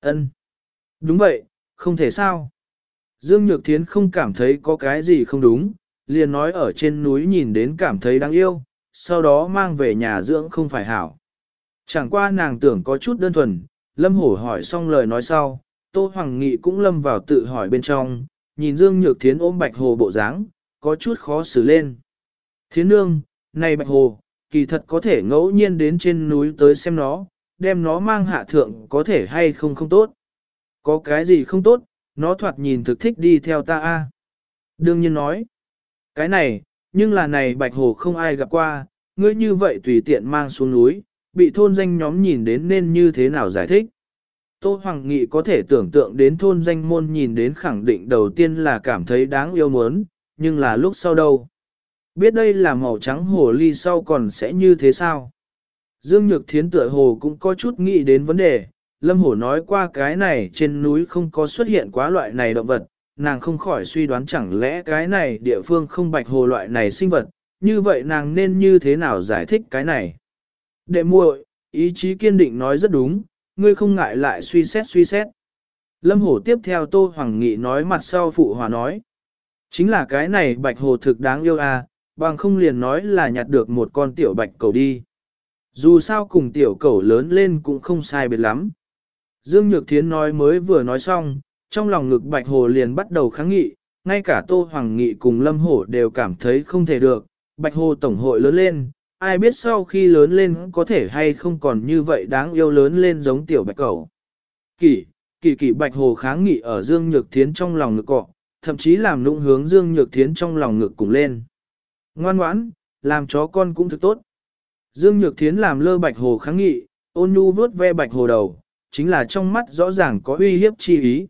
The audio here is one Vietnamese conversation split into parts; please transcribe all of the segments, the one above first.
Ân, Đúng vậy, không thể sao. Dương Nhược Thiến không cảm thấy có cái gì không đúng, liền nói ở trên núi nhìn đến cảm thấy đáng yêu, sau đó mang về nhà dưỡng không phải hảo. Chẳng qua nàng tưởng có chút đơn thuần, Lâm Hổ hỏi xong lời nói sau, Tô Hoàng Nghị cũng lâm vào tự hỏi bên trong, nhìn Dương Nhược Thiến ôm Bạch Hồ bộ dáng, có chút khó xử lên. Thiến nương, này Bạch Hồ, kỳ thật có thể ngẫu nhiên đến trên núi tới xem nó, đem nó mang hạ thượng có thể hay không không tốt. Có cái gì không tốt, nó thoạt nhìn thực thích đi theo ta a. Đương nhiên nói, cái này, nhưng là này Bạch Hồ không ai gặp qua, ngươi như vậy tùy tiện mang xuống núi, bị thôn danh nhóm nhìn đến nên như thế nào giải thích. Tô Hoàng Nghị có thể tưởng tượng đến thôn danh môn nhìn đến khẳng định đầu tiên là cảm thấy đáng yêu muốn, nhưng là lúc sau đâu. Biết đây là màu trắng hồ ly sau còn sẽ như thế sao? Dương Nhược Thiến tựa hồ cũng có chút nghĩ đến vấn đề, Lâm Hổ nói qua cái này trên núi không có xuất hiện quá loại này động vật, nàng không khỏi suy đoán chẳng lẽ cái này địa phương không bạch hồ loại này sinh vật, như vậy nàng nên như thế nào giải thích cái này? Đệ muội, ý chí kiên định nói rất đúng, ngươi không ngại lại suy xét suy xét. Lâm Hổ tiếp theo Tô Hoàng Nghị nói mặt sau phụ hòa nói. Chính là cái này bạch hồ thực đáng yêu à, bằng không liền nói là nhặt được một con tiểu bạch cầu đi. Dù sao cùng tiểu cẩu lớn lên cũng không sai biệt lắm. Dương Nhược Thiến nói mới vừa nói xong, trong lòng ngực bạch hồ liền bắt đầu kháng nghị, ngay cả Tô Hoàng Nghị cùng Lâm Hổ đều cảm thấy không thể được, bạch hồ tổng hội lớn lên, ai biết sau khi lớn lên có thể hay không còn như vậy đáng yêu lớn lên giống tiểu bạch Cẩu. Kỷ, kỳ kỳ bạch hồ kháng nghị ở Dương Nhược Thiến trong lòng ngực cọ, thậm chí làm nụng hướng Dương Nhược Thiến trong lòng ngực cùng lên. Ngoan ngoãn, làm chó con cũng thực tốt. Dương Nhược Thiến làm lơ bạch hồ kháng nghị, ôn nhu vuốt ve bạch hồ đầu, chính là trong mắt rõ ràng có uy hiếp chi ý.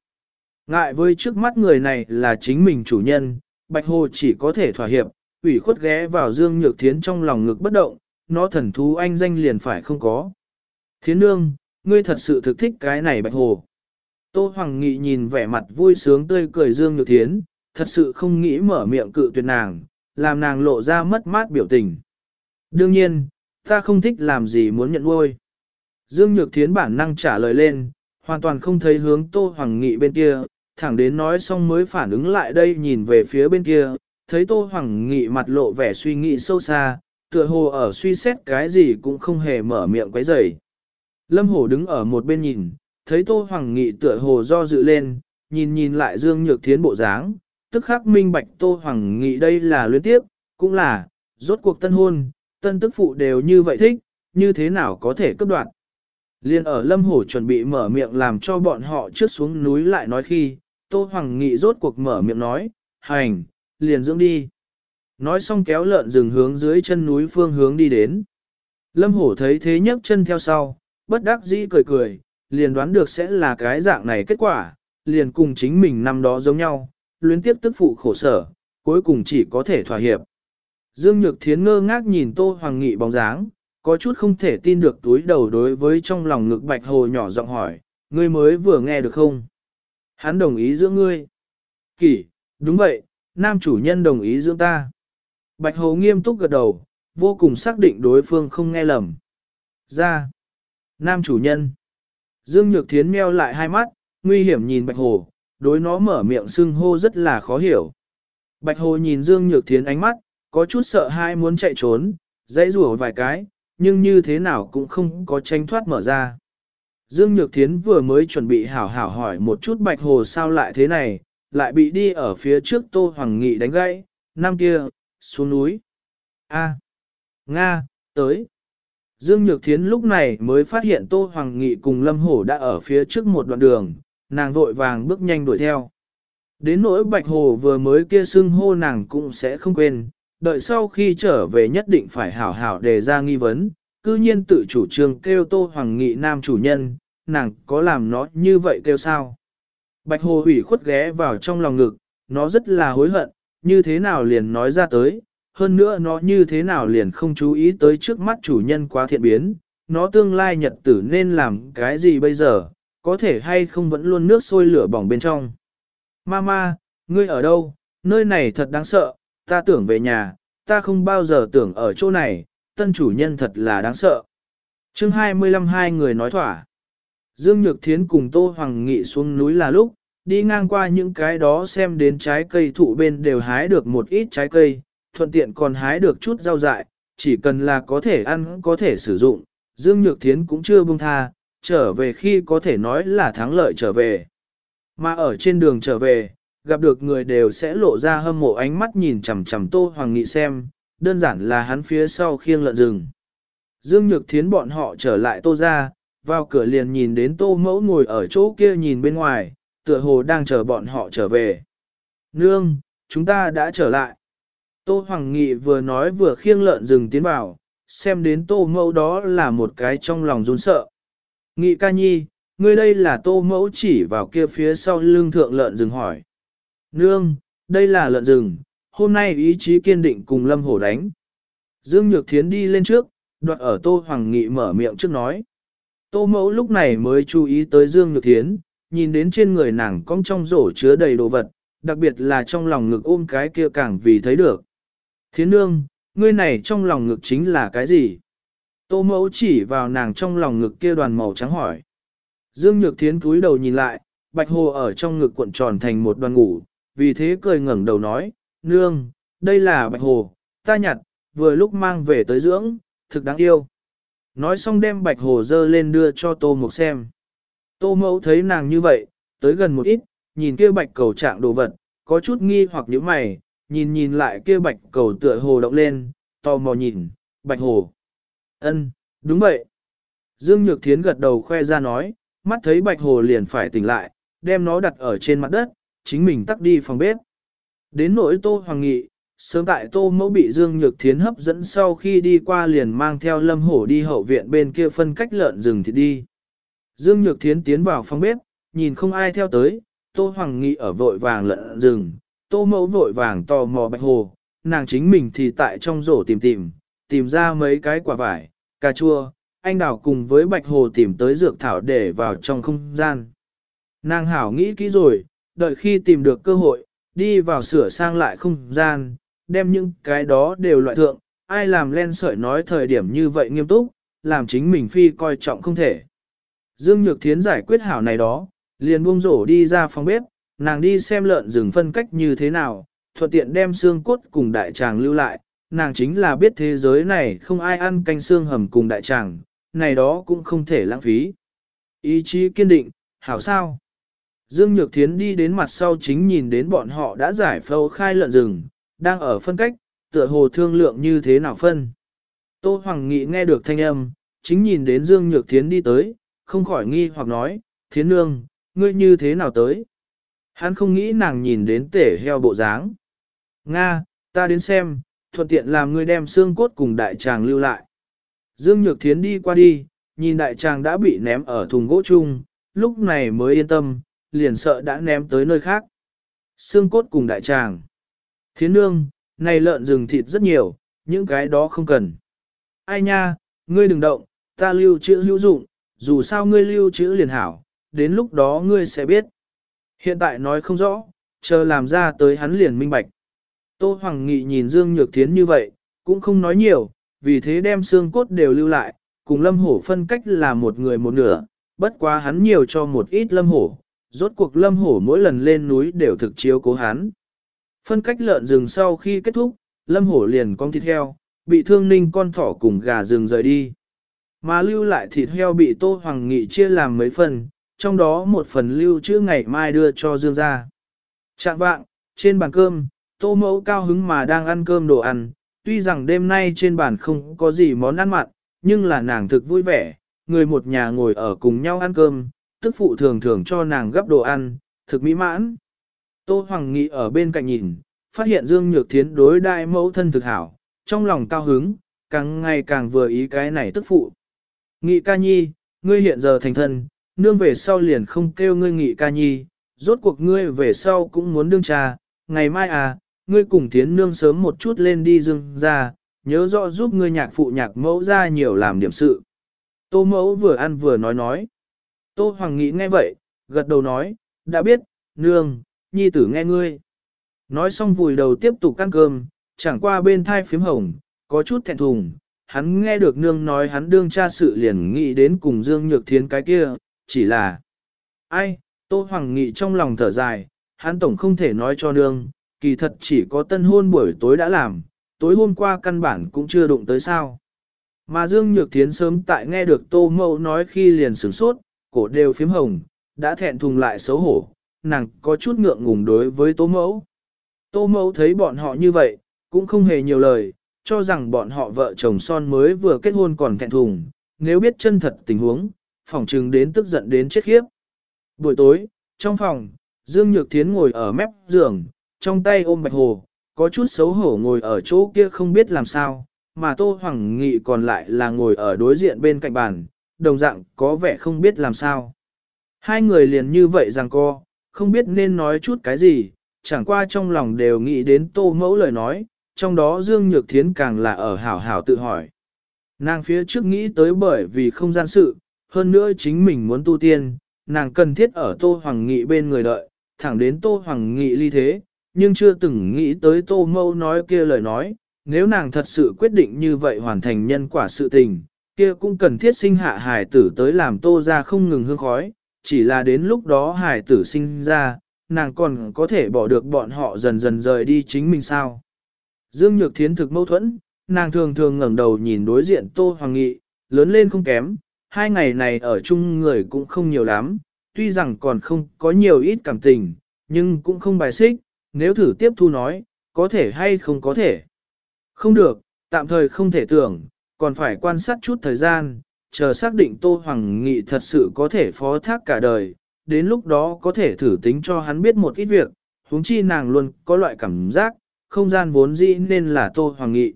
Ngại với trước mắt người này là chính mình chủ nhân, bạch hồ chỉ có thể thỏa hiệp, ủy khuất ghé vào Dương Nhược Thiến trong lòng ngực bất động, nó thần thú anh danh liền phải không có. Thiến nương, ngươi thật sự thực thích cái này bạch hồ. Tô Hoàng Nghị nhìn vẻ mặt vui sướng tươi cười Dương Nhược Thiến, thật sự không nghĩ mở miệng cự tuyệt nàng, làm nàng lộ ra mất mát biểu tình. Đương nhiên, ta không thích làm gì muốn nhận nuôi. Dương Nhược Thiến bản năng trả lời lên, hoàn toàn không thấy hướng Tô Hoàng Nghị bên kia, thẳng đến nói xong mới phản ứng lại đây nhìn về phía bên kia, thấy Tô Hoàng Nghị mặt lộ vẻ suy nghĩ sâu xa, tựa hồ ở suy xét cái gì cũng không hề mở miệng quấy rầy. Lâm Hổ đứng ở một bên nhìn, thấy Tô Hoàng Nghị tựa hồ do dự lên, nhìn nhìn lại Dương Nhược Thiến bộ dáng, tức khắc minh bạch Tô Hoàng Nghị đây là luyến tiếp, cũng là, rốt cuộc tân hôn, tân tức phụ đều như vậy thích, như thế nào có thể cấp đoạn. Liên ở Lâm Hổ chuẩn bị mở miệng làm cho bọn họ trước xuống núi lại nói khi, Tô Hoàng Nghị rốt cuộc mở miệng nói, hành, liền dưỡng đi. Nói xong kéo lợn rừng hướng dưới chân núi phương hướng đi đến. Lâm Hổ thấy thế nhấc chân theo sau, bất đắc dĩ cười cười, liền đoán được sẽ là cái dạng này kết quả, liền cùng chính mình năm đó giống nhau, luyến tiếp tức phụ khổ sở, cuối cùng chỉ có thể thỏa hiệp. Dương Nhược Thiến ngơ ngác nhìn Tô Hoàng Nghị bóng dáng, có chút không thể tin được túi đầu đối với trong lòng ngực bạch hồ nhỏ giọng hỏi, ngươi mới vừa nghe được không? Hắn đồng ý giữa ngươi. Kỷ, đúng vậy, nam chủ nhân đồng ý giữa ta. Bạch Hồ nghiêm túc gật đầu, vô cùng xác định đối phương không nghe lầm. Ra. Nam chủ nhân. Dương Nhược Thiến meo lại hai mắt, nguy hiểm nhìn Bạch Hồ, đối nó mở miệng xưng hô rất là khó hiểu. Bạch Hồ nhìn Dương Nhược Thiến ánh mắt, có chút sợ hai muốn chạy trốn, dãy rủa vài cái, nhưng như thế nào cũng không có tranh thoát mở ra. Dương Nhược Thiến vừa mới chuẩn bị hảo hảo hỏi một chút Bạch Hồ sao lại thế này, lại bị đi ở phía trước Tô Hoàng Nghị đánh gãy, năm kia, xuống núi. A. Nga, tới. Dương Nhược Thiến lúc này mới phát hiện Tô Hoàng Nghị cùng Lâm Hổ đã ở phía trước một đoạn đường, nàng vội vàng bước nhanh đuổi theo. Đến nỗi Bạch Hồ vừa mới kia xưng hô nàng cũng sẽ không quên, đợi sau khi trở về nhất định phải hảo hảo đề ra nghi vấn, cư nhiên tự chủ trương kêu Tô Hoàng Nghị nam chủ nhân, nàng có làm nó như vậy kêu sao? Bạch Hồ ủy khuất ghé vào trong lòng ngực, nó rất là hối hận, như thế nào liền nói ra tới, hơn nữa nó như thế nào liền không chú ý tới trước mắt chủ nhân quá thiện biến, nó tương lai nhật tử nên làm cái gì bây giờ, có thể hay không vẫn luôn nước sôi lửa bỏng bên trong. Mama, ngươi ở đâu, nơi này thật đáng sợ, ta tưởng về nhà, ta không bao giờ tưởng ở chỗ này, tân chủ nhân thật là đáng sợ. chương 25 hai người nói thỏa. Dương Nhược Thiến cùng Tô Hoàng Nghị xuống núi là lúc, đi ngang qua những cái đó xem đến trái cây thụ bên đều hái được một ít trái cây, thuận tiện còn hái được chút rau dại, chỉ cần là có thể ăn có thể sử dụng, Dương Nhược Thiến cũng chưa buông tha, trở về khi có thể nói là thắng lợi trở về. Mà ở trên đường trở về, gặp được người đều sẽ lộ ra hâm mộ ánh mắt nhìn chằm chằm Tô Hoàng Nghị xem, đơn giản là hắn phía sau khiêng lợn rừng. Dương Nhược Thiến bọn họ trở lại Tô ra, vào cửa liền nhìn đến Tô Mẫu ngồi ở chỗ kia nhìn bên ngoài, tựa hồ đang chờ bọn họ trở về. Nương, chúng ta đã trở lại. Tô Hoàng Nghị vừa nói vừa khiêng lợn rừng tiến vào, xem đến Tô Mẫu đó là một cái trong lòng run sợ. Nghị ca nhi, ngươi đây là Tô Mẫu chỉ vào kia phía sau lưng thượng lợn rừng hỏi. Nương, đây là lợn rừng, hôm nay ý chí kiên định cùng Lâm Hổ đánh. Dương Nhược Thiến đi lên trước, đoạt ở Tô Hoàng Nghị mở miệng trước nói. Tô Mẫu lúc này mới chú ý tới Dương Nhược Thiến, nhìn đến trên người nàng cong trong rổ chứa đầy đồ vật, đặc biệt là trong lòng ngực ôm cái kia càng vì thấy được. Thiến nương, ngươi này trong lòng ngực chính là cái gì? Tô mẫu chỉ vào nàng trong lòng ngực kia đoàn màu trắng hỏi. Dương Nhược Thiến cúi đầu nhìn lại, bạch hồ ở trong ngực cuộn tròn thành một đoàn ngủ, vì thế cười ngẩng đầu nói, nương, đây là bạch hồ, ta nhặt, vừa lúc mang về tới dưỡng, thực đáng yêu. Nói xong đem bạch hồ dơ lên đưa cho tô mục xem. Tô mẫu thấy nàng như vậy, tới gần một ít, nhìn kia bạch cầu trạng đồ vật, có chút nghi hoặc nhíu mày, nhìn nhìn lại kia bạch cầu tựa hồ động lên, tò mò nhìn, bạch hồ. ân, đúng vậy. Dương Nhược Thiến gật đầu khoe ra nói, mắt thấy bạch hồ liền phải tỉnh lại, đem nó đặt ở trên mặt đất, chính mình tắt đi phòng bếp. Đến nỗi Tô Hoàng Nghị, sớm tại Tô Mẫu bị Dương Nhược Thiến hấp dẫn sau khi đi qua liền mang theo Lâm Hổ đi hậu viện bên kia phân cách lợn rừng thì đi. Dương Nhược Thiến tiến vào phòng bếp, nhìn không ai theo tới, Tô Hoàng Nghị ở vội vàng lợn rừng, Tô Mẫu vội vàng tò mò bạch hồ, nàng chính mình thì tại trong rổ tìm tìm, tìm ra mấy cái quả vải, cà chua, anh đào cùng với bạch hồ tìm tới dược thảo để vào trong không gian. Nàng hảo nghĩ kỹ rồi, đợi khi tìm được cơ hội, đi vào sửa sang lại không gian, đem những cái đó đều loại thượng, ai làm len sợi nói thời điểm như vậy nghiêm túc, làm chính mình phi coi trọng không thể. Dương Nhược Thiến giải quyết hảo này đó, liền buông rổ đi ra phòng bếp, nàng đi xem lợn rừng phân cách như thế nào, thuận tiện đem xương cốt cùng đại tràng lưu lại, nàng chính là biết thế giới này không ai ăn canh xương hầm cùng đại tràng, này đó cũng không thể lãng phí. Ý chí kiên định, hảo sao? Dương Nhược Thiến đi đến mặt sau chính nhìn đến bọn họ đã giải phâu khai lợn rừng, đang ở phân cách, tựa hồ thương lượng như thế nào phân. Tô Hoàng Nghị nghe được thanh âm, chính nhìn đến Dương Nhược Thiến đi tới, không khỏi nghi hoặc nói, Thiến Nương, ngươi như thế nào tới? Hắn không nghĩ nàng nhìn đến tể heo bộ dáng. Nga, ta đến xem, thuận tiện làm ngươi đem xương cốt cùng đại tràng lưu lại. Dương Nhược Thiến đi qua đi, nhìn đại tràng đã bị ném ở thùng gỗ chung, lúc này mới yên tâm, liền sợ đã ném tới nơi khác. Xương cốt cùng đại tràng. Thiến nương, này lợn rừng thịt rất nhiều, những cái đó không cần. Ai nha, ngươi đừng động, ta lưu trữ hữu dụng, dù sao ngươi lưu trữ liền hảo, đến lúc đó ngươi sẽ biết. Hiện tại nói không rõ, chờ làm ra tới hắn liền minh bạch. Tô Hoàng Nghị nhìn Dương Nhược Thiến như vậy, cũng không nói nhiều, vì thế đem xương cốt đều lưu lại, cùng Lâm Hổ phân cách là một người một nửa, bất quá hắn nhiều cho một ít Lâm Hổ, rốt cuộc Lâm Hổ mỗi lần lên núi đều thực chiếu cố hắn. Phân cách lợn rừng sau khi kết thúc, Lâm Hổ liền con thịt heo, bị thương ninh con thỏ cùng gà rừng rời đi. Mà lưu lại thịt heo bị Tô Hoàng Nghị chia làm mấy phần, trong đó một phần lưu chữ ngày mai đưa cho Dương ra. Trạng vạng, trên bàn cơm, Tô Mẫu cao hứng mà đang ăn cơm đồ ăn, tuy rằng đêm nay trên bàn không có gì món ăn mặn, nhưng là nàng thực vui vẻ, người một nhà ngồi ở cùng nhau ăn cơm, tức phụ thường thường cho nàng gấp đồ ăn, thực mỹ mãn. Tô Hoàng Nghị ở bên cạnh nhìn, phát hiện Dương Nhược Thiến đối đại mẫu thân thực hảo, trong lòng cao hứng, càng ngày càng vừa ý cái này tức phụ. Nghị ca nhi, ngươi hiện giờ thành thân, nương về sau liền không kêu ngươi nghị ca nhi, rốt cuộc ngươi về sau cũng muốn đương trà, ngày mai à, ngươi cùng Thiến nương sớm một chút lên đi dương ra, nhớ rõ giúp ngươi nhạc phụ nhạc mẫu ra nhiều làm điểm sự. Tô mẫu vừa ăn vừa nói nói. Tô Hoàng Nghĩ nghe vậy, gật đầu nói, đã biết, nương, nhi tử nghe ngươi. Nói xong vùi đầu tiếp tục ăn cơm, chẳng qua bên thai phím hồng, có chút thẹn thùng. Hắn nghe được nương nói hắn đương cha sự liền nghĩ đến cùng Dương Nhược Thiến cái kia, chỉ là... Ai, Tô Hoàng Nghị trong lòng thở dài, hắn tổng không thể nói cho nương, kỳ thật chỉ có tân hôn buổi tối đã làm, tối hôm qua căn bản cũng chưa đụng tới sao. Mà Dương Nhược Thiến sớm tại nghe được Tô Mậu nói khi liền sửng sốt, cổ đều phím hồng, đã thẹn thùng lại xấu hổ, nàng có chút ngượng ngùng đối với Tô Mẫu. Tô Mẫu thấy bọn họ như vậy, cũng không hề nhiều lời, cho rằng bọn họ vợ chồng son mới vừa kết hôn còn thẹn thùng, nếu biết chân thật tình huống, phòng trừng đến tức giận đến chết khiếp. Buổi tối, trong phòng, Dương Nhược Thiến ngồi ở mép giường, trong tay ôm bạch hồ, có chút xấu hổ ngồi ở chỗ kia không biết làm sao, mà Tô Hoàng Nghị còn lại là ngồi ở đối diện bên cạnh bàn, đồng dạng có vẻ không biết làm sao. Hai người liền như vậy rằng co, không biết nên nói chút cái gì, chẳng qua trong lòng đều nghĩ đến Tô Mẫu lời nói, trong đó Dương Nhược Thiến càng là ở hảo hảo tự hỏi. Nàng phía trước nghĩ tới bởi vì không gian sự, hơn nữa chính mình muốn tu tiên, nàng cần thiết ở Tô Hoàng Nghị bên người đợi, thẳng đến Tô Hoàng Nghị ly thế, nhưng chưa từng nghĩ tới Tô Mâu nói kia lời nói, nếu nàng thật sự quyết định như vậy hoàn thành nhân quả sự tình, kia cũng cần thiết sinh hạ hải tử tới làm Tô ra không ngừng hương khói, chỉ là đến lúc đó hải tử sinh ra, nàng còn có thể bỏ được bọn họ dần dần rời đi chính mình sao. Dương Nhược Thiến thực mâu thuẫn, nàng thường thường ngẩng đầu nhìn đối diện Tô Hoàng Nghị, lớn lên không kém, hai ngày này ở chung người cũng không nhiều lắm, tuy rằng còn không có nhiều ít cảm tình, nhưng cũng không bài xích, nếu thử tiếp thu nói, có thể hay không có thể. Không được, tạm thời không thể tưởng, còn phải quan sát chút thời gian, chờ xác định Tô Hoàng Nghị thật sự có thể phó thác cả đời, đến lúc đó có thể thử tính cho hắn biết một ít việc, huống chi nàng luôn có loại cảm giác, không gian vốn dĩ nên là Tô Hoàng Nghị.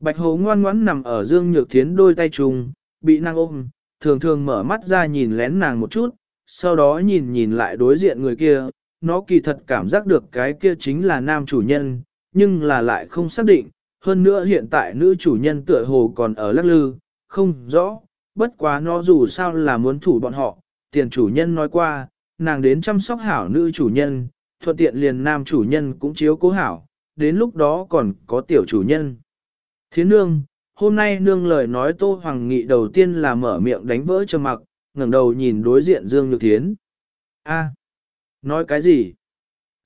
Bạch Hồ ngoan ngoãn nằm ở Dương Nhược Thiến đôi tay trùng, bị nàng ôm, thường thường mở mắt ra nhìn lén nàng một chút, sau đó nhìn nhìn lại đối diện người kia, nó kỳ thật cảm giác được cái kia chính là nam chủ nhân, nhưng là lại không xác định, hơn nữa hiện tại nữ chủ nhân tựa hồ còn ở lắc lư, không rõ, bất quá nó dù sao là muốn thủ bọn họ, tiền chủ nhân nói qua, nàng đến chăm sóc hảo nữ chủ nhân, thuận tiện liền nam chủ nhân cũng chiếu cố hảo, đến lúc đó còn có tiểu chủ nhân. Thiến nương, hôm nay nương lời nói Tô Hoàng Nghị đầu tiên là mở miệng đánh vỡ trầm mặc, ngẩng đầu nhìn đối diện Dương Nhược Thiến. A, nói cái gì?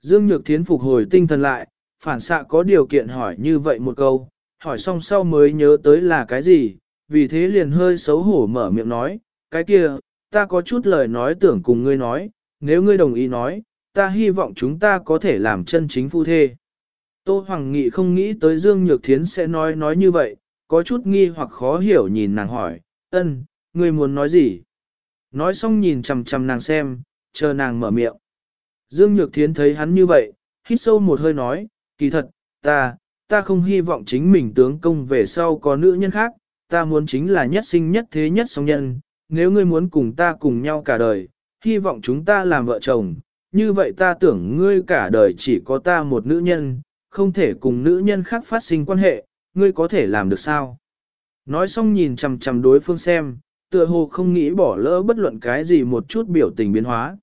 Dương Nhược Thiến phục hồi tinh thần lại, phản xạ có điều kiện hỏi như vậy một câu, hỏi xong sau mới nhớ tới là cái gì, vì thế liền hơi xấu hổ mở miệng nói, cái kia, ta có chút lời nói tưởng cùng ngươi nói, nếu ngươi đồng ý nói, ta hy vọng chúng ta có thể làm chân chính phu thê. Tô Hoàng Nghị không nghĩ tới Dương Nhược Thiến sẽ nói nói như vậy, có chút nghi hoặc khó hiểu nhìn nàng hỏi, ân, ngươi muốn nói gì? Nói xong nhìn chằm chằm nàng xem, chờ nàng mở miệng. Dương Nhược Thiến thấy hắn như vậy, hít sâu một hơi nói, kỳ thật, ta, ta không hy vọng chính mình tướng công về sau có nữ nhân khác, ta muốn chính là nhất sinh nhất thế nhất song nhân, nếu ngươi muốn cùng ta cùng nhau cả đời, hy vọng chúng ta làm vợ chồng, như vậy ta tưởng ngươi cả đời chỉ có ta một nữ nhân, không thể cùng nữ nhân khác phát sinh quan hệ, ngươi có thể làm được sao? Nói xong nhìn chằm chằm đối phương xem, tựa hồ không nghĩ bỏ lỡ bất luận cái gì một chút biểu tình biến hóa.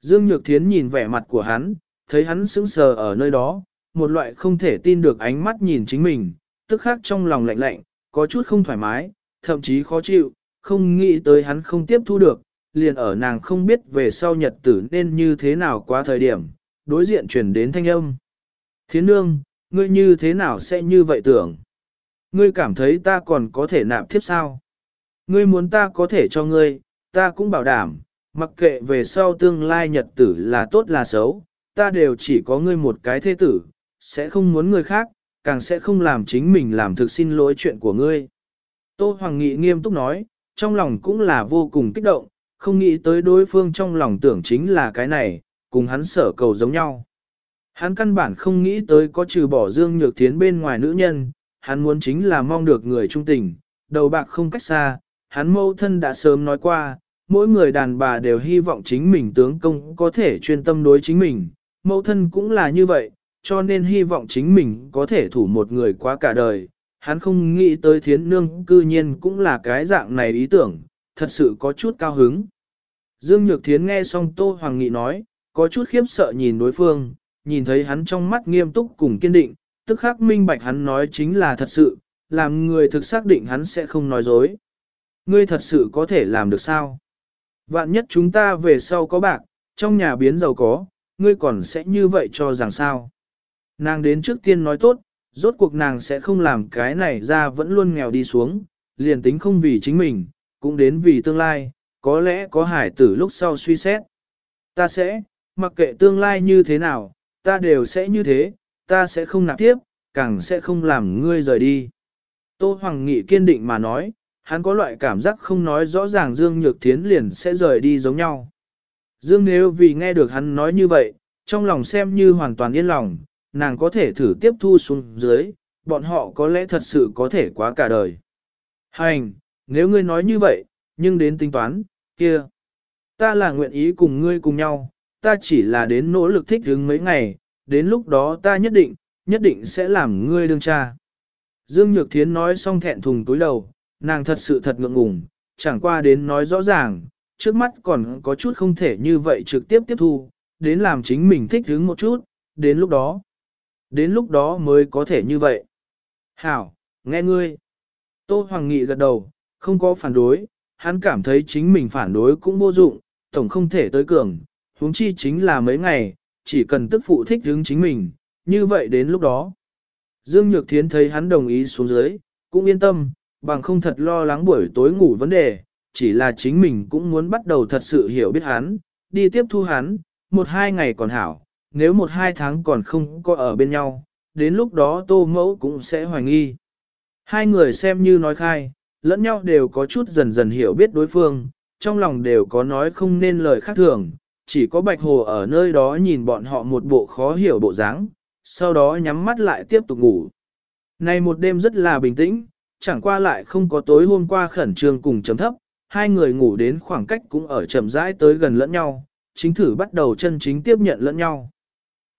Dương Nhược Thiến nhìn vẻ mặt của hắn, thấy hắn sững sờ ở nơi đó, một loại không thể tin được ánh mắt nhìn chính mình, tức khắc trong lòng lạnh lạnh, có chút không thoải mái, thậm chí khó chịu, không nghĩ tới hắn không tiếp thu được, liền ở nàng không biết về sau nhật tử nên như thế nào qua thời điểm, đối diện chuyển đến thanh âm. Thiến nương, ngươi như thế nào sẽ như vậy tưởng? Ngươi cảm thấy ta còn có thể nạp thiếp sao? Ngươi muốn ta có thể cho ngươi, ta cũng bảo đảm, mặc kệ về sau tương lai nhật tử là tốt là xấu, ta đều chỉ có ngươi một cái thế tử, sẽ không muốn người khác, càng sẽ không làm chính mình làm thực xin lỗi chuyện của ngươi. Tô Hoàng Nghị nghiêm túc nói, trong lòng cũng là vô cùng kích động, không nghĩ tới đối phương trong lòng tưởng chính là cái này, cùng hắn sở cầu giống nhau. Hắn căn bản không nghĩ tới có trừ bỏ Dương Nhược Thiến bên ngoài nữ nhân, hắn muốn chính là mong được người trung tình, đầu bạc không cách xa, hắn mâu thân đã sớm nói qua, mỗi người đàn bà đều hy vọng chính mình tướng công có thể chuyên tâm đối chính mình, mâu thân cũng là như vậy, cho nên hy vọng chính mình có thể thủ một người qua cả đời. Hắn không nghĩ tới thiến nương cư nhiên cũng là cái dạng này ý tưởng, thật sự có chút cao hứng. Dương Nhược Thiến nghe xong Tô Hoàng Nghị nói, có chút khiếp sợ nhìn đối phương, nhìn thấy hắn trong mắt nghiêm túc cùng kiên định, tức khắc minh bạch hắn nói chính là thật sự, làm người thực xác định hắn sẽ không nói dối. Ngươi thật sự có thể làm được sao? Vạn nhất chúng ta về sau có bạc, trong nhà biến giàu có, ngươi còn sẽ như vậy cho rằng sao. Nàng đến trước tiên nói tốt, rốt cuộc nàng sẽ không làm cái này ra vẫn luôn nghèo đi xuống, liền tính không vì chính mình, cũng đến vì tương lai, có lẽ có hải tử lúc sau suy xét. Ta sẽ, mặc kệ tương lai như thế nào, ta đều sẽ như thế, ta sẽ không nạp tiếp, càng sẽ không làm ngươi rời đi. Tô Hoàng Nghị kiên định mà nói, hắn có loại cảm giác không nói rõ ràng Dương Nhược Thiến liền sẽ rời đi giống nhau. Dương nếu vì nghe được hắn nói như vậy, trong lòng xem như hoàn toàn yên lòng, nàng có thể thử tiếp thu xuống dưới, bọn họ có lẽ thật sự có thể quá cả đời. Hành, nếu ngươi nói như vậy, nhưng đến tính toán, kia. Ta là nguyện ý cùng ngươi cùng nhau, ta chỉ là đến nỗ lực thích ứng mấy ngày, đến lúc đó ta nhất định, nhất định sẽ làm ngươi đương cha. Dương Nhược Thiến nói xong thẹn thùng túi đầu, nàng thật sự thật ngượng ngùng, chẳng qua đến nói rõ ràng, trước mắt còn có chút không thể như vậy trực tiếp tiếp thu, đến làm chính mình thích ứng một chút, đến lúc đó. Đến lúc đó mới có thể như vậy. Hảo, nghe ngươi. Tô Hoàng Nghị gật đầu, không có phản đối, hắn cảm thấy chính mình phản đối cũng vô dụng, tổng không thể tới cường, huống chi chính là mấy ngày, chỉ cần tức phụ thích hướng chính mình, như vậy đến lúc đó. Dương Nhược Thiến thấy hắn đồng ý xuống dưới, cũng yên tâm, bằng không thật lo lắng buổi tối ngủ vấn đề, chỉ là chính mình cũng muốn bắt đầu thật sự hiểu biết hắn, đi tiếp thu hắn, một hai ngày còn hảo, nếu một hai tháng còn không có ở bên nhau, đến lúc đó tô mẫu cũng sẽ hoài nghi. Hai người xem như nói khai, lẫn nhau đều có chút dần dần hiểu biết đối phương, trong lòng đều có nói không nên lời khác thường, chỉ có bạch hồ ở nơi đó nhìn bọn họ một bộ khó hiểu bộ dáng, sau đó nhắm mắt lại tiếp tục ngủ. Này một đêm rất là bình tĩnh, chẳng qua lại không có tối hôm qua khẩn trương cùng chấm thấp, hai người ngủ đến khoảng cách cũng ở chậm rãi tới gần lẫn nhau, chính thử bắt đầu chân chính tiếp nhận lẫn nhau.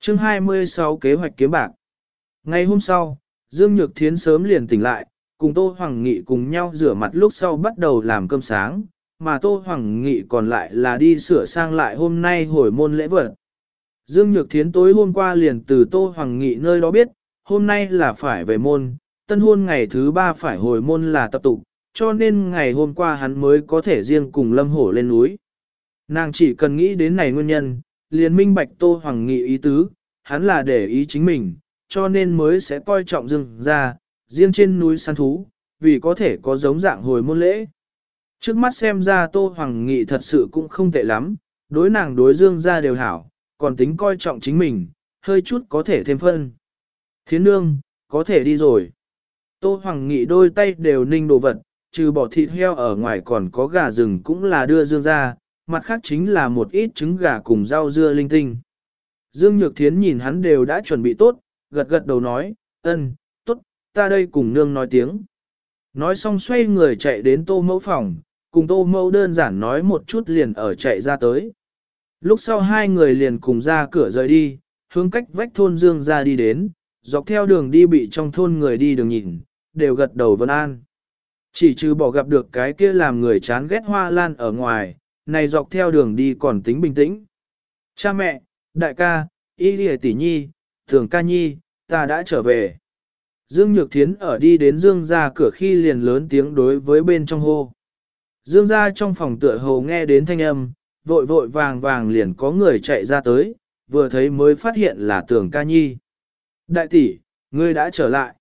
Chương 26 kế hoạch kiếm bạc. Ngày hôm sau, Dương Nhược Thiến sớm liền tỉnh lại, cùng Tô Hoàng Nghị cùng nhau rửa mặt lúc sau bắt đầu làm cơm sáng, mà Tô Hoàng Nghị còn lại là đi sửa sang lại hôm nay hồi môn lễ vật. Dương Nhược Thiến tối hôm qua liền từ Tô Hoàng Nghị nơi đó biết, hôm nay là phải về môn, tân hôn ngày thứ ba phải hồi môn là tập tục, cho nên ngày hôm qua hắn mới có thể riêng cùng Lâm Hổ lên núi. Nàng chỉ cần nghĩ đến này nguyên nhân, liền minh bạch Tô Hoàng Nghị ý tứ, hắn là để ý chính mình, cho nên mới sẽ coi trọng rừng ra, riêng trên núi săn thú, vì có thể có giống dạng hồi môn lễ. Trước mắt xem ra Tô Hoàng Nghị thật sự cũng không tệ lắm, đối nàng đối Dương ra đều hảo, còn tính coi trọng chính mình, hơi chút có thể thêm phân. Thiến nương, có thể đi rồi. Tô Hoàng Nghị đôi tay đều ninh đồ vật, trừ bỏ thịt heo ở ngoài còn có gà rừng cũng là đưa Dương ra, mặt khác chính là một ít trứng gà cùng rau dưa linh tinh. Dương Nhược Thiến nhìn hắn đều đã chuẩn bị tốt, gật gật đầu nói, ân, tốt, ta đây cùng nương nói tiếng. Nói xong xoay người chạy đến tô mẫu phòng, cùng tô mẫu đơn giản nói một chút liền ở chạy ra tới. Lúc sau hai người liền cùng ra cửa rời đi, hướng cách vách thôn Dương ra đi đến, dọc theo đường đi bị trong thôn người đi đường nhìn, đều gật đầu vân an. Chỉ trừ bỏ gặp được cái kia làm người chán ghét hoa lan ở ngoài, này dọc theo đường đi còn tính bình tĩnh. Cha mẹ, đại ca, y lìa tỷ nhi, thường ca nhi, ta đã trở về. Dương Nhược Thiến ở đi đến Dương ra cửa khi liền lớn tiếng đối với bên trong hô. Dương ra trong phòng tựa hồ nghe đến thanh âm, vội vội vàng vàng liền có người chạy ra tới, vừa thấy mới phát hiện là tưởng ca nhi. Đại tỷ, ngươi đã trở lại.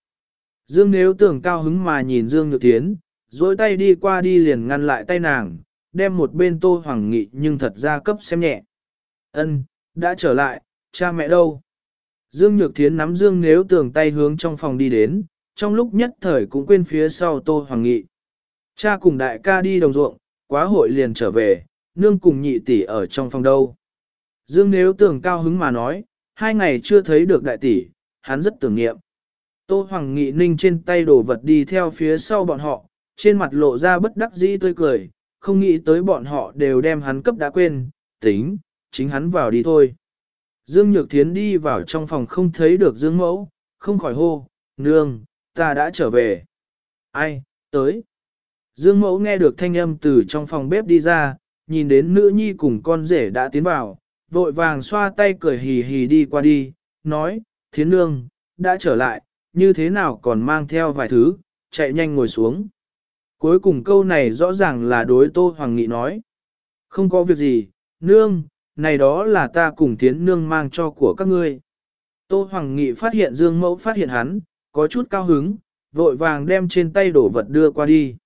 Dương nếu tưởng cao hứng mà nhìn Dương Nhược Thiến, dối tay đi qua đi liền ngăn lại tay nàng, đem một bên tô hoàng nghị nhưng thật ra cấp xem nhẹ. Ân, đã trở lại, cha mẹ đâu? Dương Nhược Thiến nắm Dương nếu tưởng tay hướng trong phòng đi đến, trong lúc nhất thời cũng quên phía sau tô hoàng nghị. Cha cùng đại ca đi đồng ruộng, quá hội liền trở về, nương cùng nhị tỷ ở trong phòng đâu. Dương nếu tưởng cao hứng mà nói, hai ngày chưa thấy được đại tỷ, hắn rất tưởng niệm. Tô Hoàng Nghị ninh trên tay đổ vật đi theo phía sau bọn họ, trên mặt lộ ra bất đắc dĩ tươi cười, không nghĩ tới bọn họ đều đem hắn cấp đã quên, tính, chính hắn vào đi thôi. Dương Nhược Thiến đi vào trong phòng không thấy được Dương Mẫu, không khỏi hô, nương, ta đã trở về. Ai, tới. Dương Mẫu nghe được thanh âm từ trong phòng bếp đi ra, nhìn đến nữ nhi cùng con rể đã tiến vào, vội vàng xoa tay cười hì hì đi qua đi, nói, thiến nương, đã trở lại, như thế nào còn mang theo vài thứ, chạy nhanh ngồi xuống. Cuối cùng câu này rõ ràng là đối Tô Hoàng Nghị nói. Không có việc gì, nương, này đó là ta cùng tiến nương mang cho của các ngươi. Tô Hoàng Nghị phát hiện Dương Mẫu phát hiện hắn, có chút cao hứng, vội vàng đem trên tay đổ vật đưa qua đi.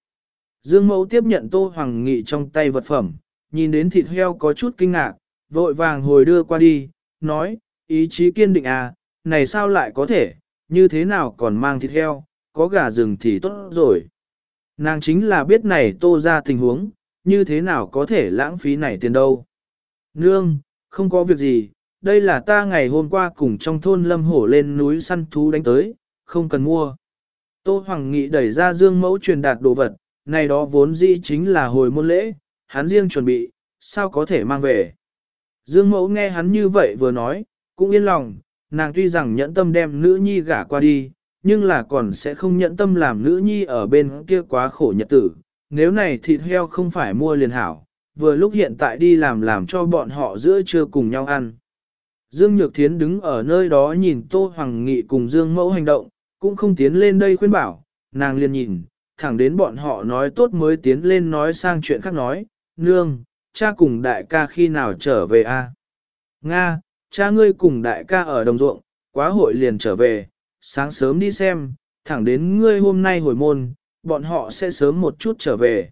Dương Mẫu tiếp nhận Tô Hoàng Nghị trong tay vật phẩm, nhìn đến thịt heo có chút kinh ngạc, vội vàng hồi đưa qua đi, nói, ý chí kiên định à, này sao lại có thể, như thế nào còn mang thịt heo, có gà rừng thì tốt rồi. Nàng chính là biết này tô ra tình huống, như thế nào có thể lãng phí này tiền đâu. Nương, không có việc gì, đây là ta ngày hôm qua cùng trong thôn lâm hổ lên núi săn thú đánh tới, không cần mua. Tô Hoàng Nghị đẩy ra dương mẫu truyền đạt đồ vật, này đó vốn dĩ chính là hồi môn lễ, hắn riêng chuẩn bị, sao có thể mang về. Dương mẫu nghe hắn như vậy vừa nói, cũng yên lòng, nàng tuy rằng nhẫn tâm đem nữ nhi gả qua đi, nhưng là còn sẽ không nhẫn tâm làm nữ nhi ở bên kia quá khổ nhật tử. Nếu này thịt heo không phải mua liền hảo, vừa lúc hiện tại đi làm làm cho bọn họ giữa trưa cùng nhau ăn. Dương Nhược Thiến đứng ở nơi đó nhìn Tô Hoàng Nghị cùng Dương Mẫu hành động, cũng không tiến lên đây khuyên bảo, nàng liền nhìn, thẳng đến bọn họ nói tốt mới tiến lên nói sang chuyện khác nói, nương, cha cùng đại ca khi nào trở về a? Nga, cha ngươi cùng đại ca ở đồng ruộng, quá hội liền trở về, sáng sớm đi xem, thẳng đến ngươi hôm nay hồi môn, bọn họ sẽ sớm một chút trở về.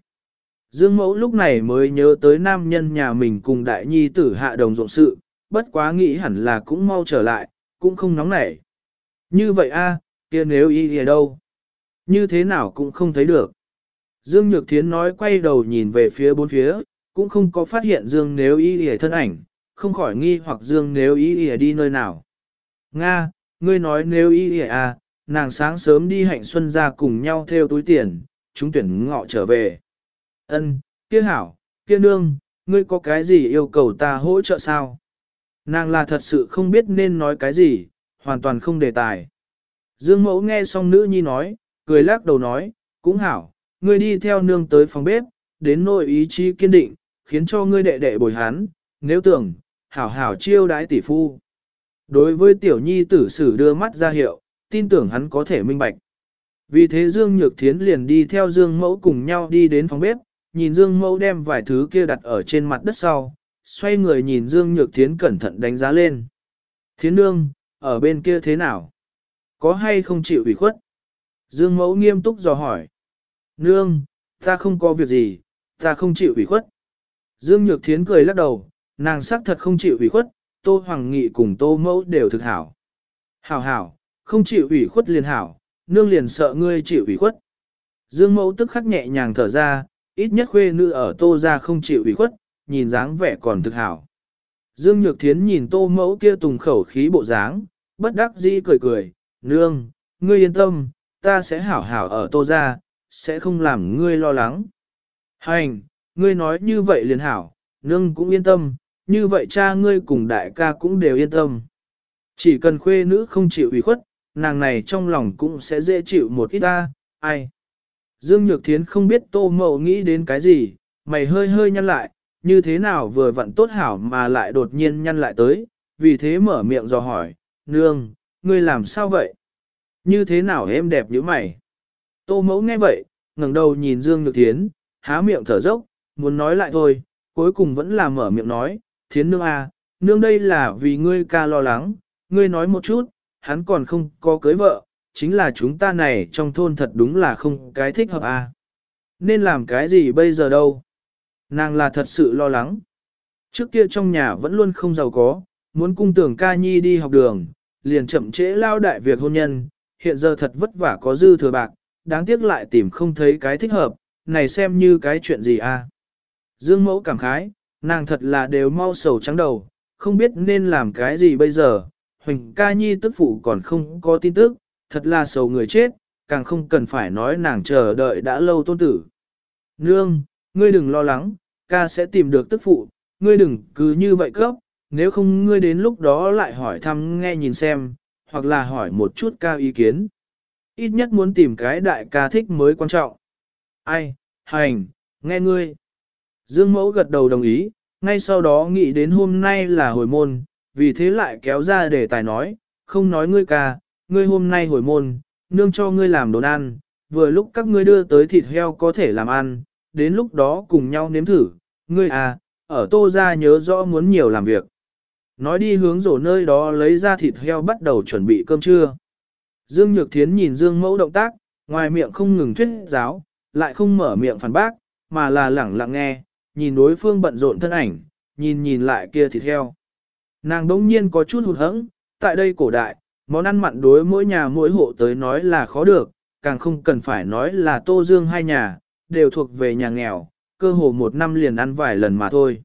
Dương mẫu lúc này mới nhớ tới nam nhân nhà mình cùng đại nhi tử hạ đồng rộng sự, bất quá nghĩ hẳn là cũng mau trở lại, cũng không nóng nảy. Như vậy a, kia nếu y ở đâu? Như thế nào cũng không thấy được. Dương Nhược Thiến nói quay đầu nhìn về phía bốn phía, cũng không có phát hiện Dương nếu y ở thân ảnh, không khỏi nghi hoặc Dương nếu y y đi nơi nào. Nga, ngươi nói nếu y ở à, nàng sáng sớm đi hạnh xuân ra cùng nhau theo túi tiền, chúng tuyển ngọ trở về. Ân, kia hảo, kia nương, ngươi có cái gì yêu cầu ta hỗ trợ sao? Nàng là thật sự không biết nên nói cái gì, hoàn toàn không đề tài. Dương mẫu nghe xong nữ nhi nói, cười lắc đầu nói, cũng hảo, ngươi đi theo nương tới phòng bếp, đến nội ý chí kiên định, khiến cho ngươi đệ đệ bồi hán, nếu tưởng, hảo hảo chiêu đái tỷ phu. Đối với tiểu nhi tử sử đưa mắt ra hiệu, tin tưởng hắn có thể minh bạch. Vì thế Dương Nhược Thiến liền đi theo Dương Mẫu cùng nhau đi đến phòng bếp, nhìn Dương Mẫu đem vài thứ kia đặt ở trên mặt đất sau, xoay người nhìn Dương Nhược Thiến cẩn thận đánh giá lên. Thiến nương, ở bên kia thế nào? Có hay không chịu ủy khuất? Dương Mẫu nghiêm túc dò hỏi. Nương, ta không có việc gì, ta không chịu ủy khuất. Dương Nhược Thiến cười lắc đầu, nàng xác thật không chịu ủy khuất, Tô Hoàng Nghị cùng Tô Mẫu đều thực hảo. Hảo hảo, không chịu ủy khuất liền hảo, nương liền sợ ngươi chịu ủy khuất. Dương Mẫu tức khắc nhẹ nhàng thở ra, ít nhất khuê nữ ở Tô ra không chịu ủy khuất, nhìn dáng vẻ còn thực hảo. Dương Nhược Thiến nhìn Tô Mẫu kia tùng khẩu khí bộ dáng, bất đắc dĩ cười cười, nương, ngươi yên tâm, ta sẽ hảo hảo ở Tô ra, sẽ không làm ngươi lo lắng. Hành, ngươi nói như vậy liền hảo, nương cũng yên tâm, như vậy cha ngươi cùng đại ca cũng đều yên tâm. Chỉ cần khuê nữ không chịu ủy khuất, nàng này trong lòng cũng sẽ dễ chịu một ít ta, ai. Dương Nhược Thiến không biết tô mậu nghĩ đến cái gì, mày hơi hơi nhăn lại, như thế nào vừa vặn tốt hảo mà lại đột nhiên nhăn lại tới, vì thế mở miệng dò hỏi, nương, ngươi làm sao vậy? Như thế nào em đẹp như mày? Tô mẫu nghe vậy, ngẩng đầu nhìn Dương Nhược Thiến, há miệng thở dốc, muốn nói lại thôi, cuối cùng vẫn là mở miệng nói, thiến nương à, nương đây là vì ngươi ca lo lắng, ngươi nói một chút, hắn còn không có cưới vợ, chính là chúng ta này trong thôn thật đúng là không cái thích hợp à. Nên làm cái gì bây giờ đâu? Nàng là thật sự lo lắng. Trước kia trong nhà vẫn luôn không giàu có, muốn cung tưởng ca nhi đi học đường, liền chậm trễ lao đại việc hôn nhân, hiện giờ thật vất vả có dư thừa bạc, đáng tiếc lại tìm không thấy cái thích hợp, này xem như cái chuyện gì à. Dương mẫu cảm khái, nàng thật là đều mau sầu trắng đầu, không biết nên làm cái gì bây giờ, Huỳnh ca nhi tức phụ còn không có tin tức, thật là sầu người chết, càng không cần phải nói nàng chờ đợi đã lâu tôn tử. Nương, ngươi đừng lo lắng, ca sẽ tìm được tức phụ, ngươi đừng cứ như vậy cấp, nếu không ngươi đến lúc đó lại hỏi thăm nghe nhìn xem, hoặc là hỏi một chút ca ý kiến. Ít nhất muốn tìm cái đại ca thích mới quan trọng. Ai, hành, nghe ngươi. Dương mẫu gật đầu đồng ý, ngay sau đó nghĩ đến hôm nay là hồi môn, vì thế lại kéo ra để tài nói, không nói ngươi ca, ngươi hôm nay hồi môn, nương cho ngươi làm đồ ăn, vừa lúc các ngươi đưa tới thịt heo có thể làm ăn, đến lúc đó cùng nhau nếm thử, ngươi à, ở tô ra nhớ rõ muốn nhiều làm việc. Nói đi hướng rổ nơi đó lấy ra thịt heo bắt đầu chuẩn bị cơm trưa. Dương Nhược Thiến nhìn Dương Mẫu động tác, ngoài miệng không ngừng thuyết giáo, lại không mở miệng phản bác, mà là lẳng lặng nghe, nhìn đối phương bận rộn thân ảnh, nhìn nhìn lại kia thịt heo. Nàng đống nhiên có chút hụt hẫng, tại đây cổ đại, món ăn mặn đối mỗi nhà mỗi hộ tới nói là khó được, càng không cần phải nói là Tô Dương hai nhà, đều thuộc về nhà nghèo, cơ hồ một năm liền ăn vài lần mà thôi.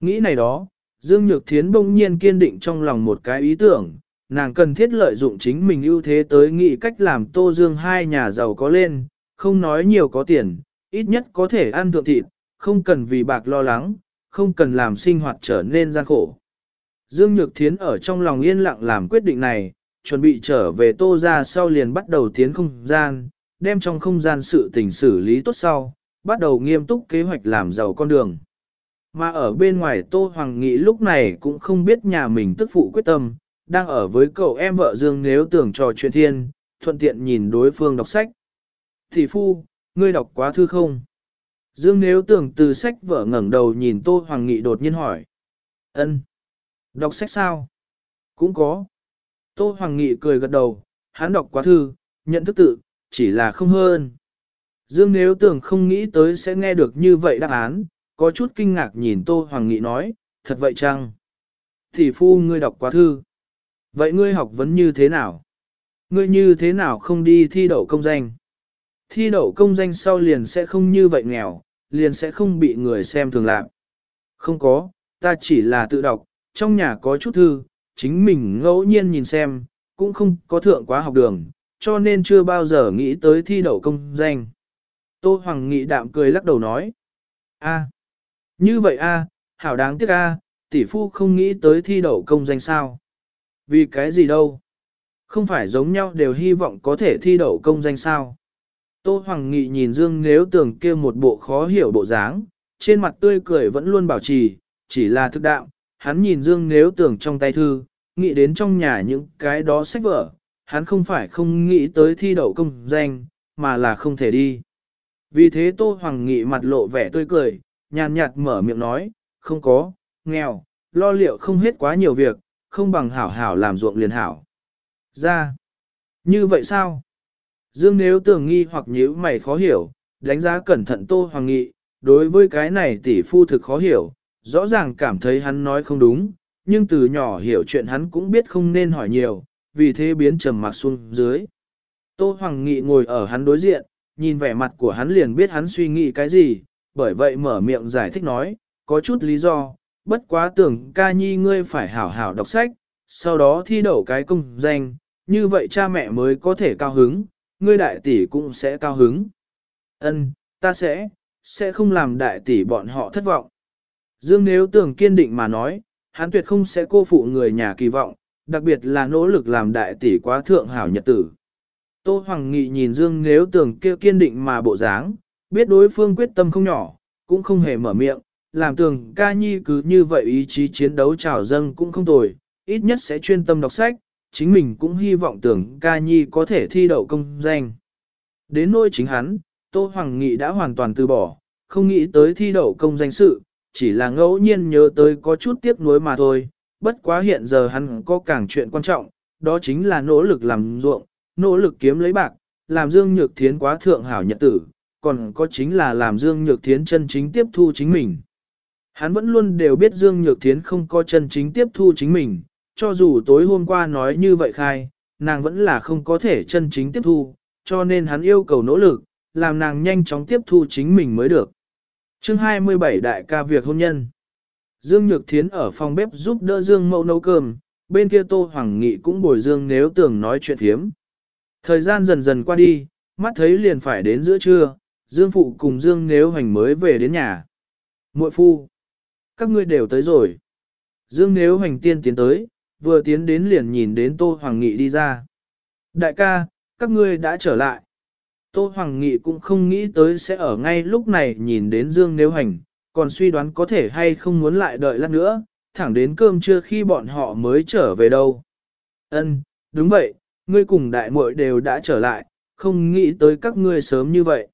Nghĩ này đó, Dương Nhược Thiến bỗng nhiên kiên định trong lòng một cái ý tưởng, nàng cần thiết lợi dụng chính mình ưu thế tới nghĩ cách làm Tô Dương hai nhà giàu có lên, không nói nhiều có tiền, ít nhất có thể ăn thượng thịt, không cần vì bạc lo lắng, không cần làm sinh hoạt trở nên gian khổ. Dương Nhược Thiến ở trong lòng yên lặng làm quyết định này, chuẩn bị trở về tô ra sau liền bắt đầu tiến không gian, đem trong không gian sự tình xử lý tốt sau, bắt đầu nghiêm túc kế hoạch làm giàu con đường. Mà ở bên ngoài Tô Hoàng Nghị lúc này cũng không biết nhà mình tức phụ quyết tâm, đang ở với cậu em vợ Dương nếu tưởng trò chuyện thiên, thuận tiện nhìn đối phương đọc sách. Thị phu, ngươi đọc quá thư không? Dương nếu tưởng từ sách vợ ngẩng đầu nhìn Tô Hoàng Nghị đột nhiên hỏi. ân Đọc sách sao? Cũng có. Tô Hoàng Nghị cười gật đầu, hắn đọc quá thư, nhận thức tự, chỉ là không hơn. Dương nếu tưởng không nghĩ tới sẽ nghe được như vậy đáp án, có chút kinh ngạc nhìn Tô Hoàng Nghị nói, thật vậy chăng? Thì phu ngươi đọc quá thư. Vậy ngươi học vấn như thế nào? Ngươi như thế nào không đi thi đậu công danh? Thi đậu công danh sau liền sẽ không như vậy nghèo, liền sẽ không bị người xem thường lạc. Không có, ta chỉ là tự đọc, trong nhà có chút thư, chính mình ngẫu nhiên nhìn xem, cũng không có thượng quá học đường, cho nên chưa bao giờ nghĩ tới thi đậu công danh. Tô Hoàng Nghị đạm cười lắc đầu nói, a, như vậy a, hảo đáng tiếc a, tỷ phu không nghĩ tới thi đậu công danh sao. Vì cái gì đâu? Không phải giống nhau đều hy vọng có thể thi đậu công danh sao. Tô Hoàng Nghị nhìn Dương nếu tưởng kia một bộ khó hiểu bộ dáng, trên mặt tươi cười vẫn luôn bảo trì, chỉ là thực đạo, hắn nhìn Dương nếu tưởng trong tay thư, nghĩ đến trong nhà những cái đó sách vở, hắn không phải không nghĩ tới thi đậu công danh, mà là không thể đi. Vì thế Tô Hoàng Nghị mặt lộ vẻ tươi cười, nhàn nhạt mở miệng nói, không có, nghèo, lo liệu không hết quá nhiều việc, không bằng hảo hảo làm ruộng liền hảo. Ra, như vậy sao? Dương nếu tưởng nghi hoặc nhíu mày khó hiểu, đánh giá cẩn thận Tô Hoàng Nghị, đối với cái này tỷ phu thực khó hiểu, rõ ràng cảm thấy hắn nói không đúng, nhưng từ nhỏ hiểu chuyện hắn cũng biết không nên hỏi nhiều, vì thế biến trầm mặc xuống dưới. Tô Hoàng Nghị ngồi ở hắn đối diện, nhìn vẻ mặt của hắn liền biết hắn suy nghĩ cái gì, bởi vậy mở miệng giải thích nói, có chút lý do, bất quá tưởng ca nhi ngươi phải hảo hảo đọc sách, sau đó thi đậu cái công danh, như vậy cha mẹ mới có thể cao hứng, ngươi đại tỷ cũng sẽ cao hứng. Ân, ta sẽ, sẽ không làm đại tỷ bọn họ thất vọng. Dương nếu tưởng kiên định mà nói, hắn tuyệt không sẽ cô phụ người nhà kỳ vọng, đặc biệt là nỗ lực làm đại tỷ quá thượng hảo nhật tử. Tô Hoàng Nghị nhìn Dương nếu tưởng kia kiên định mà bộ dáng, biết đối phương quyết tâm không nhỏ, cũng không hề mở miệng, làm tường ca nhi cứ như vậy ý chí chiến đấu trào dâng cũng không tồi, ít nhất sẽ chuyên tâm đọc sách, chính mình cũng hy vọng tưởng ca nhi có thể thi đậu công danh. Đến nỗi chính hắn, Tô Hoàng Nghị đã hoàn toàn từ bỏ, không nghĩ tới thi đậu công danh sự, chỉ là ngẫu nhiên nhớ tới có chút tiếc nuối mà thôi, bất quá hiện giờ hắn có càng chuyện quan trọng, đó chính là nỗ lực làm ruộng, nỗ lực kiếm lấy bạc, làm Dương Nhược Thiến quá thượng hảo nhật tử, còn có chính là làm Dương Nhược Thiến chân chính tiếp thu chính mình. Hắn vẫn luôn đều biết Dương Nhược Thiến không có chân chính tiếp thu chính mình, cho dù tối hôm qua nói như vậy khai, nàng vẫn là không có thể chân chính tiếp thu, cho nên hắn yêu cầu nỗ lực, làm nàng nhanh chóng tiếp thu chính mình mới được. Chương 27 Đại ca việc hôn nhân Dương Nhược Thiến ở phòng bếp giúp đỡ Dương Mậu nấu cơm, bên kia Tô Hoàng Nghị cũng bồi Dương nếu tưởng nói chuyện thiếm. Thời gian dần dần qua đi, mắt thấy liền phải đến giữa trưa, Dương Phụ cùng Dương nếu hành mới về đến nhà. muội phu, các ngươi đều tới rồi. Dương nếu hành tiên tiến tới, vừa tiến đến liền nhìn đến Tô Hoàng Nghị đi ra. Đại ca, các ngươi đã trở lại. Tô Hoàng Nghị cũng không nghĩ tới sẽ ở ngay lúc này nhìn đến Dương Nếu Hành, còn suy đoán có thể hay không muốn lại đợi lát nữa, thẳng đến cơm trưa khi bọn họ mới trở về đâu. Ân, đúng vậy, ngươi cùng đại muội đều đã trở lại, không nghĩ tới các ngươi sớm như vậy.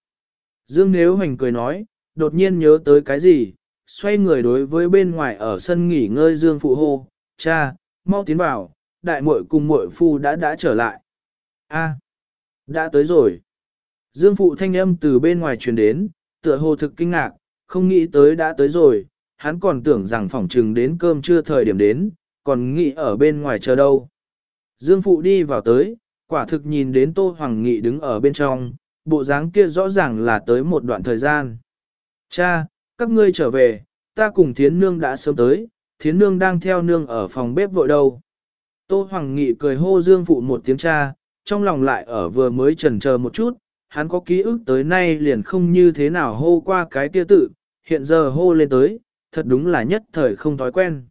Dương Nếu Hành cười nói, đột nhiên nhớ tới cái gì, xoay người đối với bên ngoài ở sân nghỉ ngơi Dương Phụ hô, cha, mau tiến vào, đại muội cùng muội phu đã đã trở lại. A, đã tới rồi. Dương Phụ thanh âm từ bên ngoài truyền đến, tựa hồ thực kinh ngạc, không nghĩ tới đã tới rồi, hắn còn tưởng rằng phỏng trừng đến cơm chưa thời điểm đến, còn nghĩ ở bên ngoài chờ đâu. Dương Phụ đi vào tới, quả thực nhìn đến Tô Hoàng Nghị đứng ở bên trong, bộ dáng kia rõ ràng là tới một đoạn thời gian. Cha, các ngươi trở về, ta cùng Thiến Nương đã sớm tới, Thiến Nương đang theo Nương ở phòng bếp vội đâu. Tô Hoàng Nghị cười hô Dương Phụ một tiếng cha, trong lòng lại ở vừa mới chần chờ một chút, hắn có ký ức tới nay liền không như thế nào hô qua cái kia tự, hiện giờ hô lên tới, thật đúng là nhất thời không thói quen.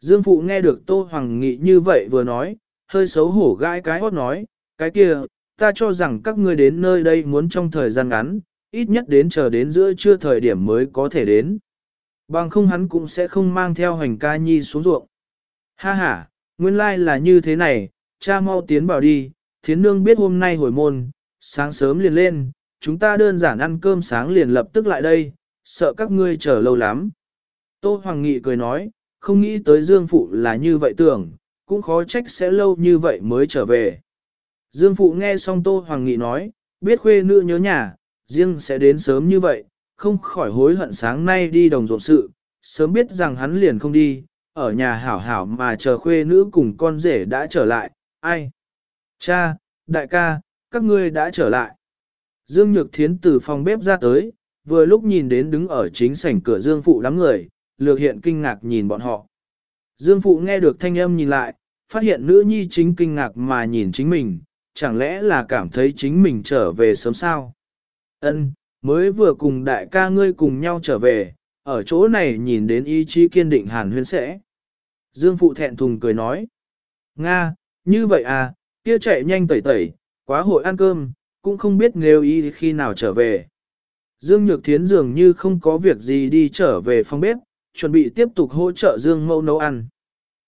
Dương Phụ nghe được Tô Hoàng Nghị như vậy vừa nói, hơi xấu hổ gãi cái hót nói, cái kia, ta cho rằng các ngươi đến nơi đây muốn trong thời gian ngắn, ít nhất đến chờ đến giữa trưa thời điểm mới có thể đến. Bằng không hắn cũng sẽ không mang theo hành ca nhi xuống ruộng. Ha ha, nguyên lai là như thế này, cha mau tiến vào đi, thiến nương biết hôm nay hồi môn, sáng sớm liền lên, chúng ta đơn giản ăn cơm sáng liền lập tức lại đây, sợ các ngươi chờ lâu lắm. Tô Hoàng Nghị cười nói, không nghĩ tới Dương Phụ là như vậy tưởng, cũng khó trách sẽ lâu như vậy mới trở về. Dương Phụ nghe xong Tô Hoàng Nghị nói, biết khuê nữ nhớ nhà, riêng sẽ đến sớm như vậy, không khỏi hối hận sáng nay đi đồng ruộng sự, sớm biết rằng hắn liền không đi, ở nhà hảo hảo mà chờ khuê nữ cùng con rể đã trở lại, ai? Cha, đại ca, các ngươi đã trở lại. Dương Nhược Thiến từ phòng bếp ra tới, vừa lúc nhìn đến đứng ở chính sảnh cửa Dương Phụ đám người, lược hiện kinh ngạc nhìn bọn họ. Dương Phụ nghe được thanh âm nhìn lại, phát hiện nữ nhi chính kinh ngạc mà nhìn chính mình, chẳng lẽ là cảm thấy chính mình trở về sớm sao? Ân, mới vừa cùng đại ca ngươi cùng nhau trở về, ở chỗ này nhìn đến ý chí kiên định hàn huyên sẽ. Dương Phụ thẹn thùng cười nói. Nga, như vậy à, kia chạy nhanh tẩy tẩy, quá hội ăn cơm, cũng không biết nếu ý khi nào trở về. Dương Nhược Thiến dường như không có việc gì đi trở về phòng bếp, chuẩn bị tiếp tục hỗ trợ Dương Mâu nấu ăn.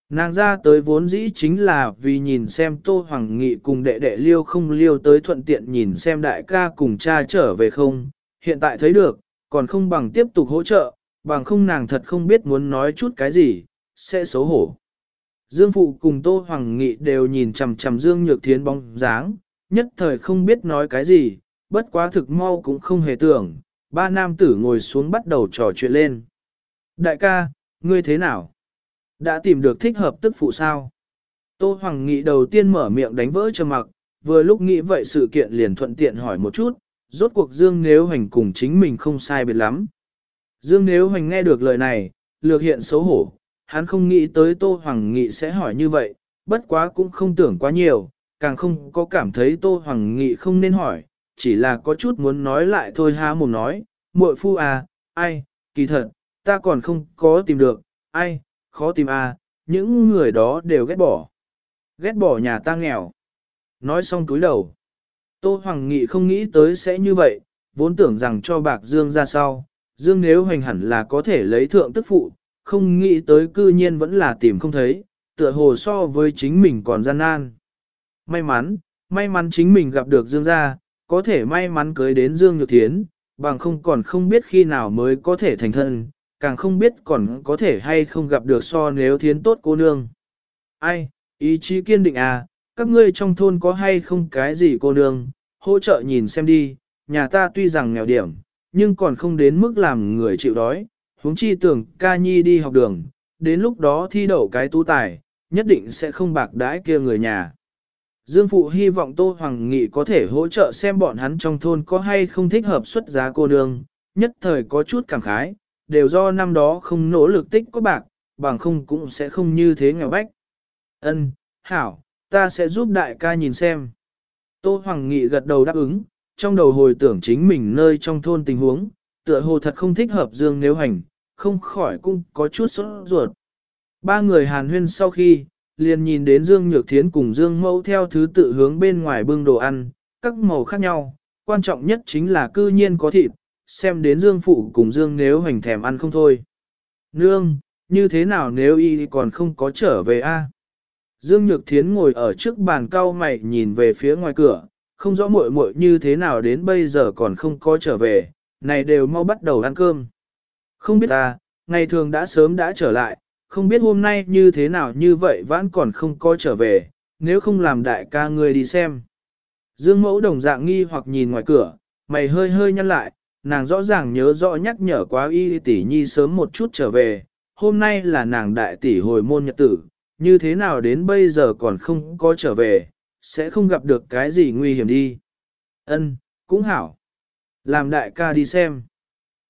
Nàng ra tới vốn dĩ chính là vì nhìn xem Tô Hoàng Nghị cùng đệ đệ liêu không liêu tới thuận tiện nhìn xem đại ca cùng cha trở về không, hiện tại thấy được, còn không bằng tiếp tục hỗ trợ, bằng không nàng thật không biết muốn nói chút cái gì, sẽ xấu hổ. Dương Phụ cùng Tô Hoàng Nghị đều nhìn chằm chằm Dương Nhược Thiến bóng dáng, nhất thời không biết nói cái gì, bất quá thực mau cũng không hề tưởng, ba nam tử ngồi xuống bắt đầu trò chuyện lên. Đại ca, ngươi thế nào? Đã tìm được thích hợp tức phụ sao? Tô Hoàng Nghị đầu tiên mở miệng đánh vỡ trầm mặc, vừa lúc nghĩ vậy sự kiện liền thuận tiện hỏi một chút, rốt cuộc Dương Nếu Hoành cùng chính mình không sai biệt lắm. Dương Nếu Hoành nghe được lời này, lược hiện xấu hổ, hắn không nghĩ tới Tô Hoàng Nghị sẽ hỏi như vậy, bất quá cũng không tưởng quá nhiều, càng không có cảm thấy Tô Hoàng Nghị không nên hỏi, chỉ là có chút muốn nói lại thôi ha mồm nói, muội phu à, ai, kỳ thật, ta còn không có tìm được, ai, khó tìm à, những người đó đều ghét bỏ. Ghét bỏ nhà ta nghèo. Nói xong túi đầu. Tô Hoàng Nghị không nghĩ tới sẽ như vậy, vốn tưởng rằng cho bạc Dương ra sau, Dương nếu hoành hẳn là có thể lấy thượng tức phụ, không nghĩ tới cư nhiên vẫn là tìm không thấy, tựa hồ so với chính mình còn gian nan. May mắn, may mắn chính mình gặp được Dương gia, có thể may mắn cưới đến Dương Nhược Thiến, bằng không còn không biết khi nào mới có thể thành thân, càng không biết còn có thể hay không gặp được so nếu Thiến tốt cô nương. Ai, ý chí kiên định à, các ngươi trong thôn có hay không cái gì cô nương, hỗ trợ nhìn xem đi, nhà ta tuy rằng nghèo điểm, nhưng còn không đến mức làm người chịu đói, huống chi tưởng ca nhi đi học đường, đến lúc đó thi đậu cái tú tài, nhất định sẽ không bạc đãi kia người nhà. Dương Phụ hy vọng Tô Hoàng Nghị có thể hỗ trợ xem bọn hắn trong thôn có hay không thích hợp xuất giá cô nương, nhất thời có chút cảm khái, đều do năm đó không nỗ lực tích có bạc, bằng không cũng sẽ không như thế nghèo bách. Ân, hảo, ta sẽ giúp đại ca nhìn xem. Tô Hoàng Nghị gật đầu đáp ứng, trong đầu hồi tưởng chính mình nơi trong thôn tình huống, tựa hồ thật không thích hợp Dương nếu hành, không khỏi cũng có chút sốt ruột. Ba người hàn huyên sau khi, liền nhìn đến Dương Nhược Thiến cùng Dương Mẫu theo thứ tự hướng bên ngoài bưng đồ ăn, các màu khác nhau, quan trọng nhất chính là cư nhiên có thịt, xem đến Dương Phụ cùng Dương nếu hành thèm ăn không thôi. Nương, như thế nào nếu y còn không có trở về a? Dương Nhược Thiến ngồi ở trước bàn cau mày nhìn về phía ngoài cửa, không rõ muội muội như thế nào đến bây giờ còn không có trở về, này đều mau bắt đầu ăn cơm. Không biết ta, ngày thường đã sớm đã trở lại, không biết hôm nay như thế nào như vậy vẫn còn không có trở về, nếu không làm đại ca ngươi đi xem. Dương mẫu đồng dạng nghi hoặc nhìn ngoài cửa, mày hơi hơi nhăn lại, nàng rõ ràng nhớ rõ nhắc nhở quá y tỷ nhi sớm một chút trở về, hôm nay là nàng đại tỷ hồi môn nhật tử, như thế nào đến bây giờ còn không có trở về, sẽ không gặp được cái gì nguy hiểm đi. Ân, cũng hảo. Làm đại ca đi xem.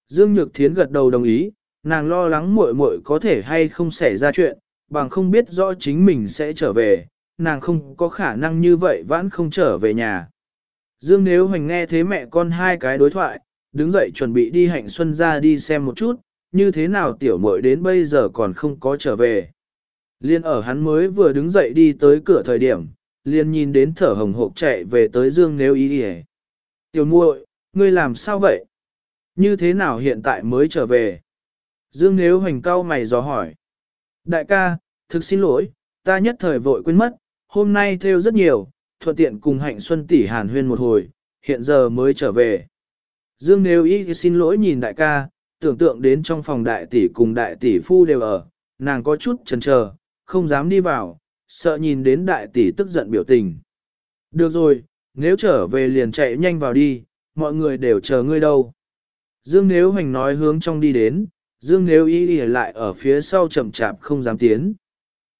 Dương Nhược Thiến gật đầu đồng ý, nàng lo lắng muội muội có thể hay không xảy ra chuyện, bằng không biết rõ chính mình sẽ trở về, nàng không có khả năng như vậy vẫn không trở về nhà. Dương Nếu Hoành nghe thế mẹ con hai cái đối thoại, đứng dậy chuẩn bị đi hạnh xuân ra đi xem một chút, như thế nào tiểu muội đến bây giờ còn không có trở về. Liên ở hắn mới vừa đứng dậy đi tới cửa thời điểm, Liên nhìn đến thở hồng hộc chạy về tới Dương Nếu ý đi Tiểu muội, ngươi làm sao vậy? Như thế nào hiện tại mới trở về? Dương Nếu Hoành cao mày dò hỏi. Đại ca, thực xin lỗi, ta nhất thời vội quên mất, hôm nay theo rất nhiều, thuận tiện cùng hạnh xuân tỷ hàn huyên một hồi, hiện giờ mới trở về. Dương Nếu ý xin lỗi nhìn đại ca, tưởng tượng đến trong phòng đại tỷ cùng đại tỷ phu đều ở, nàng có chút chần chờ, không dám đi vào, sợ nhìn đến đại tỷ tức giận biểu tình. Được rồi, nếu trở về liền chạy nhanh vào đi, mọi người đều chờ ngươi đâu. Dương Nếu Hoành nói hướng trong đi đến, Dương Nếu y đi lại ở phía sau chậm chạp không dám tiến.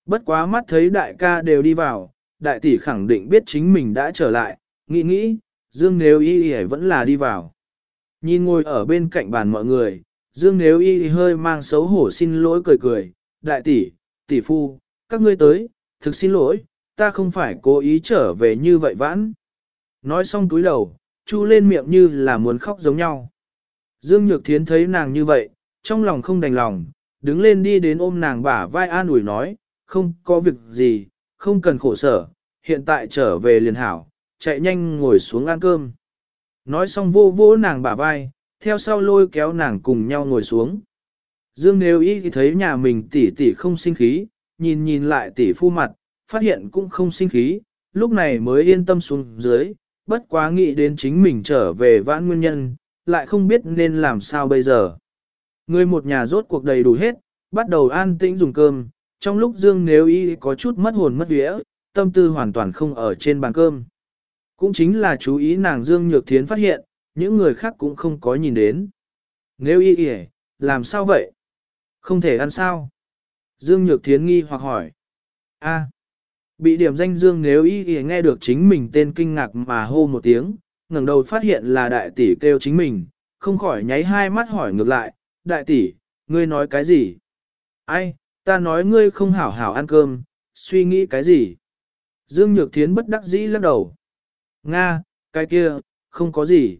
Bất quá mắt thấy đại ca đều đi vào, đại tỷ khẳng định biết chính mình đã trở lại, nghĩ nghĩ, Dương Nếu y y vẫn là đi vào. Nhìn ngồi ở bên cạnh bàn mọi người, Dương Nếu y hơi mang xấu hổ xin lỗi cười cười, đại tỷ, tỷ phu, các ngươi tới, thực xin lỗi, ta không phải cố ý trở về như vậy vãn. Nói xong túi đầu, chu lên miệng như là muốn khóc giống nhau. Dương Nhược Thiến thấy nàng như vậy, trong lòng không đành lòng, đứng lên đi đến ôm nàng bả vai an ủi nói, không có việc gì, không cần khổ sở, hiện tại trở về liền hảo, chạy nhanh ngồi xuống ăn cơm. Nói xong vô vô nàng bả vai, theo sau lôi kéo nàng cùng nhau ngồi xuống. Dương nếu ý thấy nhà mình tỷ tỷ không sinh khí, nhìn nhìn lại tỷ phu mặt, phát hiện cũng không sinh khí, lúc này mới yên tâm xuống dưới, bất quá nghĩ đến chính mình trở về vãn nguyên nhân, lại không biết nên làm sao bây giờ. Người một nhà rốt cuộc đầy đủ hết, bắt đầu an tĩnh dùng cơm, trong lúc Dương nếu y có chút mất hồn mất vía, tâm tư hoàn toàn không ở trên bàn cơm. Cũng chính là chú ý nàng Dương Nhược Thiến phát hiện, những người khác cũng không có nhìn đến. Nếu y y, làm sao vậy? Không thể ăn sao? Dương Nhược Thiến nghi hoặc hỏi. A. bị điểm danh Dương nếu y y nghe được chính mình tên kinh ngạc mà hô một tiếng, ngẩng đầu phát hiện là đại tỷ kêu chính mình, không khỏi nháy hai mắt hỏi ngược lại, đại tỷ, ngươi nói cái gì? Ai, ta nói ngươi không hảo hảo ăn cơm, suy nghĩ cái gì? Dương Nhược Thiến bất đắc dĩ lắc đầu. Nga, cái kia, không có gì.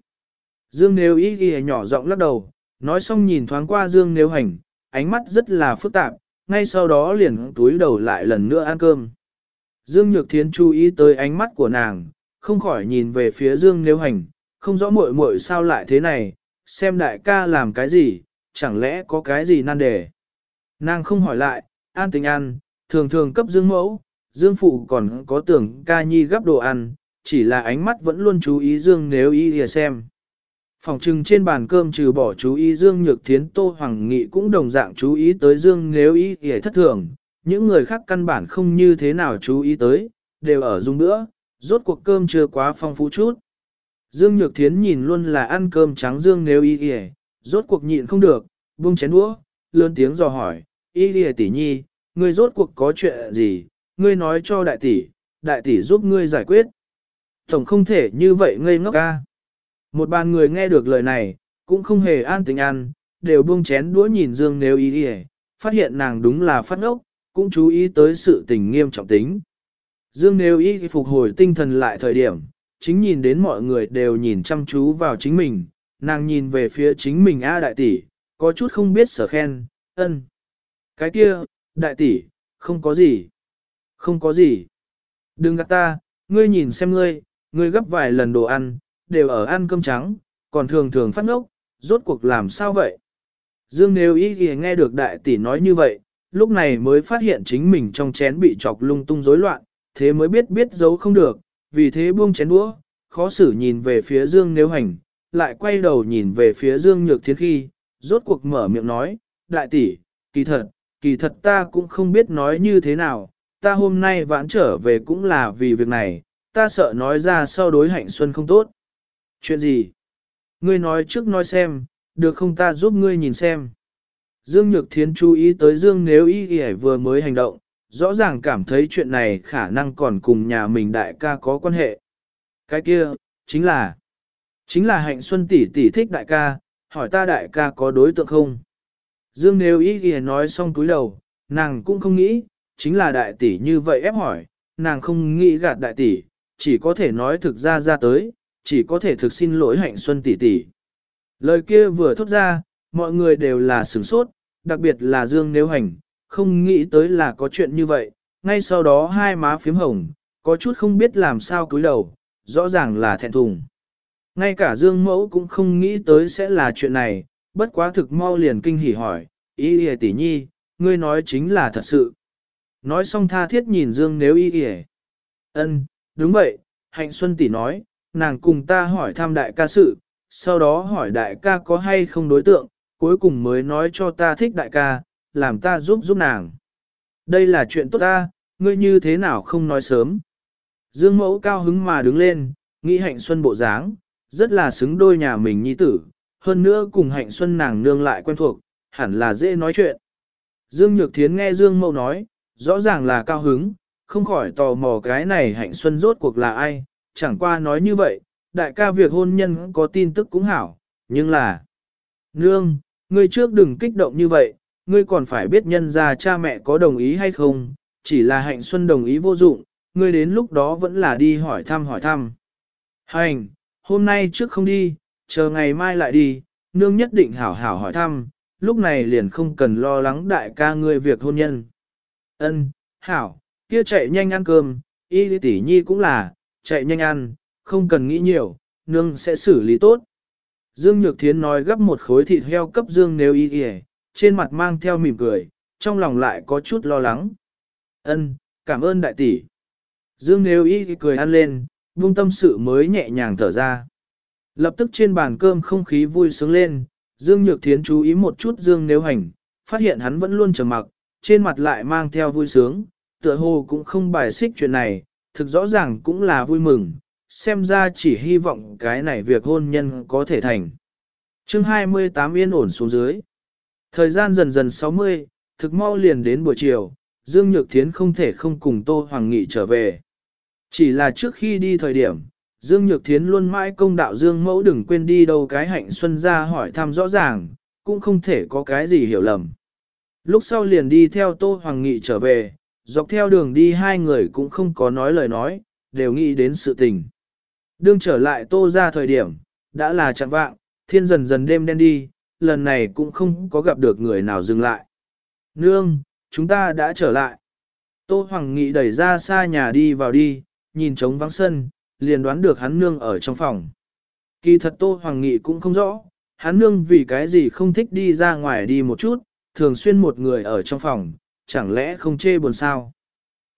Dương Nếu ý ghi nhỏ giọng lắc đầu, nói xong nhìn thoáng qua Dương Nếu hành, ánh mắt rất là phức tạp, ngay sau đó liền túi đầu lại lần nữa ăn cơm. Dương Nhược Thiến chú ý tới ánh mắt của nàng, không khỏi nhìn về phía Dương Nếu hành, không rõ muội muội sao lại thế này, xem đại ca làm cái gì, chẳng lẽ có cái gì nan đề. Nàng không hỏi lại, an tình ăn, thường thường cấp Dương mẫu, Dương phụ còn có tưởng ca nhi gấp đồ ăn, chỉ là ánh mắt vẫn luôn chú ý Dương nếu ý lìa xem. Phòng trừng trên bàn cơm trừ bỏ chú ý Dương Nhược Thiến Tô Hoàng Nghị cũng đồng dạng chú ý tới Dương nếu ý lìa thất thường, những người khác căn bản không như thế nào chú ý tới, đều ở dung nữa, rốt cuộc cơm chưa quá phong phú chút. Dương Nhược Thiến nhìn luôn là ăn cơm trắng Dương nếu ý lìa, rốt cuộc nhịn không được, buông chén đũa, lớn tiếng dò hỏi, y lìa tỷ nhi, ngươi rốt cuộc có chuyện gì, ngươi nói cho đại tỷ, đại tỷ giúp ngươi giải quyết. Tổng không thể như vậy ngây ngốc ca. Một bàn người nghe được lời này, cũng không hề an tình ăn, đều buông chén đũa nhìn Dương nếu y lìa, phát hiện nàng đúng là phát ngốc, cũng chú ý tới sự tình nghiêm trọng tính. Dương nếu ý phục hồi tinh thần lại thời điểm, chính nhìn đến mọi người đều nhìn chăm chú vào chính mình, nàng nhìn về phía chính mình A đại tỷ, có chút không biết sở khen, ân. Cái kia, đại tỷ, không có gì. Không có gì. Đừng gạt ta, ngươi nhìn xem ngươi, ngươi gấp vài lần đồ ăn, đều ở ăn cơm trắng, còn thường thường phát ngốc, rốt cuộc làm sao vậy? Dương nếu ý thì nghe được đại tỷ nói như vậy, lúc này mới phát hiện chính mình trong chén bị chọc lung tung rối loạn, thế mới biết biết giấu không được, vì thế buông chén đũa, khó xử nhìn về phía Dương nếu hành, lại quay đầu nhìn về phía Dương nhược Thiến khi, rốt cuộc mở miệng nói, đại tỷ, kỳ thật, kỳ thật ta cũng không biết nói như thế nào, ta hôm nay vãn trở về cũng là vì việc này, ta sợ nói ra sau đối hạnh xuân không tốt. Chuyện gì? Ngươi nói trước nói xem, được không ta giúp ngươi nhìn xem. Dương Nhược Thiến chú ý tới Dương nếu y y vừa mới hành động, rõ ràng cảm thấy chuyện này khả năng còn cùng nhà mình đại ca có quan hệ. Cái kia, chính là, chính là hạnh xuân tỷ tỷ thích đại ca, hỏi ta đại ca có đối tượng không? Dương nếu ý y nói xong túi đầu, nàng cũng không nghĩ, chính là đại tỷ như vậy ép hỏi, nàng không nghĩ gạt đại tỷ, chỉ có thể nói thực ra ra tới, chỉ có thể thực xin lỗi hạnh xuân tỷ tỷ. Lời kia vừa thốt ra, mọi người đều là sửng sốt, đặc biệt là Dương Nếu Hành, không nghĩ tới là có chuyện như vậy, ngay sau đó hai má phím hồng, có chút không biết làm sao cúi đầu, rõ ràng là thẹn thùng. Ngay cả Dương Mẫu cũng không nghĩ tới sẽ là chuyện này, bất quá thực mau liền kinh hỉ hỏi, ý hề tỷ nhi, ngươi nói chính là thật sự. Nói xong tha thiết nhìn Dương Nếu ý hề. Ân, đúng vậy, Hạnh Xuân tỷ nói, nàng cùng ta hỏi thăm đại ca sự, sau đó hỏi đại ca có hay không đối tượng, cuối cùng mới nói cho ta thích đại ca, làm ta giúp giúp nàng. Đây là chuyện tốt ta, ngươi như thế nào không nói sớm. Dương mẫu cao hứng mà đứng lên, nghĩ hạnh xuân bộ dáng, rất là xứng đôi nhà mình nhi tử, hơn nữa cùng hạnh xuân nàng nương lại quen thuộc, hẳn là dễ nói chuyện. Dương Nhược Thiến nghe Dương mậu nói, rõ ràng là cao hứng, không khỏi tò mò cái này hạnh xuân rốt cuộc là ai, chẳng qua nói như vậy, đại ca việc hôn nhân có tin tức cũng hảo, nhưng là... Nương, ngươi trước đừng kích động như vậy, ngươi còn phải biết nhân ra cha mẹ có đồng ý hay không, chỉ là hạnh xuân đồng ý vô dụng, ngươi đến lúc đó vẫn là đi hỏi thăm hỏi thăm. Hành, hôm nay trước không đi, chờ ngày mai lại đi, nương nhất định hảo hảo hỏi thăm, lúc này liền không cần lo lắng đại ca ngươi việc hôn nhân. Ân, hảo, kia chạy nhanh ăn cơm, y tỷ nhi cũng là, chạy nhanh ăn, không cần nghĩ nhiều, nương sẽ xử lý tốt. Dương Nhược Thiến nói gấp một khối thịt heo cấp Dương nếu y y, trên mặt mang theo mỉm cười, trong lòng lại có chút lo lắng. Ân, cảm ơn đại tỷ. Dương nếu y cười ăn lên, Vung tâm sự mới nhẹ nhàng thở ra. Lập tức trên bàn cơm không khí vui sướng lên, Dương Nhược Thiến chú ý một chút Dương nếu hành, phát hiện hắn vẫn luôn trầm mặc, trên mặt lại mang theo vui sướng, tựa hồ cũng không bài xích chuyện này, thực rõ ràng cũng là vui mừng, xem ra chỉ hy vọng cái này việc hôn nhân có thể thành. chương 28 yên ổn xuống dưới. Thời gian dần dần 60, thực mau liền đến buổi chiều, Dương Nhược Thiến không thể không cùng Tô Hoàng Nghị trở về. Chỉ là trước khi đi thời điểm, Dương Nhược Thiến luôn mãi công đạo Dương Mẫu đừng quên đi đâu cái hạnh xuân ra hỏi thăm rõ ràng, cũng không thể có cái gì hiểu lầm. Lúc sau liền đi theo Tô Hoàng Nghị trở về, dọc theo đường đi hai người cũng không có nói lời nói, đều nghĩ đến sự tình. Đương trở lại tô ra thời điểm, đã là chẳng vạng, thiên dần dần đêm đen đi, lần này cũng không có gặp được người nào dừng lại. Nương, chúng ta đã trở lại. Tô Hoàng Nghị đẩy ra xa nhà đi vào đi, nhìn trống vắng sân, liền đoán được hắn nương ở trong phòng. Kỳ thật Tô Hoàng Nghị cũng không rõ, hắn nương vì cái gì không thích đi ra ngoài đi một chút, thường xuyên một người ở trong phòng, chẳng lẽ không chê buồn sao?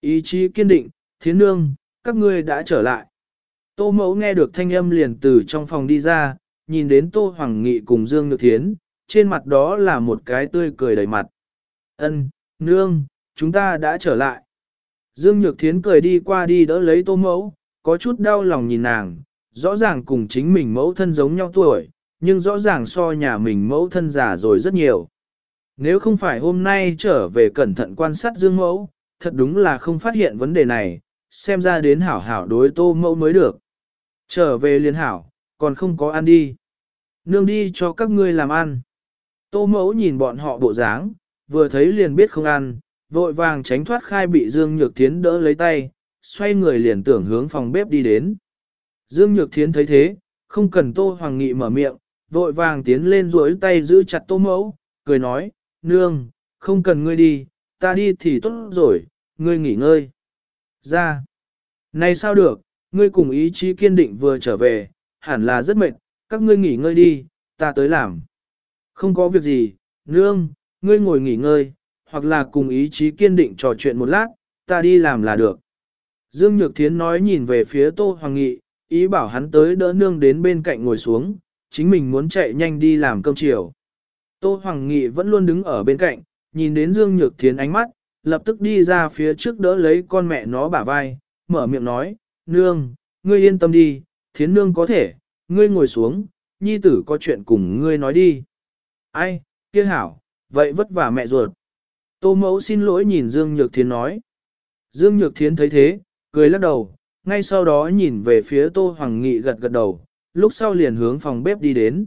Ý chí kiên định, thiến nương, các ngươi đã trở lại. Tô mẫu nghe được thanh âm liền từ trong phòng đi ra, nhìn đến Tô Hoàng Nghị cùng Dương Nhược Thiến, trên mặt đó là một cái tươi cười đầy mặt. Ân, nương, chúng ta đã trở lại. Dương Nhược Thiến cười đi qua đi đỡ lấy Tô mẫu, có chút đau lòng nhìn nàng, rõ ràng cùng chính mình mẫu thân giống nhau tuổi, nhưng rõ ràng so nhà mình mẫu thân già rồi rất nhiều. Nếu không phải hôm nay trở về cẩn thận quan sát Dương mẫu, thật đúng là không phát hiện vấn đề này, xem ra đến hảo hảo đối Tô mẫu mới được. Trở về liên hảo, còn không có ăn đi. Nương đi cho các ngươi làm ăn. Tô mẫu nhìn bọn họ bộ dáng, vừa thấy liền biết không ăn, vội vàng tránh thoát khai bị Dương Nhược Thiến đỡ lấy tay, xoay người liền tưởng hướng phòng bếp đi đến. Dương Nhược Thiến thấy thế, không cần Tô Hoàng Nghị mở miệng, vội vàng tiến lên duỗi tay giữ chặt Tô mẫu, cười nói, nương, không cần ngươi đi, ta đi thì tốt rồi, ngươi nghỉ ngơi. Ra. Này sao được, ngươi cùng ý chí kiên định vừa trở về, hẳn là rất mệt, các ngươi nghỉ ngơi đi, ta tới làm. Không có việc gì, nương, ngươi ngồi nghỉ ngơi, hoặc là cùng ý chí kiên định trò chuyện một lát, ta đi làm là được. Dương Nhược Thiến nói nhìn về phía Tô Hoàng Nghị, ý bảo hắn tới đỡ nương đến bên cạnh ngồi xuống, chính mình muốn chạy nhanh đi làm cơm chiều. Tô Hoàng Nghị vẫn luôn đứng ở bên cạnh, nhìn đến Dương Nhược Thiến ánh mắt, lập tức đi ra phía trước đỡ lấy con mẹ nó bả vai, mở miệng nói, Nương, ngươi yên tâm đi, Thiến Nương có thể, ngươi ngồi xuống, nhi tử có chuyện cùng ngươi nói đi. Ai, kia hảo, vậy vất vả mẹ ruột. Tô mẫu xin lỗi nhìn Dương Nhược Thiến nói. Dương Nhược Thiến thấy thế, cười lắc đầu, ngay sau đó nhìn về phía Tô Hoàng Nghị gật gật đầu, lúc sau liền hướng phòng bếp đi đến.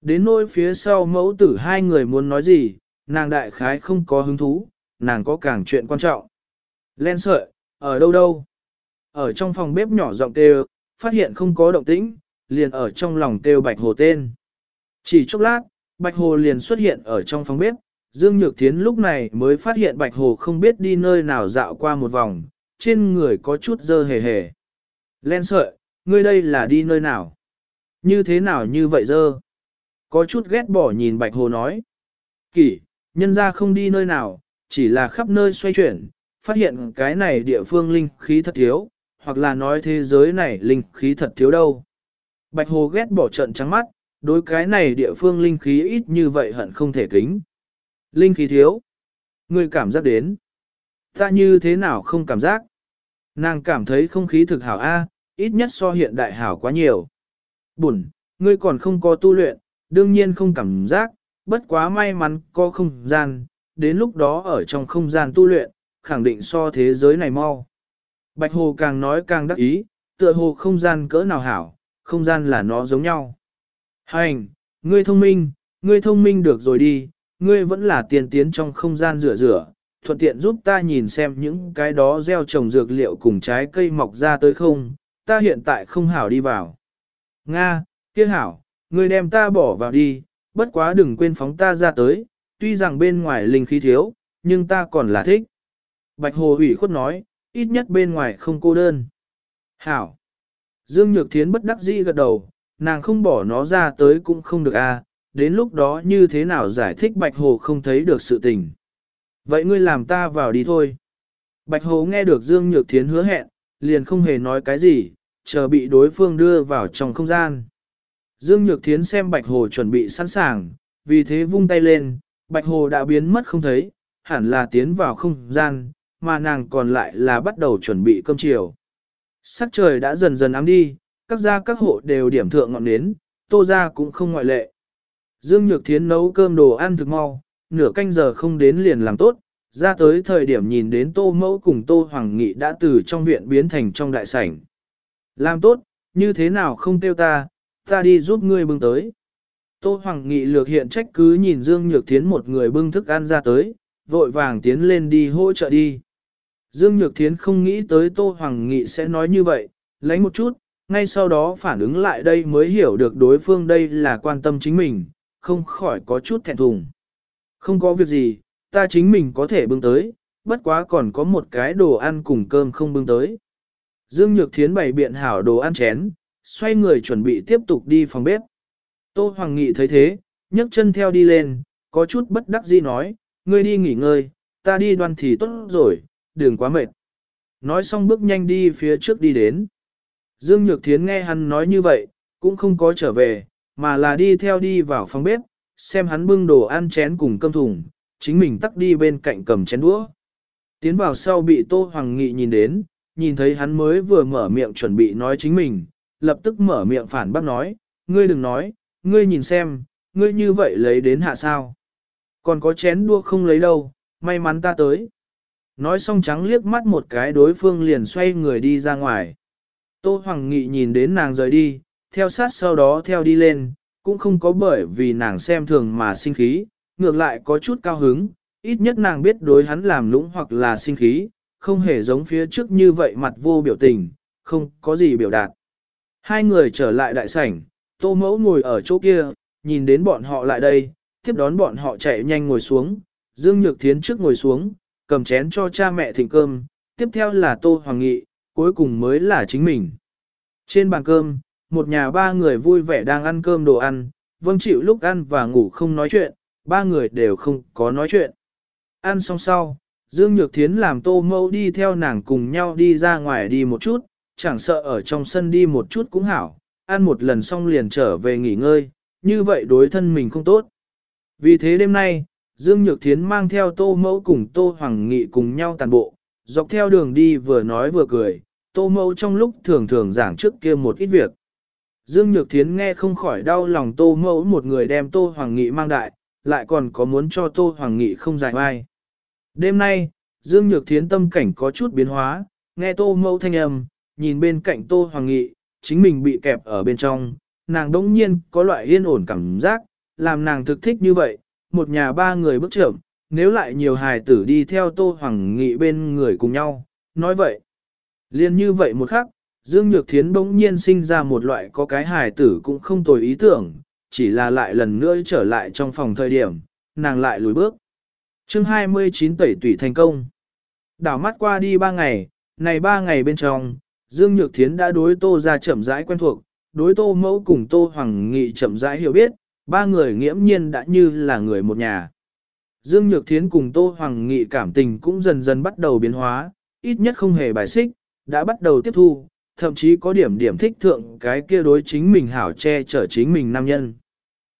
Đến nỗi phía sau mẫu tử hai người muốn nói gì, nàng đại khái không có hứng thú, nàng có càng chuyện quan trọng. Len sợi, ở đâu đâu? Ở trong phòng bếp nhỏ giọng kêu, phát hiện không có động tĩnh, liền ở trong lòng kêu Bạch Hồ tên. Chỉ chốc lát, Bạch Hồ liền xuất hiện ở trong phòng bếp, Dương Nhược Thiến lúc này mới phát hiện Bạch Hồ không biết đi nơi nào dạo qua một vòng, trên người có chút dơ hề hề. Len sợi, ngươi đây là đi nơi nào? Như thế nào như vậy dơ? Có chút ghét bỏ nhìn Bạch Hồ nói. Kỷ, nhân ra không đi nơi nào, chỉ là khắp nơi xoay chuyển, phát hiện cái này địa phương linh khí thật thiếu, hoặc là nói thế giới này linh khí thật thiếu đâu. Bạch Hồ ghét bỏ trận trắng mắt, đối cái này địa phương linh khí ít như vậy hận không thể kính. Linh khí thiếu. ngươi cảm giác đến. Ta như thế nào không cảm giác? Nàng cảm thấy không khí thực hảo A, ít nhất so hiện đại hảo quá nhiều. Bùn, ngươi còn không có tu luyện, đương nhiên không cảm giác, bất quá may mắn có không gian, đến lúc đó ở trong không gian tu luyện, khẳng định so thế giới này mau. Bạch Hồ càng nói càng đắc ý, tựa hồ không gian cỡ nào hảo, không gian là nó giống nhau. Hành, ngươi thông minh, ngươi thông minh được rồi đi, ngươi vẫn là tiền tiến trong không gian rửa rửa, thuận tiện giúp ta nhìn xem những cái đó gieo trồng dược liệu cùng trái cây mọc ra tới không, ta hiện tại không hảo đi vào. Nga, kia hảo, ngươi đem ta bỏ vào đi, bất quá đừng quên phóng ta ra tới, tuy rằng bên ngoài linh khí thiếu, nhưng ta còn là thích. Bạch Hồ ủy khuất nói, ít nhất bên ngoài không cô đơn. Hảo. Dương Nhược Thiến bất đắc dĩ gật đầu, nàng không bỏ nó ra tới cũng không được a. À, đến lúc đó như thế nào giải thích Bạch Hồ không thấy được sự tình. Vậy ngươi làm ta vào đi thôi. Bạch Hồ nghe được Dương Nhược Thiến hứa hẹn, liền không hề nói cái gì, chờ bị đối phương đưa vào trong không gian. Dương Nhược Thiến xem Bạch Hồ chuẩn bị sẵn sàng, vì thế vung tay lên, Bạch Hồ đã biến mất không thấy, hẳn là tiến vào không gian, mà nàng còn lại là bắt đầu chuẩn bị cơm chiều. Sắc trời đã dần dần ám đi, các gia các hộ đều điểm thượng ngọn nến, tô gia cũng không ngoại lệ. Dương Nhược Thiến nấu cơm đồ ăn thực mau, nửa canh giờ không đến liền làm tốt, ra tới thời điểm nhìn đến tô mẫu cùng tô hoàng nghị đã từ trong viện biến thành trong đại sảnh. Làm tốt, như thế nào không tiêu ta, ta đi giúp ngươi bưng tới. Tô Hoàng Nghị lược hiện trách cứ nhìn Dương Nhược Thiến một người bưng thức ăn ra tới, vội vàng tiến lên đi hỗ trợ đi. Dương Nhược Thiến không nghĩ tới Tô Hoàng Nghị sẽ nói như vậy, lấy một chút, ngay sau đó phản ứng lại đây mới hiểu được đối phương đây là quan tâm chính mình, không khỏi có chút thẹn thùng. Không có việc gì, ta chính mình có thể bưng tới, bất quá còn có một cái đồ ăn cùng cơm không bưng tới. Dương Nhược Thiến bày biện hảo đồ ăn chén, xoay người chuẩn bị tiếp tục đi phòng bếp. Tô Hoàng Nghị thấy thế, nhấc chân theo đi lên, có chút bất đắc dĩ nói, ngươi đi nghỉ ngơi, ta đi đoan thì tốt rồi, đừng quá mệt. Nói xong bước nhanh đi phía trước đi đến. Dương Nhược Thiến nghe hắn nói như vậy, cũng không có trở về, mà là đi theo đi vào phòng bếp, xem hắn bưng đồ ăn chén cùng cơm thùng, chính mình tắt đi bên cạnh cầm chén đũa. Tiến vào sau bị Tô Hoàng Nghị nhìn đến, nhìn thấy hắn mới vừa mở miệng chuẩn bị nói chính mình, lập tức mở miệng phản bác nói, ngươi đừng nói, ngươi nhìn xem, ngươi như vậy lấy đến hạ sao. Còn có chén đua không lấy đâu, may mắn ta tới. Nói xong trắng liếc mắt một cái đối phương liền xoay người đi ra ngoài. Tô Hoàng Nghị nhìn đến nàng rời đi, theo sát sau đó theo đi lên, cũng không có bởi vì nàng xem thường mà sinh khí, ngược lại có chút cao hứng, ít nhất nàng biết đối hắn làm lũng hoặc là sinh khí, không hề giống phía trước như vậy mặt vô biểu tình, không có gì biểu đạt. Hai người trở lại đại sảnh, tô mẫu ngồi ở chỗ kia, nhìn đến bọn họ lại đây, tiếp đón bọn họ chạy nhanh ngồi xuống, Dương Nhược Thiến trước ngồi xuống, cầm chén cho cha mẹ thịnh cơm, tiếp theo là Tô Hoàng Nghị, cuối cùng mới là chính mình. Trên bàn cơm, một nhà ba người vui vẻ đang ăn cơm đồ ăn, vâng chịu lúc ăn và ngủ không nói chuyện, ba người đều không có nói chuyện. Ăn xong sau, Dương Nhược Thiến làm tô mẫu đi theo nàng cùng nhau đi ra ngoài đi một chút, chẳng sợ ở trong sân đi một chút cũng hảo, ăn một lần xong liền trở về nghỉ ngơi, như vậy đối thân mình không tốt. Vì thế đêm nay, Dương Nhược Thiến mang theo Tô Mẫu cùng Tô Hoàng Nghị cùng nhau tàn bộ, dọc theo đường đi vừa nói vừa cười, Tô Mẫu trong lúc thường thường giảng trước kia một ít việc. Dương Nhược Thiến nghe không khỏi đau lòng Tô Mẫu một người đem Tô Hoàng Nghị mang đại, lại còn có muốn cho Tô Hoàng Nghị không giải vai. Đêm nay, Dương Nhược Thiến tâm cảnh có chút biến hóa, nghe Tô Mẫu thanh âm, nhìn bên cạnh Tô Hoàng Nghị, chính mình bị kẹp ở bên trong, nàng đống nhiên có loại yên ổn cảm giác, làm nàng thực thích như vậy, một nhà ba người bước trưởng, nếu lại nhiều hài tử đi theo Tô Hoàng Nghị bên người cùng nhau, nói vậy. Liên như vậy một khắc, Dương Nhược Thiến bỗng nhiên sinh ra một loại có cái hài tử cũng không tồi ý tưởng, chỉ là lại lần nữa trở lại trong phòng thời điểm, nàng lại lùi bước. chương 29 tẩy tủy thành công. Đảo mắt qua đi ba ngày, này ba ngày bên trong, Dương Nhược Thiến đã đối tô ra chậm rãi quen thuộc, đối tô mẫu cùng tô hoàng nghị chậm rãi hiểu biết, ba người nghiễm nhiên đã như là người một nhà. Dương Nhược Thiến cùng tô hoàng nghị cảm tình cũng dần dần bắt đầu biến hóa, ít nhất không hề bài xích, đã bắt đầu tiếp thu, thậm chí có điểm điểm thích thượng cái kia đối chính mình hảo che chở chính mình nam nhân.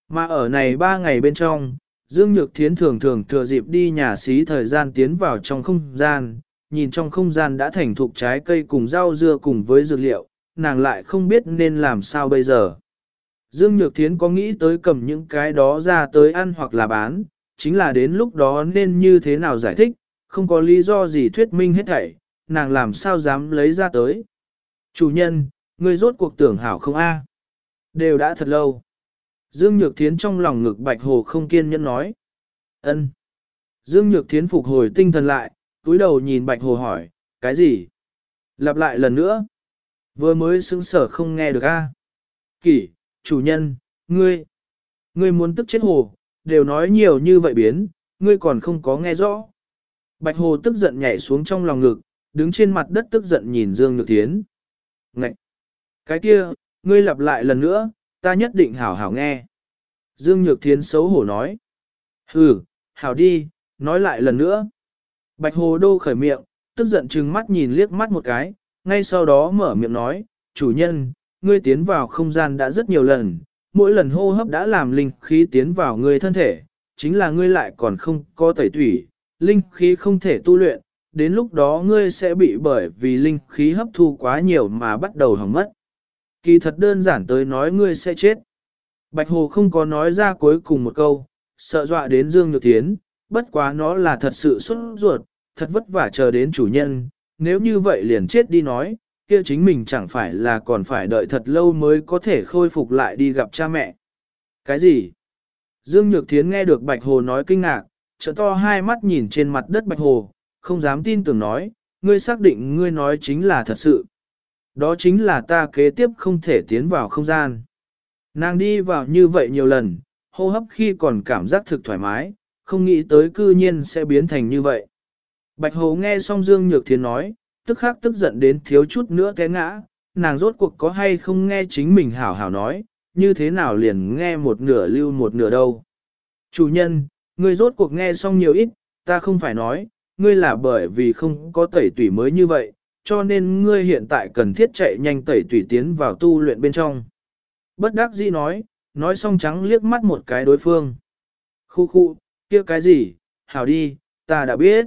Mà ở này ba ngày bên trong, Dương Nhược Thiến thường thường thừa dịp đi nhà xí thời gian tiến vào trong không gian, nhìn trong không gian đã thành thục trái cây cùng rau dưa cùng với dược liệu, nàng lại không biết nên làm sao bây giờ. Dương Nhược Thiến có nghĩ tới cầm những cái đó ra tới ăn hoặc là bán, chính là đến lúc đó nên như thế nào giải thích, không có lý do gì thuyết minh hết thảy, nàng làm sao dám lấy ra tới. Chủ nhân, ngươi rốt cuộc tưởng hảo không a? Đều đã thật lâu. Dương Nhược Thiến trong lòng ngực Bạch Hồ không kiên nhẫn nói. ân. Dương Nhược Thiến phục hồi tinh thần lại, túi đầu nhìn Bạch Hồ hỏi, cái gì? Lặp lại lần nữa. Vừa mới xứng sở không nghe được a. À? Kỷ, chủ nhân, ngươi, ngươi muốn tức chết Hồ, đều nói nhiều như vậy biến, ngươi còn không có nghe rõ. Bạch Hồ tức giận nhảy xuống trong lòng ngực, đứng trên mặt đất tức giận nhìn Dương Nhược Thiến. Ngậy! Cái kia, ngươi lặp lại lần nữa, ta nhất định hảo hảo nghe. Dương Nhược Thiến xấu hổ nói. Hừ, hảo đi, nói lại lần nữa. Bạch Hồ Đô khởi miệng, tức giận trừng mắt nhìn liếc mắt một cái, ngay sau đó mở miệng nói, chủ nhân, ngươi tiến vào không gian đã rất nhiều lần, mỗi lần hô hấp đã làm linh khí tiến vào ngươi thân thể, chính là ngươi lại còn không có tẩy tủy, linh khí không thể tu luyện, đến lúc đó ngươi sẽ bị bởi vì linh khí hấp thu quá nhiều mà bắt đầu hỏng mất. Kỳ thật đơn giản tới nói ngươi sẽ chết. Bạch Hồ không có nói ra cuối cùng một câu, sợ dọa đến Dương Nhược Thiến, bất quá nó là thật sự xuất ruột, thật vất vả chờ đến chủ nhân, nếu như vậy liền chết đi nói, kia chính mình chẳng phải là còn phải đợi thật lâu mới có thể khôi phục lại đi gặp cha mẹ. Cái gì? Dương Nhược Thiến nghe được Bạch Hồ nói kinh ngạc, trợ to hai mắt nhìn trên mặt đất Bạch Hồ, không dám tin tưởng nói, ngươi xác định ngươi nói chính là thật sự. Đó chính là ta kế tiếp không thể tiến vào không gian. Nàng đi vào như vậy nhiều lần, hô hấp khi còn cảm giác thực thoải mái, không nghĩ tới cư nhiên sẽ biến thành như vậy. Bạch Hồ nghe xong Dương Nhược Thiến nói, tức khắc tức giận đến thiếu chút nữa té ngã, nàng rốt cuộc có hay không nghe chính mình hảo hảo nói, như thế nào liền nghe một nửa lưu một nửa đâu. Chủ nhân, ngươi rốt cuộc nghe xong nhiều ít, ta không phải nói, ngươi là bởi vì không có tẩy tủy mới như vậy, cho nên ngươi hiện tại cần thiết chạy nhanh tẩy tủy tiến vào tu luyện bên trong. Bất đắc dĩ nói, nói xong trắng liếc mắt một cái đối phương. Khu khu, kia cái gì, hảo đi, ta đã biết.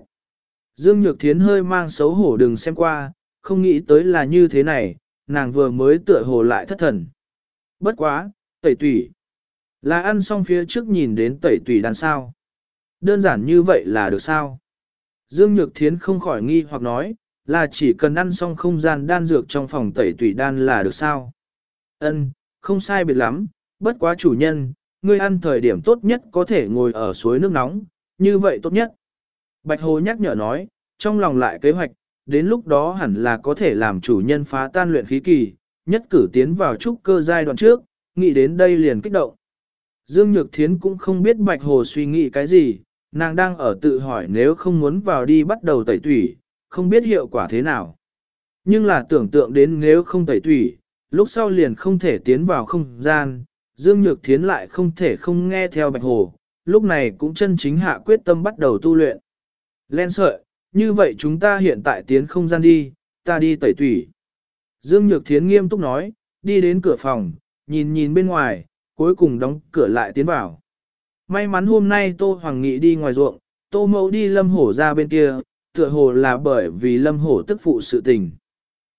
Dương Nhược Thiến hơi mang xấu hổ đừng xem qua, không nghĩ tới là như thế này, nàng vừa mới tựa hồ lại thất thần. Bất quá, tẩy tủy. Là ăn xong phía trước nhìn đến tẩy tủy đàn sao. Đơn giản như vậy là được sao? Dương Nhược Thiến không khỏi nghi hoặc nói, là chỉ cần ăn xong không gian đan dược trong phòng tẩy tủy đan là được sao? Ân, không sai biệt lắm, bất quá chủ nhân, ngươi ăn thời điểm tốt nhất có thể ngồi ở suối nước nóng, như vậy tốt nhất. Bạch Hồ nhắc nhở nói, trong lòng lại kế hoạch, đến lúc đó hẳn là có thể làm chủ nhân phá tan luyện khí kỳ, nhất cử tiến vào trúc cơ giai đoạn trước, nghĩ đến đây liền kích động. Dương Nhược Thiến cũng không biết Bạch Hồ suy nghĩ cái gì, nàng đang ở tự hỏi nếu không muốn vào đi bắt đầu tẩy tủy, không biết hiệu quả thế nào. Nhưng là tưởng tượng đến nếu không tẩy tủy, lúc sau liền không thể tiến vào không gian, Dương Nhược Thiến lại không thể không nghe theo Bạch Hồ, lúc này cũng chân chính hạ quyết tâm bắt đầu tu luyện. Len sợi, như vậy chúng ta hiện tại tiến không gian đi, ta đi tẩy tủy. Dương Nhược Thiến nghiêm túc nói, đi đến cửa phòng, nhìn nhìn bên ngoài, cuối cùng đóng cửa lại tiến vào. May mắn hôm nay Tô Hoàng Nghị đi ngoài ruộng, Tô Mẫu đi lâm hổ ra bên kia, tựa hồ là bởi vì lâm hổ tức phụ sự tình.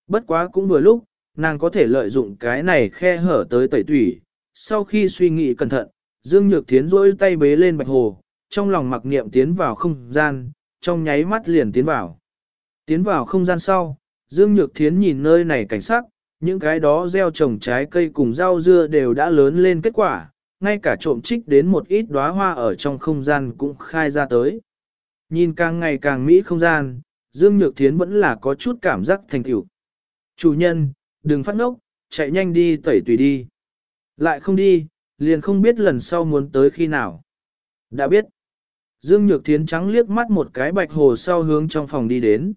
Bất quá cũng vừa lúc, nàng có thể lợi dụng cái này khe hở tới tẩy tủy. Sau khi suy nghĩ cẩn thận, Dương Nhược Thiến rỗi tay bế lên bạch hồ, trong lòng mặc niệm tiến vào không gian, trong nháy mắt liền tiến vào. Tiến vào không gian sau, Dương Nhược Thiến nhìn nơi này cảnh sắc, những cái đó gieo trồng trái cây cùng rau dưa đều đã lớn lên kết quả, ngay cả trộm trích đến một ít đóa hoa ở trong không gian cũng khai ra tới. Nhìn càng ngày càng mỹ không gian, Dương Nhược Thiến vẫn là có chút cảm giác thành tựu. Chủ nhân, đừng phát ngốc, chạy nhanh đi tẩy tùy đi. Lại không đi, liền không biết lần sau muốn tới khi nào. Đã biết. Dương Nhược Thiến trắng liếc mắt một cái bạch hồ sau hướng trong phòng đi đến.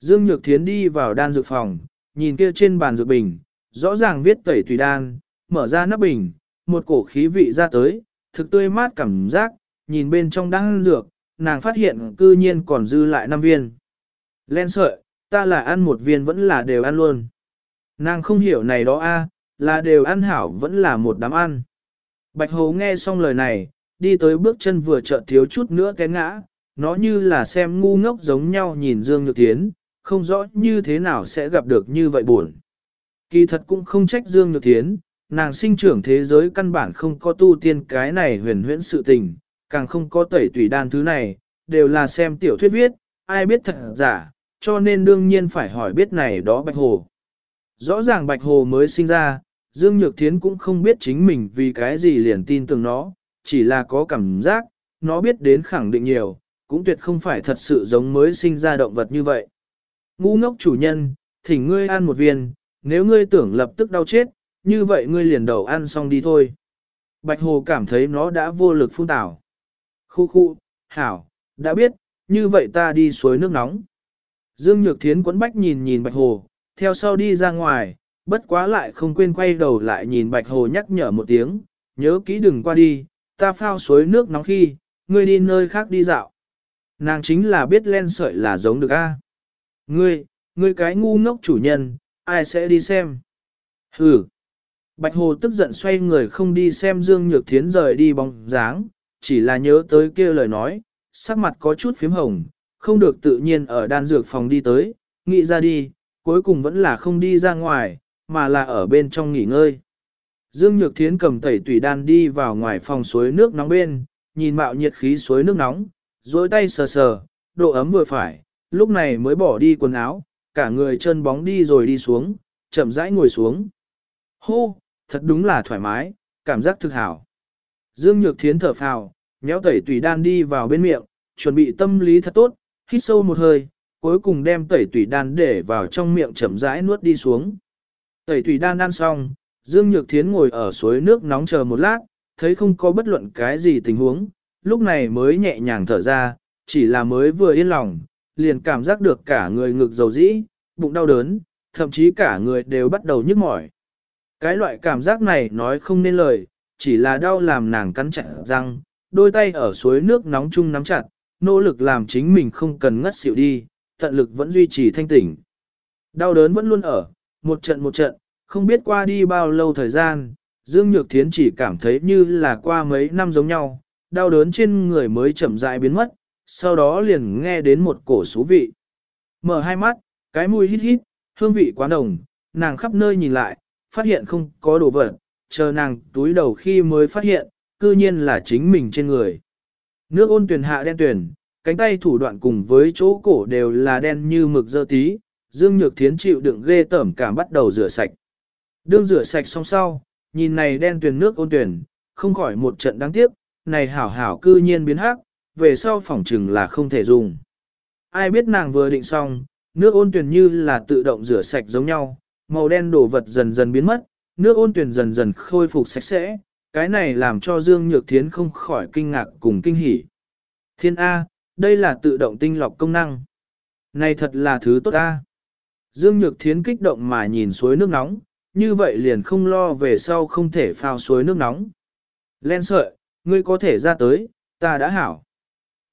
Dương Nhược Thiến đi vào đan dược phòng, nhìn kia trên bàn dược bình, rõ ràng viết tẩy tùy đan, mở ra nắp bình, một cổ khí vị ra tới, thực tươi mát cảm giác, nhìn bên trong đang dược, nàng phát hiện cư nhiên còn dư lại 5 viên. Len sợi, ta là ăn một viên vẫn là đều ăn luôn. Nàng không hiểu này đó a, là đều ăn hảo vẫn là một đám ăn. Bạch Hồ nghe xong lời này, đi tới bước chân vừa chợt thiếu chút nữa té ngã, nó như là xem ngu ngốc giống nhau nhìn Dương Nhược Thiến, không rõ như thế nào sẽ gặp được như vậy buồn. Kỳ thật cũng không trách Dương Nhược Thiến, nàng sinh trưởng thế giới căn bản không có tu tiên cái này huyền huyễn sự tình, càng không có tẩy tùy đan thứ này, đều là xem tiểu thuyết viết, ai biết thật giả, cho nên đương nhiên phải hỏi biết này đó Bạch Hồ. Rõ ràng Bạch Hồ mới sinh ra, Dương Nhược Thiến cũng không biết chính mình vì cái gì liền tin tưởng nó, chỉ là có cảm giác, nó biết đến khẳng định nhiều, cũng tuyệt không phải thật sự giống mới sinh ra động vật như vậy. Ngu ngốc chủ nhân, thỉnh ngươi ăn một viên, nếu ngươi tưởng lập tức đau chết, như vậy ngươi liền đầu ăn xong đi thôi. Bạch Hồ cảm thấy nó đã vô lực phun tảo. Khu khu, hảo, đã biết, như vậy ta đi suối nước nóng. Dương Nhược Thiến quấn bách nhìn nhìn Bạch Hồ, theo sau đi ra ngoài, bất quá lại không quên quay đầu lại nhìn Bạch Hồ nhắc nhở một tiếng, nhớ kỹ đừng qua đi, ta phao suối nước nóng khi, ngươi đi nơi khác đi dạo. Nàng chính là biết len sợi là giống được a. Ngươi, ngươi cái ngu ngốc chủ nhân, ai sẽ đi xem? Hừ. Bạch Hồ tức giận xoay người không đi xem Dương Nhược Thiến rời đi bóng dáng, chỉ là nhớ tới kia lời nói, sắc mặt có chút phím hồng, không được tự nhiên ở đan dược phòng đi tới, nghĩ ra đi, cuối cùng vẫn là không đi ra ngoài, mà là ở bên trong nghỉ ngơi. Dương Nhược Thiến cầm tẩy tùy đan đi vào ngoài phòng suối nước nóng bên, nhìn mạo nhiệt khí suối nước nóng, duỗi tay sờ sờ, độ ấm vừa phải, lúc này mới bỏ đi quần áo, cả người chân bóng đi rồi đi xuống, chậm rãi ngồi xuống. Hô, thật đúng là thoải mái, cảm giác thực hảo. Dương Nhược Thiến thở phào, nhéo tẩy tùy đan đi vào bên miệng, chuẩn bị tâm lý thật tốt, hít sâu một hơi, cuối cùng đem tẩy tùy đan để vào trong miệng chậm rãi nuốt đi xuống. Tẩy tùy đan ăn xong, Dương Nhược Thiến ngồi ở suối nước nóng chờ một lát, thấy không có bất luận cái gì tình huống, lúc này mới nhẹ nhàng thở ra, chỉ là mới vừa yên lòng, liền cảm giác được cả người ngực dầu dĩ, bụng đau đớn, thậm chí cả người đều bắt đầu nhức mỏi. Cái loại cảm giác này nói không nên lời, chỉ là đau làm nàng cắn chặt răng, đôi tay ở suối nước nóng chung nắm chặt, nỗ lực làm chính mình không cần ngất xỉu đi, tận lực vẫn duy trì thanh tỉnh. Đau đớn vẫn luôn ở, một trận một trận, không biết qua đi bao lâu thời gian, Dương Nhược Thiến chỉ cảm thấy như là qua mấy năm giống nhau, đau đớn trên người mới chậm rãi biến mất, sau đó liền nghe đến một cổ xú vị. Mở hai mắt, cái mùi hít hít, hương vị quá đồng, nàng khắp nơi nhìn lại, phát hiện không có đồ vật, chờ nàng túi đầu khi mới phát hiện, cư nhiên là chính mình trên người. Nước ôn tuyển hạ đen tuyển, cánh tay thủ đoạn cùng với chỗ cổ đều là đen như mực dơ tí, Dương Nhược Thiến chịu đựng ghê tởm cảm bắt đầu rửa sạch. Đương rửa sạch xong sau, nhìn này đen tuyển nước ôn tuyển, không khỏi một trận đáng tiếc, này hảo hảo cư nhiên biến hắc, về sau phỏng chừng là không thể dùng. Ai biết nàng vừa định xong, nước ôn tuyển như là tự động rửa sạch giống nhau, màu đen đổ vật dần dần biến mất, nước ôn tuyển dần dần khôi phục sạch sẽ, cái này làm cho Dương Nhược Thiến không khỏi kinh ngạc cùng kinh hỉ. Thiên A, đây là tự động tinh lọc công năng. Này thật là thứ tốt A. Dương Nhược Thiến kích động mà nhìn suối nước nóng, như vậy liền không lo về sau không thể phao suối nước nóng. Len sợi, ngươi có thể ra tới, ta đã hảo.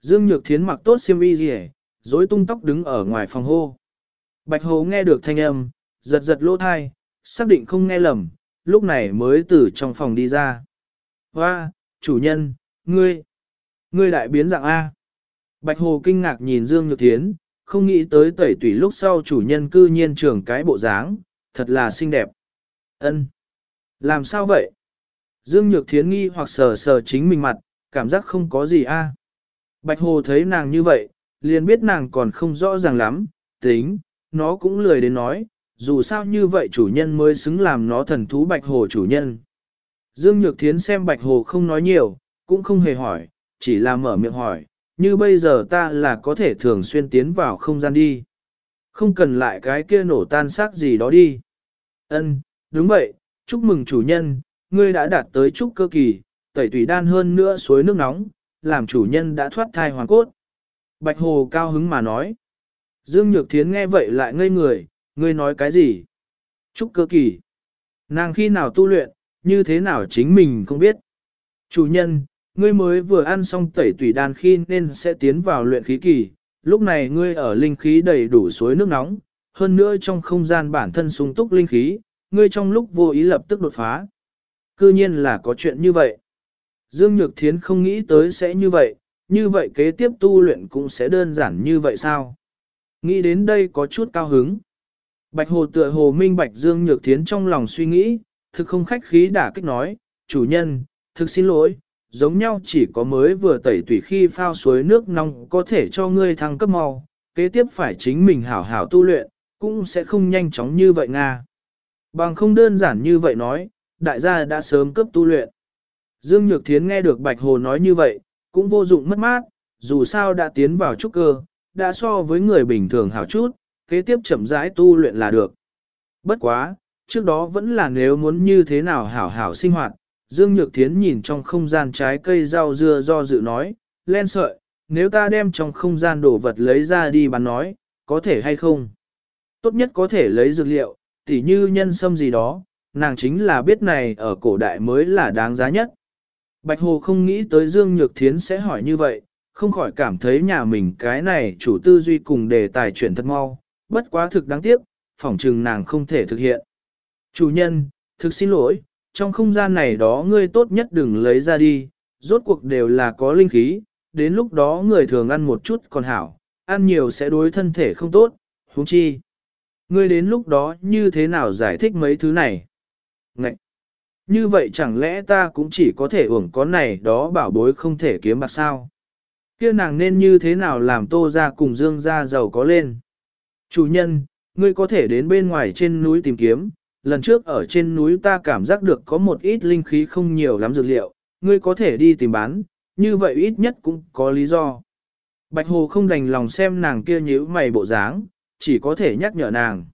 Dương Nhược Thiến mặc tốt xiêm y gì dối tung tóc đứng ở ngoài phòng hô. Bạch Hồ nghe được thanh âm, giật giật lỗ thai, xác định không nghe lầm, lúc này mới từ trong phòng đi ra. Hoa, chủ nhân, ngươi, ngươi đại biến dạng A. Bạch Hồ kinh ngạc nhìn Dương Nhược Thiến, không nghĩ tới tẩy tủy lúc sau chủ nhân cư nhiên trưởng cái bộ dáng, thật là xinh đẹp. Ân, Làm sao vậy? Dương Nhược Thiến nghi hoặc sờ sờ chính mình mặt, cảm giác không có gì a. Bạch Hồ thấy nàng như vậy, liền biết nàng còn không rõ ràng lắm, tính, nó cũng lười đến nói, dù sao như vậy chủ nhân mới xứng làm nó thần thú Bạch Hồ chủ nhân. Dương Nhược Thiến xem Bạch Hồ không nói nhiều, cũng không hề hỏi, chỉ là mở miệng hỏi, như bây giờ ta là có thể thường xuyên tiến vào không gian đi. Không cần lại cái kia nổ tan xác gì đó đi. Ân, đúng vậy, chúc mừng chủ nhân, ngươi đã đạt tới chúc cơ kỳ, tẩy tùy đan hơn nữa suối nước nóng, làm chủ nhân đã thoát thai hoàn cốt. Bạch Hồ cao hứng mà nói. Dương Nhược Thiến nghe vậy lại ngây người, ngươi nói cái gì? Trúc cơ kỳ. Nàng khi nào tu luyện, như thế nào chính mình không biết. Chủ nhân, ngươi mới vừa ăn xong tẩy tùy đan khi nên sẽ tiến vào luyện khí kỳ, lúc này ngươi ở linh khí đầy đủ suối nước nóng, hơn nữa trong không gian bản thân sung túc linh khí, ngươi trong lúc vô ý lập tức đột phá. Cư nhiên là có chuyện như vậy. Dương Nhược Thiến không nghĩ tới sẽ như vậy, như vậy kế tiếp tu luyện cũng sẽ đơn giản như vậy sao? Nghĩ đến đây có chút cao hứng. Bạch Hồ tựa hồ minh bạch Dương Nhược Thiến trong lòng suy nghĩ, thực không khách khí đả kích nói, chủ nhân, thực xin lỗi, giống nhau chỉ có mới vừa tẩy tủy khi phao suối nước nóng có thể cho ngươi thăng cấp mau, kế tiếp phải chính mình hảo hảo tu luyện, cũng sẽ không nhanh chóng như vậy Nga. Bằng không đơn giản như vậy nói, đại gia đã sớm cấp tu luyện. Dương Nhược Thiến nghe được Bạch Hồ nói như vậy, cũng vô dụng mất mát, dù sao đã tiến vào trúc cơ, đã so với người bình thường hảo chút, kế tiếp chậm rãi tu luyện là được. Bất quá, trước đó vẫn là nếu muốn như thế nào hảo hảo sinh hoạt, Dương Nhược Thiến nhìn trong không gian trái cây rau dưa do dự nói, len sợi, nếu ta đem trong không gian đồ vật lấy ra đi bán nói, có thể hay không? Tốt nhất có thể lấy dược liệu, tỉ như nhân sâm gì đó, nàng chính là biết này ở cổ đại mới là đáng giá nhất. Bạch Hồ không nghĩ tới Dương Nhược Thiến sẽ hỏi như vậy, không khỏi cảm thấy nhà mình cái này chủ tư duy cùng đề tài chuyển thật mau, bất quá thực đáng tiếc, phỏng trừng nàng không thể thực hiện. Chủ nhân, thực xin lỗi, trong không gian này đó ngươi tốt nhất đừng lấy ra đi, rốt cuộc đều là có linh khí, đến lúc đó người thường ăn một chút còn hảo, ăn nhiều sẽ đối thân thể không tốt, huống chi. Ngươi đến lúc đó như thế nào giải thích mấy thứ này? Ngậy! Như vậy chẳng lẽ ta cũng chỉ có thể uổng có này đó bảo bối không thể kiếm bạc sao? Kia nàng nên như thế nào làm tô ra cùng dương ra giàu có lên? Chủ nhân, ngươi có thể đến bên ngoài trên núi tìm kiếm, lần trước ở trên núi ta cảm giác được có một ít linh khí không nhiều lắm dược liệu, ngươi có thể đi tìm bán, như vậy ít nhất cũng có lý do. Bạch Hồ không đành lòng xem nàng kia nhíu mày bộ dáng, chỉ có thể nhắc nhở nàng.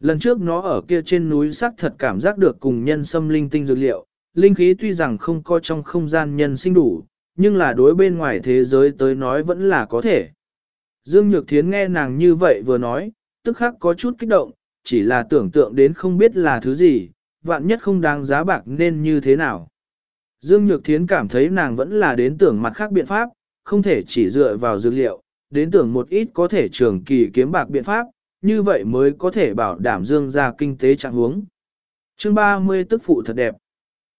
Lần trước nó ở kia trên núi xác thật cảm giác được cùng nhân sâm linh tinh dược liệu, linh khí tuy rằng không có trong không gian nhân sinh đủ, nhưng là đối bên ngoài thế giới tới nói vẫn là có thể. Dương Nhược Thiến nghe nàng như vậy vừa nói, tức khắc có chút kích động, chỉ là tưởng tượng đến không biết là thứ gì, vạn nhất không đáng giá bạc nên như thế nào. Dương Nhược Thiến cảm thấy nàng vẫn là đến tưởng mặt khác biện pháp, không thể chỉ dựa vào dược liệu, đến tưởng một ít có thể trường kỳ kiếm bạc biện pháp, như vậy mới có thể bảo đảm Dương ra kinh tế trạng huống. Chương 30 tức phụ thật đẹp.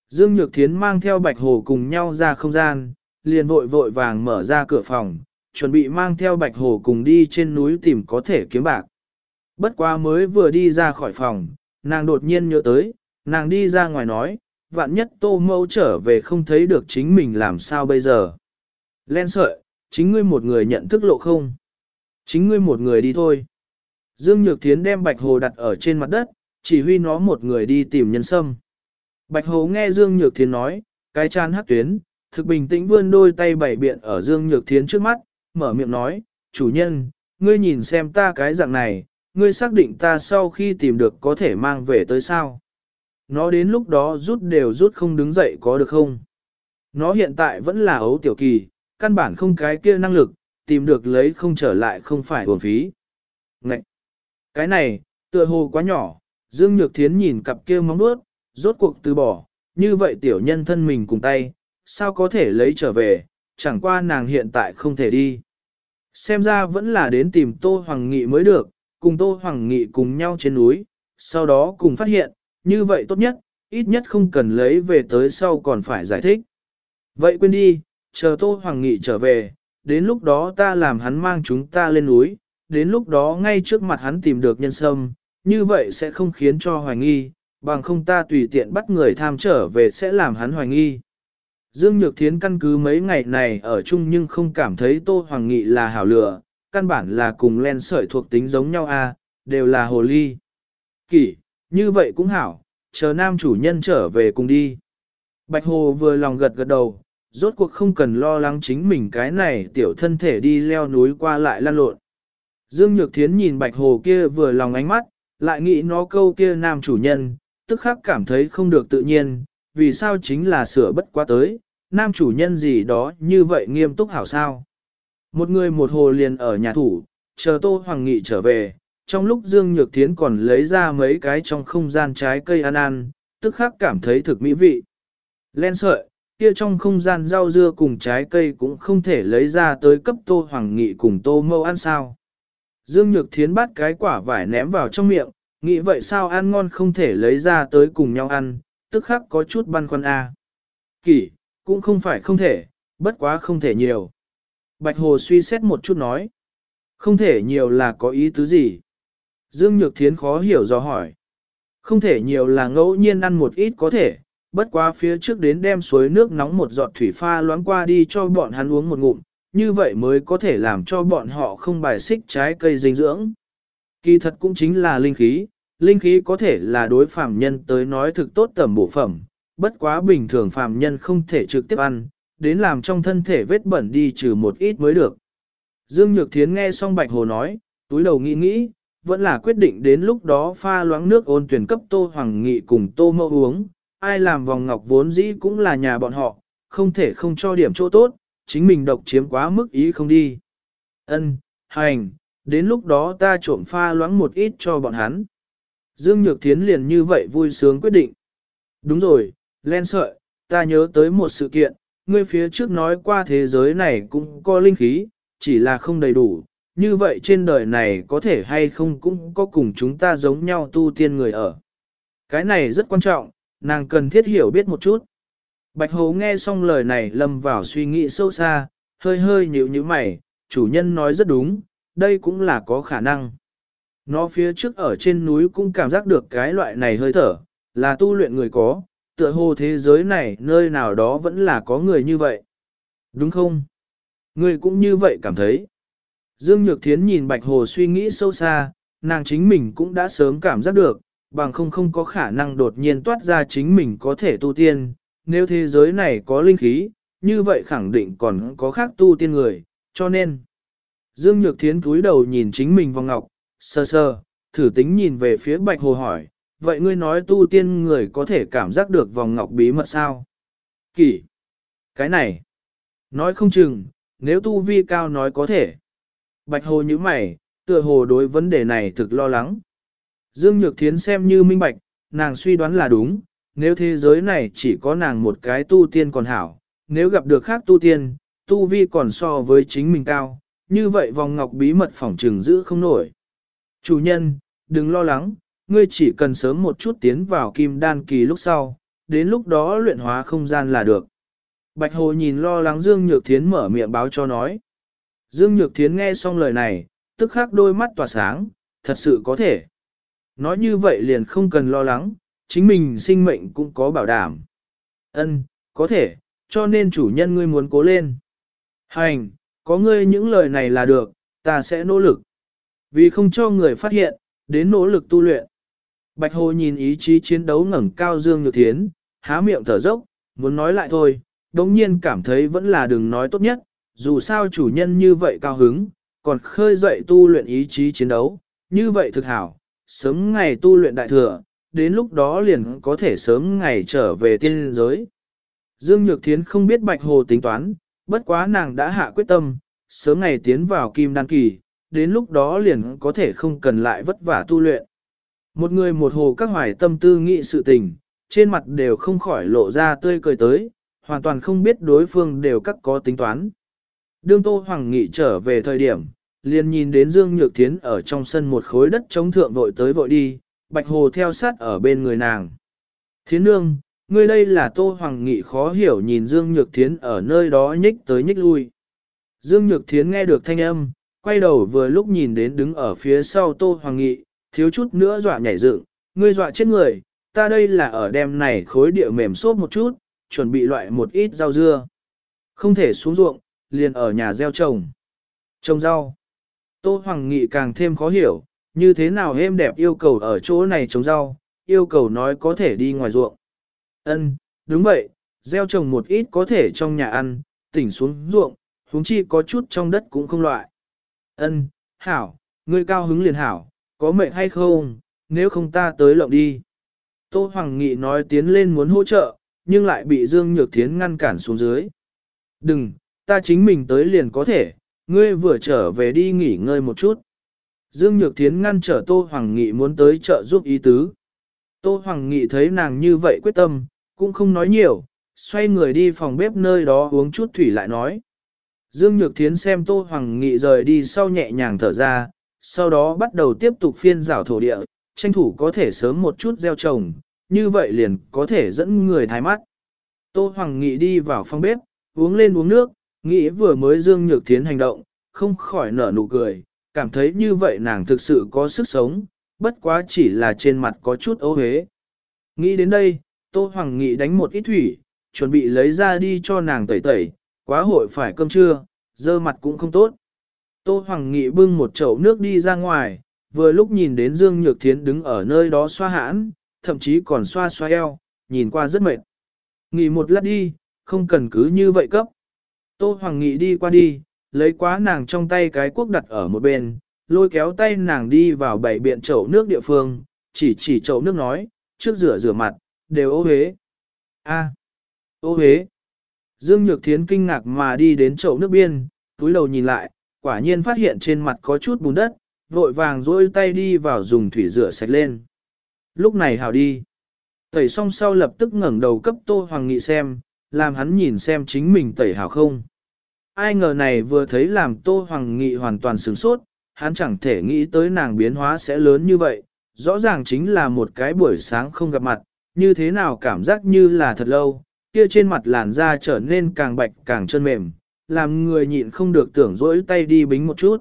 Dương Nhược Thiến mang theo Bạch Hồ cùng nhau ra không gian, liền vội vội vàng mở ra cửa phòng, chuẩn bị mang theo Bạch Hồ cùng đi trên núi tìm có thể kiếm bạc. Bất quá mới vừa đi ra khỏi phòng, nàng đột nhiên nhớ tới, nàng đi ra ngoài nói, vạn nhất tô mẫu trở về không thấy được chính mình làm sao bây giờ. Len sợi, chính ngươi một người nhận thức lộ không? Chính ngươi một người đi thôi. Dương Nhược Thiến đem Bạch Hồ đặt ở trên mặt đất, chỉ huy nó một người đi tìm nhân sâm. Bạch Hồ nghe Dương Nhược Thiến nói, cái chán hắc tuyến, thực bình tĩnh vươn đôi tay bảy biện ở Dương Nhược Thiến trước mắt, mở miệng nói, chủ nhân, ngươi nhìn xem ta cái dạng này, ngươi xác định ta sau khi tìm được có thể mang về tới sao. Nó đến lúc đó rút đều rút không đứng dậy có được không? Nó hiện tại vẫn là ấu tiểu kỳ, căn bản không cái kia năng lực, tìm được lấy không trở lại không phải hồn phí. Ngậy! Cái này, tựa hồ quá nhỏ, Dương Nhược Thiến nhìn cặp kia móng nuốt, rốt cuộc từ bỏ, như vậy tiểu nhân thân mình cùng tay, sao có thể lấy trở về, chẳng qua nàng hiện tại không thể đi. Xem ra vẫn là đến tìm Tô Hoàng Nghị mới được, cùng Tô Hoàng Nghị cùng nhau trên núi, sau đó cùng phát hiện, như vậy tốt nhất, ít nhất không cần lấy về tới sau còn phải giải thích. Vậy quên đi, chờ Tô Hoàng Nghị trở về, đến lúc đó ta làm hắn mang chúng ta lên núi, đến lúc đó ngay trước mặt hắn tìm được nhân sâm, như vậy sẽ không khiến cho hoài nghi, bằng không ta tùy tiện bắt người tham trở về sẽ làm hắn hoài nghi. Dương Nhược Thiến căn cứ mấy ngày này ở chung nhưng không cảm thấy Tô Hoàng Nghị là hảo lửa, căn bản là cùng len sợi thuộc tính giống nhau a, đều là hồ ly. Kỷ, như vậy cũng hảo, chờ nam chủ nhân trở về cùng đi. Bạch Hồ vừa lòng gật gật đầu, rốt cuộc không cần lo lắng chính mình cái này tiểu thân thể đi leo núi qua lại lan lộn. Dương Nhược Thiến nhìn Bạch Hồ kia vừa lòng ánh mắt, lại nghĩ nó câu kia nam chủ nhân, tức khắc cảm thấy không được tự nhiên, vì sao chính là sửa bất quá tới, nam chủ nhân gì đó như vậy nghiêm túc hảo sao. Một người một hồ liền ở nhà thủ, chờ Tô Hoàng Nghị trở về, trong lúc Dương Nhược Thiến còn lấy ra mấy cái trong không gian trái cây ăn ăn, tức khắc cảm thấy thực mỹ vị. Len sợi, kia trong không gian rau dưa cùng trái cây cũng không thể lấy ra tới cấp Tô Hoàng Nghị cùng Tô Mâu ăn sao. Dương Nhược Thiến bắt cái quả vải ném vào trong miệng, nghĩ vậy sao ăn ngon không thể lấy ra tới cùng nhau ăn, tức khắc có chút băn khoăn a. À. Kỷ, cũng không phải không thể, bất quá không thể nhiều. Bạch Hồ suy xét một chút nói. Không thể nhiều là có ý tứ gì? Dương Nhược Thiến khó hiểu do hỏi. Không thể nhiều là ngẫu nhiên ăn một ít có thể, bất quá phía trước đến đem suối nước nóng một giọt thủy pha loãng qua đi cho bọn hắn uống một ngụm, như vậy mới có thể làm cho bọn họ không bài xích trái cây dinh dưỡng. Kỳ thật cũng chính là linh khí, linh khí có thể là đối phàm nhân tới nói thực tốt tầm bổ phẩm, bất quá bình thường phàm nhân không thể trực tiếp ăn, đến làm trong thân thể vết bẩn đi trừ một ít mới được. Dương Nhược Thiến nghe xong Bạch Hồ nói, túi đầu nghĩ nghĩ, vẫn là quyết định đến lúc đó pha loãng nước ôn tuyển cấp Tô Hoàng Nghị cùng Tô Mâu uống, ai làm vòng ngọc vốn dĩ cũng là nhà bọn họ, không thể không cho điểm chỗ tốt, chính mình độc chiếm quá mức ý không đi. Ân, hành, đến lúc đó ta trộm pha loãng một ít cho bọn hắn. Dương Nhược Thiến liền như vậy vui sướng quyết định. Đúng rồi, len sợi, ta nhớ tới một sự kiện, ngươi phía trước nói qua thế giới này cũng có linh khí, chỉ là không đầy đủ, như vậy trên đời này có thể hay không cũng có cùng chúng ta giống nhau tu tiên người ở. Cái này rất quan trọng, nàng cần thiết hiểu biết một chút. Bạch Hồ nghe xong lời này lâm vào suy nghĩ sâu xa, hơi hơi nhíu như mày, chủ nhân nói rất đúng, đây cũng là có khả năng. Nó phía trước ở trên núi cũng cảm giác được cái loại này hơi thở, là tu luyện người có, tựa hồ thế giới này nơi nào đó vẫn là có người như vậy. Đúng không? Người cũng như vậy cảm thấy. Dương Nhược Thiến nhìn Bạch Hồ suy nghĩ sâu xa, nàng chính mình cũng đã sớm cảm giác được, bằng không không có khả năng đột nhiên toát ra chính mình có thể tu tiên, nếu thế giới này có linh khí, như vậy khẳng định còn có khác tu tiên người, cho nên. Dương Nhược Thiến cúi đầu nhìn chính mình vào ngọc, sơ sơ, thử tính nhìn về phía Bạch Hồ hỏi, vậy ngươi nói tu tiên người có thể cảm giác được vòng ngọc bí mật sao? Kỷ! Cái này! Nói không chừng, nếu tu vi cao nói có thể. Bạch Hồ như mày, tựa hồ đối vấn đề này thực lo lắng. Dương Nhược Thiến xem như minh bạch, nàng suy đoán là đúng, nếu thế giới này chỉ có nàng một cái tu tiên còn hảo, nếu gặp được khác tu tiên, tu vi còn so với chính mình cao, như vậy vòng ngọc bí mật phỏng trừng giữ không nổi. Chủ nhân, đừng lo lắng, ngươi chỉ cần sớm một chút tiến vào kim đan kỳ lúc sau, đến lúc đó luyện hóa không gian là được. Bạch Hồ nhìn lo lắng Dương Nhược Thiến mở miệng báo cho nói. Dương Nhược Thiến nghe xong lời này, tức khắc đôi mắt tỏa sáng, thật sự có thể. Nói như vậy liền không cần lo lắng, chính mình sinh mệnh cũng có bảo đảm. Ân, có thể, cho nên chủ nhân ngươi muốn cố lên. Hành, có ngươi những lời này là được, ta sẽ nỗ lực. Vì không cho người phát hiện, đến nỗ lực tu luyện. Bạch Hồ nhìn ý chí chiến đấu ngẩng cao Dương Nhược Thiến, há miệng thở dốc, muốn nói lại thôi, đồng nhiên cảm thấy vẫn là đừng nói tốt nhất, dù sao chủ nhân như vậy cao hứng, còn khơi dậy tu luyện ý chí chiến đấu, như vậy thực hảo, sớm ngày tu luyện đại thừa, đến lúc đó liền có thể sớm ngày trở về tiên giới. Dương Nhược Thiến không biết Bạch Hồ tính toán, bất quá nàng đã hạ quyết tâm, sớm ngày tiến vào kim đan kỳ, đến lúc đó liền có thể không cần lại vất vả tu luyện. Một người một hồ các hoài tâm tư nghị sự tình, trên mặt đều không khỏi lộ ra tươi cười tới, hoàn toàn không biết đối phương đều các có tính toán. Đương Tô Hoàng Nghị trở về thời điểm, liền nhìn đến Dương Nhược Thiến ở trong sân một khối đất chống thượng vội tới vội đi, Bạch Hồ theo sát ở bên người nàng. Thiến nương, Ngươi đây là Tô Hoàng Nghị khó hiểu nhìn Dương Nhược Thiến ở nơi đó nhích tới nhích lui. Dương Nhược Thiến nghe được thanh âm, quay đầu vừa lúc nhìn đến đứng ở phía sau Tô Hoàng Nghị, thiếu chút nữa dọa nhảy dựng, ngươi dọa chết người, ta đây là ở đêm này khối địa mềm xốp một chút, chuẩn bị loại một ít rau dưa. Không thể xuống ruộng, liền ở nhà gieo trồng. Trồng rau. Tô Hoàng Nghị càng thêm khó hiểu, như thế nào êm đẹp yêu cầu ở chỗ này trồng rau, yêu cầu nói có thể đi ngoài ruộng. Ân, đúng vậy, gieo trồng một ít có thể trong nhà ăn, tỉnh xuống ruộng, huống chi có chút trong đất cũng không loại. Ân, hảo, ngươi cao hứng liền hảo, có mệnh hay không, nếu không ta tới lộng đi. Tô Hoàng Nghị nói tiến lên muốn hỗ trợ, nhưng lại bị Dương Nhược Thiến ngăn cản xuống dưới. Đừng, ta chính mình tới liền có thể, ngươi vừa trở về đi nghỉ ngơi một chút. Dương Nhược Thiến ngăn trở Tô Hoàng Nghị muốn tới chợ giúp ý tứ. Tô Hoàng Nghị thấy nàng như vậy quyết tâm, cũng không nói nhiều, xoay người đi phòng bếp nơi đó uống chút thủy lại nói. Dương Nhược Thiến xem Tô Hoàng Nghị rời đi sau nhẹ nhàng thở ra, sau đó bắt đầu tiếp tục phiên rào thổ địa, tranh thủ có thể sớm một chút gieo trồng, như vậy liền có thể dẫn người thái mắt. Tô Hoàng Nghị đi vào phòng bếp, uống lên uống nước, nghĩ vừa mới Dương Nhược Thiến hành động, không khỏi nở nụ cười, cảm thấy như vậy nàng thực sự có sức sống, bất quá chỉ là trên mặt có chút ấu hế. Nghĩ đến đây, Tô Hoàng Nghị đánh một ít thủy, chuẩn bị lấy ra đi cho nàng tẩy tẩy, quá hội phải cơm trưa, dơ mặt cũng không tốt. Tô Hoàng Nghị bưng một chậu nước đi ra ngoài, vừa lúc nhìn đến Dương Nhược Thiến đứng ở nơi đó xoa hãn, thậm chí còn xoa xoa eo, nhìn qua rất mệt. Nghỉ một lát đi, không cần cứ như vậy cấp. Tô Hoàng Nghị đi qua đi, lấy quá nàng trong tay cái cuốc đặt ở một bên, lôi kéo tay nàng đi vào bảy biện chậu nước địa phương, chỉ chỉ chậu nước nói, trước rửa rửa mặt, đều ô hế. A, ô hế. Dương Nhược Thiến kinh ngạc mà đi đến chậu nước biên, túi đầu nhìn lại, quả nhiên phát hiện trên mặt có chút bùn đất, vội vàng dôi tay đi vào dùng thủy rửa sạch lên. Lúc này hào đi. Tẩy xong sau lập tức ngẩng đầu cấp Tô Hoàng Nghị xem, làm hắn nhìn xem chính mình tẩy hào không. Ai ngờ này vừa thấy làm Tô Hoàng Nghị hoàn toàn sửng sốt, hắn chẳng thể nghĩ tới nàng biến hóa sẽ lớn như vậy, rõ ràng chính là một cái buổi sáng không gặp mặt, như thế nào cảm giác như là thật lâu, kia trên mặt làn da trở nên càng bạch càng chân mềm, làm người nhịn không được tưởng dỗi tay đi bính một chút.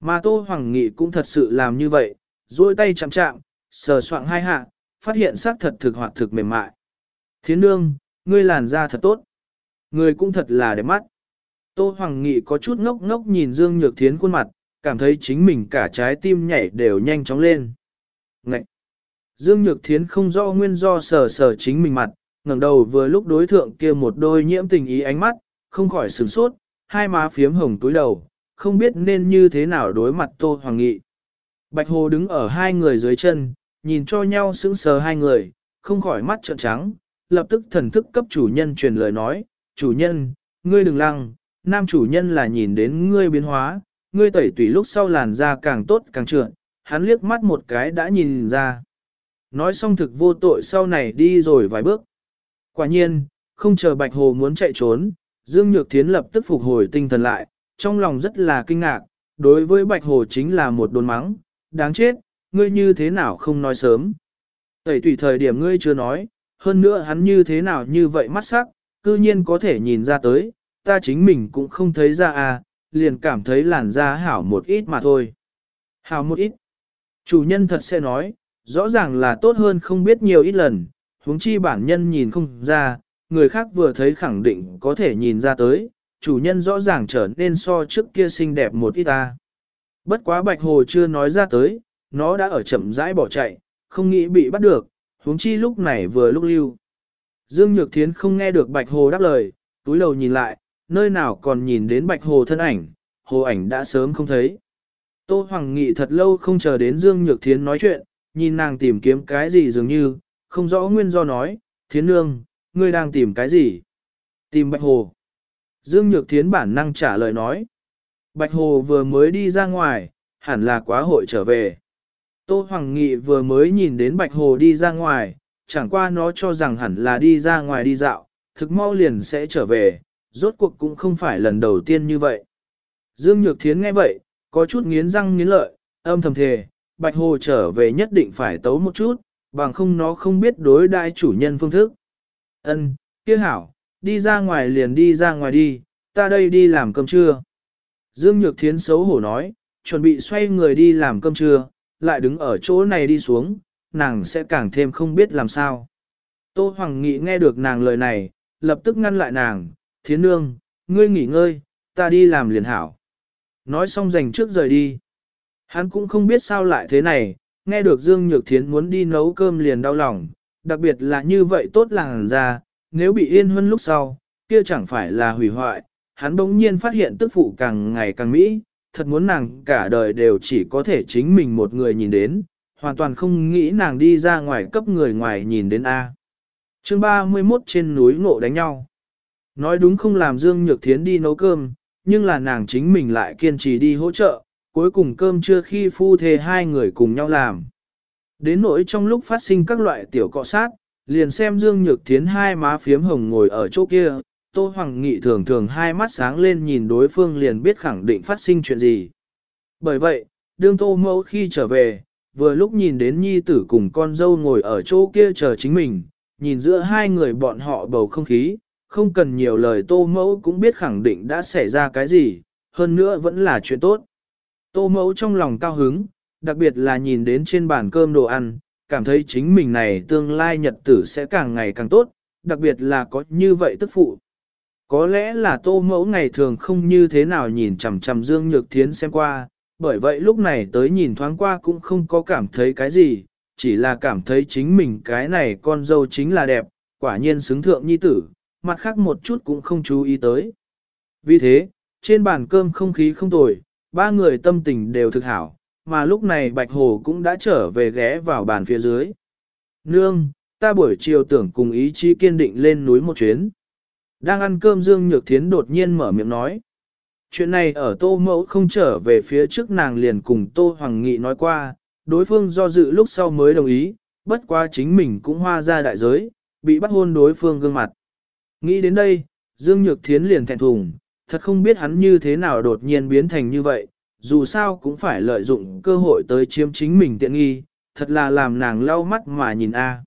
Mà Tô Hoàng Nghị cũng thật sự làm như vậy, dỗi tay chạm chạm, sờ soạng hai hạ, phát hiện xác thật thực hoạt thực mềm mại. Thiến nương, ngươi làn da thật tốt. Ngươi cũng thật là đẹp mắt. Tô Hoàng Nghị có chút ngốc ngốc nhìn Dương Nhược Thiến khuôn mặt, cảm thấy chính mình cả trái tim nhảy đều nhanh chóng lên. Ngậy! Dương Nhược Thiến không rõ nguyên do sờ sờ chính mình mặt, ngẩng đầu vừa lúc đối thượng kia một đôi nhiễm tình ý ánh mắt, không khỏi sửng sốt, hai má phiếm hồng túi đầu, không biết nên như thế nào đối mặt Tô Hoàng Nghị. Bạch Hồ đứng ở hai người dưới chân, nhìn cho nhau sững sờ hai người, không khỏi mắt trợn trắng, lập tức thần thức cấp chủ nhân truyền lời nói, chủ nhân, ngươi đừng lăng, nam chủ nhân là nhìn đến ngươi biến hóa, ngươi tẩy tùy lúc sau làn da càng tốt càng trượt, hắn liếc mắt một cái đã nhìn ra. Nói xong thực vô tội sau này đi rồi vài bước. Quả nhiên, không chờ Bạch Hồ muốn chạy trốn, Dương Nhược Thiến lập tức phục hồi tinh thần lại, trong lòng rất là kinh ngạc, đối với Bạch Hồ chính là một đồn mắng, đáng chết, ngươi như thế nào không nói sớm. Tẩy tùy thời điểm ngươi chưa nói, hơn nữa hắn như thế nào như vậy mắt sắc, cư nhiên có thể nhìn ra tới, ta chính mình cũng không thấy ra à, liền cảm thấy làn da hảo một ít mà thôi. Hảo một ít. Chủ nhân thật sẽ nói, rõ ràng là tốt hơn không biết nhiều ít lần, huống chi bản nhân nhìn không ra, người khác vừa thấy khẳng định có thể nhìn ra tới, chủ nhân rõ ràng trở nên so trước kia xinh đẹp một ít ta. Bất quá bạch hồ chưa nói ra tới, nó đã ở chậm rãi bỏ chạy, không nghĩ bị bắt được, huống chi lúc này vừa lúc lưu. Dương Nhược Thiến không nghe được bạch hồ đáp lời, túi đầu nhìn lại, nơi nào còn nhìn đến bạch hồ thân ảnh, hồ ảnh đã sớm không thấy. Tô Hoàng Nghị thật lâu không chờ đến Dương Nhược Thiến nói chuyện, nhìn nàng tìm kiếm cái gì dường như, không rõ nguyên do nói, Thiến Nương, ngươi đang tìm cái gì? Tìm Bạch Hồ. Dương Nhược Thiến bản năng trả lời nói. Bạch Hồ vừa mới đi ra ngoài, hẳn là quá hội trở về. Tô Hoàng Nghị vừa mới nhìn đến Bạch Hồ đi ra ngoài, chẳng qua nó cho rằng hẳn là đi ra ngoài đi dạo, thực mau liền sẽ trở về, rốt cuộc cũng không phải lần đầu tiên như vậy. Dương Nhược Thiến nghe vậy, có chút nghiến răng nghiến lợi, âm thầm thề, Bạch Hồ trở về nhất định phải tấu một chút, bằng không nó không biết đối đại chủ nhân phương thức. Ân, kia hảo, đi ra ngoài liền đi ra ngoài đi, ta đây đi làm cơm trưa. Dương Nhược Thiến xấu hổ nói, chuẩn bị xoay người đi làm cơm trưa, lại đứng ở chỗ này đi xuống, nàng sẽ càng thêm không biết làm sao. Tô Hoàng Nghị nghe được nàng lời này, lập tức ngăn lại nàng, thiến nương, ngươi nghỉ ngơi, ta đi làm liền hảo. Nói xong dành trước rời đi. Hắn cũng không biết sao lại thế này, nghe được Dương Nhược Thiến muốn đi nấu cơm liền đau lòng, đặc biệt là như vậy tốt làng ra, nếu bị yên hơn lúc sau, kia chẳng phải là hủy hoại, hắn bỗng nhiên phát hiện tức phụ càng ngày càng mỹ, thật muốn nàng cả đời đều chỉ có thể chính mình một người nhìn đến, hoàn toàn không nghĩ nàng đi ra ngoài cấp người ngoài nhìn đến A. chương 31 trên núi ngộ đánh nhau. Nói đúng không làm Dương Nhược Thiến đi nấu cơm, nhưng là nàng chính mình lại kiên trì đi hỗ trợ, cuối cùng cơm trưa khi phu thê hai người cùng nhau làm. Đến nỗi trong lúc phát sinh các loại tiểu cọ sát, liền xem Dương Nhược Thiến hai má phiếm hồng ngồi ở chỗ kia, Tô Hoàng Nghị thường thường hai mắt sáng lên nhìn đối phương liền biết khẳng định phát sinh chuyện gì. Bởi vậy, đương Tô Mẫu khi trở về, vừa lúc nhìn đến nhi tử cùng con dâu ngồi ở chỗ kia chờ chính mình, nhìn giữa hai người bọn họ bầu không khí, không cần nhiều lời Tô Mẫu cũng biết khẳng định đã xảy ra cái gì, hơn nữa vẫn là chuyện tốt. Tô Mẫu trong lòng cao hứng, đặc biệt là nhìn đến trên bàn cơm đồ ăn, cảm thấy chính mình này tương lai nhật tử sẽ càng ngày càng tốt, đặc biệt là có như vậy tức phụ. Có lẽ là tô mẫu ngày thường không như thế nào nhìn chằm chằm Dương Nhược Thiến xem qua, bởi vậy lúc này tới nhìn thoáng qua cũng không có cảm thấy cái gì, chỉ là cảm thấy chính mình cái này con dâu chính là đẹp, quả nhiên xứng thượng nhi tử, mặt khác một chút cũng không chú ý tới. Vì thế, trên bàn cơm không khí không tồi, ba người tâm tình đều thực hảo, mà lúc này Bạch Hồ cũng đã trở về ghé vào bàn phía dưới. Nương, ta buổi chiều tưởng cùng ý chí kiên định lên núi một chuyến. Đang ăn cơm Dương Nhược Thiến đột nhiên mở miệng nói. Chuyện này ở Tô Mẫu không trở về phía trước nàng liền cùng Tô Hoàng Nghị nói qua, đối phương do dự lúc sau mới đồng ý, bất quá chính mình cũng hoa ra đại giới, bị bắt hôn đối phương gương mặt. Nghĩ đến đây, Dương Nhược Thiến liền thẹn thùng, thật không biết hắn như thế nào đột nhiên biến thành như vậy, dù sao cũng phải lợi dụng cơ hội tới chiếm chính mình tiện nghi, thật là làm nàng lau mắt mà nhìn A.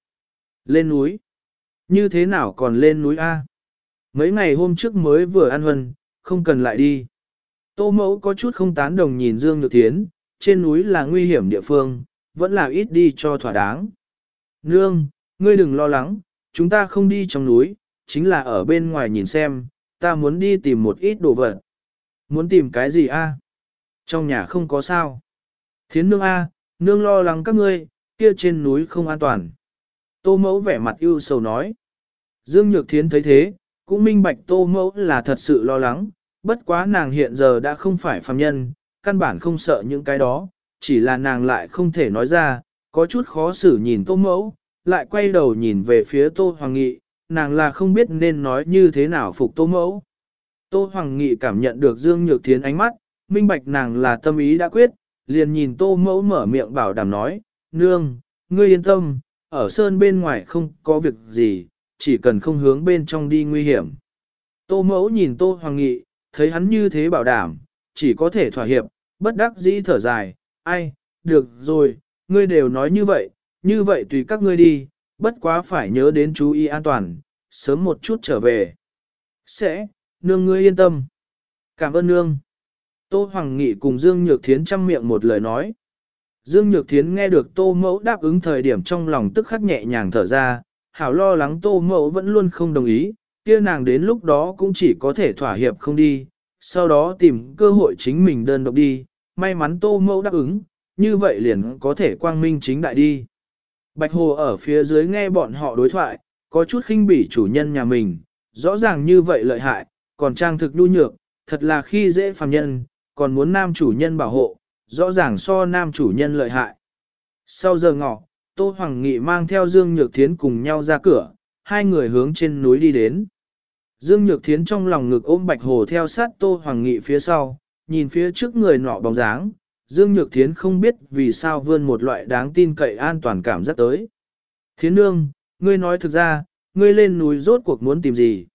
Lên núi. Như thế nào còn lên núi A? Mấy ngày hôm trước mới vừa ăn huân, không cần lại đi. Tô mẫu có chút không tán đồng nhìn Dương Nhược Thiến, trên núi là nguy hiểm địa phương, vẫn là ít đi cho thỏa đáng. Nương, ngươi đừng lo lắng, chúng ta không đi trong núi, chính là ở bên ngoài nhìn xem, ta muốn đi tìm một ít đồ vật. Muốn tìm cái gì a? Trong nhà không có sao. Thiến nương a, nương lo lắng các ngươi, kia trên núi không an toàn. Tô mẫu vẻ mặt ưu sầu nói. Dương Nhược Thiến thấy thế, cũng minh bạch tô mẫu là thật sự lo lắng, bất quá nàng hiện giờ đã không phải phàm nhân, căn bản không sợ những cái đó, chỉ là nàng lại không thể nói ra, có chút khó xử nhìn tô mẫu, lại quay đầu nhìn về phía tô hoàng nghị, nàng là không biết nên nói như thế nào phục tô mẫu. Tô hoàng nghị cảm nhận được Dương Nhược Thiến ánh mắt, minh bạch nàng là tâm ý đã quyết, liền nhìn tô mẫu mở miệng bảo đảm nói, nương, ngươi yên tâm, ở sơn bên ngoài không có việc gì, chỉ cần không hướng bên trong đi nguy hiểm. Tô mẫu nhìn tô hoàng nghị, thấy hắn như thế bảo đảm, chỉ có thể thỏa hiệp, bất đắc dĩ thở dài, ai, được rồi, ngươi đều nói như vậy, như vậy tùy các ngươi đi, bất quá phải nhớ đến chú ý an toàn, sớm một chút trở về. Sẽ, nương ngươi yên tâm. Cảm ơn nương. Tô Hoàng Nghị cùng Dương Nhược Thiến chăm miệng một lời nói. Dương Nhược Thiến nghe được Tô Mẫu đáp ứng thời điểm trong lòng tức khắc nhẹ nhàng thở ra, hảo lo lắng Tô Mẫu vẫn luôn không đồng ý, kia nàng đến lúc đó cũng chỉ có thể thỏa hiệp không đi, sau đó tìm cơ hội chính mình đơn độc đi, may mắn Tô Mẫu đáp ứng, như vậy liền có thể quang minh chính đại đi. Bạch Hồ ở phía dưới nghe bọn họ đối thoại, có chút khinh bỉ chủ nhân nhà mình, rõ ràng như vậy lợi hại, còn trang thực nhu nhược, thật là khi dễ phàm nhân, còn muốn nam chủ nhân bảo hộ, rõ ràng so nam chủ nhân lợi hại. Sau giờ ngọ, Tô Hoàng Nghị mang theo Dương Nhược Thiến cùng nhau ra cửa, hai người hướng trên núi đi đến. Dương Nhược Thiến trong lòng ngực ôm Bạch Hồ theo sát Tô Hoàng Nghị phía sau, nhìn phía trước người nọ bóng dáng, Dương Nhược Thiến không biết vì sao vươn một loại đáng tin cậy an toàn cảm giác tới. Thiến nương, ngươi nói thực ra, ngươi lên núi rốt cuộc muốn tìm gì?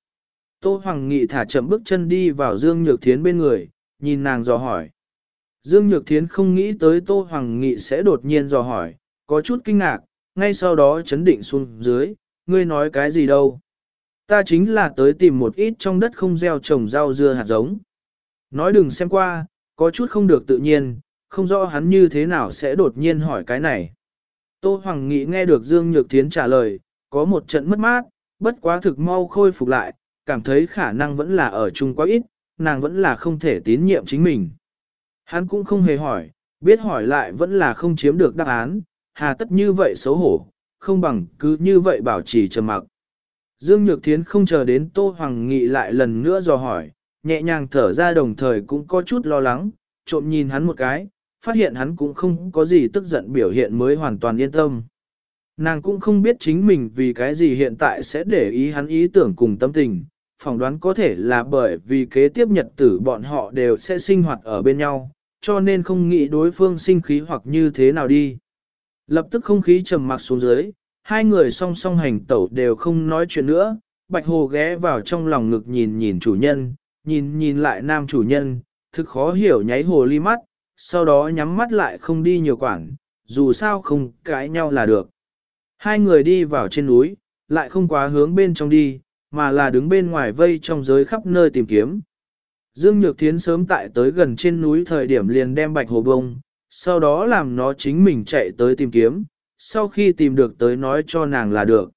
Tô Hoàng Nghị thả chậm bước chân đi vào Dương Nhược Thiến bên người, nhìn nàng dò hỏi. Dương Nhược Thiến không nghĩ tới Tô Hoàng Nghị sẽ đột nhiên dò hỏi, có chút kinh ngạc, ngay sau đó chấn định xuống dưới, ngươi nói cái gì đâu. Ta chính là tới tìm một ít trong đất không gieo trồng rau dưa hạt giống. Nói đừng xem qua, có chút không được tự nhiên, không rõ hắn như thế nào sẽ đột nhiên hỏi cái này. Tô Hoàng Nghị nghe được Dương Nhược Thiến trả lời, có một trận mất mát, bất quá thực mau khôi phục lại, cảm thấy khả năng vẫn là ở chung quá ít, nàng vẫn là không thể tín nhiệm chính mình. Hắn cũng không hề hỏi, biết hỏi lại vẫn là không chiếm được đáp án, hà tất như vậy xấu hổ, không bằng cứ như vậy bảo trì trầm mặc. Dương Nhược Thiến không chờ đến Tô Hoàng Nghị lại lần nữa dò hỏi, nhẹ nhàng thở ra đồng thời cũng có chút lo lắng, trộm nhìn hắn một cái, phát hiện hắn cũng không có gì tức giận biểu hiện mới hoàn toàn yên tâm. Nàng cũng không biết chính mình vì cái gì hiện tại sẽ để ý hắn ý tưởng cùng tâm tình, phỏng đoán có thể là bởi vì kế tiếp nhật tử bọn họ đều sẽ sinh hoạt ở bên nhau, cho nên không nghĩ đối phương sinh khí hoặc như thế nào đi. Lập tức không khí trầm mặc xuống dưới, hai người song song hành tẩu đều không nói chuyện nữa, Bạch Hồ ghé vào trong lòng ngực nhìn nhìn chủ nhân, nhìn nhìn lại nam chủ nhân, thực khó hiểu nháy hồ ly mắt, sau đó nhắm mắt lại không đi nhiều quản, dù sao không cãi nhau là được. Hai người đi vào trên núi, lại không quá hướng bên trong đi, mà là đứng bên ngoài vây trong giới khắp nơi tìm kiếm. Dương Nhược Thiến sớm tại tới gần trên núi thời điểm liền đem bạch hồ bông, sau đó làm nó chính mình chạy tới tìm kiếm, sau khi tìm được tới nói cho nàng là được.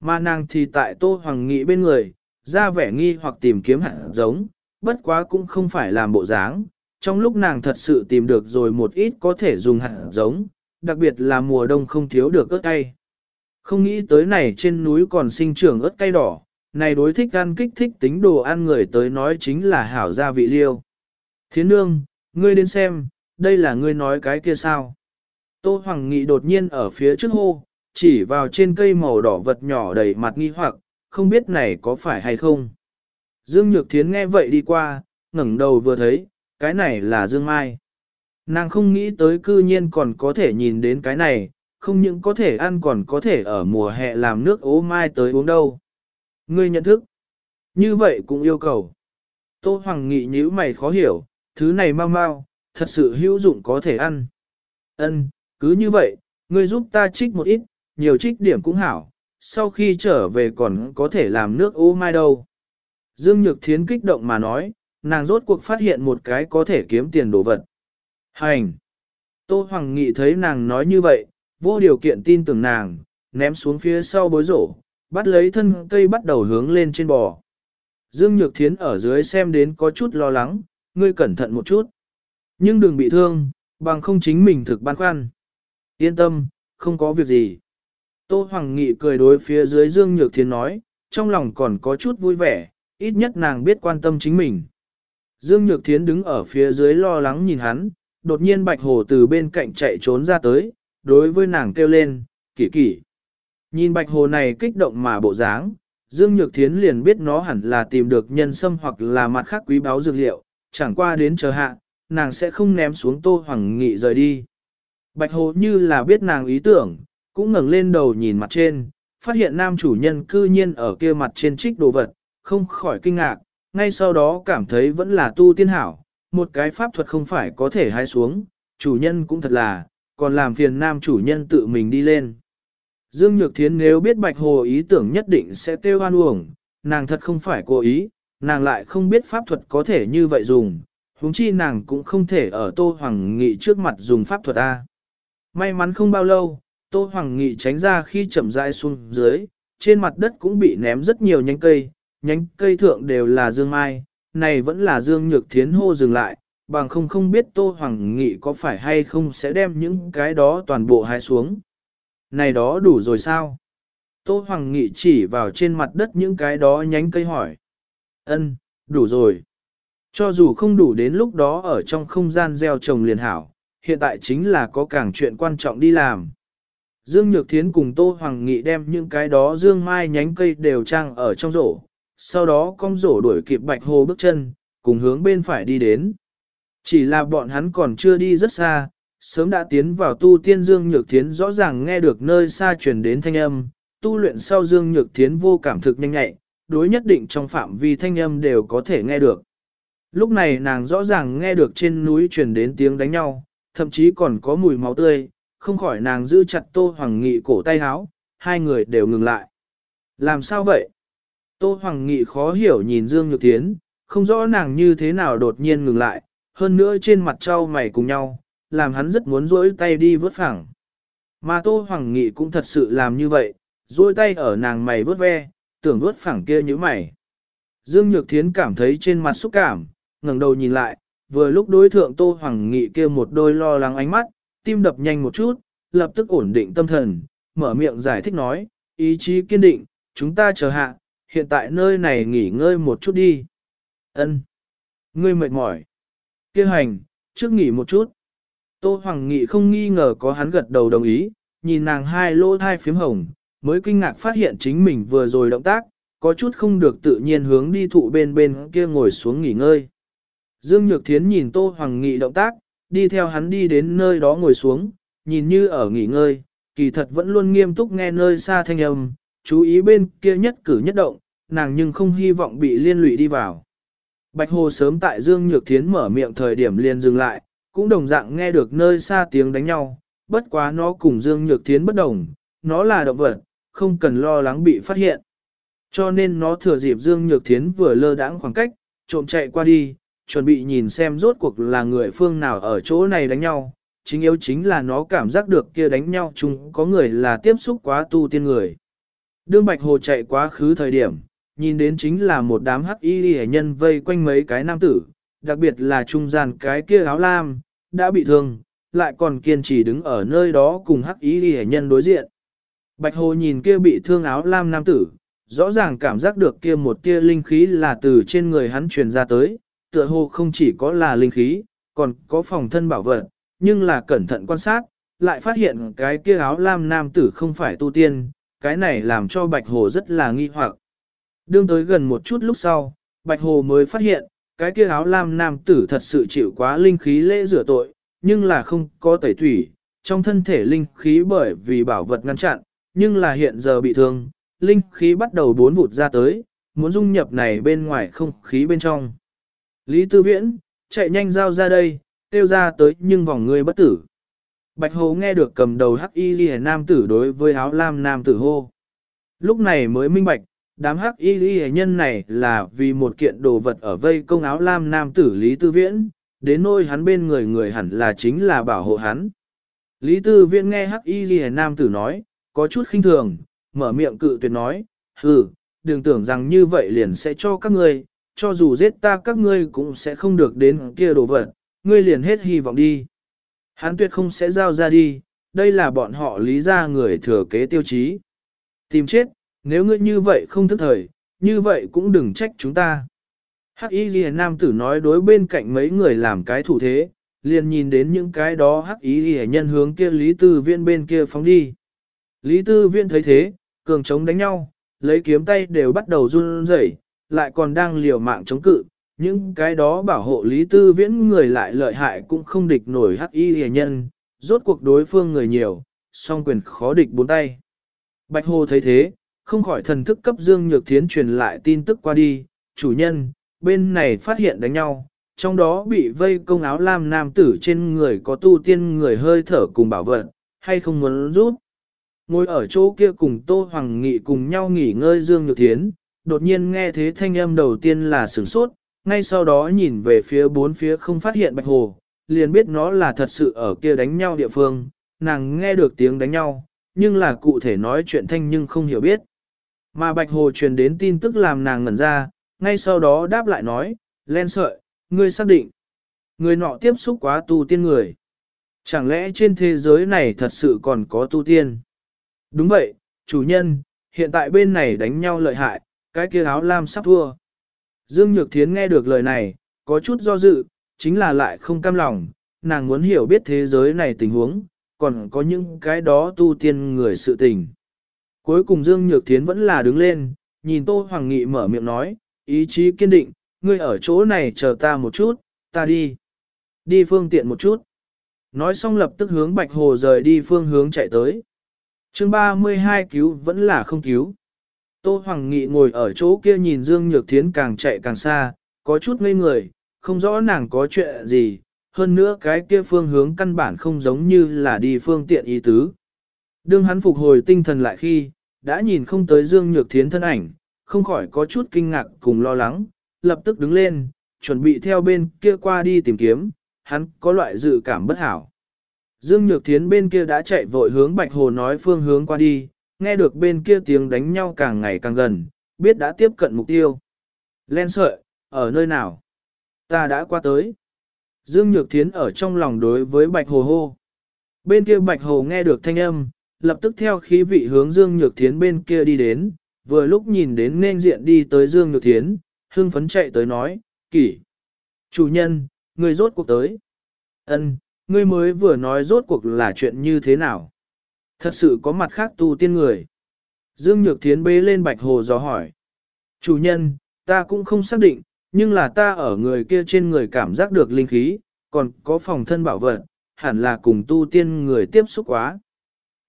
Mà nàng thì tại Tô Hoàng Nghị bên người, ra vẻ nghi hoặc tìm kiếm hạt giống, bất quá cũng không phải làm bộ dáng. Trong lúc nàng thật sự tìm được rồi một ít có thể dùng hạt giống, đặc biệt là mùa đông không thiếu được ớt cay. Không nghĩ tới này trên núi còn sinh trưởng ớt cay đỏ, này đối thích ăn kích thích tính đồ ăn người tới nói chính là hảo gia vị liêu. Thiến nương, ngươi đến xem, đây là ngươi nói cái kia sao. Tô Hoàng Nghị đột nhiên ở phía trước hô, chỉ vào trên cây màu đỏ vật nhỏ đầy mặt nghi hoặc, không biết này có phải hay không. Dương Nhược Thiến nghe vậy đi qua, ngẩng đầu vừa thấy, cái này là Dương Mai. Nàng không nghĩ tới cư nhiên còn có thể nhìn đến cái này, không những có thể ăn còn có thể ở mùa hè làm nước ố mai tới uống đâu. Ngươi nhận thức. Như vậy cũng yêu cầu. Tô Hoàng Nghị nhíu mày khó hiểu, thứ này mau mau, thật sự hữu dụng có thể ăn. Ân, cứ như vậy, ngươi giúp ta trích một ít, nhiều trích điểm cũng hảo, sau khi trở về còn có thể làm nước ô mai đâu. Dương Nhược Thiến kích động mà nói, nàng rốt cuộc phát hiện một cái có thể kiếm tiền đồ vật. Hành! Tô Hoàng Nghị thấy nàng nói như vậy, vô điều kiện tin tưởng nàng, ném xuống phía sau bối rổ, bắt lấy thân cây bắt đầu hướng lên trên bò. Dương Nhược Thiến ở dưới xem đến có chút lo lắng, ngươi cẩn thận một chút. Nhưng đừng bị thương, bằng không chính mình thực băn khoăn. Yên tâm, không có việc gì. Tô Hoàng Nghị cười đối phía dưới Dương Nhược Thiến nói, trong lòng còn có chút vui vẻ, ít nhất nàng biết quan tâm chính mình. Dương Nhược Thiến đứng ở phía dưới lo lắng nhìn hắn, đột nhiên Bạch Hồ từ bên cạnh chạy trốn ra tới, đối với nàng kêu lên, kỷ kỷ. Nhìn Bạch Hồ này kích động mà bộ dáng, Dương Nhược Thiến liền biết nó hẳn là tìm được nhân sâm hoặc là mặt khác quý báu dược liệu, chẳng qua đến chờ hạ, nàng sẽ không ném xuống Tô Hoàng Nghị rời đi. Bạch Hồ như là biết nàng ý tưởng, cũng ngẩng lên đầu nhìn mặt trên, phát hiện nam chủ nhân cư nhiên ở kia mặt trên trích đồ vật, không khỏi kinh ngạc, ngay sau đó cảm thấy vẫn là tu tiên hảo, một cái pháp thuật không phải có thể hái xuống, chủ nhân cũng thật là, còn làm phiền nam chủ nhân tự mình đi lên. Dương Nhược Thiến nếu biết Bạch Hồ ý tưởng nhất định sẽ tiêu hoan uổng, nàng thật không phải cố ý, nàng lại không biết pháp thuật có thể như vậy dùng, huống chi nàng cũng không thể ở Tô Hoàng Nghị trước mặt dùng pháp thuật A. May mắn không bao lâu, Tô Hoàng Nghị tránh ra khi chậm rãi xuống dưới, trên mặt đất cũng bị ném rất nhiều nhánh cây, nhánh cây thượng đều là dương mai, này vẫn là dương nhược thiến hô dừng lại, bằng không không biết Tô Hoàng Nghị có phải hay không sẽ đem những cái đó toàn bộ hái xuống. Này đó đủ rồi sao? Tô Hoàng Nghị chỉ vào trên mặt đất những cái đó nhánh cây hỏi. Ân, đủ rồi. Cho dù không đủ đến lúc đó ở trong không gian gieo trồng liền hảo, hiện tại chính là có càng chuyện quan trọng đi làm. Dương Nhược Thiến cùng Tô Hoàng Nghị đem những cái đó dương mai nhánh cây đều trang ở trong rổ, sau đó con rổ đuổi kịp Bạch Hồ bước chân, cùng hướng bên phải đi đến. Chỉ là bọn hắn còn chưa đi rất xa, sớm đã tiến vào tu tiên Dương Nhược Thiến rõ ràng nghe được nơi xa truyền đến thanh âm, tu luyện sau Dương Nhược Thiến vô cảm thực nhanh nhạy, đối nhất định trong phạm vi thanh âm đều có thể nghe được. Lúc này nàng rõ ràng nghe được trên núi truyền đến tiếng đánh nhau, thậm chí còn có mùi máu tươi, không khỏi nàng giữ chặt Tô Hoàng Nghị cổ tay háo, hai người đều ngừng lại. Làm sao vậy? Tô Hoàng Nghị khó hiểu nhìn Dương Nhược Thiến, không rõ nàng như thế nào đột nhiên ngừng lại, hơn nữa trên mặt trao mày cùng nhau, làm hắn rất muốn rỗi tay đi vớt phẳng. Mà Tô Hoàng Nghị cũng thật sự làm như vậy, rỗi tay ở nàng mày vớt ve, tưởng vớt phẳng kia như mày. Dương Nhược Thiến cảm thấy trên mặt xúc cảm, ngẩng đầu nhìn lại, vừa lúc đối thượng Tô Hoàng Nghị kia một đôi lo lắng ánh mắt, tim đập nhanh một chút, lập tức ổn định tâm thần, mở miệng giải thích nói, ý chí kiên định, chúng ta chờ hạ, hiện tại nơi này nghỉ ngơi một chút đi. Ân, Ngươi mệt mỏi. Kêu hành, trước nghỉ một chút. Tô Hoàng Nghị không nghi ngờ có hắn gật đầu đồng ý, nhìn nàng hai lỗ thai phím hồng, mới kinh ngạc phát hiện chính mình vừa rồi động tác, có chút không được tự nhiên hướng đi thụ bên bên kia ngồi xuống nghỉ ngơi. Dương Nhược Thiến nhìn Tô Hoàng Nghị động tác, đi theo hắn đi đến nơi đó ngồi xuống, nhìn như ở nghỉ ngơi, kỳ thật vẫn luôn nghiêm túc nghe nơi xa thanh âm, chú ý bên kia nhất cử nhất động, nàng nhưng không hy vọng bị liên lụy đi vào. Bạch Hồ sớm tại Dương Nhược Thiến mở miệng thời điểm liền dừng lại, cũng đồng dạng nghe được nơi xa tiếng đánh nhau, bất quá nó cùng Dương Nhược Thiến bất đồng, nó là động vật, không cần lo lắng bị phát hiện. Cho nên nó thừa dịp Dương Nhược Thiến vừa lơ đãng khoảng cách, trộm chạy qua đi, chuẩn bị nhìn xem rốt cuộc là người phương nào ở chỗ này đánh nhau. Chính yếu chính là nó cảm giác được kia đánh nhau chung có người là tiếp xúc quá tu tiên người. Đương Bạch Hồ chạy quá khứ thời điểm, nhìn đến chính là một đám hắc y hệ nhân vây quanh mấy cái nam tử, đặc biệt là trung gian cái kia áo lam, đã bị thương, lại còn kiên trì đứng ở nơi đó cùng hắc y hệ nhân đối diện. Bạch Hồ nhìn kia bị thương áo lam nam tử, rõ ràng cảm giác được kia một tia linh khí là từ trên người hắn truyền ra tới, tựa hồ không chỉ có là linh khí, còn có phòng thân bảo vật, nhưng là cẩn thận quan sát, lại phát hiện cái kia áo lam nam tử không phải tu tiên, cái này làm cho Bạch Hồ rất là nghi hoặc. Đương tới gần một chút lúc sau, Bạch Hồ mới phát hiện, cái kia áo lam nam tử thật sự chịu quá linh khí lễ rửa tội, nhưng là không có tẩy thủy, trong thân thể linh khí bởi vì bảo vật ngăn chặn, nhưng là hiện giờ bị thương, linh khí bắt đầu bốn vụt ra tới, muốn dung nhập này bên ngoài không khí bên trong. Lý Tư Viễn, chạy nhanh giao ra đây, tiêu ra tới nhưng vòng người bất tử. Bạch Hồ nghe được cầm đầu hắc y ghi nam tử đối với áo lam nam tử hô. Lúc này mới minh bạch, đám hắc y ghi nhân này là vì một kiện đồ vật ở vây công áo lam nam tử Lý Tư Viễn, đến nôi hắn bên người người hẳn là chính là bảo hộ hắn. Lý Tư Viễn nghe hắc y ghi nam tử nói, có chút khinh thường, mở miệng cự tuyệt nói, hừ, đừng tưởng rằng như vậy liền sẽ cho các ngươi, cho dù giết ta các ngươi cũng sẽ không được đến kia đồ vật, ngươi liền hết hy vọng đi. Hắn tuyệt không sẽ giao ra đi, đây là bọn họ lý ra người thừa kế tiêu chí. Tìm chết, nếu ngươi như vậy không thức thời, như vậy cũng đừng trách chúng ta. Hắc y ghi nam tử nói đối bên cạnh mấy người làm cái thủ thế, liền nhìn đến những cái đó hắc y ghi nhân hướng kia lý tư viên bên kia phóng đi. Lý tư viên thấy thế, cường chống đánh nhau, lấy kiếm tay đều bắt đầu run rẩy, lại còn đang liều mạng chống cự, những cái đó bảo hộ Lý Tư Viễn người lại lợi hại cũng không địch nổi hắc y hề nhân, rốt cuộc đối phương người nhiều, song quyền khó địch bốn tay. Bạch Hồ thấy thế, không khỏi thần thức cấp Dương Nhược Thiến truyền lại tin tức qua đi, chủ nhân, bên này phát hiện đánh nhau, trong đó bị vây công áo lam nam tử trên người có tu tiên người hơi thở cùng bảo vật, hay không muốn rút. Ngồi ở chỗ kia cùng Tô Hoàng Nghị cùng nhau nghỉ ngơi Dương Nhược Thiến, đột nhiên nghe thế thanh âm đầu tiên là sửng sốt, ngay sau đó nhìn về phía bốn phía không phát hiện bạch hồ, liền biết nó là thật sự ở kia đánh nhau địa phương, nàng nghe được tiếng đánh nhau, nhưng là cụ thể nói chuyện thanh nhưng không hiểu biết. Mà bạch hồ truyền đến tin tức làm nàng ngẩn ra, ngay sau đó đáp lại nói, len sợi, ngươi xác định, người nọ tiếp xúc quá tu tiên người. Chẳng lẽ trên thế giới này thật sự còn có tu tiên? Đúng vậy, chủ nhân, hiện tại bên này đánh nhau lợi hại, cái kia áo lam sắp thua. Dương Nhược Thiến nghe được lời này, có chút do dự, chính là lại không cam lòng, nàng muốn hiểu biết thế giới này tình huống, còn có những cái đó tu tiên người sự tình. Cuối cùng Dương Nhược Thiến vẫn là đứng lên, nhìn Tô Hoàng Nghị mở miệng nói, ý chí kiên định, ngươi ở chỗ này chờ ta một chút, ta đi. Đi phương tiện một chút. Nói xong lập tức hướng Bạch Hồ rời đi phương hướng chạy tới. chương 32 cứu vẫn là không cứu. Tô Hoàng Nghị ngồi ở chỗ kia nhìn Dương Nhược Thiến càng chạy càng xa, có chút ngây người, không rõ nàng có chuyện gì, hơn nữa cái kia phương hướng căn bản không giống như là đi phương tiện ý tứ. Đương hắn phục hồi tinh thần lại khi, đã nhìn không tới Dương Nhược Thiến thân ảnh, không khỏi có chút kinh ngạc cùng lo lắng, lập tức đứng lên, chuẩn bị theo bên kia qua đi tìm kiếm, hắn có loại dự cảm bất hảo. Dương Nhược Thiến bên kia đã chạy vội hướng Bạch Hồ nói phương hướng qua đi, nghe được bên kia tiếng đánh nhau càng ngày càng gần, biết đã tiếp cận mục tiêu. Len sợi, ở nơi nào? Ta đã qua tới. Dương Nhược Thiến ở trong lòng đối với Bạch Hồ hô. Bên kia Bạch Hồ nghe được thanh âm, lập tức theo khí vị hướng Dương Nhược Thiến bên kia đi đến, vừa lúc nhìn đến nên diện đi tới Dương Nhược Thiến, hưng phấn chạy tới nói, kỷ. Chủ nhân, người rốt cuộc tới. ân ngươi mới vừa nói rốt cuộc là chuyện như thế nào. Thật sự có mặt khác tu tiên người. Dương Nhược Thiến bế lên Bạch Hồ dò hỏi. Chủ nhân, ta cũng không xác định, nhưng là ta ở người kia trên người cảm giác được linh khí, còn có phòng thân bảo vật, hẳn là cùng tu tiên người tiếp xúc quá.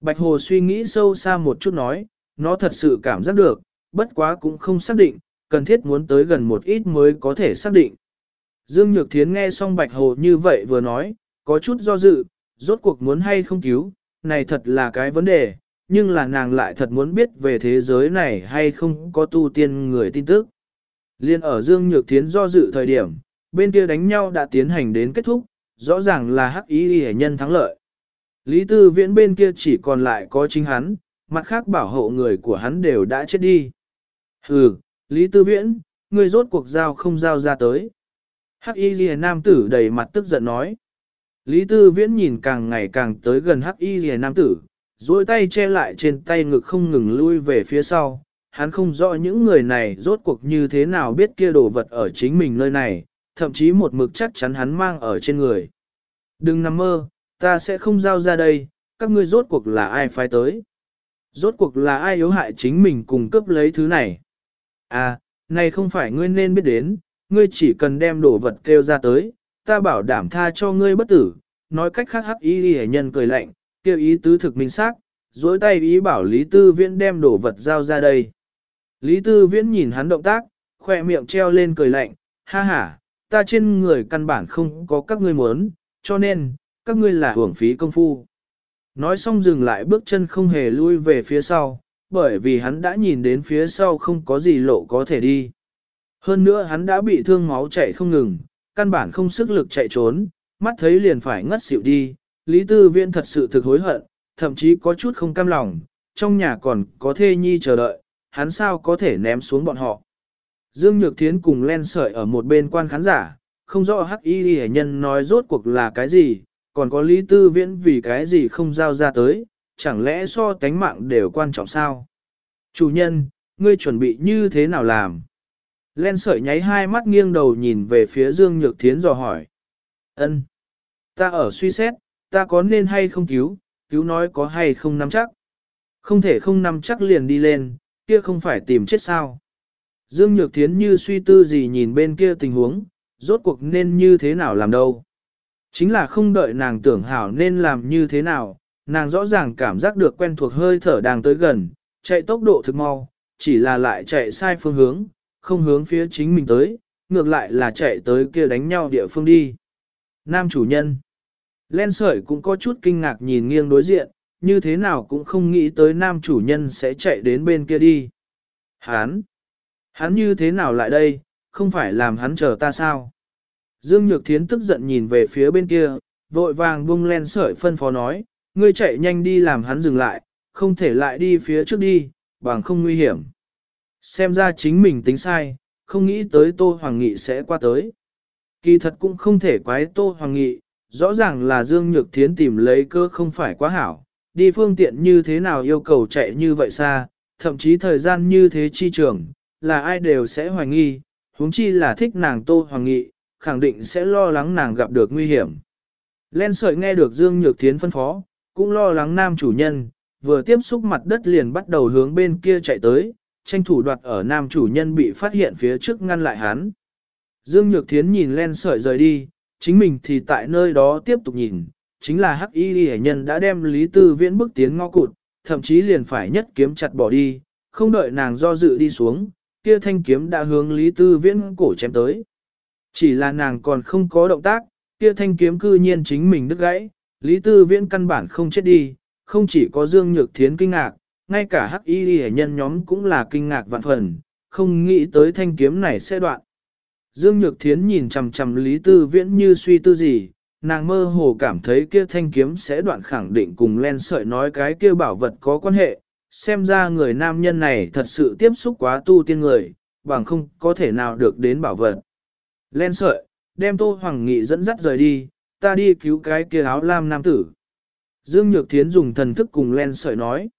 Bạch Hồ suy nghĩ sâu xa một chút nói, nó thật sự cảm giác được, bất quá cũng không xác định, cần thiết muốn tới gần một ít mới có thể xác định. Dương Nhược Thiến nghe xong Bạch Hồ như vậy vừa nói, có chút do dự, rốt cuộc muốn hay không cứu, này thật là cái vấn đề, nhưng là nàng lại thật muốn biết về thế giới này hay không có tu tiên người tin tức. Liên ở Dương Nhược Thiến do dự thời điểm, bên kia đánh nhau đã tiến hành đến kết thúc, rõ ràng là hắc ý hệ nhân thắng lợi. Lý Tư Viễn bên kia chỉ còn lại có chính hắn, mặt khác bảo hộ người của hắn đều đã chết đi. Hừ, Lý Tư Viễn, người rốt cuộc giao không giao ra tới. Hắc y ghi nam tử đầy mặt tức giận nói. Lý Tư Viễn nhìn càng ngày càng tới gần hắc y Liễu nam tử, duỗi tay che lại trên tay ngực không ngừng lui về phía sau. Hắn không rõ những người này rốt cuộc như thế nào biết kia đồ vật ở chính mình nơi này, thậm chí một mực chắc chắn hắn mang ở trên người. Đừng nằm mơ, ta sẽ không giao ra đây, các ngươi rốt cuộc là ai phái tới. Rốt cuộc là ai yếu hại chính mình cùng cấp lấy thứ này. À, này không phải ngươi nên biết đến, ngươi chỉ cần đem đồ vật kêu ra tới, ta bảo đảm tha cho ngươi bất tử. Nói cách khác hắc ý ghi nhân cười lạnh, kêu ý tứ thực minh xác, dối tay ý bảo Lý Tư Viễn đem đồ vật giao ra đây. Lý Tư Viễn nhìn hắn động tác, khoe miệng treo lên cười lạnh, ha ha, ta trên người căn bản không có các ngươi muốn, cho nên, các ngươi là hưởng phí công phu. Nói xong dừng lại bước chân không hề lui về phía sau, bởi vì hắn đã nhìn đến phía sau không có gì lộ có thể đi. Hơn nữa hắn đã bị thương máu chảy không ngừng, căn bản không sức lực chạy trốn, mắt thấy liền phải ngất xỉu đi. Lý Tư Viễn thật sự thực hối hận, thậm chí có chút không cam lòng, trong nhà còn có thê nhi chờ đợi, hắn sao có thể ném xuống bọn họ. Dương Nhược Thiến cùng len sợi ở một bên quan khán giả, không rõ hắc y hệ nhân nói rốt cuộc là cái gì, còn có Lý Tư Viễn vì cái gì không giao ra tới, chẳng lẽ so tánh mạng đều quan trọng sao? Chủ nhân, ngươi chuẩn bị như thế nào làm? Len sợi nháy hai mắt nghiêng đầu nhìn về phía Dương Nhược Thiến dò hỏi. Ân, Ta ở suy xét, ta có nên hay không cứu, cứu nói có hay không nắm chắc. Không thể không nắm chắc liền đi lên, kia không phải tìm chết sao. Dương Nhược Thiến như suy tư gì nhìn bên kia tình huống, rốt cuộc nên như thế nào làm đâu. Chính là không đợi nàng tưởng hảo nên làm như thế nào, nàng rõ ràng cảm giác được quen thuộc hơi thở đang tới gần, chạy tốc độ thực mau, chỉ là lại chạy sai phương hướng, không hướng phía chính mình tới, ngược lại là chạy tới kia đánh nhau địa phương đi. Nam chủ nhân Len sợi cũng có chút kinh ngạc nhìn nghiêng đối diện, như thế nào cũng không nghĩ tới nam chủ nhân sẽ chạy đến bên kia đi. Hán! Hắn như thế nào lại đây, không phải làm hắn chờ ta sao? Dương Nhược Thiến tức giận nhìn về phía bên kia, vội vàng bung len sợi phân phó nói, ngươi chạy nhanh đi làm hắn dừng lại, không thể lại đi phía trước đi, bằng không nguy hiểm. Xem ra chính mình tính sai, không nghĩ tới Tô Hoàng Nghị sẽ qua tới. Kỳ thật cũng không thể quái Tô Hoàng Nghị, rõ ràng là Dương Nhược Thiến tìm lấy cơ không phải quá hảo, đi phương tiện như thế nào yêu cầu chạy như vậy xa, thậm chí thời gian như thế chi trường, là ai đều sẽ hoài nghi, huống chi là thích nàng Tô Hoàng Nghị, khẳng định sẽ lo lắng nàng gặp được nguy hiểm. Len sợi nghe được Dương Nhược Thiến phân phó, cũng lo lắng nam chủ nhân, vừa tiếp xúc mặt đất liền bắt đầu hướng bên kia chạy tới, tranh thủ đoạt ở nam chủ nhân bị phát hiện phía trước ngăn lại hắn. Dương Nhược Thiến nhìn len sợi rời đi, chính mình thì tại nơi đó tiếp tục nhìn, chính là hắc y hệ nhân đã đem Lý Tư Viễn bước tiến ngõ cụt, thậm chí liền phải nhất kiếm chặt bỏ đi, không đợi nàng do dự đi xuống, kia thanh kiếm đã hướng Lý Tư Viễn cổ chém tới. Chỉ là nàng còn không có động tác, kia thanh kiếm cư nhiên chính mình đứt gãy, Lý Tư Viễn căn bản không chết đi, không chỉ có Dương Nhược Thiến kinh ngạc, ngay cả hắc y hệ nhân nhóm cũng là kinh ngạc vạn phần, không nghĩ tới thanh kiếm này sẽ đoạn. Dương Nhược Thiến nhìn chằm chằm Lý Tư Viễn như suy tư gì, nàng mơ hồ cảm thấy kia thanh kiếm sẽ đoạn khẳng định cùng len sợi nói cái kia bảo vật có quan hệ, xem ra người nam nhân này thật sự tiếp xúc quá tu tiên người, bằng không có thể nào được đến bảo vật. Len sợi, đem Tô Hoàng Nghị dẫn dắt rời đi, ta đi cứu cái kia áo lam nam tử. Dương Nhược Thiến dùng thần thức cùng len sợi nói.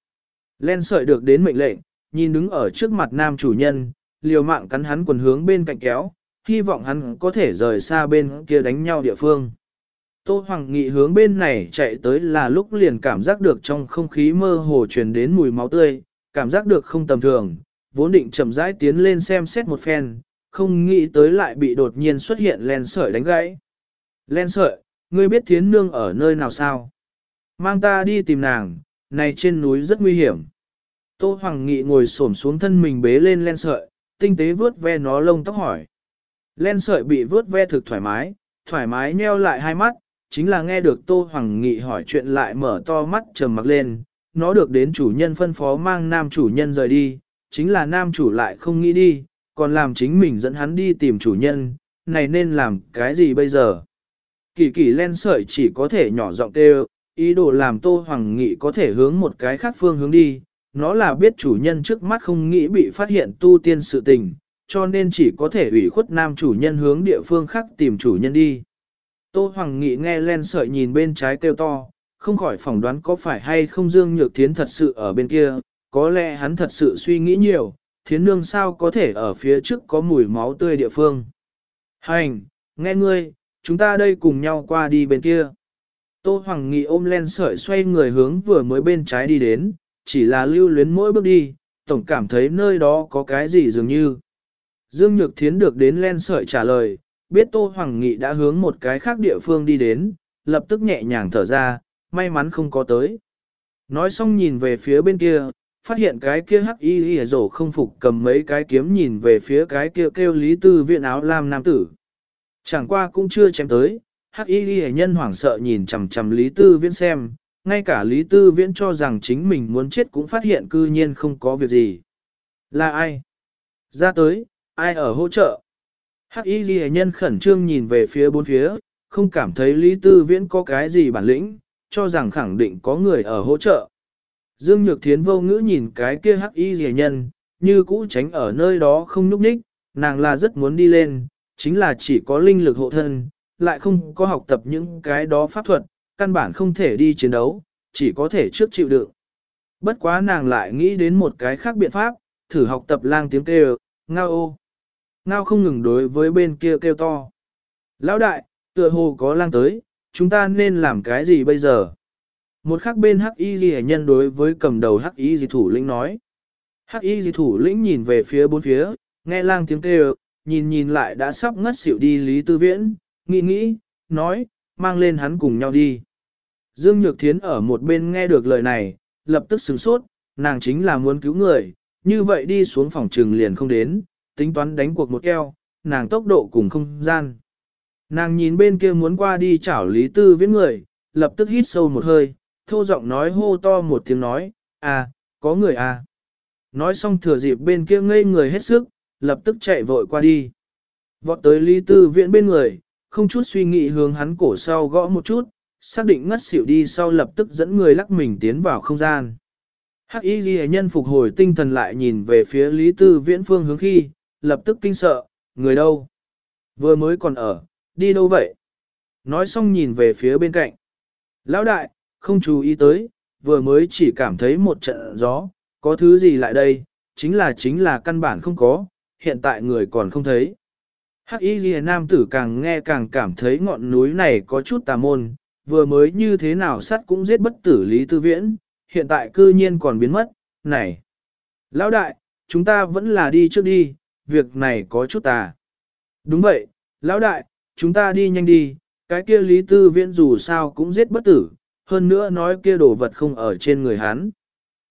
Len sợi được đến mệnh lệnh, nhìn đứng ở trước mặt nam chủ nhân, liều mạng cắn hắn quần hướng bên cạnh kéo, hy vọng hắn có thể rời xa bên kia đánh nhau địa phương. Tô Hoàng Nghị hướng bên này chạy tới là lúc liền cảm giác được trong không khí mơ hồ truyền đến mùi máu tươi, cảm giác được không tầm thường, vốn định chậm rãi tiến lên xem xét một phen, không nghĩ tới lại bị đột nhiên xuất hiện len sợi đánh gãy. Len sợi, ngươi biết thiến nương ở nơi nào sao? Mang ta đi tìm nàng, này trên núi rất nguy hiểm. Tô Hoàng Nghị ngồi xổm xuống thân mình bế lên len sợi, tinh tế vướt ve nó lông tóc hỏi. Len sợi bị vướt ve thực thoải mái, thoải mái nheo lại hai mắt, chính là nghe được Tô Hoàng Nghị hỏi chuyện lại mở to mắt trầm mặc lên, nó được đến chủ nhân phân phó mang nam chủ nhân rời đi, chính là nam chủ lại không nghĩ đi, còn làm chính mình dẫn hắn đi tìm chủ nhân, này nên làm cái gì bây giờ? Kỳ kỳ len sợi chỉ có thể nhỏ giọng kêu, ý đồ làm Tô Hoàng Nghị có thể hướng một cái khác phương hướng đi, nó là biết chủ nhân trước mắt không nghĩ bị phát hiện tu tiên sự tình, cho nên chỉ có thể ủy khuất nam chủ nhân hướng địa phương khác tìm chủ nhân đi. Tô Hoàng Nghị nghe len sợi nhìn bên trái kêu to, không khỏi phỏng đoán có phải hay không Dương Nhược Thiến thật sự ở bên kia, có lẽ hắn thật sự suy nghĩ nhiều, thiến nương sao có thể ở phía trước có mùi máu tươi địa phương. Hành, nghe ngươi, chúng ta đây cùng nhau qua đi bên kia. Tô Hoàng Nghị ôm len sợi xoay người hướng vừa mới bên trái đi đến, chỉ là lưu luyến mỗi bước đi, tổng cảm thấy nơi đó có cái gì dường như. Dương Nhược Thiến được đến len sợi trả lời, biết Tô Hoàng Nghị đã hướng một cái khác địa phương đi đến, lập tức nhẹ nhàng thở ra, may mắn không có tới. Nói xong nhìn về phía bên kia, phát hiện cái kia hắc y y rổ không phục cầm mấy cái kiếm nhìn về phía cái kia kêu lý tư viện áo lam nam tử. Chẳng qua cũng chưa chém tới, hắc y y nhân hoảng sợ nhìn chằm chằm lý tư viễn xem, ngay cả lý tư viễn cho rằng chính mình muốn chết cũng phát hiện cư nhiên không có việc gì. Là ai? Ra tới, ai ở hỗ trợ? Hắc y ghi nhân khẩn trương nhìn về phía bốn phía, không cảm thấy Lý Tư Viễn có cái gì bản lĩnh, cho rằng khẳng định có người ở hỗ trợ. Dương Nhược Thiến vô ngữ nhìn cái kia hắc y ghi nhân, như cũ tránh ở nơi đó không nhúc nhích, nàng là rất muốn đi lên, chính là chỉ có linh lực hộ thân, lại không có học tập những cái đó pháp thuật, căn bản không thể đi chiến đấu, chỉ có thể trước chịu đựng. Bất quá nàng lại nghĩ đến một cái khác biện pháp, thử học tập lang tiếng kêu, ngao ô ngao không ngừng đối với bên kia kêu to. Lão đại, tựa hồ có lang tới, chúng ta nên làm cái gì bây giờ? Một khắc bên hắc y ghi nhân đối với cầm đầu hắc y ghi thủ lĩnh nói. Hắc y ghi thủ lĩnh nhìn về phía bốn phía, nghe lang tiếng kêu, nhìn nhìn lại đã sắp ngất xỉu đi Lý Tư Viễn, nghĩ nghĩ, nói, mang lên hắn cùng nhau đi. Dương Nhược Thiến ở một bên nghe được lời này, lập tức sửng sốt, nàng chính là muốn cứu người, như vậy đi xuống phòng trừng liền không đến, tính toán đánh cuộc một keo, nàng tốc độ cùng không gian. Nàng nhìn bên kia muốn qua đi chảo Lý Tư viễn người, lập tức hít sâu một hơi, thô giọng nói hô to một tiếng nói, à, có người à. Nói xong thừa dịp bên kia ngây người hết sức, lập tức chạy vội qua đi. Vọt tới Lý Tư viễn bên người, không chút suy nghĩ hướng hắn cổ sau gõ một chút, xác định ngất xỉu đi sau lập tức dẫn người lắc mình tiến vào không gian. Hắc y ghi nhân phục hồi tinh thần lại nhìn về phía Lý Tư viễn phương hướng khi, lập tức kinh sợ, người đâu? Vừa mới còn ở, đi đâu vậy? Nói xong nhìn về phía bên cạnh. Lão đại, không chú ý tới, vừa mới chỉ cảm thấy một trận gió, có thứ gì lại đây, chính là chính là căn bản không có, hiện tại người còn không thấy. Hắc y ghi nam tử càng nghe càng cảm thấy ngọn núi này có chút tà môn, vừa mới như thế nào sắt cũng giết bất tử Lý Tư Viễn, hiện tại cư nhiên còn biến mất, này. Lão đại, chúng ta vẫn là đi trước đi, việc này có chút tà. Đúng vậy, lão đại, chúng ta đi nhanh đi, cái kia Lý Tư Viễn dù sao cũng giết bất tử, hơn nữa nói kia đồ vật không ở trên người hắn.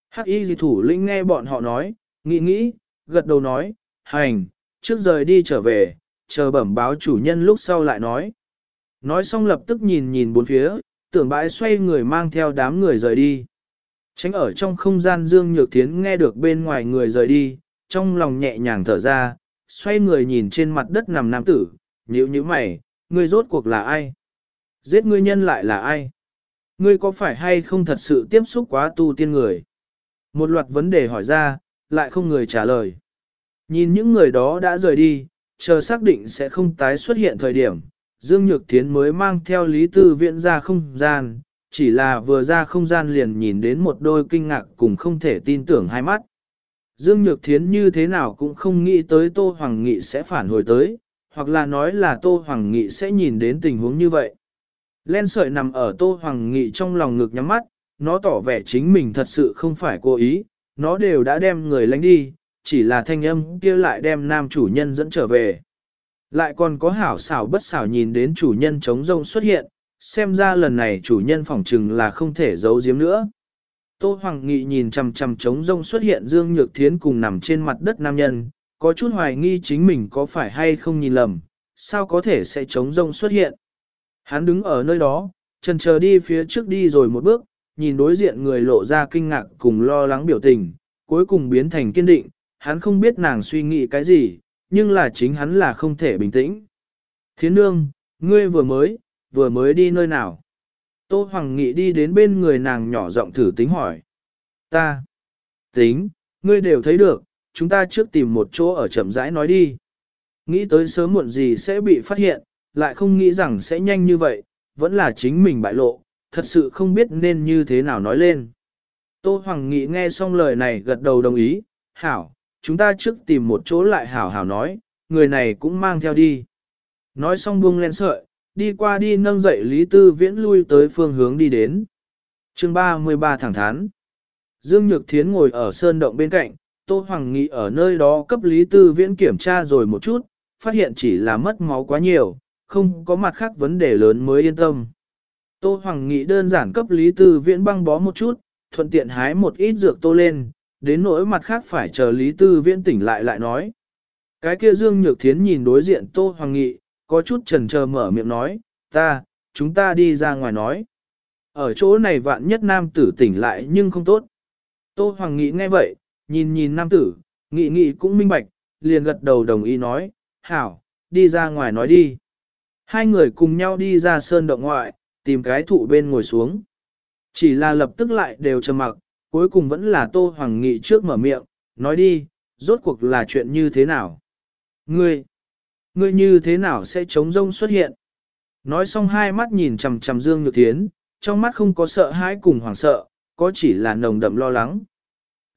Hắc y dị thủ lĩnh nghe bọn họ nói, nghĩ nghĩ, gật đầu nói, hành, trước rời đi trở về, chờ bẩm báo chủ nhân lúc sau lại nói. Nói xong lập tức nhìn nhìn bốn phía, tưởng bãi xoay người mang theo đám người rời đi. Tránh ở trong không gian Dương Nhược Thiến nghe được bên ngoài người rời đi, trong lòng nhẹ nhàng thở ra, xoay người nhìn trên mặt đất nằm nam tử, nhíu nhíu mày, ngươi rốt cuộc là ai? Giết ngươi nhân lại là ai? Ngươi có phải hay không thật sự tiếp xúc quá tu tiên người? Một loạt vấn đề hỏi ra, lại không người trả lời. Nhìn những người đó đã rời đi, chờ xác định sẽ không tái xuất hiện thời điểm, Dương Nhược Thiến mới mang theo Lý Tư Viện ra không gian, chỉ là vừa ra không gian liền nhìn đến một đôi kinh ngạc cùng không thể tin tưởng hai mắt. Dương Nhược Thiến như thế nào cũng không nghĩ tới Tô Hoàng Nghị sẽ phản hồi tới, hoặc là nói là Tô Hoàng Nghị sẽ nhìn đến tình huống như vậy. Len sợi nằm ở Tô Hoàng Nghị trong lòng ngực nhắm mắt, nó tỏ vẻ chính mình thật sự không phải cố ý, nó đều đã đem người lánh đi, chỉ là thanh âm kia lại đem nam chủ nhân dẫn trở về. Lại còn có hảo xảo bất xảo nhìn đến chủ nhân chống rông xuất hiện, xem ra lần này chủ nhân phỏng trừng là không thể giấu giếm nữa. Tô Hoàng Nghị nhìn chằm chằm trống rông xuất hiện Dương Nhược Thiến cùng nằm trên mặt đất nam nhân, có chút hoài nghi chính mình có phải hay không nhìn lầm, sao có thể sẽ trống rông xuất hiện. Hắn đứng ở nơi đó, chân chờ đi phía trước đi rồi một bước, nhìn đối diện người lộ ra kinh ngạc cùng lo lắng biểu tình, cuối cùng biến thành kiên định, hắn không biết nàng suy nghĩ cái gì, nhưng là chính hắn là không thể bình tĩnh. Thiến nương, ngươi vừa mới, vừa mới đi nơi nào? Tô Hoàng Nghị đi đến bên người nàng nhỏ giọng thử tính hỏi. Ta. Tính, ngươi đều thấy được, chúng ta trước tìm một chỗ ở chậm rãi nói đi. Nghĩ tới sớm muộn gì sẽ bị phát hiện, lại không nghĩ rằng sẽ nhanh như vậy, vẫn là chính mình bại lộ, thật sự không biết nên như thế nào nói lên. Tô Hoàng Nghị nghe xong lời này gật đầu đồng ý, hảo, chúng ta trước tìm một chỗ lại hảo hảo nói, người này cũng mang theo đi. Nói xong buông lên sợi, đi qua đi nâng dậy Lý Tư Viễn lui tới phương hướng đi đến. chương 33 thẳng thắn. Dương Nhược Thiến ngồi ở sơn động bên cạnh, Tô Hoàng Nghị ở nơi đó cấp Lý Tư Viễn kiểm tra rồi một chút, phát hiện chỉ là mất máu quá nhiều, không có mặt khác vấn đề lớn mới yên tâm. Tô Hoàng Nghị đơn giản cấp Lý Tư Viễn băng bó một chút, thuận tiện hái một ít dược tô lên, đến nỗi mặt khác phải chờ Lý Tư Viễn tỉnh lại lại nói. Cái kia Dương Nhược Thiến nhìn đối diện Tô Hoàng Nghị, có chút chần chờ mở miệng nói, ta, chúng ta đi ra ngoài nói. Ở chỗ này vạn nhất nam tử tỉnh lại nhưng không tốt. Tô Hoàng Nghị nghe vậy, nhìn nhìn nam tử, nghị nghị cũng minh bạch, liền gật đầu đồng ý nói, hảo, đi ra ngoài nói đi. Hai người cùng nhau đi ra sơn động ngoại, tìm cái thụ bên ngồi xuống. Chỉ là lập tức lại đều trầm mặc, cuối cùng vẫn là Tô Hoàng Nghị trước mở miệng, nói đi, rốt cuộc là chuyện như thế nào? Ngươi, ngươi như thế nào sẽ chống rông xuất hiện? Nói xong hai mắt nhìn chằm chằm Dương Nhược Thiến, trong mắt không có sợ hãi cùng hoảng sợ, có chỉ là nồng đậm lo lắng.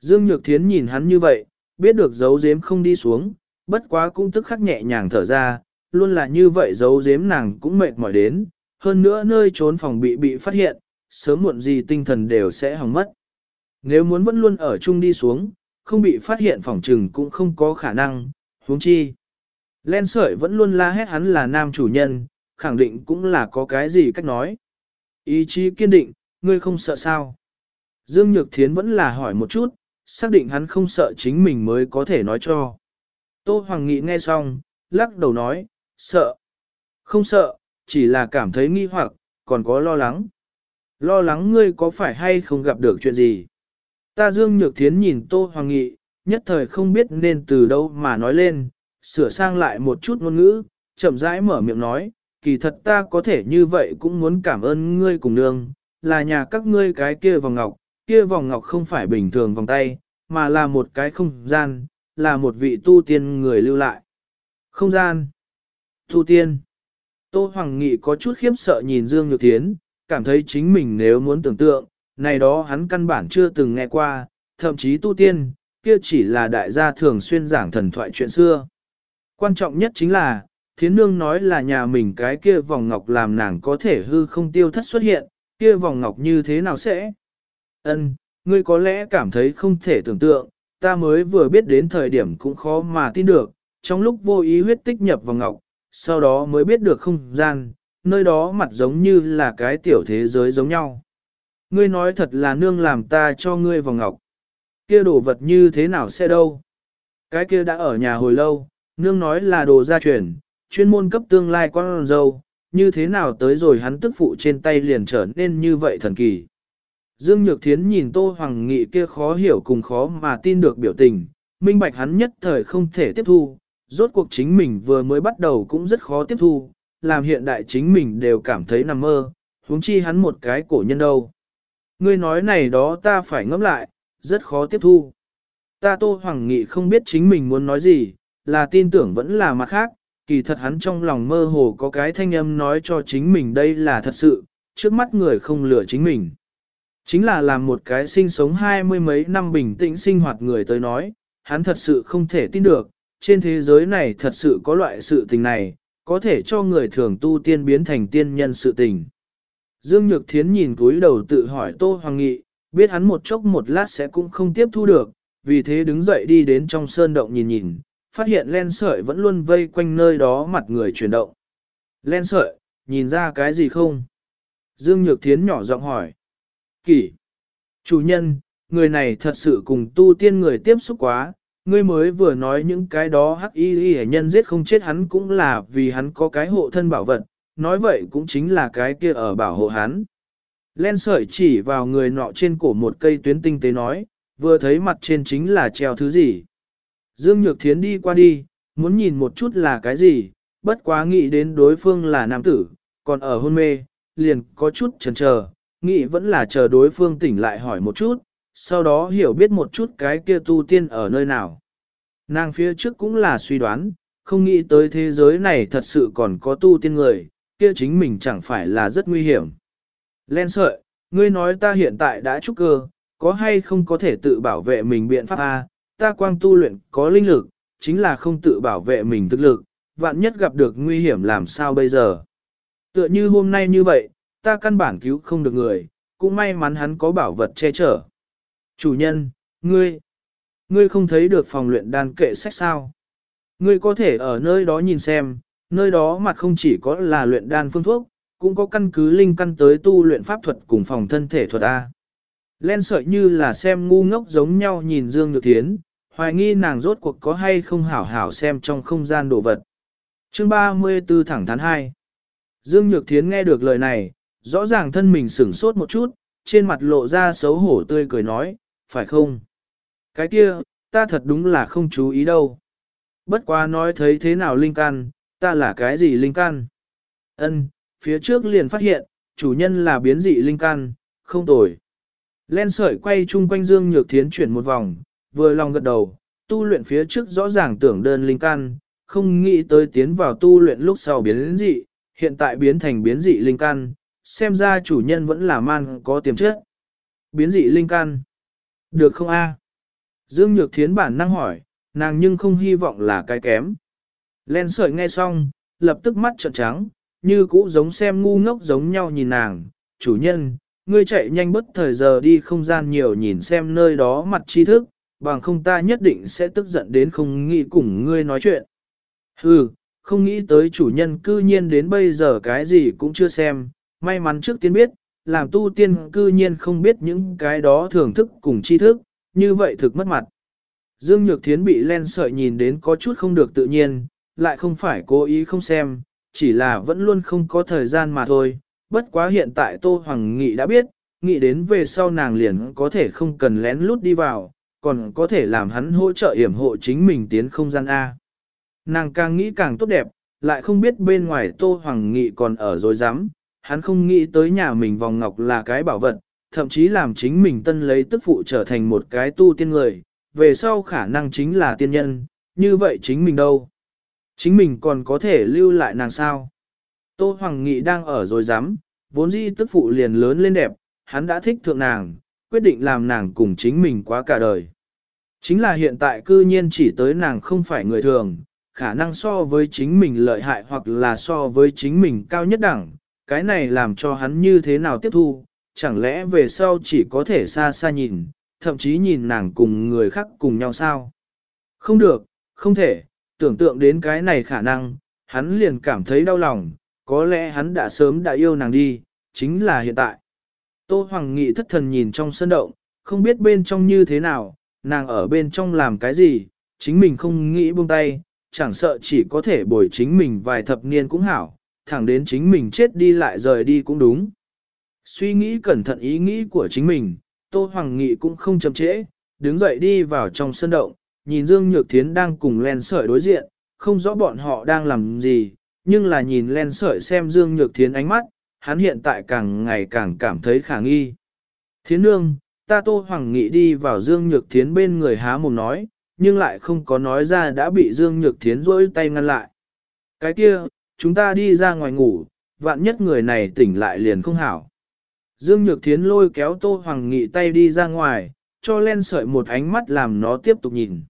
Dương Nhược Thiến nhìn hắn như vậy, biết được giấu giếm không đi xuống, bất quá cũng tức khắc nhẹ nhàng thở ra, luôn là như vậy giấu giếm nàng cũng mệt mỏi đến, hơn nữa nơi trốn phòng bị bị phát hiện, sớm muộn gì tinh thần đều sẽ hỏng mất. Nếu muốn vẫn luôn ở chung đi xuống, không bị phát hiện phòng trừng cũng không có khả năng, huống chi. Len sợi vẫn luôn la hét hắn là nam chủ nhân, khẳng định cũng là có cái gì cách nói. Ý chí kiên định, ngươi không sợ sao. Dương Nhược Thiến vẫn là hỏi một chút, xác định hắn không sợ chính mình mới có thể nói cho. Tô Hoàng Nghị nghe xong, lắc đầu nói, sợ. Không sợ, chỉ là cảm thấy nghi hoặc, còn có lo lắng. Lo lắng ngươi có phải hay không gặp được chuyện gì. Ta Dương Nhược Thiến nhìn Tô Hoàng Nghị, nhất thời không biết nên từ đâu mà nói lên, sửa sang lại một chút ngôn ngữ, chậm rãi mở miệng nói, kỳ thật ta có thể như vậy cũng muốn cảm ơn ngươi cùng nương, là nhà các ngươi cái kia vòng ngọc, kia vòng ngọc không phải bình thường vòng tay, mà là một cái không gian, là một vị tu tiên người lưu lại. Không gian. Tu tiên. Tô Hoàng Nghị có chút khiếp sợ nhìn Dương Nhược Thiến, cảm thấy chính mình nếu muốn tưởng tượng, này đó hắn căn bản chưa từng nghe qua, thậm chí tu tiên, kia chỉ là đại gia thường xuyên giảng thần thoại chuyện xưa. Quan trọng nhất chính là, thiến nương nói là nhà mình cái kia vòng ngọc làm nàng có thể hư không tiêu thất xuất hiện, kia vòng ngọc như thế nào sẽ? Ân, ngươi có lẽ cảm thấy không thể tưởng tượng, ta mới vừa biết đến thời điểm cũng khó mà tin được, trong lúc vô ý huyết tích nhập vào ngọc, sau đó mới biết được không gian, nơi đó mặt giống như là cái tiểu thế giới giống nhau. Ngươi nói thật là nương làm ta cho ngươi vào ngọc. Kia đồ vật như thế nào sẽ đâu? Cái kia đã ở nhà hồi lâu, nương nói là đồ gia truyền, chuyên môn cấp tương lai con dâu, như thế nào tới rồi hắn tức phụ trên tay liền trở nên như vậy thần kỳ. Dương Nhược Thiến nhìn Tô Hoàng Nghị kia khó hiểu cùng khó mà tin được biểu tình, minh bạch hắn nhất thời không thể tiếp thu, rốt cuộc chính mình vừa mới bắt đầu cũng rất khó tiếp thu, làm hiện đại chính mình đều cảm thấy nằm mơ, huống chi hắn một cái cổ nhân đâu. Ngươi nói này đó ta phải ngẫm lại, rất khó tiếp thu. Ta Tô Hoàng Nghị không biết chính mình muốn nói gì, là tin tưởng vẫn là mặt khác, kỳ thật hắn trong lòng mơ hồ có cái thanh âm nói cho chính mình đây là thật sự, trước mắt người không lừa chính mình. Chính là làm một cái sinh sống hai mươi mấy năm bình tĩnh sinh hoạt người tới nói, hắn thật sự không thể tin được, trên thế giới này thật sự có loại sự tình này, có thể cho người thường tu tiên biến thành tiên nhân sự tình. Dương Nhược Thiến nhìn túi đầu tự hỏi Tô Hoàng Nghị, biết hắn một chốc một lát sẽ cũng không tiếp thu được, vì thế đứng dậy đi đến trong sơn động nhìn nhìn, phát hiện len sợi vẫn luôn vây quanh nơi đó mặt người chuyển động. Len sợi, nhìn ra cái gì không? Dương Nhược Thiến nhỏ giọng hỏi. Kỷ. Chủ nhân, người này thật sự cùng tu tiên người tiếp xúc quá, ngươi mới vừa nói những cái đó hắc y y nhân giết không chết hắn cũng là vì hắn có cái hộ thân bảo vật, nói vậy cũng chính là cái kia ở bảo hộ hắn. Len sợi chỉ vào người nọ trên cổ một cây tuyến tinh tế nói, vừa thấy mặt trên chính là treo thứ gì. Dương Nhược Thiến đi qua đi, muốn nhìn một chút là cái gì, bất quá nghĩ đến đối phương là nam tử, còn ở hôn mê, liền có chút chần chờ, nghĩ vẫn là chờ đối phương tỉnh lại hỏi một chút, sau đó hiểu biết một chút cái kia tu tiên ở nơi nào. Nàng phía trước cũng là suy đoán, không nghĩ tới thế giới này thật sự còn có tu tiên người, kia chính mình chẳng phải là rất nguy hiểm. Len sợi, ngươi nói ta hiện tại đã trúc cơ, có hay không có thể tự bảo vệ mình biện pháp A, ta quang tu luyện có linh lực, chính là không tự bảo vệ mình thực lực, vạn nhất gặp được nguy hiểm làm sao bây giờ. Tựa như hôm nay như vậy, ta căn bản cứu không được người, cũng may mắn hắn có bảo vật che chở. Chủ nhân, ngươi, ngươi không thấy được phòng luyện đan kệ sách sao. Ngươi có thể ở nơi đó nhìn xem, nơi đó mặt không chỉ có là luyện đan phương thuốc, cũng có căn cứ linh căn tới tu luyện pháp thuật cùng phòng thân thể thuật A. Len sợi như là xem ngu ngốc giống nhau nhìn Dương Nhược Thiến, hoài nghi nàng rốt cuộc có hay không hảo hảo xem trong không gian đồ vật. Chương 34 thẳng thắn 2 Dương Nhược Thiến nghe được lời này, rõ ràng thân mình sửng sốt một chút, trên mặt lộ ra xấu hổ tươi cười nói, phải không? Cái kia, ta thật đúng là không chú ý đâu. Bất quá nói thấy thế nào linh căn, ta là cái gì linh căn? Ân, phía trước liền phát hiện, chủ nhân là biến dị linh căn, không tồi. Len sợi quay chung quanh Dương Nhược Thiến chuyển một vòng, vừa lòng gật đầu, tu luyện phía trước rõ ràng tưởng đơn linh căn, không nghĩ tới tiến vào tu luyện lúc sau biến dị, hiện tại biến thành biến dị linh căn, xem ra chủ nhân vẫn là man có tiềm chất. Biến dị linh căn. Được không a? Dương Nhược Thiến bản năng hỏi, nàng nhưng không hy vọng là cái kém. Len sợi nghe xong, lập tức mắt trợn trắng, như cũ giống xem ngu ngốc giống nhau nhìn nàng, chủ nhân, ngươi chạy nhanh bất thời giờ đi không gian nhiều nhìn xem nơi đó mặt tri thức, bằng không ta nhất định sẽ tức giận đến không nghĩ cùng ngươi nói chuyện. Hừ, không nghĩ tới chủ nhân cư nhiên đến bây giờ cái gì cũng chưa xem, may mắn trước tiên biết, làm tu tiên cư nhiên không biết những cái đó thưởng thức cùng tri thức, như vậy thực mất mặt. Dương Nhược Thiến bị len sợi nhìn đến có chút không được tự nhiên, lại không phải cố ý không xem, chỉ là vẫn luôn không có thời gian mà thôi. Bất quá hiện tại Tô Hoàng Nghị đã biết, nghĩ đến về sau nàng liền có thể không cần lén lút đi vào, còn có thể làm hắn hỗ trợ yểm hộ chính mình tiến không gian A. Nàng càng nghĩ càng tốt đẹp, lại không biết bên ngoài Tô Hoàng Nghị còn ở dối rắm hắn không nghĩ tới nhà mình vòng ngọc là cái bảo vật, thậm chí làm chính mình tân lấy tức phụ trở thành một cái tu tiên người, về sau khả năng chính là tiên nhân, như vậy chính mình đâu? Chính mình còn có thể lưu lại nàng sao? Tô Hoàng Nghị đang ở rồi dám, vốn dĩ tức phụ liền lớn lên đẹp, hắn đã thích thượng nàng, quyết định làm nàng cùng chính mình quá cả đời. Chính là hiện tại cư nhiên chỉ tới nàng không phải người thường, khả năng so với chính mình lợi hại hoặc là so với chính mình cao nhất đẳng, cái này làm cho hắn như thế nào tiếp thu, chẳng lẽ về sau chỉ có thể xa xa nhìn, thậm chí nhìn nàng cùng người khác cùng nhau sao? Không được, không thể, tưởng tượng đến cái này khả năng, hắn liền cảm thấy đau lòng, có lẽ hắn đã sớm đã yêu nàng đi, chính là hiện tại. Tô Hoàng Nghị thất thần nhìn trong sân động, không biết bên trong như thế nào, nàng ở bên trong làm cái gì, chính mình không nghĩ buông tay, chẳng sợ chỉ có thể bồi chính mình vài thập niên cũng hảo, thẳng đến chính mình chết đi lại rời đi cũng đúng. Suy nghĩ cẩn thận ý nghĩ của chính mình, Tô Hoàng Nghị cũng không chậm trễ, đứng dậy đi vào trong sân động, nhìn Dương Nhược Thiến đang cùng len sợi đối diện, không rõ bọn họ đang làm gì, nhưng là nhìn len sợi xem Dương Nhược Thiến ánh mắt, hắn hiện tại càng ngày càng cảm thấy khả nghi. Thiến nương, ta Tô Hoàng Nghị đi vào Dương Nhược Thiến bên người há mồm nói, nhưng lại không có nói ra đã bị Dương Nhược Thiến rỗi tay ngăn lại. Cái kia, chúng ta đi ra ngoài ngủ, vạn nhất người này tỉnh lại liền không hảo. Dương Nhược Thiến lôi kéo Tô Hoàng Nghị tay đi ra ngoài, cho len sợi một ánh mắt làm nó tiếp tục nhìn.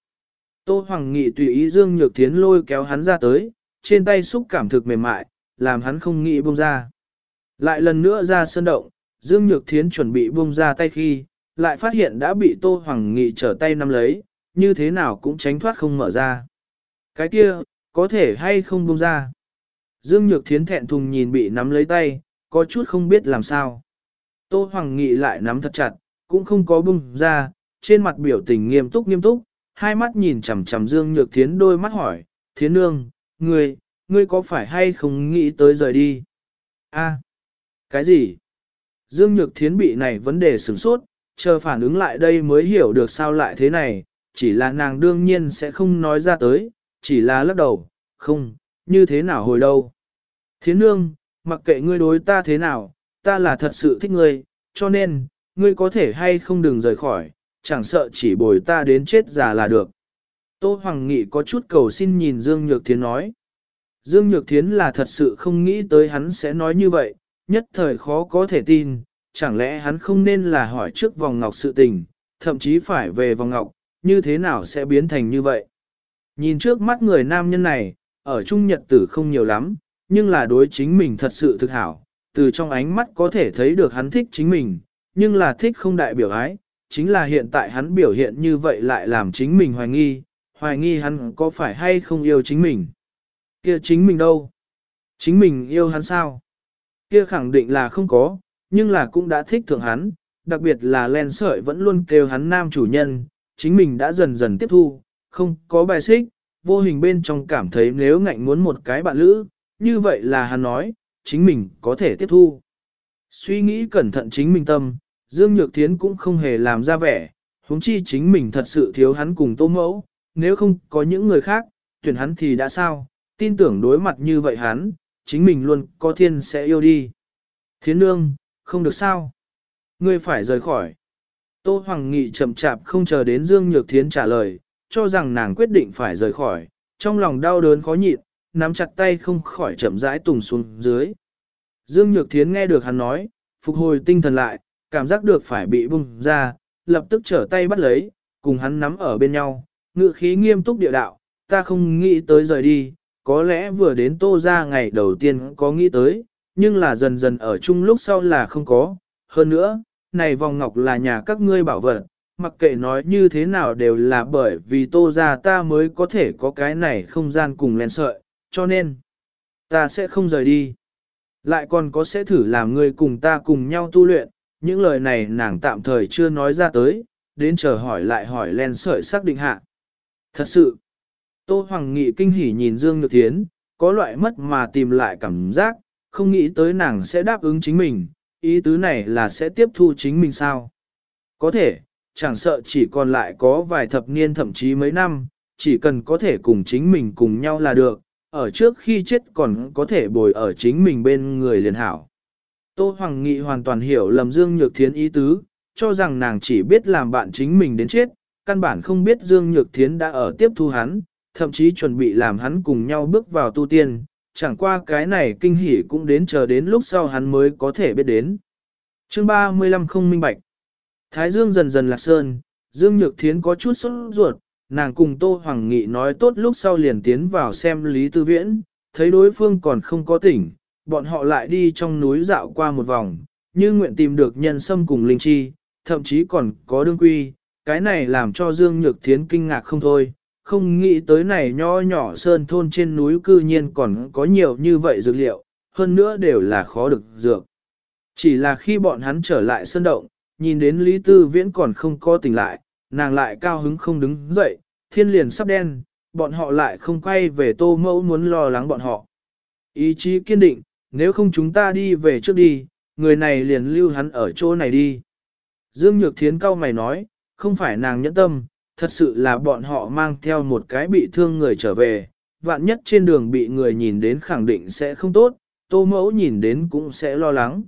Tô Hoàng Nghị tùy ý Dương Nhược Thiến lôi kéo hắn ra tới, trên tay xúc cảm thực mềm mại, làm hắn không nghĩ buông ra. Lại lần nữa ra sơn động, Dương Nhược Thiến chuẩn bị buông ra tay khi, lại phát hiện đã bị Tô Hoàng Nghị trở tay nắm lấy, như thế nào cũng tránh thoát không mở ra. Cái kia, có thể hay không buông ra. Dương Nhược Thiến thẹn thùng nhìn bị nắm lấy tay, có chút không biết làm sao. Tô Hoàng Nghị lại nắm thật chặt, cũng không có buông ra, trên mặt biểu tình nghiêm túc nghiêm túc, hai mắt nhìn chằm chằm Dương Nhược Thiến đôi mắt hỏi, Thiến Nương, ngươi, ngươi có phải hay không nghĩ tới rời đi? A, cái gì? Dương Nhược Thiến bị này vấn đề sửng sốt, chờ phản ứng lại đây mới hiểu được sao lại thế này, chỉ là nàng đương nhiên sẽ không nói ra tới, chỉ là lắc đầu, không, như thế nào hồi đâu. Thiến nương, mặc kệ ngươi đối ta thế nào, ta là thật sự thích ngươi, cho nên, ngươi có thể hay không đừng rời khỏi, chẳng sợ chỉ bồi ta đến chết già là được. Tô Hoàng Nghị có chút cầu xin nhìn Dương Nhược Thiến nói. Dương Nhược Thiến là thật sự không nghĩ tới hắn sẽ nói như vậy, nhất thời khó có thể tin, chẳng lẽ hắn không nên là hỏi trước vòng ngọc sự tình, thậm chí phải về vòng ngọc, như thế nào sẽ biến thành như vậy. Nhìn trước mắt người nam nhân này, ở trung nhật tử không nhiều lắm, nhưng là đối chính mình thật sự thực hảo, từ trong ánh mắt có thể thấy được hắn thích chính mình, nhưng là thích không đại biểu ái, chính là hiện tại hắn biểu hiện như vậy lại làm chính mình hoài nghi, hoài nghi hắn có phải hay không yêu chính mình. Kia chính mình đâu? Chính mình yêu hắn sao? Kia khẳng định là không có, nhưng là cũng đã thích thượng hắn, đặc biệt là len sợi vẫn luôn kêu hắn nam chủ nhân, chính mình đã dần dần tiếp thu, không có bài xích, vô hình bên trong cảm thấy nếu ngạnh muốn một cái bạn lữ, như vậy là hắn nói, chính mình có thể tiếp thu. Suy nghĩ cẩn thận chính mình tâm, Dương Nhược Thiến cũng không hề làm ra vẻ, huống chi chính mình thật sự thiếu hắn cùng tô mẫu, nếu không có những người khác, tuyển hắn thì đã sao, tin tưởng đối mặt như vậy hắn, chính mình luôn có thiên sẽ yêu đi. Thiến nương, không được sao. Ngươi phải rời khỏi. Tô Hoàng Nghị chậm chạp không chờ đến Dương Nhược Thiến trả lời, cho rằng nàng quyết định phải rời khỏi, trong lòng đau đớn khó nhịn, nắm chặt tay không khỏi chậm rãi tùng xuống dưới. Dương Nhược Thiến nghe được hắn nói, phục hồi tinh thần lại, cảm giác được phải bị bung ra, lập tức trở tay bắt lấy, cùng hắn nắm ở bên nhau, ngự khí nghiêm túc địa đạo, ta không nghĩ tới rời đi, có lẽ vừa đến tô ra ngày đầu tiên có nghĩ tới, nhưng là dần dần ở chung lúc sau là không có. Hơn nữa, này vòng ngọc là nhà các ngươi bảo vật, mặc kệ nói như thế nào đều là bởi vì tô ra ta mới có thể có cái này không gian cùng len sợi, cho nên, ta sẽ không rời đi. Lại còn có sẽ thử làm ngươi cùng ta cùng nhau tu luyện, những lời này nàng tạm thời chưa nói ra tới, đến chờ hỏi lại hỏi len sợi xác định hạ. Thật sự, Tô Hoàng Nghị kinh hỉ nhìn Dương Nhược Thiến, có loại mất mà tìm lại cảm giác, không nghĩ tới nàng sẽ đáp ứng chính mình, ý tứ này là sẽ tiếp thu chính mình sao. Có thể, chẳng sợ chỉ còn lại có vài thập niên thậm chí mấy năm, chỉ cần có thể cùng chính mình cùng nhau là được, ở trước khi chết còn có thể bồi ở chính mình bên người liền hảo. Tô Hoàng Nghị hoàn toàn hiểu lầm Dương Nhược Thiến ý tứ, cho rằng nàng chỉ biết làm bạn chính mình đến chết, căn bản không biết Dương Nhược Thiến đã ở tiếp thu hắn, thậm chí chuẩn bị làm hắn cùng nhau bước vào tu tiên, chẳng qua cái này kinh hỉ cũng đến chờ đến lúc sau hắn mới có thể biết đến. Chương 35 không minh bạch. Thái Dương dần dần lạc sơn, Dương Nhược Thiến có chút sốt ruột, nàng cùng Tô Hoàng Nghị nói tốt lúc sau liền tiến vào xem Lý Tư Viễn, thấy đối phương còn không có tỉnh, bọn họ lại đi trong núi dạo qua một vòng, như nguyện tìm được nhân sâm cùng linh chi, thậm chí còn có đương quy, cái này làm cho Dương Nhược Thiến kinh ngạc không thôi, không nghĩ tới này nho nhỏ sơn thôn trên núi cư nhiên còn có nhiều như vậy dược liệu, hơn nữa đều là khó được dược. Chỉ là khi bọn hắn trở lại sơn động, nhìn đến Lý Tư Viễn còn không có tỉnh lại, nàng lại cao hứng không đứng dậy, thiên liền sắp đen, bọn họ lại không quay về tô mẫu muốn lo lắng bọn họ. Ý chí kiên định, nếu không chúng ta đi về trước đi, người này liền lưu hắn ở chỗ này đi. Dương Nhược Thiến cao mày nói, không phải nàng nhẫn tâm, thật sự là bọn họ mang theo một cái bị thương người trở về, vạn nhất trên đường bị người nhìn đến khẳng định sẽ không tốt, tô mẫu nhìn đến cũng sẽ lo lắng.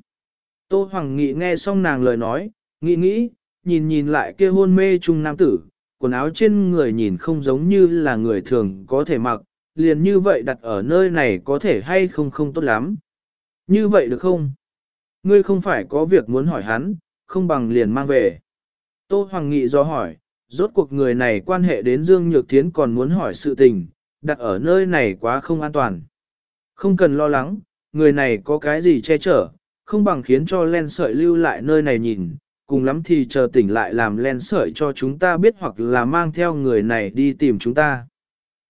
Tô Hoàng Nghị nghe xong nàng lời nói, nghĩ nghĩ, nhìn nhìn lại kia hôn mê trung nam tử, quần áo trên người nhìn không giống như là người thường có thể mặc, liền như vậy đặt ở nơi này có thể hay không không tốt lắm. Như vậy được không? Ngươi không phải có việc muốn hỏi hắn, không bằng liền mang về. Tô Hoàng Nghị do hỏi, rốt cuộc người này quan hệ đến Dương Nhược Thiến còn muốn hỏi sự tình, đặt ở nơi này quá không an toàn. Không cần lo lắng, người này có cái gì che chở, không bằng khiến cho len sợi lưu lại nơi này nhìn, cùng lắm thì chờ tỉnh lại làm len sợi cho chúng ta biết hoặc là mang theo người này đi tìm chúng ta.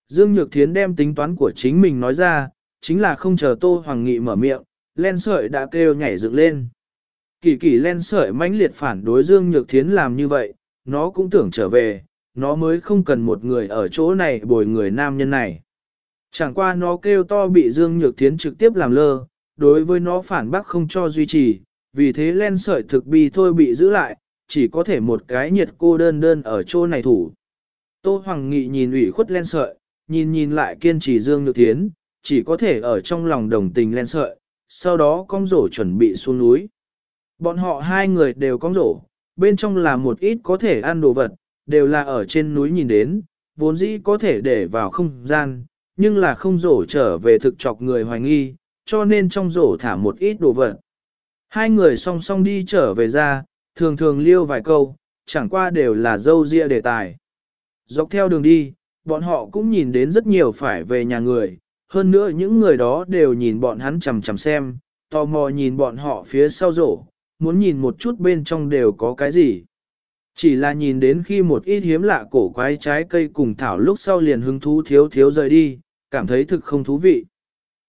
Dương Nhược Thiến đem tính toán của chính mình nói ra, chính là không chờ Tô Hoàng Nghị mở miệng, len sợi đã kêu nhảy dựng lên. Kỳ kỳ len sợi mãnh liệt phản đối Dương Nhược Thiến làm như vậy, nó cũng tưởng trở về, nó mới không cần một người ở chỗ này bồi người nam nhân này. Chẳng qua nó kêu to bị Dương Nhược Thiến trực tiếp làm lơ, đối với nó phản bác không cho duy trì, vì thế len sợi thực bi thôi bị giữ lại, chỉ có thể một cái nhiệt cô đơn đơn ở chỗ này thủ. Tô Hoàng Nghị nhìn ủy khuất len sợi, nhìn nhìn lại kiên trì Dương Nhược Thiến, chỉ có thể ở trong lòng đồng tình len sợi, sau đó cong rổ chuẩn bị xuống núi. Bọn họ hai người đều cong rổ, bên trong là một ít có thể ăn đồ vật, đều là ở trên núi nhìn đến, vốn dĩ có thể để vào không gian, nhưng là không rổ trở về thực chọc người hoài nghi, cho nên trong rổ thả một ít đồ vật. Hai người song song đi trở về ra, thường thường liêu vài câu, chẳng qua đều là dâu ria đề tài. Dọc theo đường đi, bọn họ cũng nhìn đến rất nhiều phải về nhà người, hơn nữa những người đó đều nhìn bọn hắn chằm chằm xem, tò mò nhìn bọn họ phía sau rổ, muốn nhìn một chút bên trong đều có cái gì. Chỉ là nhìn đến khi một ít hiếm lạ cổ quái trái cây cùng thảo lúc sau liền hứng thú thiếu thiếu rời đi, cảm thấy thực không thú vị.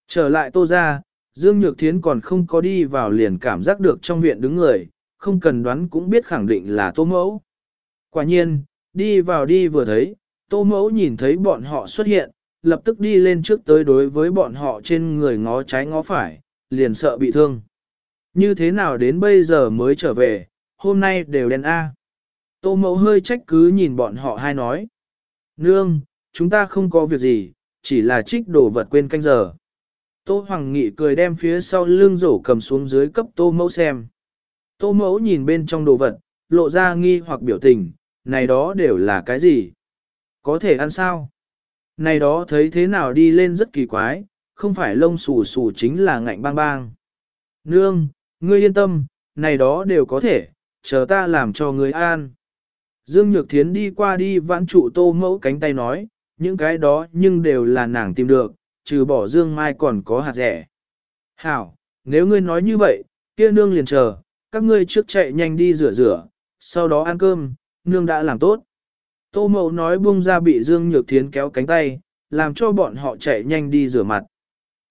Trở lại tô ra, Dương Nhược Thiến còn không có đi vào liền cảm giác được trong viện đứng người, không cần đoán cũng biết khẳng định là tô mẫu. Quả nhiên, đi vào đi vừa thấy, tô mẫu nhìn thấy bọn họ xuất hiện, lập tức đi lên trước tới đối với bọn họ trên người ngó trái ngó phải, liền sợ bị thương. Như thế nào đến bây giờ mới trở về, hôm nay đều đen A. Tô mẫu hơi trách cứ nhìn bọn họ hai nói. Nương, chúng ta không có việc gì, chỉ là trích đồ vật quên canh giờ. Tô Hoàng Nghị cười đem phía sau lưng rổ cầm xuống dưới cấp tô mẫu xem. Tô mẫu nhìn bên trong đồ vật, lộ ra nghi hoặc biểu tình, này đó đều là cái gì? Có thể ăn sao? Này đó thấy thế nào đi lên rất kỳ quái, không phải lông xù xù chính là ngạnh bang bang. Nương, ngươi yên tâm, này đó đều có thể, chờ ta làm cho ngươi an. Dương Nhược Thiến đi qua đi vãn trụ tô mẫu cánh tay nói, những cái đó nhưng đều là nàng tìm được, trừ bỏ Dương Mai còn có hạt rẻ. Hảo, nếu ngươi nói như vậy, kia nương liền chờ, các ngươi trước chạy nhanh đi rửa rửa, sau đó ăn cơm, nương đã làm tốt. Tô Mậu nói buông ra bị Dương Nhược Thiến kéo cánh tay, làm cho bọn họ chạy nhanh đi rửa mặt.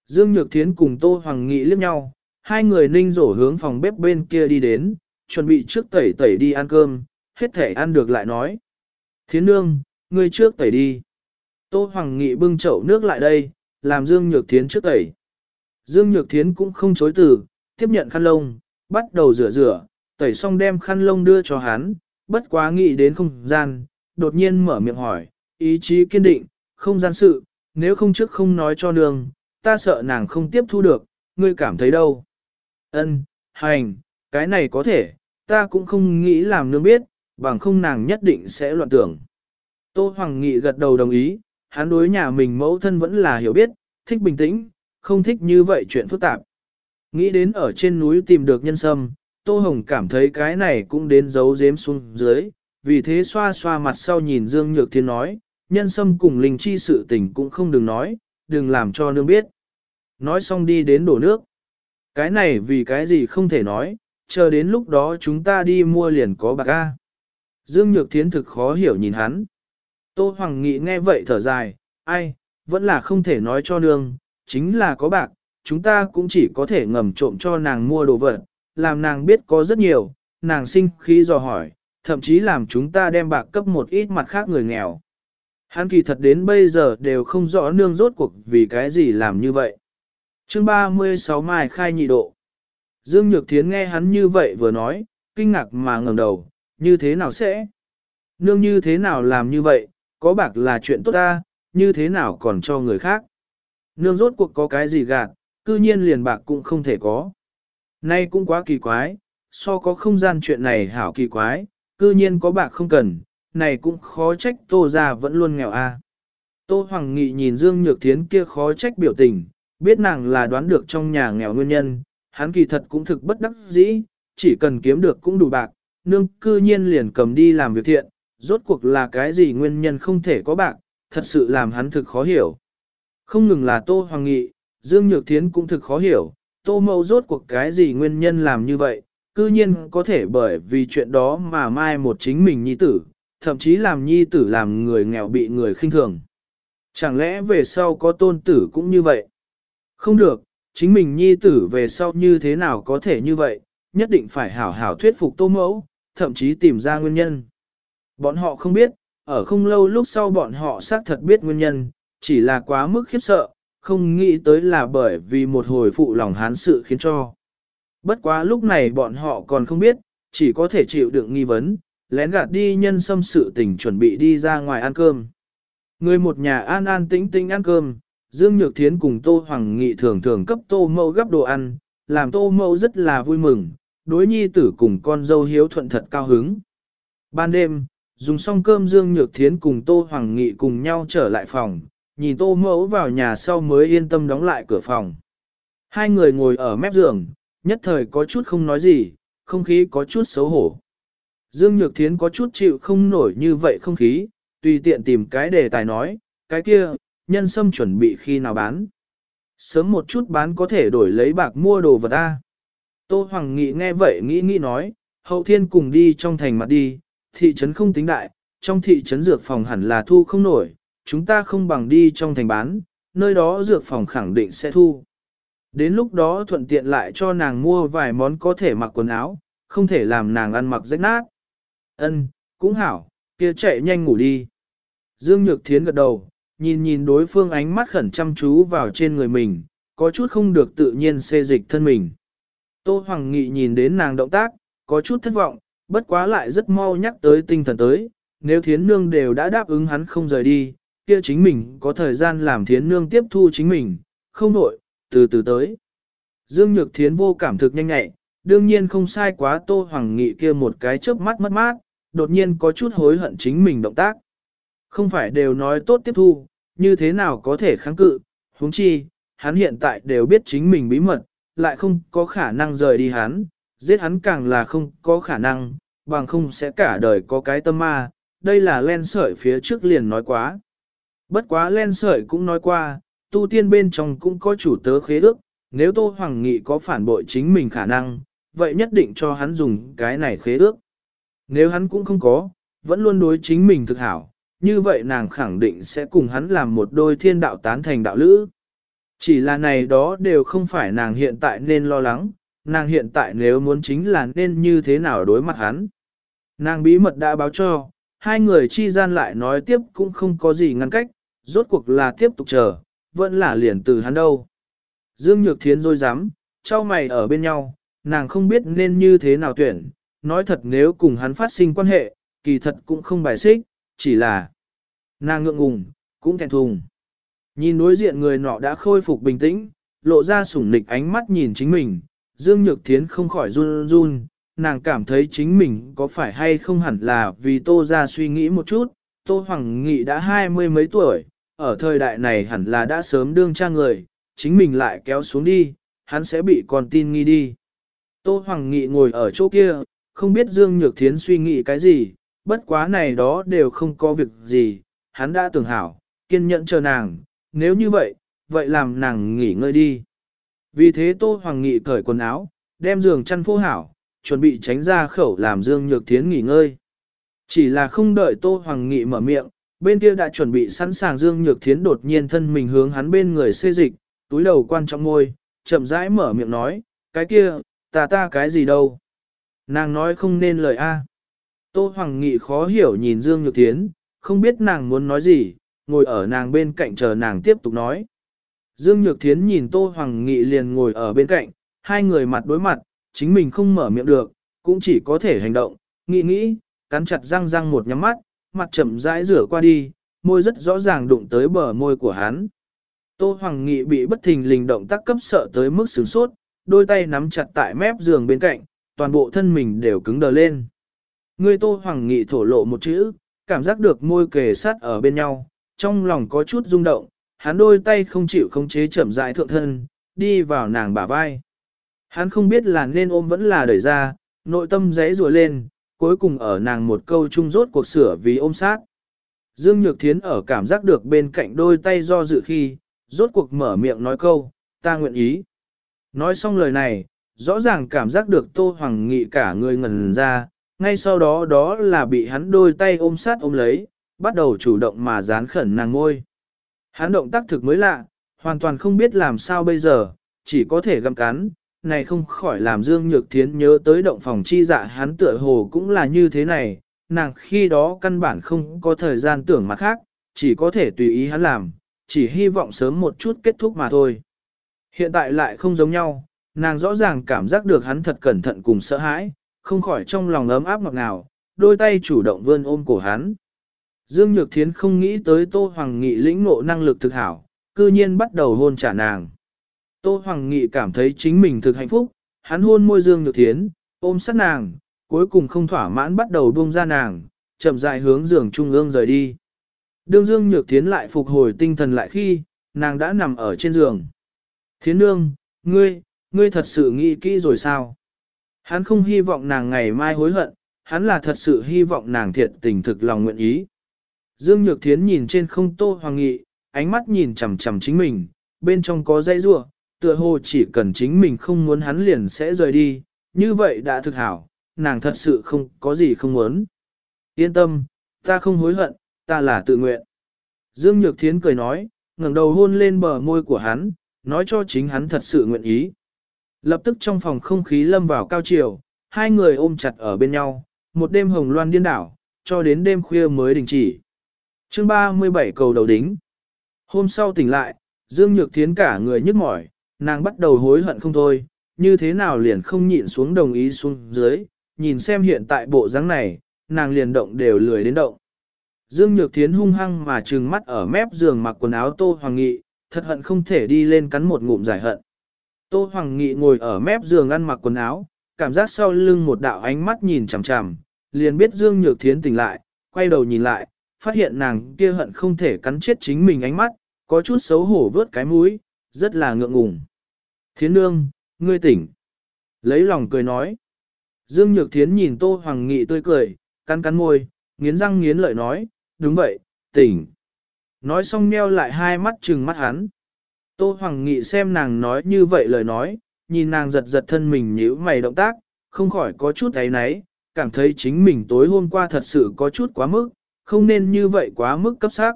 Dương Nhược Thiến cùng Tô Hoàng Nghị liếc nhau, hai người ninh rổ hướng phòng bếp bên kia đi đến, chuẩn bị trước tẩy tẩy đi ăn cơm, hết thể ăn được lại nói. Thiến nương, ngươi trước tẩy đi. Tô Hoàng Nghị bưng chậu nước lại đây, làm Dương Nhược Thiến trước tẩy. Dương Nhược Thiến cũng không chối từ, tiếp nhận khăn lông, bắt đầu rửa rửa, tẩy xong đem khăn lông đưa cho hắn, bất quá nghĩ đến không gian, đột nhiên mở miệng hỏi, ý chí kiên định, không gian sự, nếu không trước không nói cho nương, ta sợ nàng không tiếp thu được, ngươi cảm thấy đâu. Ân, hành, cái này có thể, ta cũng không nghĩ làm nương biết, bằng không nàng nhất định sẽ loạn tưởng. Tô Hoàng Nghị gật đầu đồng ý, hắn đối nhà mình mẫu thân vẫn là hiểu biết, thích bình tĩnh, không thích như vậy chuyện phức tạp. Nghĩ đến ở trên núi tìm được nhân sâm, Tô Hồng cảm thấy cái này cũng đến giấu giếm xuống dưới, vì thế xoa xoa mặt sau nhìn Dương Nhược Thiên nói, nhân sâm cùng linh chi sự tình cũng không đừng nói, đừng làm cho nương biết. Nói xong đi đến đổ nước. Cái này vì cái gì không thể nói, chờ đến lúc đó chúng ta đi mua liền có bạc A. Dương Nhược Thiến thực khó hiểu nhìn hắn. Tô Hoàng Nghị nghe vậy thở dài, ai, vẫn là không thể nói cho nương, chính là có bạc, chúng ta cũng chỉ có thể ngầm trộm cho nàng mua đồ vật, làm nàng biết có rất nhiều, nàng sinh khí dò hỏi, thậm chí làm chúng ta đem bạc cấp một ít mặt khác người nghèo. Hắn kỳ thật đến bây giờ đều không rõ nương rốt cuộc vì cái gì làm như vậy. Chương 36 Mai khai nhị độ. Dương Nhược Thiến nghe hắn như vậy vừa nói, kinh ngạc mà ngẩng đầu, như thế nào sẽ? Nương như thế nào làm như vậy, có bạc là chuyện tốt ta, như thế nào còn cho người khác. Nương rốt cuộc có cái gì gạt, cư nhiên liền bạc cũng không thể có. Nay cũng quá kỳ quái, so có không gian chuyện này hảo kỳ quái, cư nhiên có bạc không cần, này cũng khó trách tô ra vẫn luôn nghèo a. Tô Hoàng Nghị nhìn Dương Nhược Thiến kia khó trách biểu tình, biết nàng là đoán được trong nhà nghèo nguyên nhân, hắn kỳ thật cũng thực bất đắc dĩ, chỉ cần kiếm được cũng đủ bạc, nương cư nhiên liền cầm đi làm việc thiện, rốt cuộc là cái gì nguyên nhân không thể có bạc, thật sự làm hắn thực khó hiểu. Không ngừng là Tô Hoàng Nghị, Dương Nhược Thiến cũng thực khó hiểu, Tô Mậu rốt cuộc cái gì nguyên nhân làm như vậy, cư nhiên có thể bởi vì chuyện đó mà mai một chính mình nhi tử, thậm chí làm nhi tử làm người nghèo bị người khinh thường. Chẳng lẽ về sau có tôn tử cũng như vậy? Không được, chính mình nhi tử về sau như thế nào có thể như vậy, nhất định phải hảo hảo thuyết phục tô mẫu, thậm chí tìm ra nguyên nhân. Bọn họ không biết, ở không lâu lúc sau bọn họ xác thật biết nguyên nhân, chỉ là quá mức khiếp sợ, không nghĩ tới là bởi vì một hồi phụ lòng hán sự khiến cho. Bất quá lúc này bọn họ còn không biết, chỉ có thể chịu đựng nghi vấn, lén gạt đi nhân xâm sự tình chuẩn bị đi ra ngoài ăn cơm. Người một nhà an an tĩnh tĩnh ăn cơm, Dương Nhược Thiến cùng Tô Hoàng Nghị thường thường cấp Tô Mẫu gấp đồ ăn, làm Tô Mẫu rất là vui mừng, đối nhi tử cùng con dâu hiếu thuận thật cao hứng. Ban đêm, dùng xong cơm Dương Nhược Thiến cùng Tô Hoàng Nghị cùng nhau trở lại phòng, nhìn Tô Mẫu vào nhà sau mới yên tâm đóng lại cửa phòng. Hai người ngồi ở mép giường, nhất thời có chút không nói gì, không khí có chút xấu hổ. Dương Nhược Thiến có chút chịu không nổi như vậy không khí, tùy tiện tìm cái đề tài nói, cái kia, nhân sâm chuẩn bị khi nào bán. Sớm một chút bán có thể đổi lấy bạc mua đồ vật ta. Tô Hoàng Nghị nghe vậy nghĩ nghĩ nói, hậu thiên cùng đi trong thành mặt đi, thị trấn không tính đại, trong thị trấn dược phòng hẳn là thu không nổi, chúng ta không bằng đi trong thành bán, nơi đó dược phòng khẳng định sẽ thu. Đến lúc đó thuận tiện lại cho nàng mua vài món có thể mặc quần áo, không thể làm nàng ăn mặc rách nát. Ân, cũng hảo, kia chạy nhanh ngủ đi. Dương Nhược Thiến gật đầu, nhìn nhìn đối phương ánh mắt khẩn chăm chú vào trên người mình, có chút không được tự nhiên xê dịch thân mình. Tô Hoàng Nghị nhìn đến nàng động tác, có chút thất vọng, bất quá lại rất mau nhắc tới tinh thần tới, nếu thiến nương đều đã đáp ứng hắn không rời đi, kia chính mình có thời gian làm thiến nương tiếp thu chính mình, không nội từ từ tới. Dương Nhược Thiến vô cảm thực nhanh nhẹ, đương nhiên không sai quá Tô Hoàng Nghị kia một cái chớp mắt mất mát, đột nhiên có chút hối hận chính mình động tác. Không phải đều nói tốt tiếp thu, như thế nào có thể kháng cự, huống chi, hắn hiện tại đều biết chính mình bí mật, lại không có khả năng rời đi hắn, giết hắn càng là không có khả năng, bằng không sẽ cả đời có cái tâm ma, đây là len sợi phía trước liền nói quá. Bất quá len sợi cũng nói qua, tu tiên bên trong cũng có chủ tớ khế ước, nếu Tô Hoàng Nghị có phản bội chính mình khả năng, vậy nhất định cho hắn dùng cái này khế ước. Nếu hắn cũng không có, vẫn luôn đối chính mình thực hảo, như vậy nàng khẳng định sẽ cùng hắn làm một đôi thiên đạo tán thành đạo lữ. Chỉ là này đó đều không phải nàng hiện tại nên lo lắng, nàng hiện tại nếu muốn chính là nên như thế nào đối mặt hắn. Nàng bí mật đã báo cho, hai người chi gian lại nói tiếp cũng không có gì ngăn cách, rốt cuộc là tiếp tục chờ, vẫn là liền từ hắn đâu. Dương Nhược Thiến rôi dám, trao mày ở bên nhau, nàng không biết nên như thế nào tuyển, nói thật nếu cùng hắn phát sinh quan hệ, kỳ thật cũng không bài xích, chỉ là nàng ngượng ngùng, cũng thẹn thùng. Nhìn đối diện người nọ đã khôi phục bình tĩnh, lộ ra sủng nịch ánh mắt nhìn chính mình, Dương Nhược Thiến không khỏi run run, nàng cảm thấy chính mình có phải hay không hẳn là vì Tô ra suy nghĩ một chút, Tô Hoàng Nghị đã hai mươi mấy tuổi, ở thời đại này hẳn là đã sớm đương cha người, chính mình lại kéo xuống đi, hắn sẽ bị con tin nghi đi. Tô Hoàng Nghị ngồi ở chỗ kia, không biết Dương Nhược Thiến suy nghĩ cái gì, bất quá này đó đều không có việc gì, hắn đã tưởng hảo, kiên nhẫn chờ nàng, nếu như vậy, vậy làm nàng nghỉ ngơi đi. Vì thế Tô Hoàng Nghị cởi quần áo, đem giường chăn phô hảo, chuẩn bị tránh ra khẩu làm Dương Nhược Thiến nghỉ ngơi. Chỉ là không đợi Tô Hoàng Nghị mở miệng, bên kia đã chuẩn bị sẵn sàng Dương Nhược Thiến đột nhiên thân mình hướng hắn bên người xê dịch, túi đầu quan trọng ngôi, chậm rãi mở miệng nói, cái kia, ta ta cái gì đâu. Nàng nói không nên lời A. Tô Hoàng Nghị khó hiểu nhìn Dương Nhược Thiến, không biết nàng muốn nói gì, ngồi ở nàng bên cạnh chờ nàng tiếp tục nói. Dương Nhược Thiến nhìn Tô Hoàng Nghị liền ngồi ở bên cạnh, hai người mặt đối mặt, chính mình không mở miệng được, cũng chỉ có thể hành động, nghĩ nghĩ, cắn chặt răng răng một nhắm mắt, mặt chậm rãi rửa qua đi, môi rất rõ ràng đụng tới bờ môi của hắn. Tô Hoàng Nghị bị bất thình lình động tác cấp sợ tới mức sửng sốt, đôi tay nắm chặt tại mép giường bên cạnh, toàn bộ thân mình đều cứng đờ lên. Người Tô Hoàng Nghị thổ lộ một chữ, cảm giác được môi kề sát ở bên nhau, trong lòng có chút rung động, hắn đôi tay không chịu khống chế chậm rãi thượng thân, đi vào nàng bả vai. Hắn không biết là nên ôm vẫn là đẩy ra, nội tâm giấy rùa lên, cuối cùng ở nàng một câu chung rốt cuộc sửa vì ôm sát. Dương Nhược Thiến ở cảm giác được bên cạnh đôi tay do dự khi, rốt cuộc mở miệng nói câu, ta nguyện ý. Nói xong lời này, rõ ràng cảm giác được Tô Hoàng Nghị cả người ngần ra, ngay sau đó đó là bị hắn đôi tay ôm sát ôm lấy, bắt đầu chủ động mà dán khẩn nàng ngôi. Hắn động tác thực mới lạ, hoàn toàn không biết làm sao bây giờ, chỉ có thể găm cắn, này không khỏi làm Dương Nhược Thiến nhớ tới động phòng chi dạ hắn tựa hồ cũng là như thế này, nàng khi đó căn bản không có thời gian tưởng mặt khác, chỉ có thể tùy ý hắn làm, chỉ hy vọng sớm một chút kết thúc mà thôi. Hiện tại lại không giống nhau, nàng rõ ràng cảm giác được hắn thật cẩn thận cùng sợ hãi, không khỏi trong lòng ấm áp ngọt ngào, đôi tay chủ động vươn ôm cổ hắn. Dương Nhược Thiến không nghĩ tới Tô Hoàng Nghị lĩnh ngộ năng lực thực hảo, cư nhiên bắt đầu hôn trả nàng. Tô Hoàng Nghị cảm thấy chính mình thực hạnh phúc, hắn hôn môi Dương Nhược Thiến, ôm sát nàng, cuối cùng không thỏa mãn bắt đầu buông ra nàng, chậm rãi hướng giường trung ương rời đi. Đương Dương Nhược Thiến lại phục hồi tinh thần lại khi, nàng đã nằm ở trên giường. Thiến nương, ngươi, ngươi thật sự nghĩ kỹ rồi sao? Hắn không hy vọng nàng ngày mai hối hận, hắn là thật sự hy vọng nàng thiệt tình thực lòng nguyện ý. Dương Nhược Thiến nhìn trên không tô hoàng nghị, ánh mắt nhìn chằm chằm chính mình, bên trong có dây rua, tựa hồ chỉ cần chính mình không muốn hắn liền sẽ rời đi, như vậy đã thực hảo, nàng thật sự không có gì không muốn. Yên tâm, ta không hối hận, ta là tự nguyện. Dương Nhược Thiến cười nói, ngẩng đầu hôn lên bờ môi của hắn, nói cho chính hắn thật sự nguyện ý. Lập tức trong phòng không khí lâm vào cao chiều, hai người ôm chặt ở bên nhau, một đêm hồng loan điên đảo, cho đến đêm khuya mới đình chỉ. chương 37 cầu đầu đính. Hôm sau tỉnh lại, Dương Nhược Thiến cả người nhức mỏi, nàng bắt đầu hối hận không thôi, như thế nào liền không nhịn xuống đồng ý xuống dưới, nhìn xem hiện tại bộ dáng này, nàng liền động đều lười đến động. Dương Nhược Thiến hung hăng mà trừng mắt ở mép giường mặc quần áo Tô Hoàng Nghị, thật hận không thể đi lên cắn một ngụm giải hận. Tô Hoàng Nghị ngồi ở mép giường ăn mặc quần áo, cảm giác sau lưng một đạo ánh mắt nhìn chằm chằm, liền biết Dương Nhược Thiến tỉnh lại, quay đầu nhìn lại, phát hiện nàng kia hận không thể cắn chết chính mình ánh mắt, có chút xấu hổ vớt cái mũi, rất là ngượng ngùng. Thiến nương, ngươi tỉnh. Lấy lòng cười nói. Dương Nhược Thiến nhìn Tô Hoàng Nghị tươi cười, cắn cắn môi, nghiến răng nghiến lợi nói, đúng vậy, tỉnh. Nói xong nheo lại hai mắt trừng mắt hắn. Tô Hoàng Nghị xem nàng nói như vậy lời nói, nhìn nàng giật giật thân mình nhíu mày động tác, không khỏi có chút thấy náy, cảm thấy chính mình tối hôm qua thật sự có chút quá mức, không nên như vậy quá mức cấp sắc.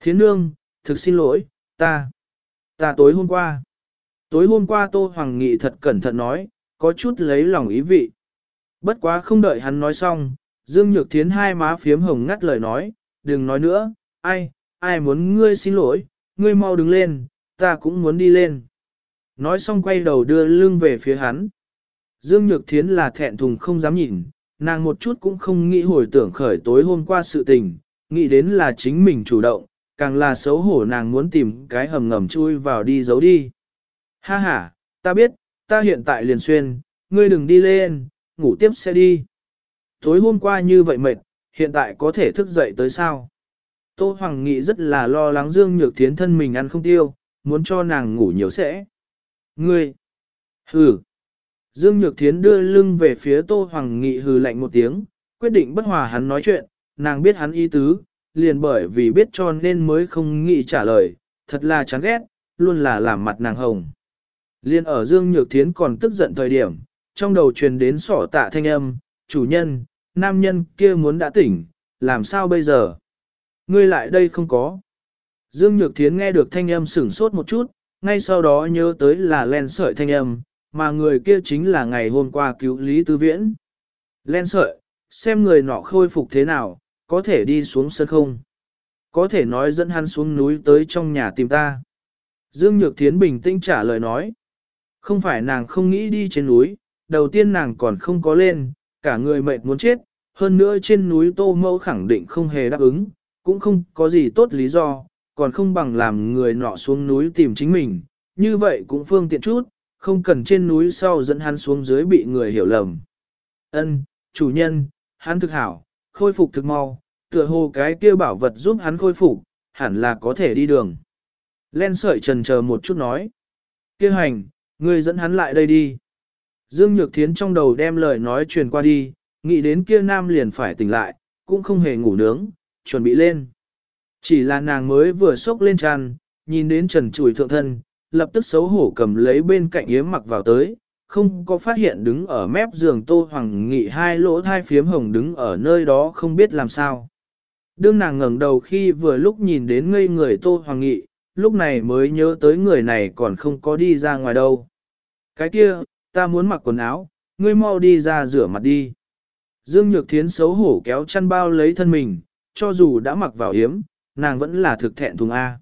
Thiến nương, thực xin lỗi, ta, ta tối hôm qua. Tối hôm qua Tô Hoàng Nghị thật cẩn thận nói, có chút lấy lòng ý vị. Bất quá không đợi hắn nói xong, Dương Nhược Thiến hai má phiếm hồng ngắt lời nói, đừng nói nữa, ai, ai muốn ngươi xin lỗi, ngươi mau đứng lên, ta cũng muốn đi lên. Nói xong quay đầu đưa lưng về phía hắn. Dương Nhược Thiến là thẹn thùng không dám nhìn, nàng một chút cũng không nghĩ hồi tưởng khởi tối hôm qua sự tình, nghĩ đến là chính mình chủ động, càng là xấu hổ nàng muốn tìm cái hầm ngầm chui vào đi giấu đi. Ha ha, ta biết, ta hiện tại liền xuyên, ngươi đừng đi lên, ngủ tiếp sẽ đi. Tối hôm qua như vậy mệt, hiện tại có thể thức dậy tới sao? Tô Hoàng Nghị rất là lo lắng Dương Nhược Thiến thân mình ăn không tiêu, muốn cho nàng ngủ nhiều sẽ. Ngươi! Hừ! Dương Nhược Thiến đưa lưng về phía Tô Hoàng Nghị hừ lạnh một tiếng, quyết định bất hòa hắn nói chuyện, nàng biết hắn ý tứ, liền bởi vì biết cho nên mới không nghĩ trả lời, thật là chán ghét, luôn là làm mặt nàng hồng. Liên ở Dương Nhược Thiến còn tức giận thời điểm, trong đầu truyền đến sỏ tạ thanh âm, chủ nhân, nam nhân kia muốn đã tỉnh, làm sao bây giờ? Ngươi lại đây không có. Dương Nhược Thiến nghe được thanh âm sửng sốt một chút, ngay sau đó nhớ tới là len sợi thanh âm, mà người kia chính là ngày hôm qua cứu Lý Tư Viễn. Len sợi, xem người nọ khôi phục thế nào, có thể đi xuống sân không? Có thể nói dẫn hắn xuống núi tới trong nhà tìm ta. Dương Nhược Thiến bình tĩnh trả lời nói. Không phải nàng không nghĩ đi trên núi, đầu tiên nàng còn không có lên, cả người mệt muốn chết, hơn nữa trên núi Tô Mẫu khẳng định không hề đáp ứng, cũng không có gì tốt lý do, còn không bằng làm người nọ xuống núi tìm chính mình, như vậy cũng phương tiện chút, không cần trên núi sau dẫn hắn xuống dưới bị người hiểu lầm. Ân, chủ nhân, hắn thực hảo, khôi phục thực mau, tựa hồ cái kia bảo vật giúp hắn khôi phục, hẳn là có thể đi đường. Len sợi trần chờ một chút nói. Kia hành, ngươi dẫn hắn lại đây đi. Dương Nhược Thiến trong đầu đem lời nói truyền qua đi, nghĩ đến kia nam liền phải tỉnh lại, cũng không hề ngủ nướng, chuẩn bị lên. Chỉ là nàng mới vừa sốc lên tràn, nhìn đến trần chùi thượng thân, lập tức xấu hổ cầm lấy bên cạnh yếm mặc vào tới, không có phát hiện đứng ở mép giường Tô Hoàng Nghị hai lỗ thai phiếm hồng đứng ở nơi đó không biết làm sao. Đương nàng ngẩng đầu khi vừa lúc nhìn đến ngây người Tô Hoàng Nghị, lúc này mới nhớ tới người này còn không có đi ra ngoài đâu. Cái kia, ta muốn mặc quần áo, ngươi mau đi ra rửa mặt đi. Dương Nhược Thiến xấu hổ kéo chăn bao lấy thân mình, cho dù đã mặc vào hiếm, nàng vẫn là thực thẹn thùng A.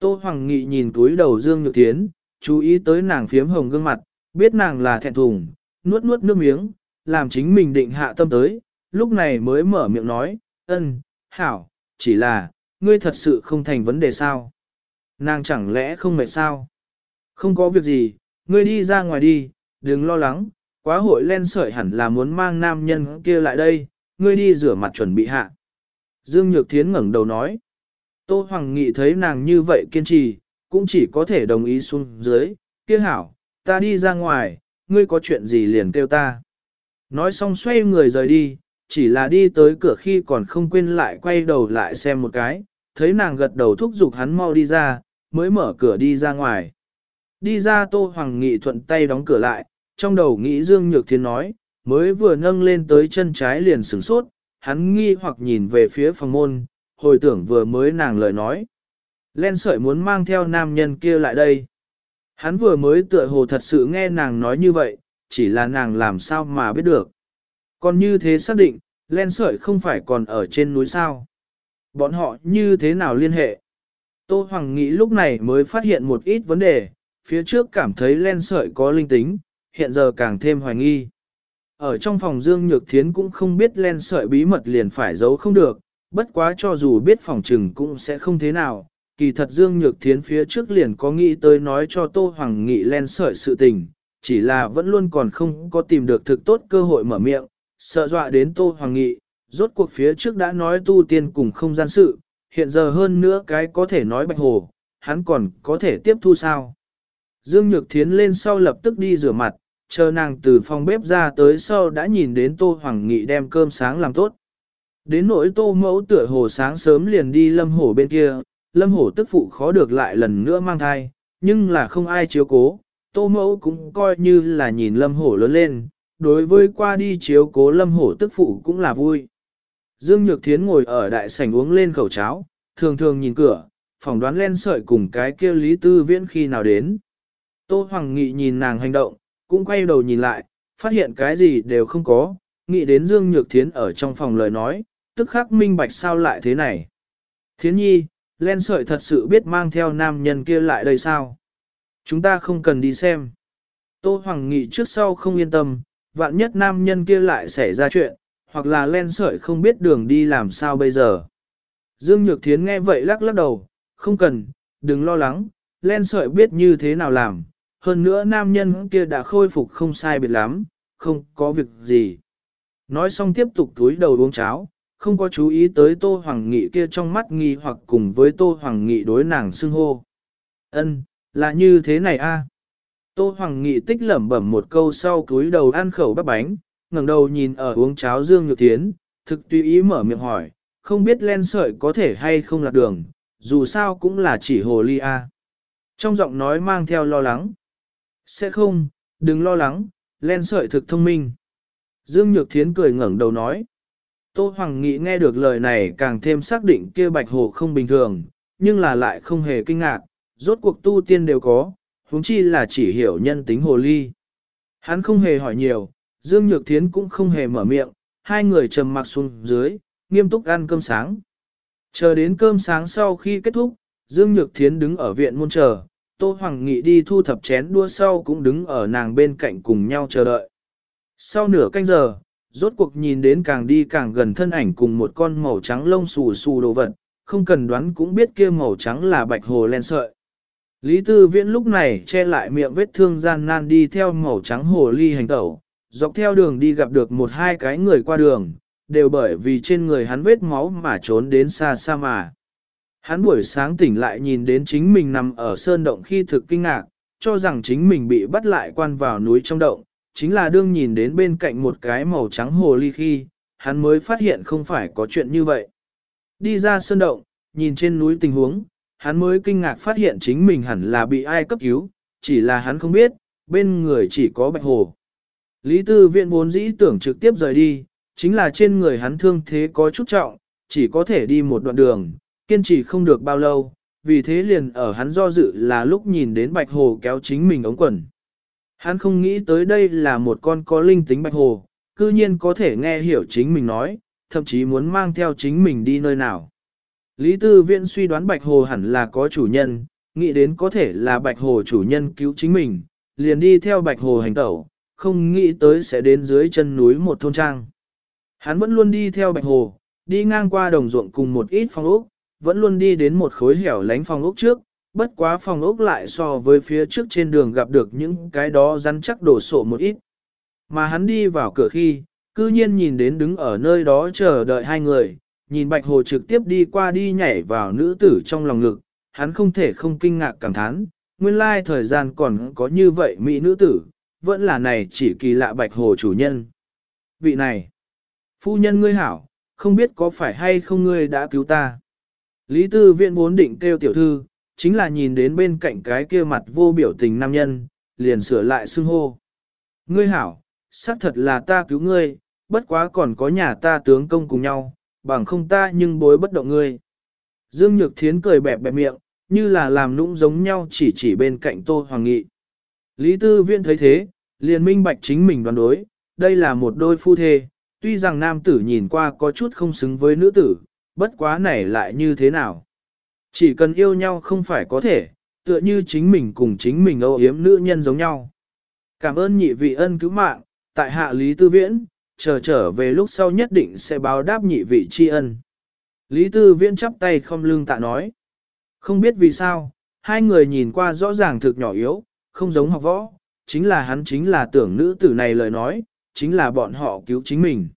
Tô Hoàng Nghị nhìn túi đầu Dương Nhược Thiến, chú ý tới nàng phiếm hồng gương mặt, biết nàng là thẹn thùng, nuốt nuốt nước miếng, làm chính mình định hạ tâm tới, lúc này mới mở miệng nói, ân, hảo, chỉ là, ngươi thật sự không thành vấn đề sao. Nàng chẳng lẽ không mệt sao? Không có việc gì, ngươi đi ra ngoài đi, đừng lo lắng, quá hội len sợi hẳn là muốn mang nam nhân kia lại đây, ngươi đi rửa mặt chuẩn bị hạ. Dương Nhược Thiến ngẩng đầu nói. Tô Hoàng Nghị thấy nàng như vậy kiên trì, cũng chỉ có thể đồng ý xuống dưới, kia hảo, ta đi ra ngoài, ngươi có chuyện gì liền kêu ta. Nói xong xoay người rời đi, chỉ là đi tới cửa khi còn không quên lại quay đầu lại xem một cái, thấy nàng gật đầu thúc giục hắn mau đi ra, mới mở cửa đi ra ngoài. Đi ra Tô Hoàng Nghị thuận tay đóng cửa lại, trong đầu nghĩ Dương Nhược Thiên nói, mới vừa nâng lên tới chân trái liền sửng sốt, hắn nghi hoặc nhìn về phía phòng môn, hồi tưởng vừa mới nàng lời nói. Len sợi muốn mang theo nam nhân kia lại đây. Hắn vừa mới tựa hồ thật sự nghe nàng nói như vậy, chỉ là nàng làm sao mà biết được. Còn như thế xác định, len sợi không phải còn ở trên núi sao. Bọn họ như thế nào liên hệ? Tô Hoàng nghĩ lúc này mới phát hiện một ít vấn đề, phía trước cảm thấy len sợi có linh tính, hiện giờ càng thêm hoài nghi. Ở trong phòng Dương Nhược Thiến cũng không biết len sợi bí mật liền phải giấu không được, bất quá cho dù biết phòng trừng cũng sẽ không thế nào. Kỳ thật Dương Nhược Thiến phía trước liền có nghĩ tới nói cho Tô Hoàng Nghị len sợi sự tình, chỉ là vẫn luôn còn không có tìm được thực tốt cơ hội mở miệng, sợ dọa đến Tô Hoàng Nghị, rốt cuộc phía trước đã nói tu tiên cùng không gian sự, hiện giờ hơn nữa cái có thể nói bạch hồ, hắn còn có thể tiếp thu sao. Dương Nhược Thiến lên sau lập tức đi rửa mặt, chờ nàng từ phòng bếp ra tới sau đã nhìn đến Tô Hoàng Nghị đem cơm sáng làm tốt. Đến nỗi Tô Mẫu tựa hồ sáng sớm liền đi lâm hổ bên kia, lâm hổ tức phụ khó được lại lần nữa mang thai, nhưng là không ai chiếu cố, Tô Mẫu cũng coi như là nhìn lâm hổ lớn lên, đối với qua đi chiếu cố lâm hổ tức phụ cũng là vui. Dương Nhược Thiến ngồi ở đại sảnh uống lên khẩu cháo, thường thường nhìn cửa, phỏng đoán len sợi cùng cái kia Lý Tư Viễn khi nào đến. Tô Hoàng Nghị nhìn nàng hành động, cũng quay đầu nhìn lại, phát hiện cái gì đều không có, nghĩ đến Dương Nhược Thiến ở trong phòng lời nói, tức khắc minh bạch sao lại thế này. Thiến nhi, len sợi thật sự biết mang theo nam nhân kia lại đây sao? Chúng ta không cần đi xem. Tô Hoàng Nghị trước sau không yên tâm, vạn nhất nam nhân kia lại xảy ra chuyện, hoặc là len sợi không biết đường đi làm sao bây giờ. Dương Nhược Thiến nghe vậy lắc lắc đầu, không cần, đừng lo lắng, len sợi biết như thế nào làm, hơn nữa nam nhân kia đã khôi phục không sai biệt lắm, không có việc gì. Nói xong tiếp tục túi đầu uống cháo, không có chú ý tới Tô Hoàng Nghị kia trong mắt nghi hoặc cùng với Tô Hoàng Nghị đối nàng xưng hô. Ân, là như thế này a. Tô Hoàng Nghị tích lẩm bẩm một câu sau túi đầu ăn khẩu bắp bánh, ngẩng đầu nhìn ở uống cháo Dương Nhược Thiến, thực tùy ý mở miệng hỏi, không biết len sợi có thể hay không lạc đường, dù sao cũng là chỉ hồ ly a. Trong giọng nói mang theo lo lắng. Sẽ không, đừng lo lắng, len sợi thực thông minh. Dương Nhược Thiến cười ngẩng đầu nói. Tô Hoàng Nghị nghe được lời này càng thêm xác định kia bạch hổ không bình thường, nhưng là lại không hề kinh ngạc, rốt cuộc tu tiên đều có, huống chi là chỉ hiểu nhân tính hồ ly. Hắn không hề hỏi nhiều, Dương Nhược Thiến cũng không hề mở miệng, hai người trầm mặc xuống dưới, nghiêm túc ăn cơm sáng. Chờ đến cơm sáng sau khi kết thúc, Dương Nhược Thiến đứng ở viện môn chờ, Tô Hoàng Nghị đi thu thập chén đua sau cũng đứng ở nàng bên cạnh cùng nhau chờ đợi. Sau nửa canh giờ, Rốt cuộc nhìn đến càng đi càng gần thân ảnh cùng một con màu trắng lông xù xù đồ vật, không cần đoán cũng biết kia màu trắng là bạch hồ len sợi. Lý Tư Viễn lúc này che lại miệng vết thương gian nan đi theo màu trắng hồ ly hành tẩu, dọc theo đường đi gặp được một hai cái người qua đường, đều bởi vì trên người hắn vết máu mà trốn đến xa xa mà. Hắn buổi sáng tỉnh lại nhìn đến chính mình nằm ở sơn động khi thực kinh ngạc, cho rằng chính mình bị bắt lại quan vào núi trong động, chính là đương nhìn đến bên cạnh một cái màu trắng hồ ly khi, hắn mới phát hiện không phải có chuyện như vậy. Đi ra sơn động, nhìn trên núi tình huống, hắn mới kinh ngạc phát hiện chính mình hẳn là bị ai cấp cứu, chỉ là hắn không biết, bên người chỉ có bạch hồ. Lý Tư Viện vốn dĩ tưởng trực tiếp rời đi, chính là trên người hắn thương thế có chút trọng, chỉ có thể đi một đoạn đường, kiên trì không được bao lâu, vì thế liền ở hắn do dự là lúc nhìn đến bạch hồ kéo chính mình ống quần. Hắn không nghĩ tới đây là một con có linh tính bạch hồ, cư nhiên có thể nghe hiểu chính mình nói, thậm chí muốn mang theo chính mình đi nơi nào. Lý Tư Viễn suy đoán bạch hồ hẳn là có chủ nhân, nghĩ đến có thể là bạch hồ chủ nhân cứu chính mình, liền đi theo bạch hồ hành tẩu, không nghĩ tới sẽ đến dưới chân núi một thôn trang. Hắn vẫn luôn đi theo bạch hồ, đi ngang qua đồng ruộng cùng một ít phong ốc, vẫn luôn đi đến một khối hẻo lánh phòng ốc trước, bất quá phòng ốc lại so với phía trước trên đường gặp được những cái đó rắn chắc đổ sộ một ít. Mà hắn đi vào cửa khi, cư nhiên nhìn đến đứng ở nơi đó chờ đợi hai người, nhìn Bạch Hồ trực tiếp đi qua đi nhảy vào nữ tử trong lòng ngực, hắn không thể không kinh ngạc cảm thán, nguyên lai thời gian còn có như vậy mỹ nữ tử, vẫn là này chỉ kỳ lạ Bạch Hồ chủ nhân. Vị này, phu nhân ngươi hảo, không biết có phải hay không ngươi đã cứu ta. Lý Tư Viện muốn định kêu tiểu thư, chính là nhìn đến bên cạnh cái kia mặt vô biểu tình nam nhân, liền sửa lại xưng hô. Ngươi hảo, xác thật là ta cứu ngươi, bất quá còn có nhà ta tướng công cùng nhau, bằng không ta nhưng bối bất động ngươi. Dương Nhược Thiến cười bẹp bẹp miệng, như là làm nũng giống nhau chỉ chỉ bên cạnh Tô Hoàng Nghị. Lý Tư Viện thấy thế, liền minh bạch chính mình đoán đối, đây là một đôi phu thê, tuy rằng nam tử nhìn qua có chút không xứng với nữ tử, bất quá này lại như thế nào. Chỉ cần yêu nhau không phải có thể, tựa như chính mình cùng chính mình âu yếm nữ nhân giống nhau. Cảm ơn nhị vị ân cứu mạng, tại hạ Lý Tư Viễn, chờ trở về lúc sau nhất định sẽ báo đáp nhị vị tri ân. Lý Tư Viễn chắp tay không lưng tạ nói. Không biết vì sao, hai người nhìn qua rõ ràng thực nhỏ yếu, không giống học võ, chính là hắn chính là tưởng nữ tử này lời nói, chính là bọn họ cứu chính mình.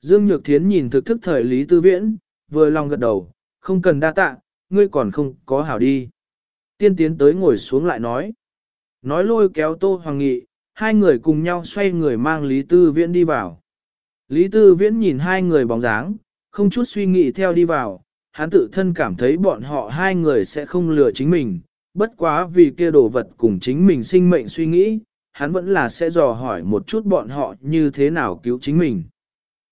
Dương Nhược Thiến nhìn thực thức thời Lý Tư Viễn, vừa lòng gật đầu, không cần đa tạ, ngươi còn không có hảo đi. Tiên tiến tới ngồi xuống lại nói. Nói lôi kéo Tô Hoàng Nghị, hai người cùng nhau xoay người mang Lý Tư Viễn đi vào. Lý Tư Viễn nhìn hai người bóng dáng, không chút suy nghĩ theo đi vào, hắn tự thân cảm thấy bọn họ hai người sẽ không lừa chính mình, bất quá vì kia đồ vật cùng chính mình sinh mệnh suy nghĩ, hắn vẫn là sẽ dò hỏi một chút bọn họ như thế nào cứu chính mình.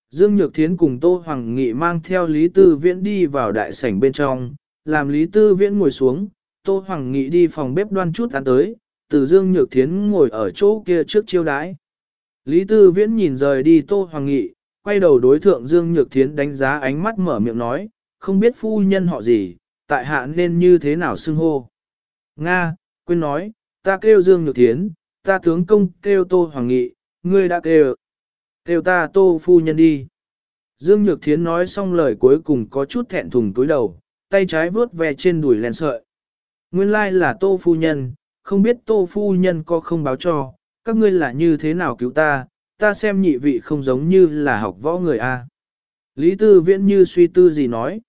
Dương Nhược Thiến cùng Tô Hoàng Nghị mang theo Lý Tư Viễn đi vào đại sảnh bên trong, làm Lý Tư Viễn ngồi xuống, Tô Hoàng Nghị đi phòng bếp đoan chút ăn tới, từ Dương Nhược Thiến ngồi ở chỗ kia trước chiêu đái. Lý Tư Viễn nhìn rời đi Tô Hoàng Nghị, quay đầu đối thượng Dương Nhược Thiến đánh giá ánh mắt mở miệng nói, không biết phu nhân họ gì, tại hạ nên như thế nào xưng hô. Nga, quên nói, ta kêu Dương Nhược Thiến, ta tướng công kêu Tô Hoàng Nghị, ngươi đã kêu. Kêu ta Tô phu nhân đi. Dương Nhược Thiến nói xong lời cuối cùng có chút thẹn thùng túi đầu, tay trái vướt ve trên đùi len sợi. Nguyên lai là Tô phu nhân, không biết Tô phu nhân có không báo cho, các ngươi là như thế nào cứu ta, ta xem nhị vị không giống như là học võ người a. Lý Tư Viễn như suy tư gì nói.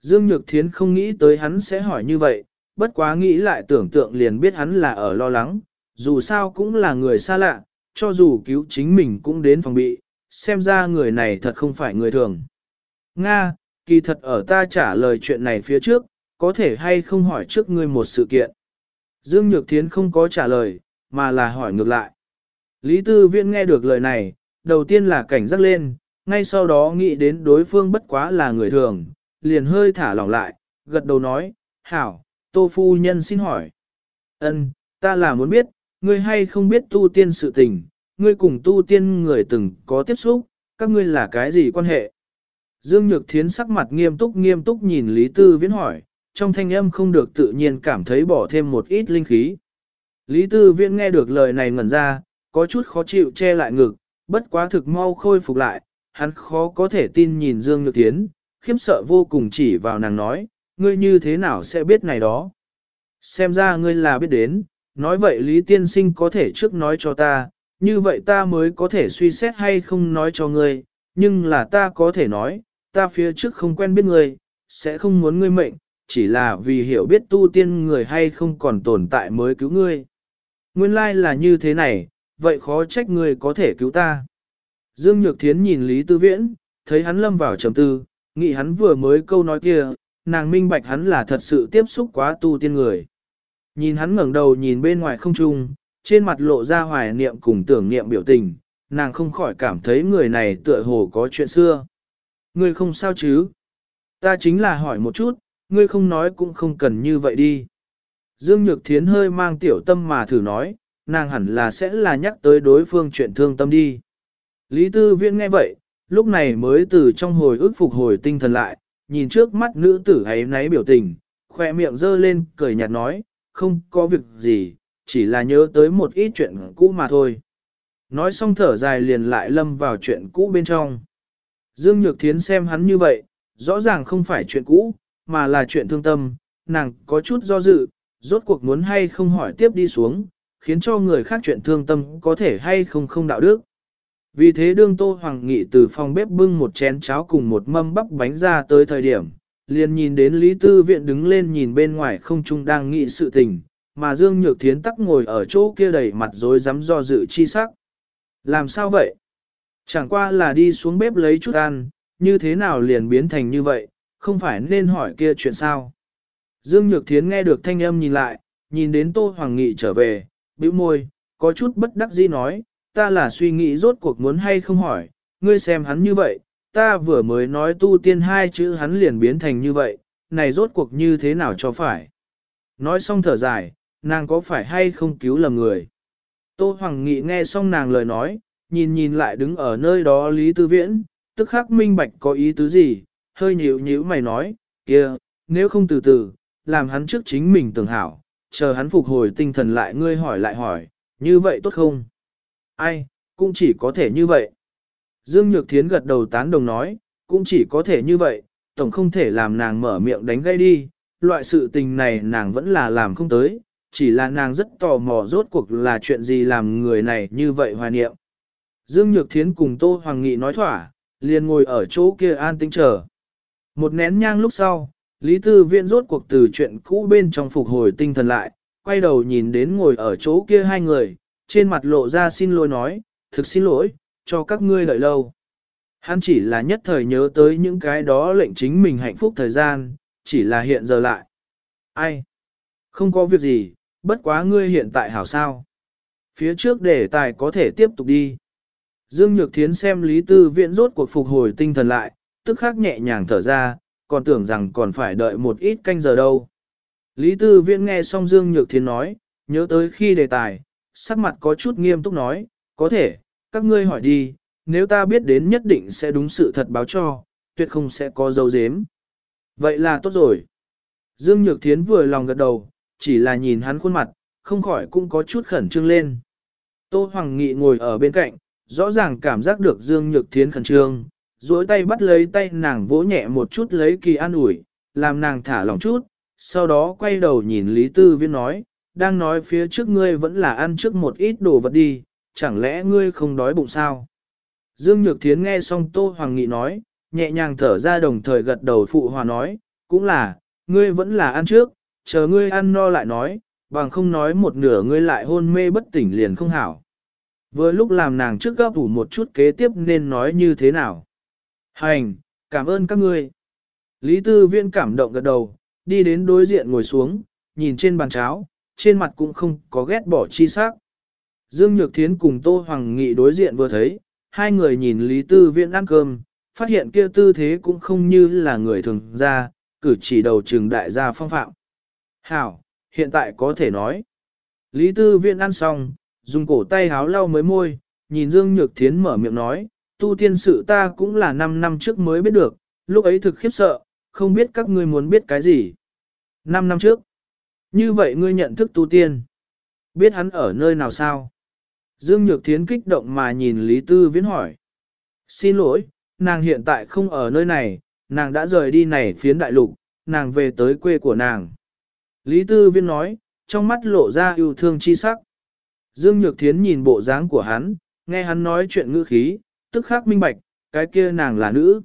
Dương Nhược Thiến không nghĩ tới hắn sẽ hỏi như vậy, bất quá nghĩ lại tưởng tượng liền biết hắn là ở lo lắng, dù sao cũng là người xa lạ, cho dù cứu chính mình cũng đến phòng bị, xem ra người này thật không phải người thường. Nga, kỳ thật ở ta trả lời chuyện này phía trước, có thể hay không hỏi trước ngươi một sự kiện. Dương Nhược Thiến không có trả lời, mà là hỏi ngược lại. Lý Tư Viễn nghe được lời này, đầu tiên là cảnh giác lên, ngay sau đó nghĩ đến đối phương bất quá là người thường, liền hơi thả lỏng lại, gật đầu nói, hảo, tô phu nhân xin hỏi. ân ta là muốn biết, ngươi hay không biết tu tiên sự tình, ngươi cùng tu tiên người từng có tiếp xúc, các ngươi là cái gì quan hệ? Dương Nhược Thiến sắc mặt nghiêm túc nghiêm túc nhìn Lý Tư Viễn hỏi, trong thanh âm không được tự nhiên cảm thấy bỏ thêm một ít linh khí. Lý Tư Viễn nghe được lời này ngẩn ra, có chút khó chịu che lại ngực, bất quá thực mau khôi phục lại, hắn khó có thể tin nhìn Dương Nhược Thiến, khiếp sợ vô cùng chỉ vào nàng nói, ngươi như thế nào sẽ biết này đó. Xem ra ngươi là biết đến, nói vậy Lý Tiên Sinh có thể trước nói cho ta, như vậy ta mới có thể suy xét hay không nói cho ngươi, nhưng là ta có thể nói, ta phía trước không quen biết ngươi, sẽ không muốn ngươi mệnh, chỉ là vì hiểu biết tu tiên người hay không còn tồn tại mới cứu ngươi. Nguyên lai là như thế này, vậy khó trách ngươi có thể cứu ta. Dương Nhược Thiến nhìn Lý Tư Viễn, thấy hắn lâm vào trầm tư, nghĩ hắn vừa mới câu nói kia, nàng minh bạch hắn là thật sự tiếp xúc quá tu tiên người. Nhìn hắn ngẩng đầu nhìn bên ngoài không trung, trên mặt lộ ra hoài niệm cùng tưởng niệm biểu tình, nàng không khỏi cảm thấy người này tựa hồ có chuyện xưa. Ngươi không sao chứ? Ta chính là hỏi một chút, ngươi không nói cũng không cần như vậy đi. Dương Nhược Thiến hơi mang tiểu tâm mà thử nói, nàng hẳn là sẽ là nhắc tới đối phương chuyện thương tâm đi. Lý Tư Viễn nghe vậy, lúc này mới từ trong hồi ức phục hồi tinh thần lại, nhìn trước mắt nữ tử ấy náy biểu tình, khoe miệng giơ lên, cười nhạt nói, không có việc gì, chỉ là nhớ tới một ít chuyện cũ mà thôi. Nói xong thở dài liền lại lâm vào chuyện cũ bên trong. Dương Nhược Thiến xem hắn như vậy, rõ ràng không phải chuyện cũ, mà là chuyện thương tâm, nàng có chút do dự, rốt cuộc muốn hay không hỏi tiếp đi xuống, khiến cho người khác chuyện thương tâm có thể hay không không đạo đức. Vì thế đương Tô Hoàng Nghị từ phòng bếp bưng một chén cháo cùng một mâm bắp bánh ra tới thời điểm, liền nhìn đến Lý Tư Viện đứng lên nhìn bên ngoài không trung đang nghị sự tình, mà Dương Nhược Thiến tắc ngồi ở chỗ kia đầy mặt rối rắm do dự chi sắc. Làm sao vậy? Chẳng qua là đi xuống bếp lấy chút ăn, như thế nào liền biến thành như vậy, không phải nên hỏi kia chuyện sao? Dương Nhược Thiến nghe được thanh âm nhìn lại, nhìn đến Tô Hoàng Nghị trở về, bĩu môi, có chút bất đắc dĩ nói, ta là suy nghĩ rốt cuộc muốn hay không hỏi, ngươi xem hắn như vậy, ta vừa mới nói tu tiên hai chữ hắn liền biến thành như vậy, này rốt cuộc như thế nào cho phải. Nói xong thở dài, nàng có phải hay không cứu lầm người. Tô Hoàng Nghị nghe xong nàng lời nói, nhìn nhìn lại đứng ở nơi đó Lý Tư Viễn, tức khắc minh bạch có ý tứ gì, hơi nhíu nhíu mày nói, kia, nếu không từ từ, làm hắn trước chính mình tưởng hảo, chờ hắn phục hồi tinh thần lại ngươi hỏi lại hỏi, như vậy tốt không? Ai, cũng chỉ có thể như vậy. Dương Nhược Thiến gật đầu tán đồng nói, cũng chỉ có thể như vậy, tổng không thể làm nàng mở miệng đánh gây đi, loại sự tình này nàng vẫn là làm không tới, chỉ là nàng rất tò mò rốt cuộc là chuyện gì làm người này như vậy hoài niệm. Dương Nhược Thiến cùng Tô Hoàng Nghị nói thỏa, liền ngồi ở chỗ kia an tĩnh chờ. Một nén nhang lúc sau, Lý Tư Viễn rốt cuộc từ chuyện cũ bên trong phục hồi tinh thần lại, quay đầu nhìn đến ngồi ở chỗ kia hai người, trên mặt lộ ra xin lỗi nói, thực xin lỗi, cho các ngươi đợi lâu. Hắn chỉ là nhất thời nhớ tới những cái đó lệnh chính mình hạnh phúc thời gian, chỉ là hiện giờ lại. Ai? Không có việc gì, bất quá ngươi hiện tại hảo sao. Phía trước để tài có thể tiếp tục đi. Dương Nhược Thiến xem Lý Tư Viễn rốt cuộc phục hồi tinh thần lại, tức khắc nhẹ nhàng thở ra, còn tưởng rằng còn phải đợi một ít canh giờ đâu. Lý Tư Viễn nghe xong Dương Nhược Thiến nói, nhớ tới khi đề tài, sắc mặt có chút nghiêm túc nói, có thể, các ngươi hỏi đi, nếu ta biết đến nhất định sẽ đúng sự thật báo cho, tuyệt không sẽ có dấu dếm. Vậy là tốt rồi. Dương Nhược Thiến vừa lòng gật đầu, chỉ là nhìn hắn khuôn mặt, không khỏi cũng có chút khẩn trương lên. Tô Hoàng Nghị ngồi ở bên cạnh, rõ ràng cảm giác được Dương Nhược Thiến khẩn trương, duỗi tay bắt lấy tay nàng vỗ nhẹ một chút lấy kỳ an ủi, làm nàng thả lòng chút, sau đó quay đầu nhìn Lý Tư Viên nói, đang nói phía trước ngươi vẫn là ăn trước một ít đồ vật đi, chẳng lẽ ngươi không đói bụng sao? Dương Nhược Thiến nghe xong Tô Hoàng Nghị nói, nhẹ nhàng thở ra đồng thời gật đầu phụ hòa nói, cũng là, ngươi vẫn là ăn trước, chờ ngươi ăn no lại nói, bằng không nói một nửa ngươi lại hôn mê bất tỉnh liền không hảo. Vừa lúc làm nàng trước gấp ủ một chút kế tiếp nên nói như thế nào. Hành, cảm ơn các ngươi. Lý Tư Viễn cảm động gật đầu, đi đến đối diện ngồi xuống, nhìn trên bàn cháo, trên mặt cũng không có ghét bỏ chi sắc. Dương Nhược Thiến cùng Tô Hoàng Nghị đối diện vừa thấy, hai người nhìn Lý Tư Viễn ăn cơm, phát hiện kia tư thế cũng không như là người thường ra, cử chỉ đầu trường đại gia phong phạm. Hảo, hiện tại có thể nói. Lý Tư Viễn ăn xong, dùng cổ tay háo lau mới môi, nhìn Dương Nhược Thiến mở miệng nói, tu tiên sự ta cũng là 5 năm trước mới biết được, lúc ấy thực khiếp sợ, không biết các ngươi muốn biết cái gì. 5 năm trước, như vậy ngươi nhận thức tu tiên, biết hắn ở nơi nào sao? Dương Nhược Thiến kích động mà nhìn Lý Tư Viễn hỏi. Xin lỗi, nàng hiện tại không ở nơi này, nàng đã rời đi này phiến đại lục, nàng về tới quê của nàng. Lý Tư Viễn nói, trong mắt lộ ra yêu thương chi sắc. Dương Nhược Thiến nhìn bộ dáng của hắn, nghe hắn nói chuyện ngữ khí, tức khắc minh bạch, cái kia nàng là nữ.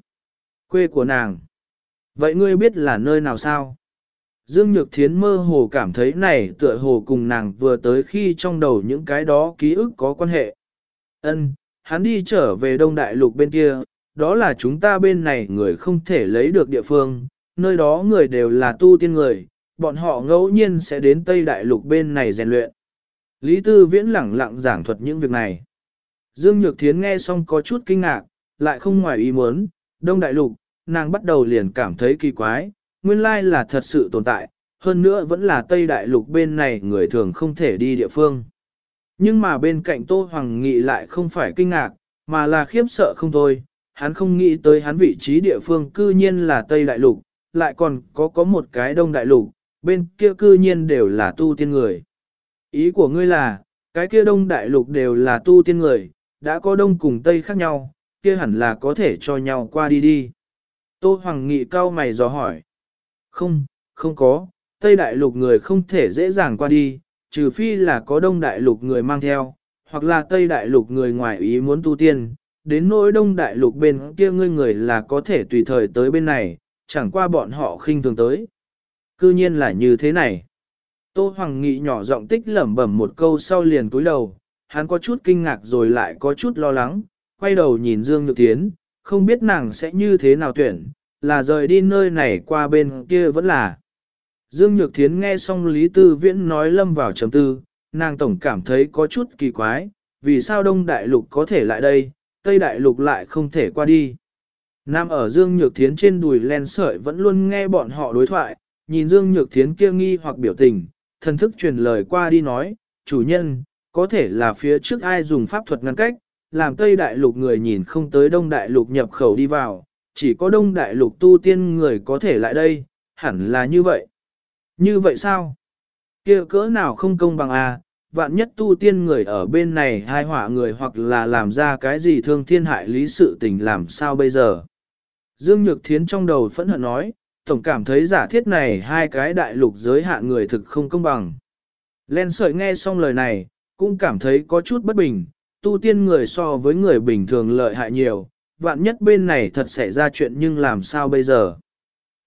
Quê của nàng. Vậy ngươi biết là nơi nào sao? Dương Nhược Thiến mơ hồ cảm thấy này tựa hồ cùng nàng vừa tới khi trong đầu những cái đó ký ức có quan hệ. Ân, hắn đi trở về Đông Đại Lục bên kia, đó là chúng ta bên này người không thể lấy được địa phương, nơi đó người đều là tu tiên người, bọn họ ngẫu nhiên sẽ đến Tây Đại Lục bên này rèn luyện. Lý Tư Viễn lẳng lặng giảng thuật những việc này. Dương Nhược Thiến nghe xong có chút kinh ngạc, lại không ngoài ý muốn, Đông Đại Lục, nàng bắt đầu liền cảm thấy kỳ quái, nguyên lai là thật sự tồn tại, hơn nữa vẫn là Tây Đại Lục bên này người thường không thể đi địa phương. Nhưng mà bên cạnh Tô Hoàng Nghị lại không phải kinh ngạc, mà là khiếp sợ không thôi, hắn không nghĩ tới hắn vị trí địa phương cư nhiên là Tây Đại Lục, lại còn có có một cái Đông Đại Lục, bên kia cư nhiên đều là tu tiên người. Ý của ngươi là, cái kia Đông Đại Lục đều là tu tiên người, đã có Đông cùng Tây khác nhau, kia hẳn là có thể cho nhau qua đi đi. Tô Hoàng Nghị cao mày dò hỏi. Không, không có, Tây Đại Lục người không thể dễ dàng qua đi, trừ phi là có Đông Đại Lục người mang theo, hoặc là Tây Đại Lục người ngoài ý muốn tu tiên, đến nỗi Đông Đại Lục bên kia ngươi người là có thể tùy thời tới bên này, chẳng qua bọn họ khinh thường tới. Cư nhiên là như thế này. Tô Hoàng Nghị nhỏ giọng tích lẩm bẩm một câu sau liền cúi đầu, hắn có chút kinh ngạc rồi lại có chút lo lắng, quay đầu nhìn Dương Nhược Thiến, không biết nàng sẽ như thế nào tuyển, là rời đi nơi này qua bên kia vẫn là. Dương Nhược Thiến nghe xong Lý Tư Viễn nói lâm vào chấm tư, nàng tổng cảm thấy có chút kỳ quái, vì sao Đông Đại Lục có thể lại đây, Tây Đại Lục lại không thể qua đi. Nam ở Dương Nhược Thiến trên đùi len sợi vẫn luôn nghe bọn họ đối thoại, nhìn Dương Nhược Thiến kia nghi hoặc biểu tình, thần thức truyền lời qua đi nói, chủ nhân, có thể là phía trước ai dùng pháp thuật ngăn cách, làm Tây Đại Lục người nhìn không tới Đông Đại Lục nhập khẩu đi vào, chỉ có Đông Đại Lục tu tiên người có thể lại đây, hẳn là như vậy. Như vậy sao? kia cỡ nào không công bằng à, vạn nhất tu tiên người ở bên này hai họa người hoặc là làm ra cái gì thương thiên hại lý sự tình làm sao bây giờ? Dương Nhược Thiến trong đầu phẫn hận nói, tổng cảm thấy giả thiết này hai cái đại lục giới hạn người thực không công bằng. Len sợi nghe xong lời này, cũng cảm thấy có chút bất bình, tu tiên người so với người bình thường lợi hại nhiều, vạn nhất bên này thật xảy ra chuyện nhưng làm sao bây giờ.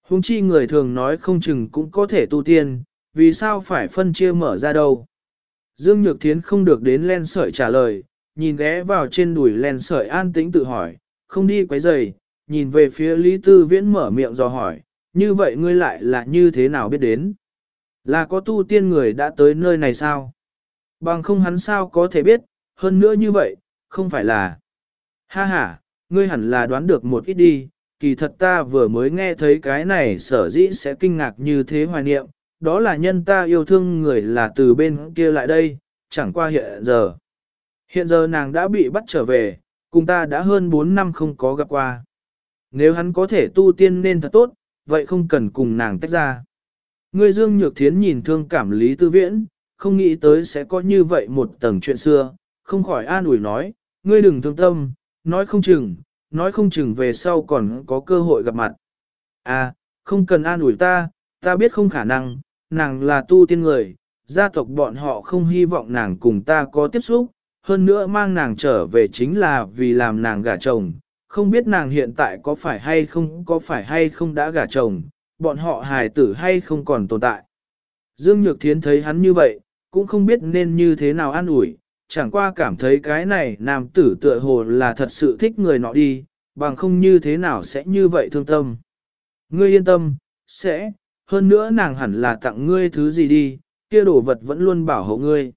Hùng chi người thường nói không chừng cũng có thể tu tiên, vì sao phải phân chia mở ra đâu. Dương Nhược Thiến không được đến len sợi trả lời, nhìn ghé vào trên đùi len sợi an tĩnh tự hỏi, không đi quấy rầy, nhìn về phía Lý Tư Viễn mở miệng dò hỏi, như vậy ngươi lại là như thế nào biết đến? Là có tu tiên người đã tới nơi này sao? Bằng không hắn sao có thể biết, hơn nữa như vậy, không phải là... Ha ha, ngươi hẳn là đoán được một ít đi, kỳ thật ta vừa mới nghe thấy cái này sở dĩ sẽ kinh ngạc như thế hoài niệm, đó là nhân ta yêu thương người là từ bên kia lại đây, chẳng qua hiện giờ. Hiện giờ nàng đã bị bắt trở về, cùng ta đã hơn 4 năm không có gặp qua. Nếu hắn có thể tu tiên nên thật tốt, vậy không cần cùng nàng tách ra. Ngươi Dương Nhược Thiến nhìn thương cảm Lý Tư Viễn, không nghĩ tới sẽ có như vậy một tầng chuyện xưa, không khỏi an ủi nói, ngươi đừng thương tâm, nói không chừng, nói không chừng về sau còn có cơ hội gặp mặt. À, không cần an ủi ta, ta biết không khả năng, nàng là tu tiên người, gia tộc bọn họ không hy vọng nàng cùng ta có tiếp xúc, hơn nữa mang nàng trở về chính là vì làm nàng gả chồng, không biết nàng hiện tại có phải hay không có phải hay không đã gả chồng, bọn họ hài tử hay không còn tồn tại. Dương Nhược Thiến thấy hắn như vậy, cũng không biết nên như thế nào an ủi, chẳng qua cảm thấy cái này nam tử tựa hồ là thật sự thích người nọ đi, bằng không như thế nào sẽ như vậy thương tâm. Ngươi yên tâm, sẽ, hơn nữa nàng hẳn là tặng ngươi thứ gì đi, kia đồ vật vẫn luôn bảo hộ ngươi.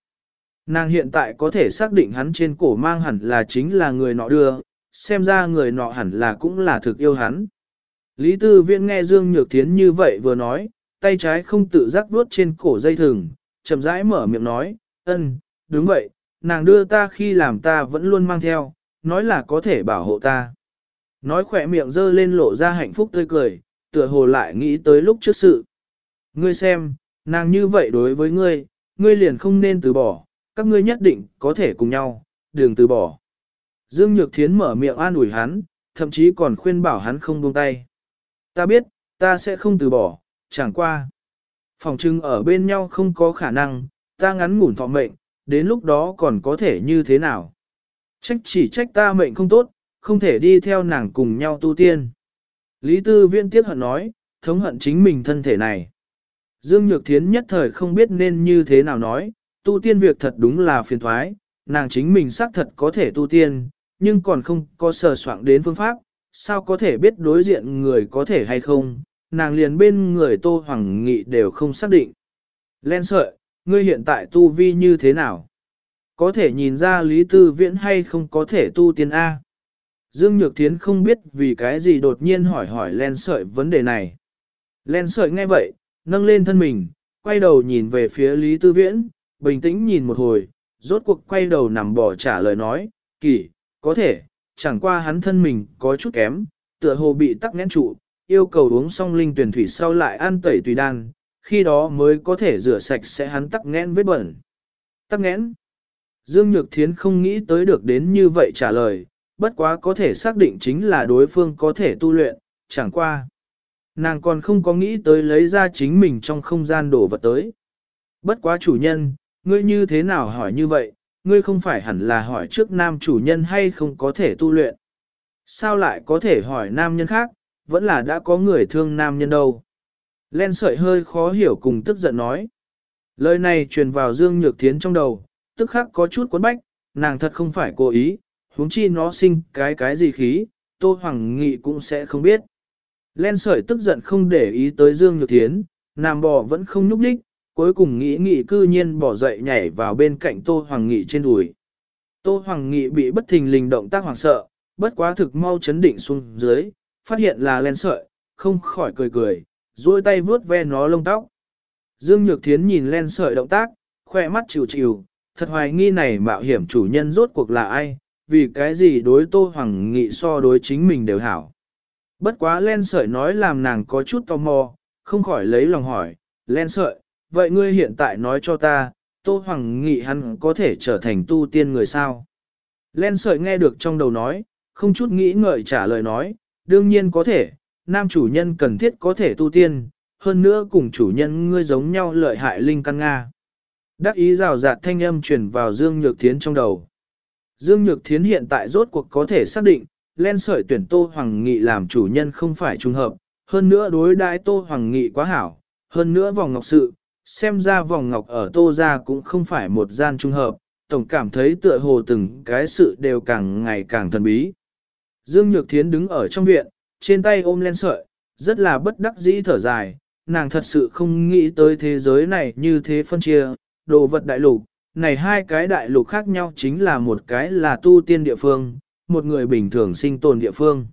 Nàng hiện tại có thể xác định hắn trên cổ mang hẳn là chính là người nọ đưa, xem ra người nọ hẳn là cũng là thực yêu hắn. Lý Tư Viễn nghe Dương Nhược Thiến như vậy vừa nói, tay trái không tự giác vuốt trên cổ dây thừng, chậm rãi mở miệng nói, ân, đúng vậy, nàng đưa ta khi làm ta vẫn luôn mang theo, nói là có thể bảo hộ ta. Nói khỏe miệng dơ lên lộ ra hạnh phúc tươi cười, tựa hồ lại nghĩ tới lúc trước sự. Ngươi xem, nàng như vậy đối với ngươi, ngươi liền không nên từ bỏ, các ngươi nhất định có thể cùng nhau, đừng từ bỏ. Dương Nhược Thiến mở miệng an ủi hắn, thậm chí còn khuyên bảo hắn không buông tay. Ta biết, ta sẽ không từ bỏ, chẳng qua. Phòng trưng ở bên nhau không có khả năng, ta ngắn ngủn thọ mệnh, đến lúc đó còn có thể như thế nào. Trách chỉ trách ta mệnh không tốt, không thể đi theo nàng cùng nhau tu tiên. Lý Tư Viễn tiếc hận nói, thống hận chính mình thân thể này. Dương Nhược Thiến nhất thời không biết nên như thế nào nói, tu tiên việc thật đúng là phiền thoái, nàng chính mình xác thật có thể tu tiên, nhưng còn không có sờ soạn đến phương pháp, sao có thể biết đối diện người có thể hay không, nàng liền bên người Tô Hoàng Nghị đều không xác định. Len sợi, ngươi hiện tại tu vi như thế nào? Có thể nhìn ra Lý Tư Viễn hay không có thể tu tiên A? Dương Nhược Thiến không biết vì cái gì đột nhiên hỏi hỏi len sợi vấn đề này. Len sợi nghe vậy, nâng lên thân mình, quay đầu nhìn về phía Lý Tư Viễn, bình tĩnh nhìn một hồi, rốt cuộc quay đầu nằm bỏ trả lời nói, kỳ, có thể, chẳng qua hắn thân mình có chút kém, tựa hồ bị tắc nghẽn trụ, yêu cầu uống xong linh tuyển thủy sau lại ăn tẩy tùy đan, khi đó mới có thể rửa sạch sẽ hắn tắc nghẽn vết bẩn. Tắc nghẽn. Dương Nhược Thiến không nghĩ tới được đến như vậy trả lời, bất quá có thể xác định chính là đối phương có thể tu luyện, chẳng qua. Nàng còn không có nghĩ tới lấy ra chính mình trong không gian đổ vật tới. Bất quá chủ nhân, ngươi như thế nào hỏi như vậy, ngươi không phải hẳn là hỏi trước nam chủ nhân hay không có thể tu luyện. Sao lại có thể hỏi nam nhân khác, vẫn là đã có người thương nam nhân đâu. Len sợi hơi khó hiểu cùng tức giận nói. Lời này truyền vào Dương Nhược Thiến trong đầu, tức khắc có chút quấn bách, nàng thật không phải cố ý, huống chi nó sinh cái cái gì khí, Tô Hoàng Nghị cũng sẽ không biết. Len sợi tức giận không để ý tới Dương Nhược Thiến, nam bò vẫn không nhúc đích, cuối cùng nghĩ nghị cư nhiên bỏ dậy nhảy vào bên cạnh Tô Hoàng Nghị trên đùi. Tô Hoàng Nghị bị bất thình lình động tác hoảng sợ, bất quá thực mau chấn định xuống dưới, phát hiện là len sợi, không khỏi cười cười, duỗi tay vuốt ve nó lông tóc. Dương Nhược Thiến nhìn len sợi động tác, khoe mắt chịu chịu, thật hoài nghi này mạo hiểm chủ nhân rốt cuộc là ai, vì cái gì đối Tô Hoàng Nghị so đối chính mình đều hảo. Bất quá len sợi nói làm nàng có chút tò mò, không khỏi lấy lòng hỏi, len sợi, vậy ngươi hiện tại nói cho ta, Tô Hoàng Nghị hắn có thể trở thành tu tiên người sao? Len sợi nghe được trong đầu nói, không chút nghĩ ngợi trả lời nói, đương nhiên có thể, nam chủ nhân cần thiết có thể tu tiên, hơn nữa cùng chủ nhân ngươi giống nhau lợi hại linh căn Nga. Đắc ý rào rạt thanh âm truyền vào Dương Nhược Thiến trong đầu. Dương Nhược Thiến hiện tại rốt cuộc có thể xác định, len sợi tuyển Tô Hoàng Nghị làm chủ nhân không phải trùng hợp, hơn nữa đối đãi Tô Hoàng Nghị quá hảo, hơn nữa vòng ngọc sự, xem ra vòng ngọc ở Tô gia cũng không phải một gian trùng hợp, tổng cảm thấy tựa hồ từng cái sự đều càng ngày càng thần bí. Dương Nhược Thiến đứng ở trong viện, trên tay ôm len sợi, rất là bất đắc dĩ thở dài, nàng thật sự không nghĩ tới thế giới này như thế phân chia, đồ vật đại lục, này hai cái đại lục khác nhau chính là một cái là tu tiên địa phương, một người bình thường sinh tồn địa phương.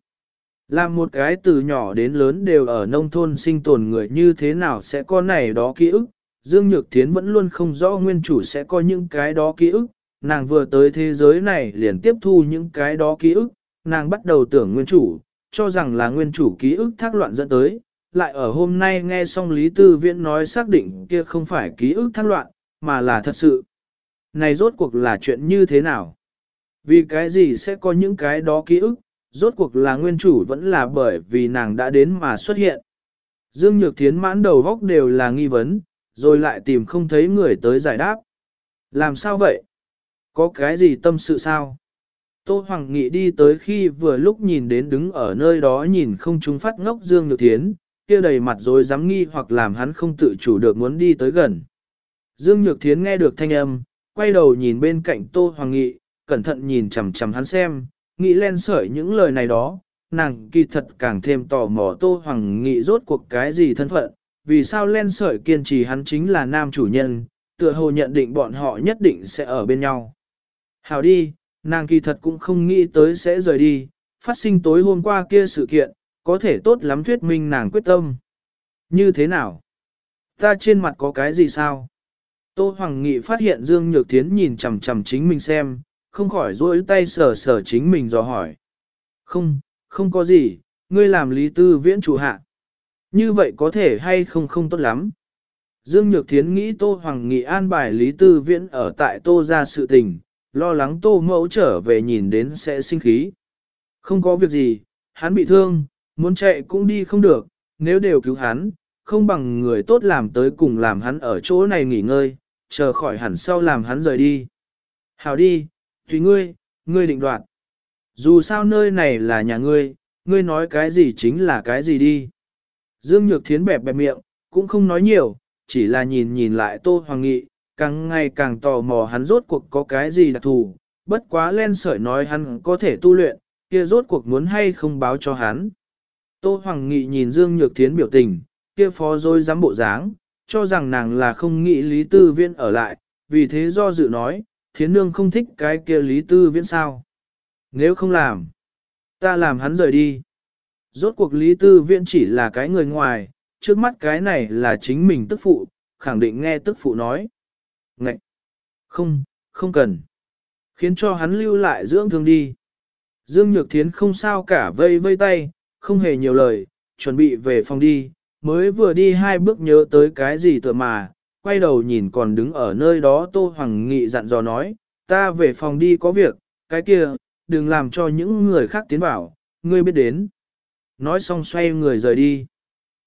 Là một cái từ nhỏ đến lớn đều ở nông thôn sinh tồn người như thế nào sẽ có này đó ký ức, Dương Nhược Thiến vẫn luôn không rõ nguyên chủ sẽ có những cái đó ký ức, nàng vừa tới thế giới này liền tiếp thu những cái đó ký ức, nàng bắt đầu tưởng nguyên chủ, cho rằng là nguyên chủ ký ức thác loạn dẫn tới, lại ở hôm nay nghe xong Lý Tư Viễn nói xác định kia không phải ký ức thác loạn, mà là thật sự. Này rốt cuộc là chuyện như thế nào? Vì cái gì sẽ có những cái đó ký ức, rốt cuộc là nguyên chủ vẫn là bởi vì nàng đã đến mà xuất hiện. Dương Nhược Thiến mãn đầu góc đều là nghi vấn, rồi lại tìm không thấy người tới giải đáp. Làm sao vậy? Có cái gì tâm sự sao? Tô Hoàng Nghị đi tới khi vừa lúc nhìn đến đứng ở nơi đó nhìn không chúng phát ngốc Dương Nhược Thiến, kia đầy mặt rồi dám nghi hoặc làm hắn không tự chủ được muốn đi tới gần. Dương Nhược Thiến nghe được thanh âm, quay đầu nhìn bên cạnh Tô Hoàng Nghị, cẩn thận nhìn chằm chằm hắn xem, nghĩ len sợi những lời này đó, nàng kỳ thật càng thêm tò mò Tô Hoàng Nghị rốt cuộc cái gì thân phận, vì sao len sợi kiên trì hắn chính là nam chủ nhân, tựa hồ nhận định bọn họ nhất định sẽ ở bên nhau. Hào đi, nàng kỳ thật cũng không nghĩ tới sẽ rời đi, phát sinh tối hôm qua kia sự kiện, có thể tốt lắm thuyết minh nàng quyết tâm. Như thế nào? Ta trên mặt có cái gì sao? Tô Hoàng Nghị phát hiện Dương Nhược Thiến nhìn chằm chằm chính mình xem, không khỏi duỗi tay sờ sờ chính mình dò hỏi. Không, không có gì, ngươi làm lý tư viễn chủ hạ. Như vậy có thể hay không không tốt lắm. Dương Nhược Thiến nghĩ Tô Hoàng Nghị an bài Lý Tư Viễn ở tại Tô ra sự tình, lo lắng Tô Mẫu trở về nhìn đến sẽ sinh khí. Không có việc gì, hắn bị thương, muốn chạy cũng đi không được, nếu đều cứu hắn, không bằng người tốt làm tới cùng làm hắn ở chỗ này nghỉ ngơi, chờ khỏi hẳn sau làm hắn rời đi. Hảo đi, tùy ngươi, ngươi định đoạt. Dù sao nơi này là nhà ngươi, ngươi nói cái gì chính là cái gì đi. Dương Nhược Thiến bẹp bẹp miệng, cũng không nói nhiều, chỉ là nhìn nhìn lại Tô Hoàng Nghị, càng ngày càng tò mò hắn rốt cuộc có cái gì đặc thù, bất quá len sợi nói hắn có thể tu luyện, kia rốt cuộc muốn hay không báo cho hắn. Tô Hoàng Nghị nhìn Dương Nhược Thiến biểu tình, kia phó dối dám bộ dáng, cho rằng nàng là không nghĩ Lý Tư Viễn ở lại, vì thế do dự nói, Thiến Nương không thích cái kia Lý Tư Viễn sao. Nếu không làm, ta làm hắn rời đi. Rốt cuộc Lý Tư Viễn chỉ là cái người ngoài, trước mắt cái này là chính mình tức phụ, khẳng định nghe tức phụ nói. Ngậy! Không, không cần. Khiến cho hắn lưu lại dưỡng thương đi. Dương Nhược Thiến không sao cả vây vây tay, không hề nhiều lời, chuẩn bị về phòng đi, mới vừa đi hai bước nhớ tới cái gì tựa mà, quay đầu nhìn còn đứng ở nơi đó Tô Hoàng Nghị dặn dò nói, ta về phòng đi có việc, cái kia, đừng làm cho những người khác tiến vào, ngươi biết đến. Nói xong xoay người rời đi.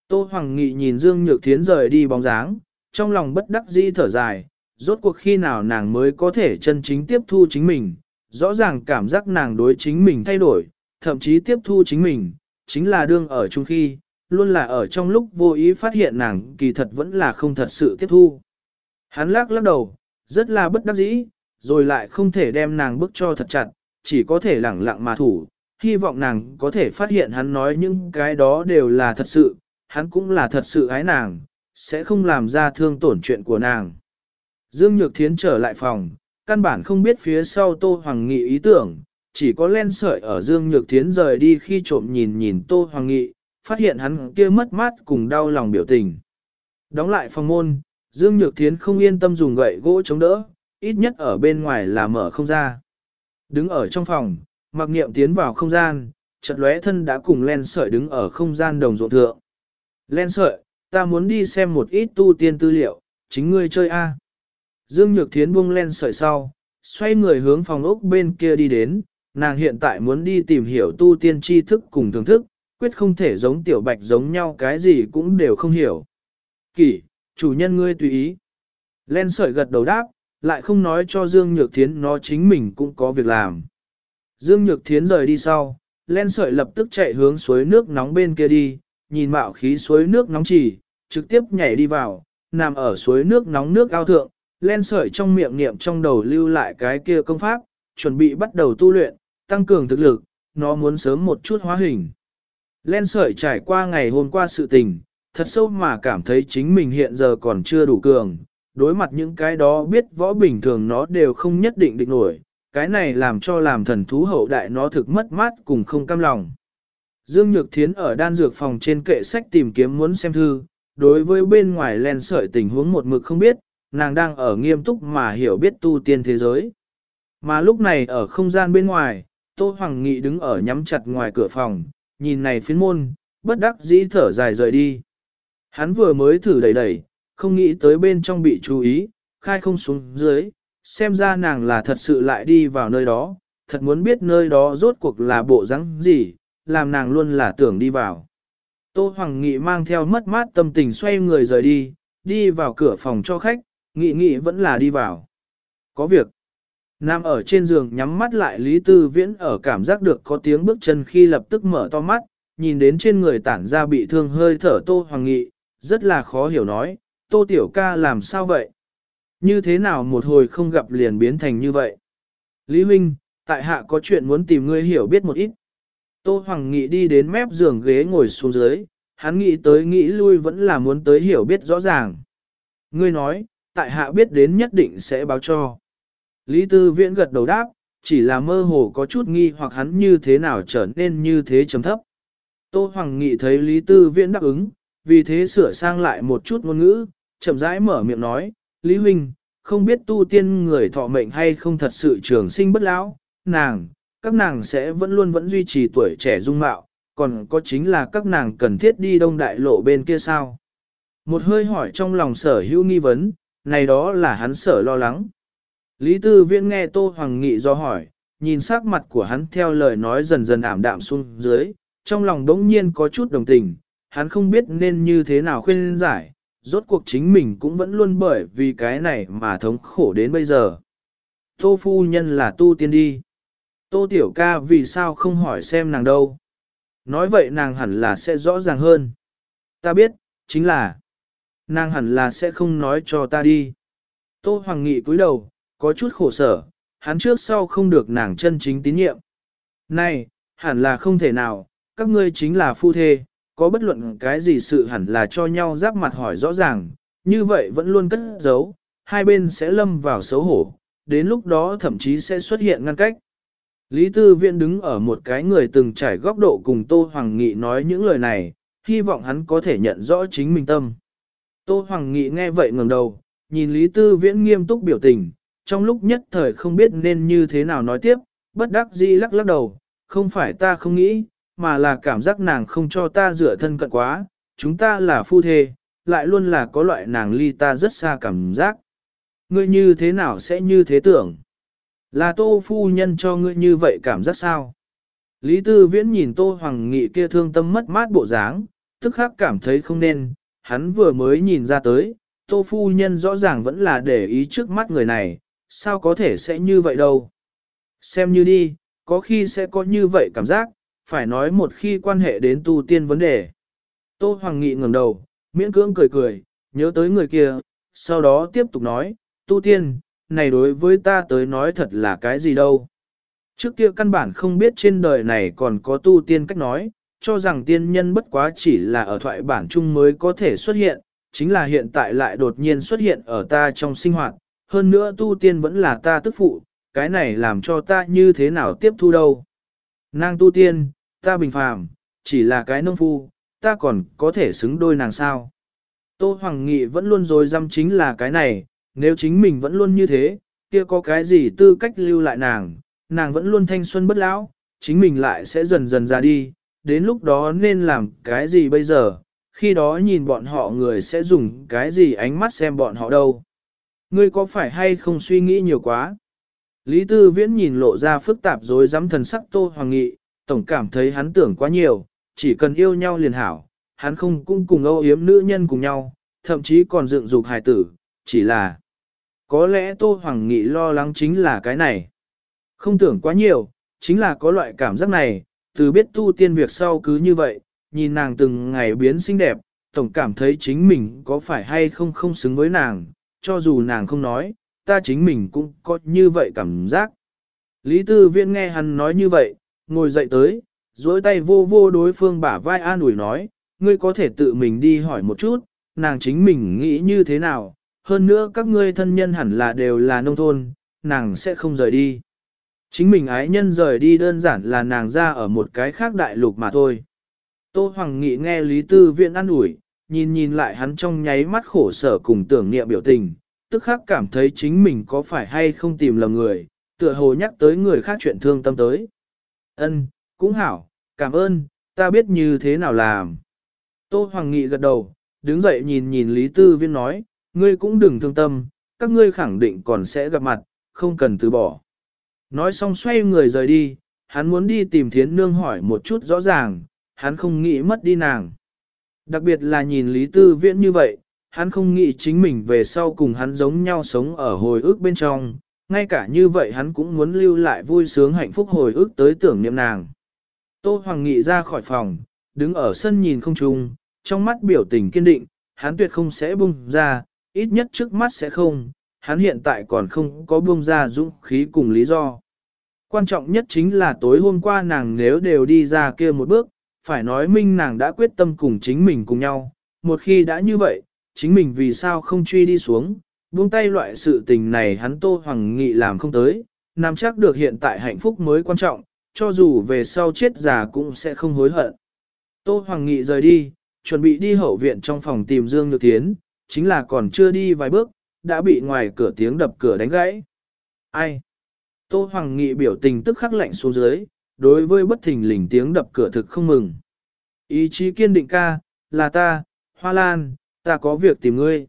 Tô Hoàng Nghị nhìn Dương Nhược Thiến rời đi bóng dáng, trong lòng bất đắc dĩ thở dài, rốt cuộc khi nào nàng mới có thể chân chính tiếp thu chính mình, rõ ràng cảm giác nàng đối chính mình thay đổi, thậm chí tiếp thu chính mình, chính là đương ở chung khi, luôn là ở trong lúc vô ý phát hiện nàng kỳ thật vẫn là không thật sự tiếp thu. Hắn lắc lắc đầu, rất là bất đắc dĩ, rồi lại không thể đem nàng bức cho thật chặt, chỉ có thể lẳng lặng mà thủ, hy vọng nàng có thể phát hiện hắn nói những cái đó đều là thật sự, hắn cũng là thật sự ái nàng, sẽ không làm ra thương tổn chuyện của nàng. Dương Nhược Thiến trở lại phòng, căn bản không biết phía sau Tô Hoàng Nghị ý tưởng, chỉ có len sợi ở Dương Nhược Thiến rời đi khi trộm nhìn nhìn Tô Hoàng Nghị, phát hiện hắn kia mất mát cùng đau lòng biểu tình. Đóng lại phòng môn, Dương Nhược Thiến không yên tâm dùng gậy gỗ chống đỡ, ít nhất ở bên ngoài là mở không ra. Đứng ở trong phòng, mặc niệm tiến vào không gian, chợt lóe thân đã cùng len sợi đứng ở không gian đồng ruộng thượng. Len sợi, ta muốn đi xem một ít tu tiên tư liệu, chính ngươi chơi A. Dương Nhược Thiến buông len sợi sau, xoay người hướng phòng ốc bên kia đi đến, nàng hiện tại muốn đi tìm hiểu tu tiên tri thức cùng thưởng thức, quyết không thể giống tiểu bạch giống nhau cái gì cũng đều không hiểu. Kỷ, chủ nhân ngươi tùy ý. Len sợi gật đầu đáp, lại không nói cho Dương Nhược Thiến nó chính mình cũng có việc làm. Dương Nhược Thiến rời đi sau, Len sợi lập tức chạy hướng suối nước nóng bên kia đi, nhìn mạo khí suối nước nóng chỉ, trực tiếp nhảy đi vào, nằm ở suối nước nóng nước ao thượng, Len sợi trong miệng niệm trong đầu lưu lại cái kia công pháp, chuẩn bị bắt đầu tu luyện, tăng cường thực lực, nó muốn sớm một chút hóa hình. Len sợi trải qua ngày hôm qua sự tình, thật sâu mà cảm thấy chính mình hiện giờ còn chưa đủ cường, đối mặt những cái đó biết võ bình thường nó đều không nhất định định nổi, cái này làm cho làm thần thú hậu đại nó thực mất mát cùng không cam lòng. Dương Nhược Thiến ở đan dược phòng trên kệ sách tìm kiếm muốn xem thư, đối với bên ngoài len sợi tình huống một mực không biết, nàng đang ở nghiêm túc mà hiểu biết tu tiên thế giới. Mà lúc này ở không gian bên ngoài, Tô Hoàng Nghị đứng ở nhắm chặt ngoài cửa phòng, nhìn này phiến môn, bất đắc dĩ thở dài rời đi. Hắn vừa mới thử đẩy đẩy, không nghĩ tới bên trong bị chú ý, khai không xuống dưới, xem ra nàng là thật sự lại đi vào nơi đó, thật muốn biết nơi đó rốt cuộc là bộ rắn gì, làm nàng luôn là tưởng đi vào. Tô Hoàng Nghị mang theo mất mát tâm tình xoay người rời đi, đi vào cửa phòng cho khách, Nghị Nghị vẫn là đi vào. Có việc. Nam ở trên giường nhắm mắt lại Lý Tư Viễn ở cảm giác được có tiếng bước chân khi lập tức mở to mắt, nhìn đến trên người tản ra bị thương hơi thở Tô Hoàng Nghị, rất là khó hiểu nói, Tô Tiểu ca làm sao vậy? Như thế nào một hồi không gặp liền biến thành như vậy? Lý Huynh, tại hạ có chuyện muốn tìm ngươi hiểu biết một ít. Tô Hoàng Nghị đi đến mép giường ghế ngồi xuống dưới, hắn nghĩ tới nghĩ lui vẫn là muốn tới hiểu biết rõ ràng. Ngươi nói, tại hạ biết đến nhất định sẽ báo cho. Lý Tư Viễn gật đầu đáp, chỉ là mơ hồ có chút nghi hoặc hắn như thế nào trở nên như thế chấm thấp. Tô Hoàng Nghị thấy Lý Tư Viễn đáp ứng, vì thế sửa sang lại một chút ngôn ngữ, chậm rãi mở miệng nói, Lý Huynh, không biết tu tiên người thọ mệnh hay không thật sự trường sinh bất lão, nàng, các nàng sẽ vẫn luôn vẫn duy trì tuổi trẻ dung mạo, còn có chính là các nàng cần thiết đi đông đại lộ bên kia sao. Một hơi hỏi trong lòng sở hữu nghi vấn, này đó là hắn sở lo lắng. Lý Tư Viễn nghe Tô Hoàng Nghị do hỏi, nhìn sắc mặt của hắn theo lời nói dần dần ảm đạm xuống dưới, trong lòng đống nhiên có chút đồng tình, hắn không biết nên như thế nào khuyên giải, rốt cuộc chính mình cũng vẫn luôn bởi vì cái này mà thống khổ đến bây giờ. Tô phu nhân là tu tiên đi. Tô tiểu ca vì sao không hỏi xem nàng đâu. Nói vậy nàng hẳn là sẽ rõ ràng hơn. Ta biết, chính là, nàng hẳn là sẽ không nói cho ta đi. Tô Hoàng Nghị cúi đầu, có chút khổ sở, hắn trước sau không được nàng chân chính tín nhiệm. Này, hẳn là không thể nào, các ngươi chính là phu thê, có bất luận cái gì sự hẳn là cho nhau giáp mặt hỏi rõ ràng, như vậy vẫn luôn cất giấu, hai bên sẽ lâm vào xấu hổ, đến lúc đó thậm chí sẽ xuất hiện ngăn cách. Lý Tư Viễn đứng ở một cái người từng trải góc độ cùng Tô Hoàng Nghị nói những lời này, hy vọng hắn có thể nhận rõ chính mình tâm. Tô Hoàng Nghị nghe vậy ngẩng đầu, nhìn Lý Tư Viễn nghiêm túc biểu tình, trong lúc nhất thời không biết nên như thế nào nói tiếp, bất đắc dĩ lắc lắc đầu, không phải ta không nghĩ, mà là cảm giác nàng không cho ta rửa thân cận quá, chúng ta là phu thê, lại luôn là có loại nàng ly ta rất xa cảm giác. Ngươi như thế nào sẽ như thế tưởng? Là tô phu nhân cho ngươi như vậy cảm giác sao? Lý Tư Viễn nhìn Tô Hoàng Nghị kia thương tâm mất mát bộ dáng, tức khắc cảm thấy không nên, hắn vừa mới nhìn ra tới, Tô Phu Nhân rõ ràng vẫn là để ý trước mắt người này, sao có thể sẽ như vậy đâu. Xem như đi, có khi sẽ có như vậy cảm giác, phải nói một khi quan hệ đến tu tiên vấn đề. Tô Hoàng Nghị ngẩng đầu, miễn cưỡng cười cười, nhớ tới người kia, sau đó tiếp tục nói, tu tiên, này đối với ta tới nói thật là cái gì đâu. Trước kia căn bản không biết trên đời này còn có tu tiên cách nói, cho rằng tiên nhân bất quá chỉ là ở thoại bản chung mới có thể xuất hiện, chính là hiện tại lại đột nhiên xuất hiện ở ta trong sinh hoạt, hơn nữa tu tiên vẫn là ta tức phụ, cái này làm cho ta như thế nào tiếp thu đâu. Nàng tu tiên, ta bình phàm, chỉ là cái nông phu, ta còn có thể xứng đôi nàng sao. Tô Hoàng Nghị vẫn luôn rồi dăm chính là cái này, nếu chính mình vẫn luôn như thế, kia có cái gì tư cách lưu lại nàng, nàng vẫn luôn thanh xuân bất lão, chính mình lại sẽ dần dần ra đi, đến lúc đó nên làm cái gì bây giờ, khi đó nhìn bọn họ người sẽ dùng cái gì ánh mắt xem bọn họ đâu. Ngươi có phải hay không suy nghĩ nhiều quá? Lý Tư Viễn nhìn lộ ra phức tạp rồi dám thần sắc Tô Hoàng Nghị, tổng cảm thấy hắn tưởng quá nhiều, chỉ cần yêu nhau liền hảo, hắn không cũng cùng âu yếm nữ nhân cùng nhau, thậm chí còn dựng dục hài tử, chỉ là có lẽ Tô Hoàng Nghị lo lắng chính là cái này. Không tưởng quá nhiều, chính là có loại cảm giác này, từ biết tu tiên việc sau cứ như vậy, nhìn nàng từng ngày biến xinh đẹp, tổng cảm thấy chính mình có phải hay không không xứng với nàng, cho dù nàng không nói, ta chính mình cũng có như vậy cảm giác. Lý Tư Viễn nghe hắn nói như vậy, ngồi dậy tới, duỗi tay vô vô đối phương bả vai an ủi nói, ngươi có thể tự mình đi hỏi một chút, nàng chính mình nghĩ như thế nào, hơn nữa các ngươi thân nhân hẳn là đều là nông thôn, nàng sẽ không rời đi. Chính mình ái nhân rời đi đơn giản là nàng ra ở một cái khác đại lục mà thôi. Tô Hoàng Nghị nghe Lý Tư Viện an ủi, nhìn nhìn lại hắn trong nháy mắt khổ sở cùng tưởng niệm biểu tình, tức khắc cảm thấy chính mình có phải hay không tìm lầm người, tựa hồ nhắc tới người khác chuyện thương tâm tới. Ân, cũng hảo, cảm ơn, ta biết như thế nào làm. Tô Hoàng Nghị gật đầu, đứng dậy nhìn nhìn Lý Tư Viên nói, ngươi cũng đừng thương tâm, các ngươi khẳng định còn sẽ gặp mặt, không cần từ bỏ. Nói xong xoay người rời đi, hắn muốn đi tìm thiến nương hỏi một chút rõ ràng, hắn không nghĩ mất đi nàng. Đặc biệt là nhìn Lý Tư Viễn như vậy, hắn không nghĩ chính mình về sau cùng hắn giống nhau sống ở hồi ức bên trong, ngay cả như vậy hắn cũng muốn lưu lại vui sướng hạnh phúc hồi ức tới tưởng niệm nàng. Tô Hoàng Nghị ra khỏi phòng, đứng ở sân nhìn không trung, trong mắt biểu tình kiên định, hắn tuyệt không sẽ buông ra, ít nhất trước mắt sẽ không, hắn hiện tại còn không có buông ra dũng khí cùng lý do. Quan trọng nhất chính là tối hôm qua nàng nếu đều đi ra kia một bước, phải nói minh nàng đã quyết tâm cùng chính mình cùng nhau. Một khi đã như vậy, chính mình vì sao không truy đi xuống, buông tay loại sự tình này hắn Tô Hoàng Nghị làm không tới, nắm chắc được hiện tại hạnh phúc mới quan trọng, cho dù về sau chết già cũng sẽ không hối hận. Tô Hoàng Nghị rời đi, chuẩn bị đi hậu viện trong phòng tìm Dương Nhược Tiến, chính là còn chưa đi vài bước, đã bị ngoài cửa tiếng đập cửa đánh gãy. Ai? Tô Hoàng Nghị biểu tình tức khắc lạnh xuống dưới, đối với bất thình lình tiếng đập cửa thực không mừng. Ý chí kiên định ca, là ta, Hoa Lan, ta có việc tìm ngươi.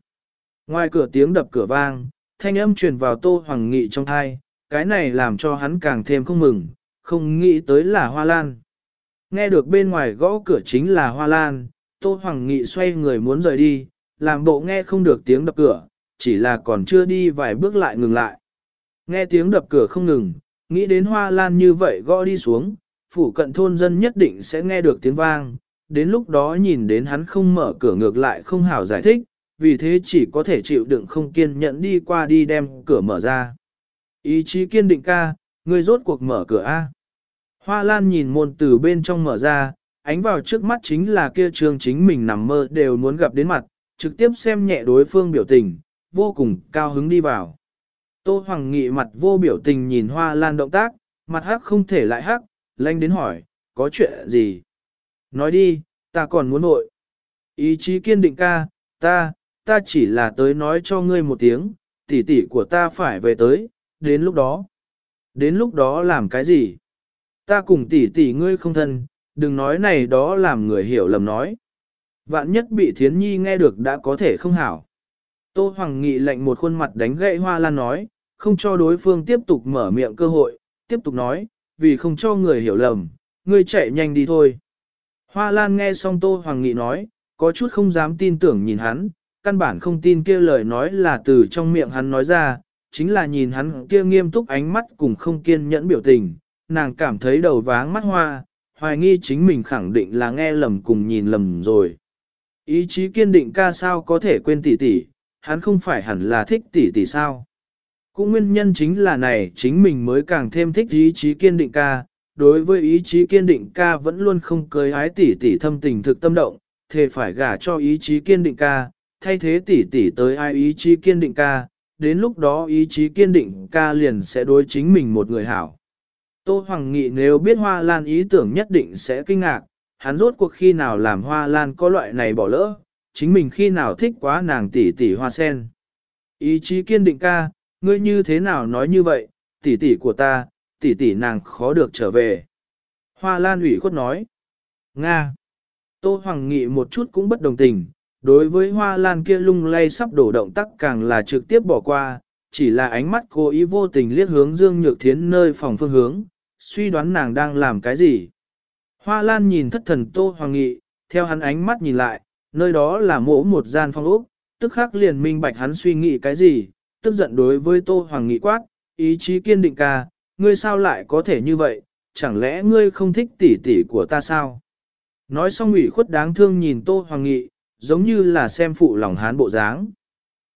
Ngoài cửa tiếng đập cửa vang, thanh âm truyền vào Tô Hoàng Nghị trong thai, cái này làm cho hắn càng thêm không mừng, không nghĩ tới là Hoa Lan. Nghe được bên ngoài gõ cửa chính là Hoa Lan, Tô Hoàng Nghị xoay người muốn rời đi, làm bộ nghe không được tiếng đập cửa, chỉ là còn chưa đi vài bước lại ngừng lại. Nghe tiếng đập cửa không ngừng, nghĩ đến Hoa Lan như vậy gõ đi xuống, phủ cận thôn dân nhất định sẽ nghe được tiếng vang, đến lúc đó nhìn đến hắn không mở cửa ngược lại không hảo giải thích, vì thế chỉ có thể chịu đựng không kiên nhẫn đi qua đi đem cửa mở ra. Ý chí kiên định ca, người rốt cuộc mở cửa A. Hoa Lan nhìn môn từ bên trong mở ra, ánh vào trước mắt chính là kia trường chính mình nằm mơ đều muốn gặp đến mặt, trực tiếp xem nhẹ đối phương biểu tình, vô cùng cao hứng đi vào. Tô Hoàng Nghị mặt vô biểu tình nhìn Hoa Lan động tác, mặt hắc không thể lại hắc, lanh đến hỏi, có chuyện gì? Nói đi, ta còn muốn nội. Ý chí kiên định ca, ta, ta chỉ là tới nói cho ngươi một tiếng, tỷ tỷ của ta phải về tới, đến lúc đó. Đến lúc đó làm cái gì? Ta cùng tỷ tỷ ngươi không thân, đừng nói này đó làm người hiểu lầm nói. Vạn nhất bị thiến nhi nghe được đã có thể không hảo. Tô Hoàng Nghị lệnh một khuôn mặt đánh gậy hoa lan nói, không cho đối phương tiếp tục mở miệng cơ hội, tiếp tục nói, vì không cho người hiểu lầm, ngươi chạy nhanh đi thôi. Hoa lan nghe xong Tô Hoàng Nghị nói, có chút không dám tin tưởng nhìn hắn, căn bản không tin kia lời nói là từ trong miệng hắn nói ra, chính là nhìn hắn kia nghiêm túc ánh mắt cùng không kiên nhẫn biểu tình, nàng cảm thấy đầu váng mắt hoa, hoài nghi chính mình khẳng định là nghe lầm cùng nhìn lầm rồi. Ý chí kiên định ca sao có thể quên tỷ tỷ, hắn không phải hẳn là thích tỷ tỷ sao. Cũng nguyên nhân chính là này chính mình mới càng thêm thích ý chí kiên định ca, đối với ý chí kiên định ca vẫn luôn không cưới ái tỷ tỷ thâm tình thực tâm động, thề phải gả cho ý chí kiên định ca, thay thế tỷ tỷ tới ai ý chí kiên định ca, đến lúc đó ý chí kiên định ca liền sẽ đối chính mình một người hảo. Tô Hoàng Nghị nếu biết Hoa Lan ý tưởng nhất định sẽ kinh ngạc, hắn rốt cuộc khi nào làm Hoa Lan có loại này bỏ lỡ, chính mình khi nào thích quá nàng tỷ tỷ hoa sen. Ý chí kiên định ca, ngươi như thế nào nói như vậy, tỷ tỷ của ta, tỷ tỷ nàng khó được trở về. Hoa Lan ủy khuất nói. Nga. Tô Hoàng Nghị một chút cũng bất đồng tình, đối với Hoa Lan kia lung lay sắp đổ động tác càng là trực tiếp bỏ qua, chỉ là ánh mắt cố ý vô tình liếc hướng Dương Nhược Thiến nơi phòng phương hướng, suy đoán nàng đang làm cái gì. Hoa Lan nhìn thất thần Tô Hoàng Nghị, theo hắn ánh mắt nhìn lại, nơi đó là mỗ một gian phong ốc, tức khắc liền minh bạch hắn suy nghĩ cái gì, tức giận đối với Tô Hoàng Nghị quát, ý chí kiên định ca, ngươi sao lại có thể như vậy, chẳng lẽ ngươi không thích tỷ tỷ của ta sao? Nói xong ủy khuất đáng thương nhìn Tô Hoàng Nghị, giống như là xem phụ lòng hán bộ dáng.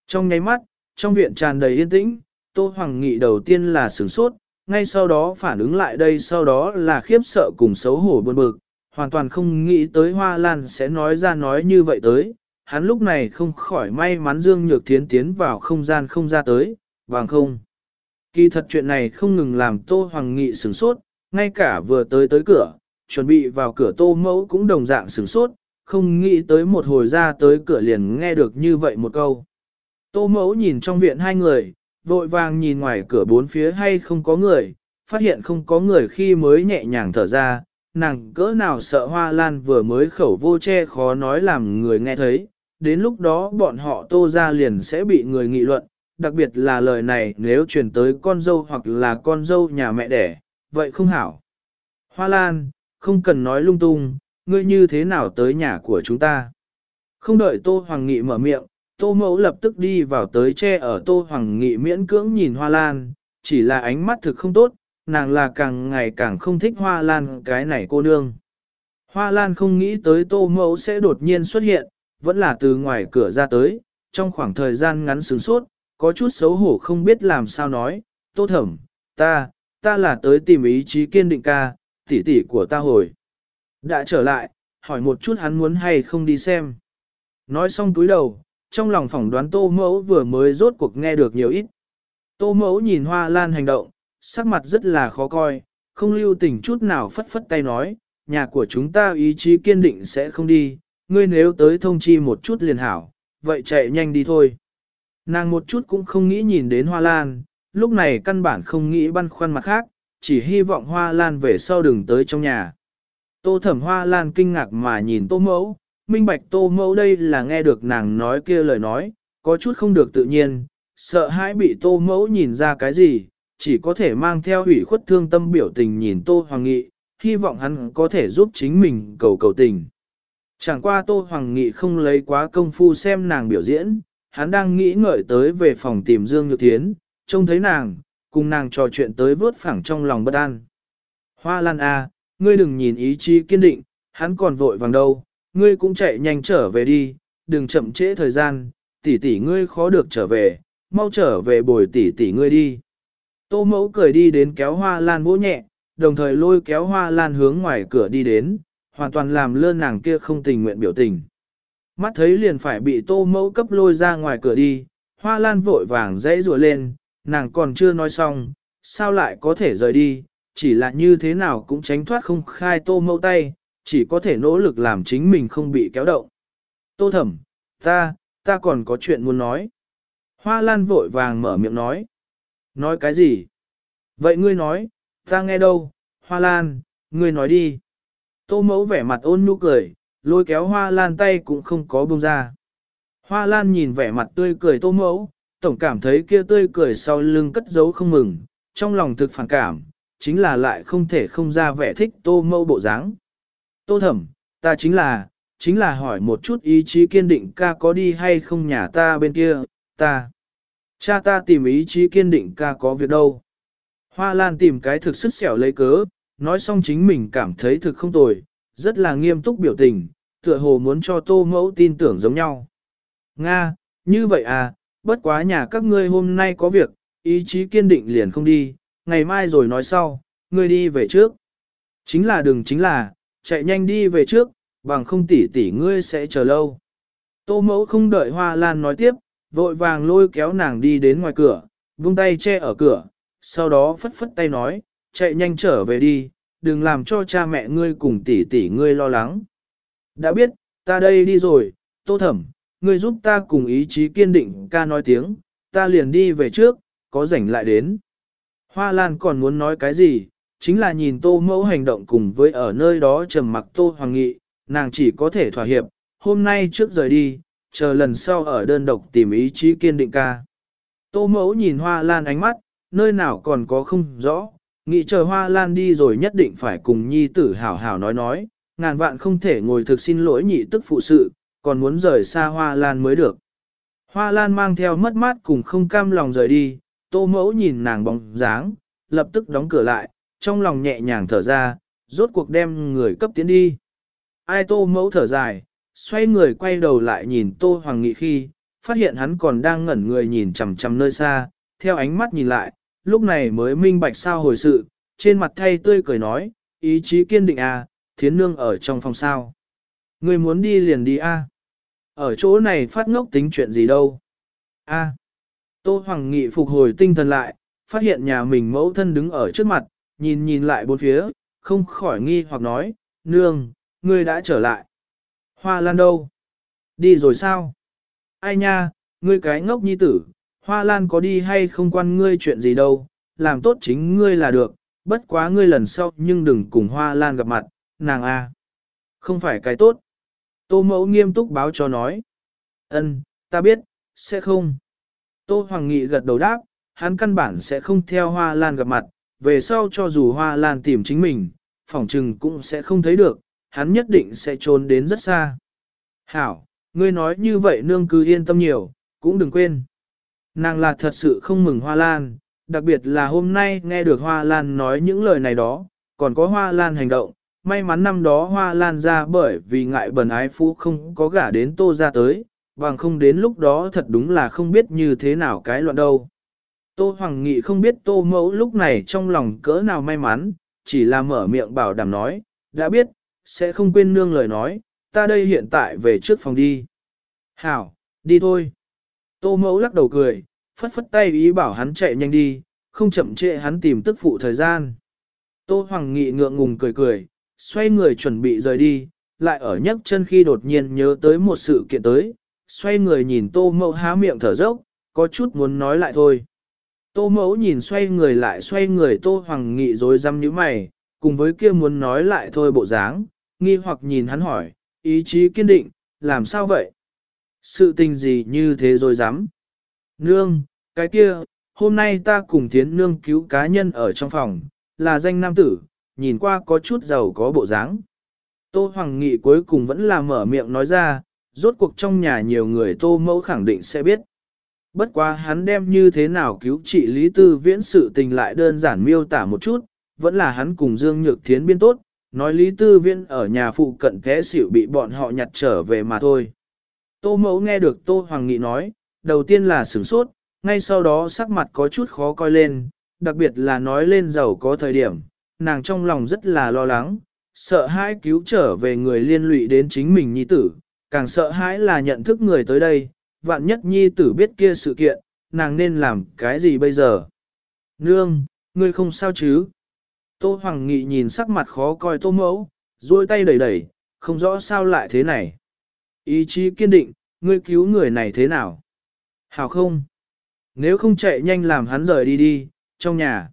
Trong nháy mắt, trong viện tràn đầy yên tĩnh, Tô Hoàng Nghị đầu tiên là sửng sốt, ngay sau đó phản ứng lại đây sau đó là khiếp sợ cùng xấu hổ buồn bực, hoàn toàn không nghĩ tới Hoa Lan sẽ nói ra nói như vậy tới. Hắn lúc này không khỏi may mắn Dương Nhược Thiến tiến vào không gian không ra tới, vàng không. Kỳ thật chuyện này không ngừng làm Tô Hoàng Nghị sửng sốt, ngay cả vừa tới tới cửa, chuẩn bị vào cửa Tô Mẫu cũng đồng dạng sửng sốt, không nghĩ tới một hồi ra tới cửa liền nghe được như vậy một câu. Tô Mẫu nhìn trong viện hai người, vội vàng nhìn ngoài cửa bốn phía hay không có người, phát hiện không có người khi mới nhẹ nhàng thở ra, nàng cỡ nào sợ hoa lan vừa mới khẩu vô che khó nói làm người nghe thấy, đến lúc đó bọn họ tô ra liền sẽ bị người nghị luận, đặc biệt là lời này nếu truyền tới con dâu hoặc là con dâu nhà mẹ đẻ, vậy không hảo. Hoa lan, không cần nói lung tung, ngươi như thế nào tới nhà của chúng ta. Không đợi Tô Hoàng Nghị mở miệng, Tô Mẫu lập tức đi vào tới che ở Tô Hoàng Nghị miễn cưỡng nhìn Hoa Lan, chỉ là ánh mắt thực không tốt, nàng là càng ngày càng không thích Hoa Lan cái này cô nương. Hoa Lan không nghĩ tới Tô Mẫu sẽ đột nhiên xuất hiện, vẫn là từ ngoài cửa ra tới, trong khoảng thời gian ngắn sướng suốt, có chút xấu hổ không biết làm sao nói, Tô Thẩm, ta, ta là tới tìm ý chí kiên định ca, tỷ tỷ của ta hồi. Đã trở lại, hỏi một chút hắn muốn hay không đi xem. Nói xong túi đầu, trong lòng phỏng đoán tô mẫu vừa mới rốt cuộc nghe được nhiều ít. Tô mẫu nhìn hoa lan hành động, sắc mặt rất là khó coi, không lưu tình chút nào phất phất tay nói, nhà của chúng ta ý chí kiên định sẽ không đi, ngươi nếu tới thông chi một chút liền hảo, vậy chạy nhanh đi thôi. Nàng một chút cũng không nghĩ nhìn đến hoa lan, lúc này căn bản không nghĩ băn khoăn mặt khác, chỉ hy vọng hoa lan về sau đừng tới trong nhà. Tô thẩm hoa lan kinh ngạc mà nhìn tô mẫu, minh bạch tô mẫu đây là nghe được nàng nói kia lời nói, có chút không được tự nhiên, sợ hãi bị tô mẫu nhìn ra cái gì, chỉ có thể mang theo hủy khuất thương tâm biểu tình nhìn tô hoàng nghị, hy vọng hắn có thể giúp chính mình cầu cầu tình. Chẳng qua tô hoàng nghị không lấy quá công phu xem nàng biểu diễn, hắn đang nghĩ ngợi tới về phòng tìm Dương Nhược Thiến, trông thấy nàng, cùng nàng trò chuyện tới vớt phẳng trong lòng bất an. Hoa Lan A, à, ngươi đừng nhìn ý chí kiên định, hắn còn vội vàng đâu, ngươi cũng chạy nhanh trở về đi, đừng chậm trễ thời gian, tỷ tỷ ngươi khó được trở về, mau trở về bồi tỷ tỷ ngươi đi. Tô mẫu cười đi đến kéo hoa lan vỗ nhẹ, đồng thời lôi kéo hoa lan hướng ngoài cửa đi đến, hoàn toàn làm lơ nàng kia không tình nguyện biểu tình. Mắt thấy liền phải bị tô mẫu cấp lôi ra ngoài cửa đi, hoa lan vội vàng dãy rùa lên, nàng còn chưa nói xong, sao lại có thể rời đi, chỉ là như thế nào cũng tránh thoát không khai tô mẫu tay, chỉ có thể nỗ lực làm chính mình không bị kéo động. Tô thẩm, ta, ta còn có chuyện muốn nói. Hoa lan vội vàng mở miệng nói. Nói cái gì? Vậy ngươi nói, ta nghe đâu, hoa lan, ngươi nói đi. Tô mẫu vẻ mặt ôn nhu cười, lôi kéo hoa lan tay cũng không có buông ra. Hoa lan nhìn vẻ mặt tươi cười tô mẫu, tổng cảm thấy kia tươi cười sau lưng cất giấu không mừng, trong lòng thực phản cảm, chính là lại không thể không ra vẻ thích tô mẫu bộ dáng. Tô thẩm, ta chính là, chính là hỏi một chút ý chí kiên định ca có đi hay không nhà ta bên kia, ta. Cha ta tìm ý chí kiên định ca có việc đâu. Hoa Lan tìm cái thực sức xẻo lấy cớ, nói xong chính mình cảm thấy thực không tồi, rất là nghiêm túc biểu tình, tựa hồ muốn cho tô mẫu tin tưởng giống nhau. Nga, như vậy à, bất quá nhà các ngươi hôm nay có việc, ý chí kiên định liền không đi, ngày mai rồi nói sau, ngươi đi về trước. Chính là đừng chính là, chạy nhanh đi về trước, bằng không tỉ tỉ ngươi sẽ chờ lâu. Tô mẫu không đợi Hoa Lan nói tiếp, vội vàng lôi kéo nàng đi đến ngoài cửa, vung tay che ở cửa, sau đó phất phất tay nói, chạy nhanh trở về đi, đừng làm cho cha mẹ ngươi cùng tỷ tỷ ngươi lo lắng. Đã biết, ta đây đi rồi, tô thẩm, ngươi giúp ta cùng ý chí kiên định ca nói tiếng, ta liền đi về trước, có rảnh lại đến. Hoa Lan còn muốn nói cái gì, chính là nhìn tô mẫu hành động cùng với ở nơi đó trầm mặc tô hoàng nghị, nàng chỉ có thể thỏa hiệp, hôm nay trước rời đi, chờ lần sau ở đơn độc tìm ý chí kiên định ca. Tô mẫu nhìn hoa lan ánh mắt, nơi nào còn có không rõ, nghĩ chờ hoa lan đi rồi nhất định phải cùng nhi tử hảo hảo nói nói, ngàn vạn không thể ngồi thực xin lỗi nhị tức phụ sự, còn muốn rời xa hoa lan mới được. Hoa lan mang theo mất mát cùng không cam lòng rời đi, tô mẫu nhìn nàng bóng dáng, lập tức đóng cửa lại, trong lòng nhẹ nhàng thở ra, rốt cuộc đem người cấp tiến đi. Ai tô mẫu thở dài, xoay người quay đầu lại nhìn Tô Hoàng Nghị khi, phát hiện hắn còn đang ngẩn người nhìn chằm chằm nơi xa, theo ánh mắt nhìn lại, lúc này mới minh bạch sao hồi sự, trên mặt thay tươi cười nói, ý chí kiên định à, thiến nương ở trong phòng sao. Người muốn đi liền đi a. À. Ở chỗ này phát ngốc tính chuyện gì đâu. a. À. Tô Hoàng Nghị phục hồi tinh thần lại, phát hiện nhà mình mẫu thân đứng ở trước mặt, nhìn nhìn lại bốn phía, không khỏi nghi hoặc nói, nương, ngươi đã trở lại. Hoa lan đâu? Đi rồi sao? Ai nha, ngươi cái ngốc nhi tử, hoa lan có đi hay không quan ngươi chuyện gì đâu, làm tốt chính ngươi là được, bất quá ngươi lần sau nhưng đừng cùng hoa lan gặp mặt, nàng a, Không phải cái tốt. Tô mẫu nghiêm túc báo cho nói. Ân, ta biết, sẽ không. Tô Hoàng Nghị gật đầu đáp, hắn căn bản sẽ không theo hoa lan gặp mặt, về sau cho dù hoa lan tìm chính mình, phỏng trừng cũng sẽ không thấy được, hắn nhất định sẽ trốn đến rất xa. Hảo, ngươi nói như vậy nương cứ yên tâm nhiều, cũng đừng quên. Nàng là thật sự không mừng Hoa Lan, đặc biệt là hôm nay nghe được Hoa Lan nói những lời này đó, còn có Hoa Lan hành động. May mắn năm đó Hoa Lan ra bởi vì ngại bần ái phú không có gả đến tô ra tới, bằng không đến lúc đó thật đúng là không biết như thế nào cái loạn đâu. Tô Hoàng Nghị không biết tô mẫu lúc này trong lòng cỡ nào may mắn, chỉ là mở miệng bảo đảm nói, đã biết, sẽ không quên nương lời nói, ta đây hiện tại về trước phòng đi. Hảo, đi thôi. Tô mẫu lắc đầu cười, phất phất tay ý bảo hắn chạy nhanh đi, không chậm trễ hắn tìm tức phụ thời gian. Tô Hoàng Nghị ngượng ngùng cười cười, xoay người chuẩn bị rời đi, lại ở nhấc chân khi đột nhiên nhớ tới một sự kiện tới, xoay người nhìn tô mẫu há miệng thở dốc, có chút muốn nói lại thôi. Tô mẫu nhìn xoay người lại xoay người tô hoàng nghị rồi răm như mày, cùng với kia muốn nói lại thôi bộ dáng, nghi hoặc nhìn hắn hỏi, ý chí kiên định, làm sao vậy? Sự tình gì như thế rồi dám? Nương, cái kia, hôm nay ta cùng tiến nương cứu cá nhân ở trong phòng, là danh nam tử, nhìn qua có chút giàu có bộ dáng. Tô Hoàng Nghị cuối cùng vẫn là mở miệng nói ra, rốt cuộc trong nhà nhiều người tô mẫu khẳng định sẽ biết. Bất quá hắn đem như thế nào cứu trị Lý Tư Viễn sự tình lại đơn giản miêu tả một chút, vẫn là hắn cùng Dương Nhược Thiến biên tốt, nói Lý Tư Viễn ở nhà phụ cận kẽ xỉu bị bọn họ nhặt trở về mà thôi. Tô mẫu nghe được Tô Hoàng Nghị nói, đầu tiên là sửng sốt, ngay sau đó sắc mặt có chút khó coi lên, đặc biệt là nói lên giàu có thời điểm, nàng trong lòng rất là lo lắng, sợ hãi cứu trở về người liên lụy đến chính mình nhi tử, càng sợ hãi là nhận thức người tới đây, vạn nhất nhi tử biết kia sự kiện, nàng nên làm cái gì bây giờ? Nương, ngươi không sao chứ? Tô Hoàng Nghị nhìn sắc mặt khó coi tô mẫu, duỗi tay đẩy đẩy, không rõ sao lại thế này. Ý chí kiên định, ngươi cứu người này thế nào? Hảo không? Nếu không chạy nhanh làm hắn rời đi đi, trong nhà.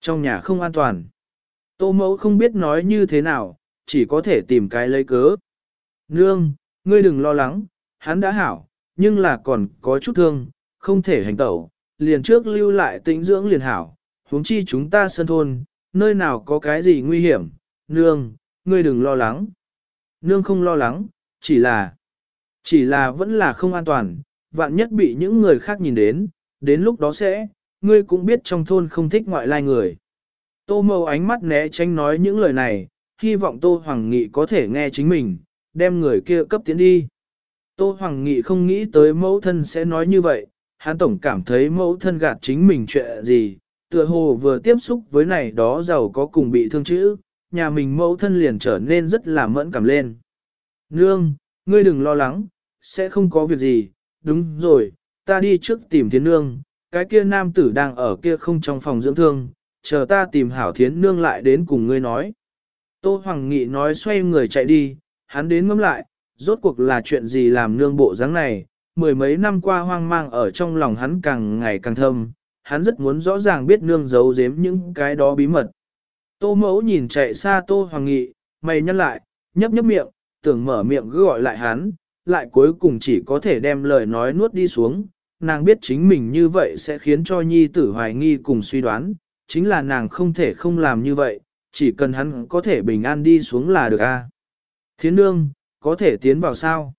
Trong nhà không an toàn. Tô mẫu không biết nói như thế nào, chỉ có thể tìm cái lấy cớ. Nương, ngươi đừng lo lắng, hắn đã hảo, nhưng là còn có chút thương, không thể hành tẩu, liền trước lưu lại tĩnh dưỡng liền hảo, huống chi chúng ta sân thôn, nơi nào có cái gì nguy hiểm, nương, ngươi đừng lo lắng. Nương không lo lắng, chỉ là, chỉ là vẫn là không an toàn, vạn nhất bị những người khác nhìn đến, đến lúc đó sẽ, ngươi cũng biết trong thôn không thích ngoại lai người. Tô mâu ánh mắt né tránh nói những lời này, hy vọng Tô Hoàng Nghị có thể nghe chính mình, đem người kia cấp tiến đi. Tô Hoàng Nghị không nghĩ tới mẫu thân sẽ nói như vậy, hắn tổng cảm thấy mẫu thân gạt chính mình chuyện gì, tựa hồ vừa tiếp xúc với này đó giàu có cùng bị thương chữ, nhà mình mẫu thân liền trở nên rất là mẫn cảm lên. Nương, ngươi đừng lo lắng, sẽ không có việc gì, đúng rồi, ta đi trước tìm Thiên nương, cái kia nam tử đang ở kia không trong phòng dưỡng thương, chờ ta tìm hảo thiến nương lại đến cùng ngươi nói. Tô Hoàng Nghị nói xoay người chạy đi, hắn đến ngắm lại, rốt cuộc là chuyện gì làm nương bộ dáng này, mười mấy năm qua hoang mang ở trong lòng hắn càng ngày càng thâm, hắn rất muốn rõ ràng biết nương giấu giếm những cái đó bí mật. Tô mẫu nhìn chạy xa Tô Hoàng Nghị, mày nhăn lại, nhấp nhấp miệng, tưởng mở miệng cứ gọi lại hắn, lại cuối cùng chỉ có thể đem lời nói nuốt đi xuống. Nàng biết chính mình như vậy sẽ khiến cho nhi tử hoài nghi cùng suy đoán, chính là nàng không thể không làm như vậy, chỉ cần hắn có thể bình an đi xuống là được a. Thiến nương, có thể tiến vào sao?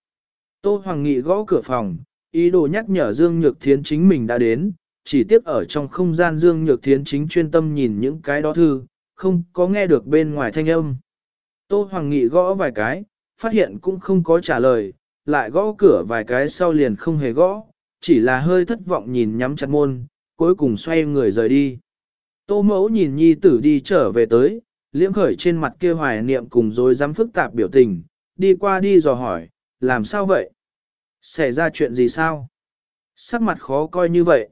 Tô Hoàng Nghị gõ cửa phòng, ý đồ nhắc nhở Dương Nhược Thiến chính mình đã đến, chỉ tiếc ở trong không gian Dương Nhược Thiến chính chuyên tâm nhìn những cái đó thư, không có nghe được bên ngoài thanh âm. Tô Hoàng Nghị gõ vài cái, phát hiện cũng không có trả lời, lại gõ cửa vài cái sau liền không hề gõ, chỉ là hơi thất vọng nhìn nhắm chặt môn, cuối cùng xoay người rời đi. Tô mẫu nhìn nhi tử đi trở về tới, liễm khởi trên mặt kia hoài niệm cùng dối dám phức tạp biểu tình, đi qua đi dò hỏi, làm sao vậy? Xảy ra chuyện gì sao? Sắc mặt khó coi như vậy.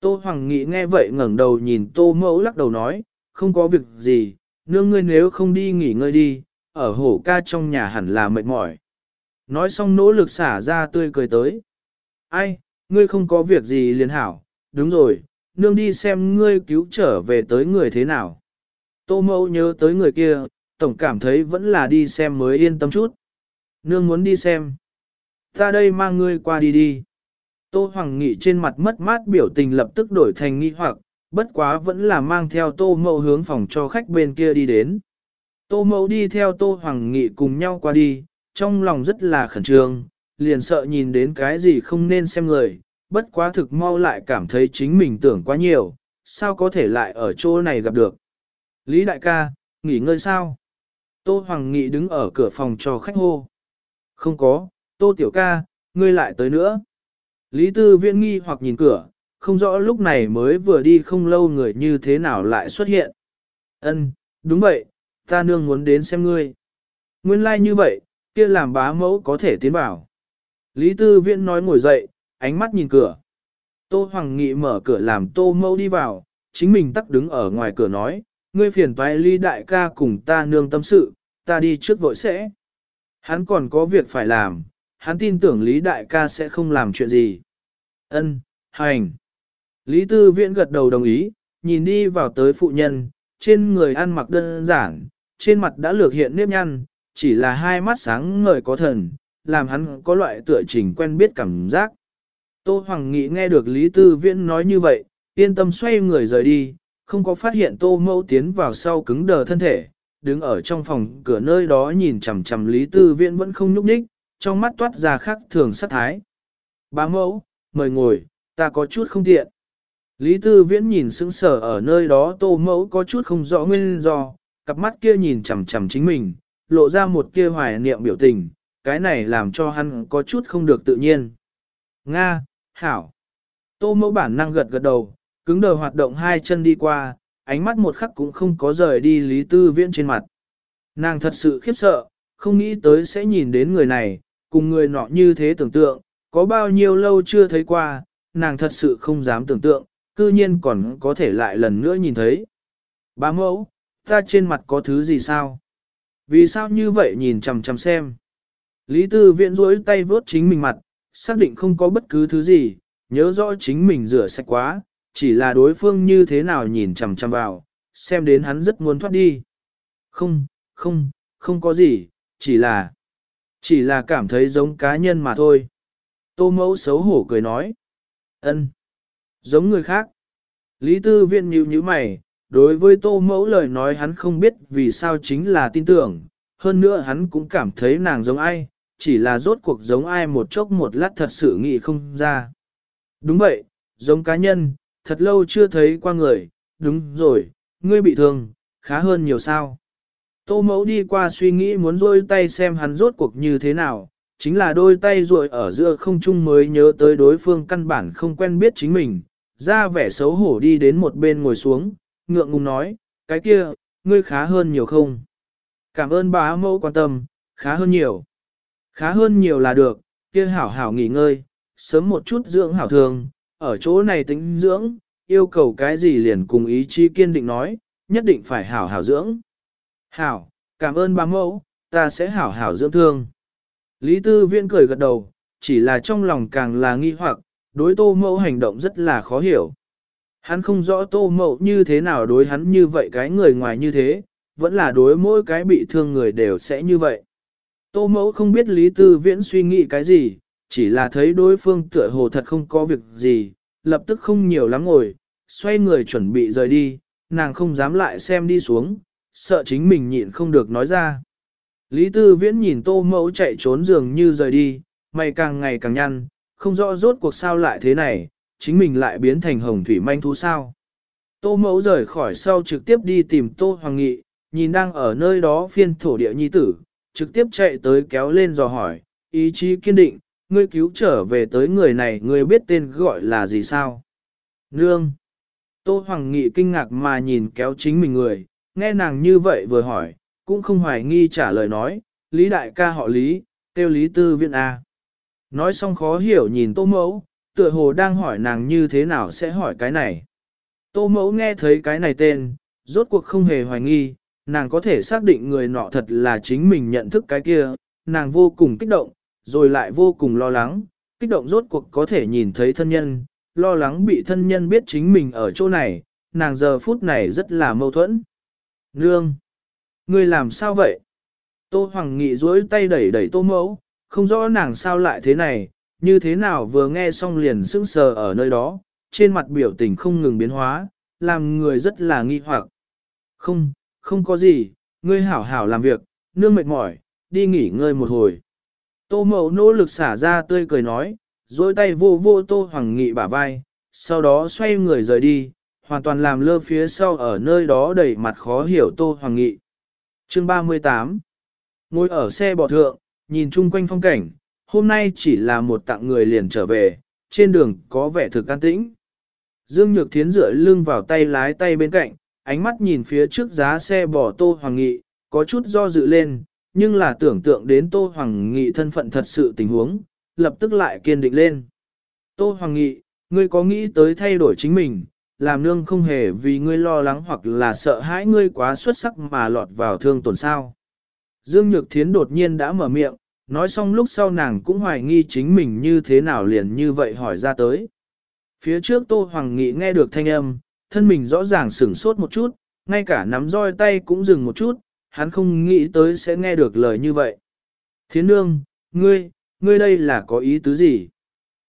Tô Hoàng Nghị nghe vậy ngẩng đầu nhìn Tô Mẫu lắc đầu nói, không có việc gì, nương ngươi nếu không đi nghỉ ngơi đi, ở hổ ca trong nhà hẳn là mệt mỏi. Nói xong nỗ lực xả ra tươi cười tới. Ai, ngươi không có việc gì liền hảo, đúng rồi, nương đi xem ngươi cứu trở về tới người thế nào. Tô Mẫu nhớ tới người kia, tổng cảm thấy vẫn là đi xem mới yên tâm chút. Nương muốn đi xem. Ta đây mang ngươi qua đi đi. Tô Hoàng Nghị trên mặt mất mát biểu tình lập tức đổi thành nghi hoặc, bất quá vẫn là mang theo Tô Mậu hướng phòng cho khách bên kia đi đến. Tô Mậu đi theo Tô Hoàng Nghị cùng nhau qua đi, trong lòng rất là khẩn trương, liền sợ nhìn đến cái gì không nên xem người, bất quá thực mau lại cảm thấy chính mình tưởng quá nhiều, sao có thể lại ở chỗ này gặp được. Lý đại ca, nghỉ ngơi sao? Tô Hoàng Nghị đứng ở cửa phòng cho khách hô. Không có, Tô Tiểu ca, ngươi lại tới nữa. Lý Tư Viễn nghi hoặc nhìn cửa, không rõ lúc này mới vừa đi không lâu người như thế nào lại xuất hiện. Ân, đúng vậy, ta nương muốn đến xem ngươi. Nguyên lai like như vậy, kia làm bá mẫu có thể tiến vào. Lý Tư Viễn nói ngồi dậy, ánh mắt nhìn cửa. Tô Hoàng Nghị mở cửa làm Tô mâu đi vào, chính mình tắc đứng ở ngoài cửa nói, ngươi phiền toái ly Đại ca cùng ta nương tâm sự, ta đi trước vội sẽ. Hắn còn có việc phải làm, hắn tin tưởng Lý Đại ca sẽ không làm chuyện gì. Ân, hành. Lý Tư Viễn gật đầu đồng ý, nhìn đi vào tới phụ nhân, trên người ăn mặc đơn giản, trên mặt đã lược hiện nếp nhăn, chỉ là hai mắt sáng ngời có thần, làm hắn có loại tựa trình quen biết cảm giác. Tô Hoàng Nghị nghe được Lý Tư Viễn nói như vậy, yên tâm xoay người rời đi, không có phát hiện Tô Mẫu tiến vào sau cứng đờ thân thể, đứng ở trong phòng cửa nơi đó nhìn chằm chằm Lý Tư Viễn vẫn không nhúc nhích, trong mắt toát ra khác thường sắc thái. Bá Mẫu, mời ngồi, ta có chút không tiện. Lý Tư Viễn nhìn sững sờ ở nơi đó Tô Mẫu có chút không rõ nguyên do, cặp mắt kia nhìn chằm chằm chính mình, lộ ra một kia hoài niệm biểu tình, cái này làm cho hắn có chút không được tự nhiên. Nga, Hảo. Tô mẫu bản năng gật gật đầu, cứng đờ hoạt động hai chân đi qua, ánh mắt một khắc cũng không có rời đi Lý Tư Viễn trên mặt. Nàng thật sự khiếp sợ, không nghĩ tới sẽ nhìn đến người này, cùng người nọ như thế tưởng tượng, có bao nhiêu lâu chưa thấy qua, nàng thật sự không dám tưởng tượng, cư nhiên còn có thể lại lần nữa nhìn thấy. Bá mẫu, ta trên mặt có thứ gì sao? Vì sao như vậy nhìn chằm chằm xem? Lý Tư Viễn duỗi tay vớt chính mình mặt, xác định không có bất cứ thứ gì, nhớ rõ chính mình rửa sạch quá, chỉ là đối phương như thế nào nhìn chằm chằm vào, xem đến hắn rất muốn thoát đi. Không, không, không có gì, chỉ là, chỉ là cảm thấy giống cá nhân mà thôi. Tô mẫu xấu hổ cười nói. ân, giống người khác. Lý Tư viện nhíu nhíu mày, đối với tô mẫu lời nói hắn không biết vì sao chính là tin tưởng, hơn nữa hắn cũng cảm thấy nàng giống ai, chỉ là rốt cuộc giống ai một chốc một lát thật sự nghĩ không ra. Đúng vậy, giống cá nhân, thật lâu chưa thấy qua người, đúng rồi, ngươi bị thương, khá hơn nhiều sao. Tô mẫu đi qua suy nghĩ muốn rôi tay xem hắn rốt cuộc như thế nào, chính là đôi tay ruồi ở giữa không trung mới nhớ tới đối phương căn bản không quen biết chính mình, ra vẻ xấu hổ đi đến một bên ngồi xuống, ngượng ngùng nói, cái kia, ngươi khá hơn nhiều không? Cảm ơn bà mẫu quan tâm, khá hơn nhiều. Khá hơn nhiều là được, kia hảo hảo nghỉ ngơi, sớm một chút dưỡng hảo thường, ở chỗ này tính dưỡng, yêu cầu cái gì liền cùng ý chí kiên định nói, nhất định phải hảo hảo dưỡng. Hảo, cảm ơn ba mẫu, ta sẽ hảo hảo dưỡng thương. Lý Tư Viễn cười gật đầu, chỉ là trong lòng càng là nghi hoặc, đối tô mẫu hành động rất là khó hiểu. Hắn không rõ tô mẫu như thế nào đối hắn như vậy cái người ngoài như thế, vẫn là đối mỗi cái bị thương người đều sẽ như vậy. Tô mẫu không biết Lý Tư Viễn suy nghĩ cái gì, chỉ là thấy đối phương tựa hồ thật không có việc gì, lập tức không nhiều lắm ngồi, xoay người chuẩn bị rời đi, nàng không dám lại xem đi xuống, sợ chính mình nhịn không được nói ra. Lý Tư Viễn nhìn tô mẫu chạy trốn dường như rời đi, mày càng ngày càng nhăn, không rõ rốt cuộc sao lại thế này, chính mình lại biến thành hồng thủy manh thú sao. Tô mẫu rời khỏi sau trực tiếp đi tìm Tô Hoàng Nghị, nhìn đang ở nơi đó phiên thổ địa nhi tử, trực tiếp chạy tới kéo lên dò hỏi, ý chí kiên định, ngươi cứu trở về tới người này ngươi biết tên gọi là gì sao? Nương! Tô Hoàng Nghị kinh ngạc mà nhìn kéo chính mình người, nghe nàng như vậy vừa hỏi, cũng không hoài nghi trả lời nói, Lý đại ca họ Lý, tiêu Lý Tư Viện A. Nói xong khó hiểu nhìn Tô Mẫu, tựa hồ đang hỏi nàng như thế nào sẽ hỏi cái này. Tô Mẫu nghe thấy cái này tên, rốt cuộc không hề hoài nghi, nàng có thể xác định người nọ thật là chính mình nhận thức cái kia, nàng vô cùng kích động, rồi lại vô cùng lo lắng, kích động rốt cuộc có thể nhìn thấy thân nhân, lo lắng bị thân nhân biết chính mình ở chỗ này, nàng giờ phút này rất là mâu thuẫn. Nương! Ngươi làm sao vậy? Tô Hoàng Nghị duỗi tay đẩy đẩy tô mẫu, không rõ nàng sao lại thế này, như thế nào vừa nghe xong liền sững sờ ở nơi đó, trên mặt biểu tình không ngừng biến hóa, làm người rất là nghi hoặc. Không, không có gì, ngươi hảo hảo làm việc, nương mệt mỏi, đi nghỉ ngơi một hồi. Tô mẫu nỗ lực xả ra tươi cười nói, dối tay vô vô tô hoàng nghị bả vai, sau đó xoay người rời đi, hoàn toàn làm lơ phía sau ở nơi đó đầy mặt khó hiểu tô hoàng nghị. Chương 38 Ngồi ở xe bò thượng, nhìn chung quanh phong cảnh, hôm nay chỉ là một tặng người liền trở về, trên đường có vẻ thực an tĩnh. Dương Nhược Thiến rửa lưng vào tay lái tay bên cạnh, ánh mắt nhìn phía trước giá xe bò Tô Hoàng Nghị, có chút do dự lên, nhưng là tưởng tượng đến Tô Hoàng Nghị thân phận thật sự tình huống, lập tức lại kiên định lên. Tô Hoàng Nghị, ngươi có nghĩ tới thay đổi chính mình, làm nương không hề vì ngươi lo lắng hoặc là sợ hãi ngươi quá xuất sắc mà lọt vào thương tổn sao. Dương Nhược Thiến đột nhiên đã mở miệng, nói xong lúc sau nàng cũng hoài nghi chính mình như thế nào liền như vậy hỏi ra tới. Phía trước Tô Hoàng Nghị nghe được thanh âm, thân mình rõ ràng sửng sốt một chút, ngay cả nắm roi tay cũng dừng một chút, hắn không nghĩ tới sẽ nghe được lời như vậy. Thiến nương, ngươi, ngươi đây là có ý tứ gì?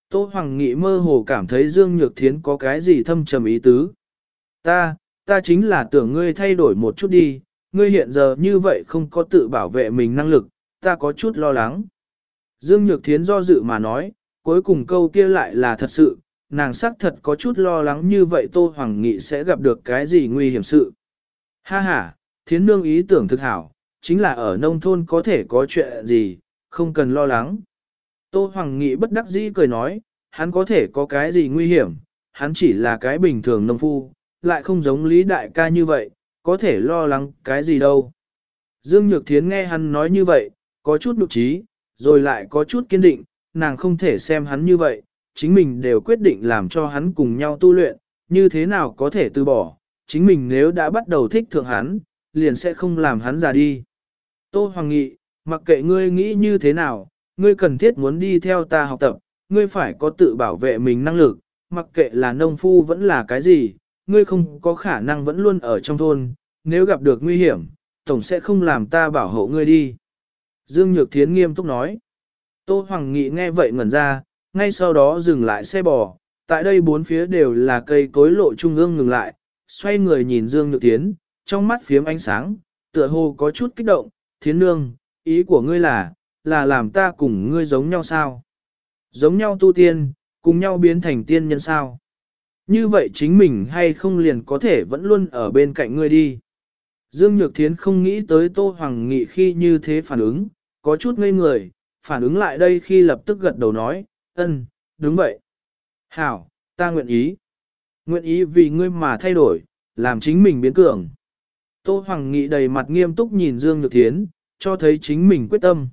Tô Hoàng Nghị mơ hồ cảm thấy Dương Nhược Thiến có cái gì thâm trầm ý tứ. Ta, ta chính là tưởng ngươi thay đổi một chút đi, ngươi hiện giờ như vậy không có tự bảo vệ mình năng lực, ta có chút lo lắng. Dương Nhược Thiến do dự mà nói, cuối cùng câu kia lại là thật sự, nàng xác thật có chút lo lắng như vậy Tô Hoàng Nghị sẽ gặp được cái gì nguy hiểm sự. Ha ha, Thiến Nương ý tưởng thực hảo, chính là ở nông thôn có thể có chuyện gì, không cần lo lắng. Tô Hoàng Nghị bất đắc dĩ cười nói, hắn có thể có cái gì nguy hiểm, hắn chỉ là cái bình thường nông phu, lại không giống Lý Đại ca như vậy, có thể lo lắng cái gì đâu. Dương Nhược Thiến nghe hắn nói như vậy, có chút nụ trí, rồi lại có chút kiên định, nàng không thể xem hắn như vậy, chính mình đều quyết định làm cho hắn cùng nhau tu luyện, như thế nào có thể từ bỏ, chính mình nếu đã bắt đầu thích thượng hắn, liền sẽ không làm hắn già đi. Tô Hoàng Nghị, mặc kệ ngươi nghĩ như thế nào, ngươi cần thiết muốn đi theo ta học tập, ngươi phải có tự bảo vệ mình năng lực, mặc kệ là nông phu vẫn là cái gì, ngươi không có khả năng vẫn luôn ở trong thôn, nếu gặp được nguy hiểm, tổng sẽ không làm ta bảo hộ ngươi đi. Dương Nhược Thiến nghiêm túc nói. Tô Hoàng Nghị nghe vậy ngẩn ra, ngay sau đó dừng lại xe bò, tại đây bốn phía đều là cây cối lộ trung ương ngừng lại, xoay người nhìn Dương Nhược tiến, trong mắt phiếm ánh sáng, tựa hồ có chút kích động, Thiến Nương, ý của ngươi là, là làm ta cùng ngươi giống nhau sao? Giống nhau tu tiên, cùng nhau biến thành tiên nhân sao? Như vậy chính mình hay không liền có thể vẫn luôn ở bên cạnh ngươi đi. Dương Nhược Thiến không nghĩ tới Tô Hoàng Nghị khi như thế phản ứng, có chút ngây người, phản ứng lại đây khi lập tức gật đầu nói, ân, đúng vậy. Hảo, ta nguyện ý. Nguyện ý vì ngươi mà thay đổi, làm chính mình biến cường. Tô Hoàng Nghị đầy mặt nghiêm túc nhìn Dương Nhược Thiến, cho thấy chính mình quyết tâm.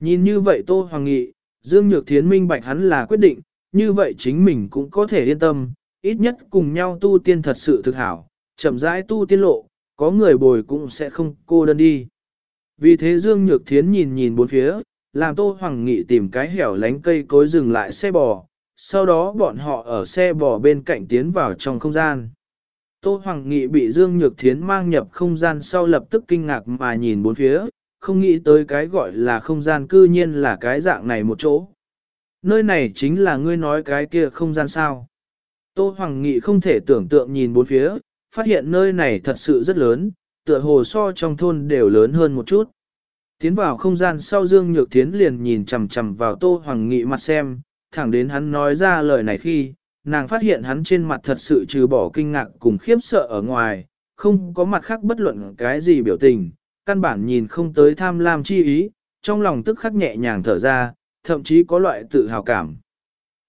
Nhìn như vậy Tô Hoàng Nghị, Dương Nhược Thiến minh bạch hắn là quyết định, như vậy chính mình cũng có thể yên tâm, ít nhất cùng nhau tu tiên thật sự thực hảo, chậm rãi tu tiên lộ, có người bồi cũng sẽ không cô đơn đi. Vì thế Dương Nhược Thiến nhìn nhìn bốn phía, làm Tô Hoàng Nghị tìm cái hẻo lánh cây cối dừng lại xe bò, sau đó bọn họ ở xe bò bên cạnh tiến vào trong không gian. Tô Hoàng Nghị bị Dương Nhược Thiến mang nhập không gian sau lập tức kinh ngạc mà nhìn bốn phía, không nghĩ tới cái gọi là không gian cư nhiên là cái dạng này một chỗ. Nơi này chính là ngươi nói cái kia không gian sao. Tô Hoàng Nghị không thể tưởng tượng nhìn bốn phía, phát hiện nơi này thật sự rất lớn, tựa hồ so trong thôn đều lớn hơn một chút. Tiến vào không gian sau Dương Nhược Thiến liền nhìn chằm chằm vào Tô Hoàng Nghị mặt xem, thẳng đến hắn nói ra lời này khi, nàng phát hiện hắn trên mặt thật sự trừ bỏ kinh ngạc cùng khiếp sợ ở ngoài, không có mặt khác bất luận cái gì biểu tình, căn bản nhìn không tới tham lam chi ý, trong lòng tức khắc nhẹ nhàng thở ra, thậm chí có loại tự hào cảm.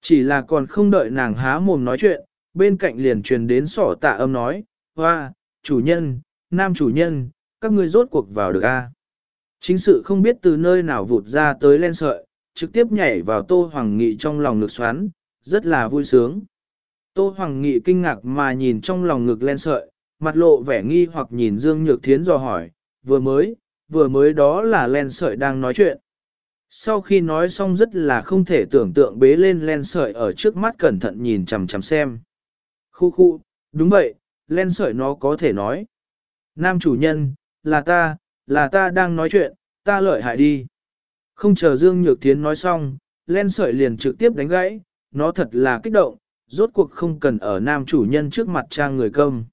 Chỉ là còn không đợi nàng há mồm nói chuyện, bên cạnh liền truyền đến sỏ tạ âm nói, hoa, chủ nhân, nam chủ nhân, các ngươi rốt cuộc vào được a Chính sự không biết từ nơi nào vụt ra tới len sợi, trực tiếp nhảy vào Tô Hoàng Nghị trong lòng ngực xoắn, rất là vui sướng. Tô Hoàng Nghị kinh ngạc mà nhìn trong lòng ngực len sợi, mặt lộ vẻ nghi hoặc nhìn Dương Nhược Thiến dò hỏi, vừa mới, vừa mới đó là len sợi đang nói chuyện. Sau khi nói xong rất là không thể tưởng tượng bế lên len sợi ở trước mắt cẩn thận nhìn chằm chằm xem. Khu khu, đúng vậy, len sợi nó có thể nói. Nam chủ nhân, là ta, là ta đang nói chuyện, ta lợi hại đi. Không chờ Dương Nhược Thiến nói xong, len sợi liền trực tiếp đánh gãy, nó thật là kích động, rốt cuộc không cần ở nam chủ nhân trước mặt trang người công.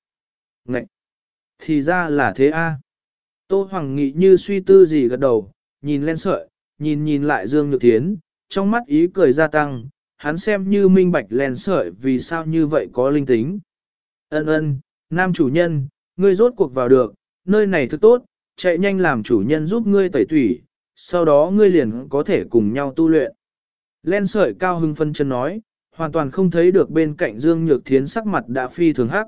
Ngậy! Thì ra là thế a. Tô Hoàng Nghị như suy tư gì gật đầu, nhìn len sợi, nhìn nhìn lại Dương Nhược Thiến, trong mắt ý cười gia tăng, hắn xem như minh bạch len sợi vì sao như vậy có linh tính. Ân ân, nam chủ nhân, ngươi rốt cuộc vào được, nơi này thức tốt, chạy nhanh làm chủ nhân giúp ngươi tẩy tủy, sau đó ngươi liền có thể cùng nhau tu luyện. Len sợi cao hưng phân chân nói, hoàn toàn không thấy được bên cạnh Dương Nhược Thiến sắc mặt đã phi thường hắc.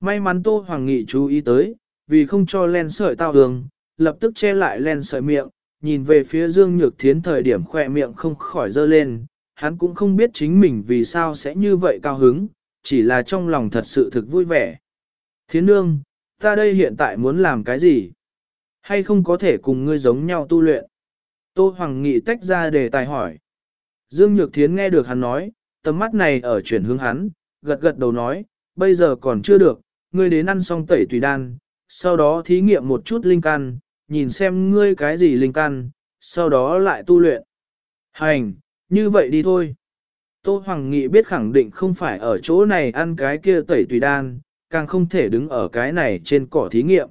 May mắn Tô Hoàng Nghị chú ý tới, vì không cho len sợi tao hương, lập tức che lại len sợi miệng, nhìn về phía Dương Nhược Thiến thời điểm khỏe miệng không khỏi dơ lên, hắn cũng không biết chính mình vì sao sẽ như vậy cao hứng, chỉ là trong lòng thật sự thực vui vẻ. Thiến nương, ta đây hiện tại muốn làm cái gì? Hay không có thể cùng ngươi giống nhau tu luyện? Tô Hoàng Nghị tách ra để tài hỏi. Dương Nhược Thiến nghe được hắn nói, tầm mắt này ở chuyển hướng hắn, gật gật đầu nói, bây giờ còn chưa được, ngươi đến ăn xong tẩy tùy đan, sau đó thí nghiệm một chút linh căn, nhìn xem ngươi cái gì linh căn, sau đó lại tu luyện. Hành, như vậy đi thôi. Tô Hoàng Nghị biết khẳng định không phải ở chỗ này ăn cái kia tẩy tùy đan, càng không thể đứng ở cái này trên cỏ thí nghiệm.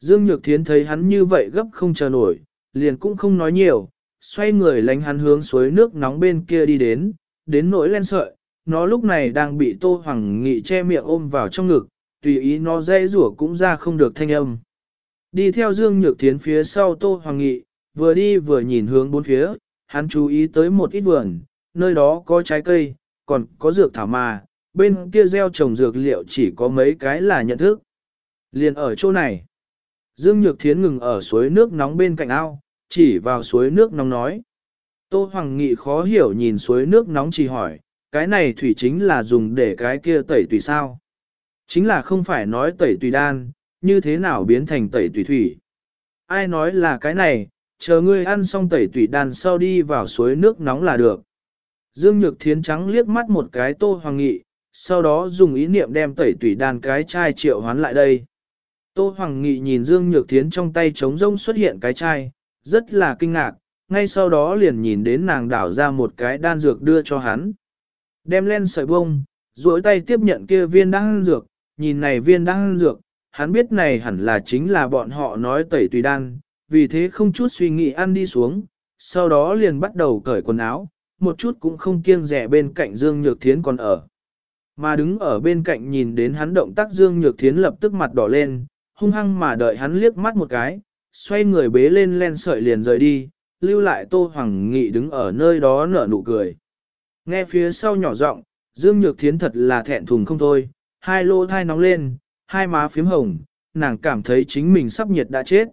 Dương Nhược Thiến thấy hắn như vậy gấp không chờ nổi, liền cũng không nói nhiều, xoay người lánh hắn hướng suối nước nóng bên kia đi đến, đến nỗi len sợi, nó lúc này đang bị Tô Hoàng Nghị che miệng ôm vào trong ngực, tùy ý nó dây rủa cũng ra không được thanh âm. Đi theo Dương Nhược Thiến phía sau Tô Hoàng Nghị, vừa đi vừa nhìn hướng bốn phía, hắn chú ý tới một ít vườn, nơi đó có trái cây, còn có dược thảo mà, bên kia gieo trồng dược liệu chỉ có mấy cái là nhận thức. Liền ở chỗ này, Dương Nhược Thiến ngừng ở suối nước nóng bên cạnh ao, chỉ vào suối nước nóng nói. Tô Hoàng Nghị khó hiểu nhìn suối nước nóng chỉ hỏi, cái này thủy chính là dùng để cái kia tẩy tùy sao? Chính là không phải nói tẩy tùy đan, như thế nào biến thành tẩy tùy thủy? Ai nói là cái này, chờ ngươi ăn xong tẩy tùy đan sau đi vào suối nước nóng là được. Dương Nhược Thiến trắng liếc mắt một cái Tô Hoàng Nghị, sau đó dùng ý niệm đem tẩy tùy đan cái chai triệu hoán lại đây. Tô Hoàng Nghị nhìn Dương Nhược Thiến trong tay trống rông xuất hiện cái chai, rất là kinh ngạc, ngay sau đó liền nhìn đến nàng đảo ra một cái đan dược đưa cho hắn. Đem lên sợi bông, duỗi tay tiếp nhận kia viên đan dược, nhìn này viên đan dược, hắn biết này hẳn là chính là bọn họ nói tẩy tùy đan, vì thế không chút suy nghĩ ăn đi xuống, sau đó liền bắt đầu cởi quần áo, một chút cũng không kiêng rẻ bên cạnh Dương Nhược Thiến còn ở. Mà đứng ở bên cạnh nhìn đến hắn động tác Dương Nhược Thiến lập tức mặt đỏ lên, hung hăng mà đợi hắn liếc mắt một cái, xoay người bế lên len sợi liền rời đi, lưu lại Tô Hoàng Nghị đứng ở nơi đó nở nụ cười. Nghe phía sau nhỏ giọng, Dương Nhược Thiến thật là thẹn thùng không thôi, hai lô thai nóng lên, hai má phím hồng, nàng cảm thấy chính mình sắp nhiệt đã chết.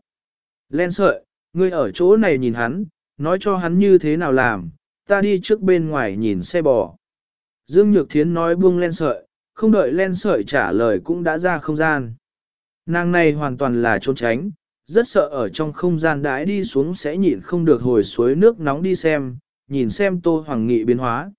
Len sợi, ngươi ở chỗ này nhìn hắn, nói cho hắn như thế nào làm, ta đi trước bên ngoài nhìn xe bò. Dương Nhược Thiến nói buông len sợi, không đợi len sợi trả lời cũng đã ra không gian. Nàng này hoàn toàn là trốn tránh, rất sợ ở trong không gian đãi đi xuống sẽ nhịn không được hồi suối nước nóng đi xem, nhìn xem Tô Hoàng Nghị biến hóa.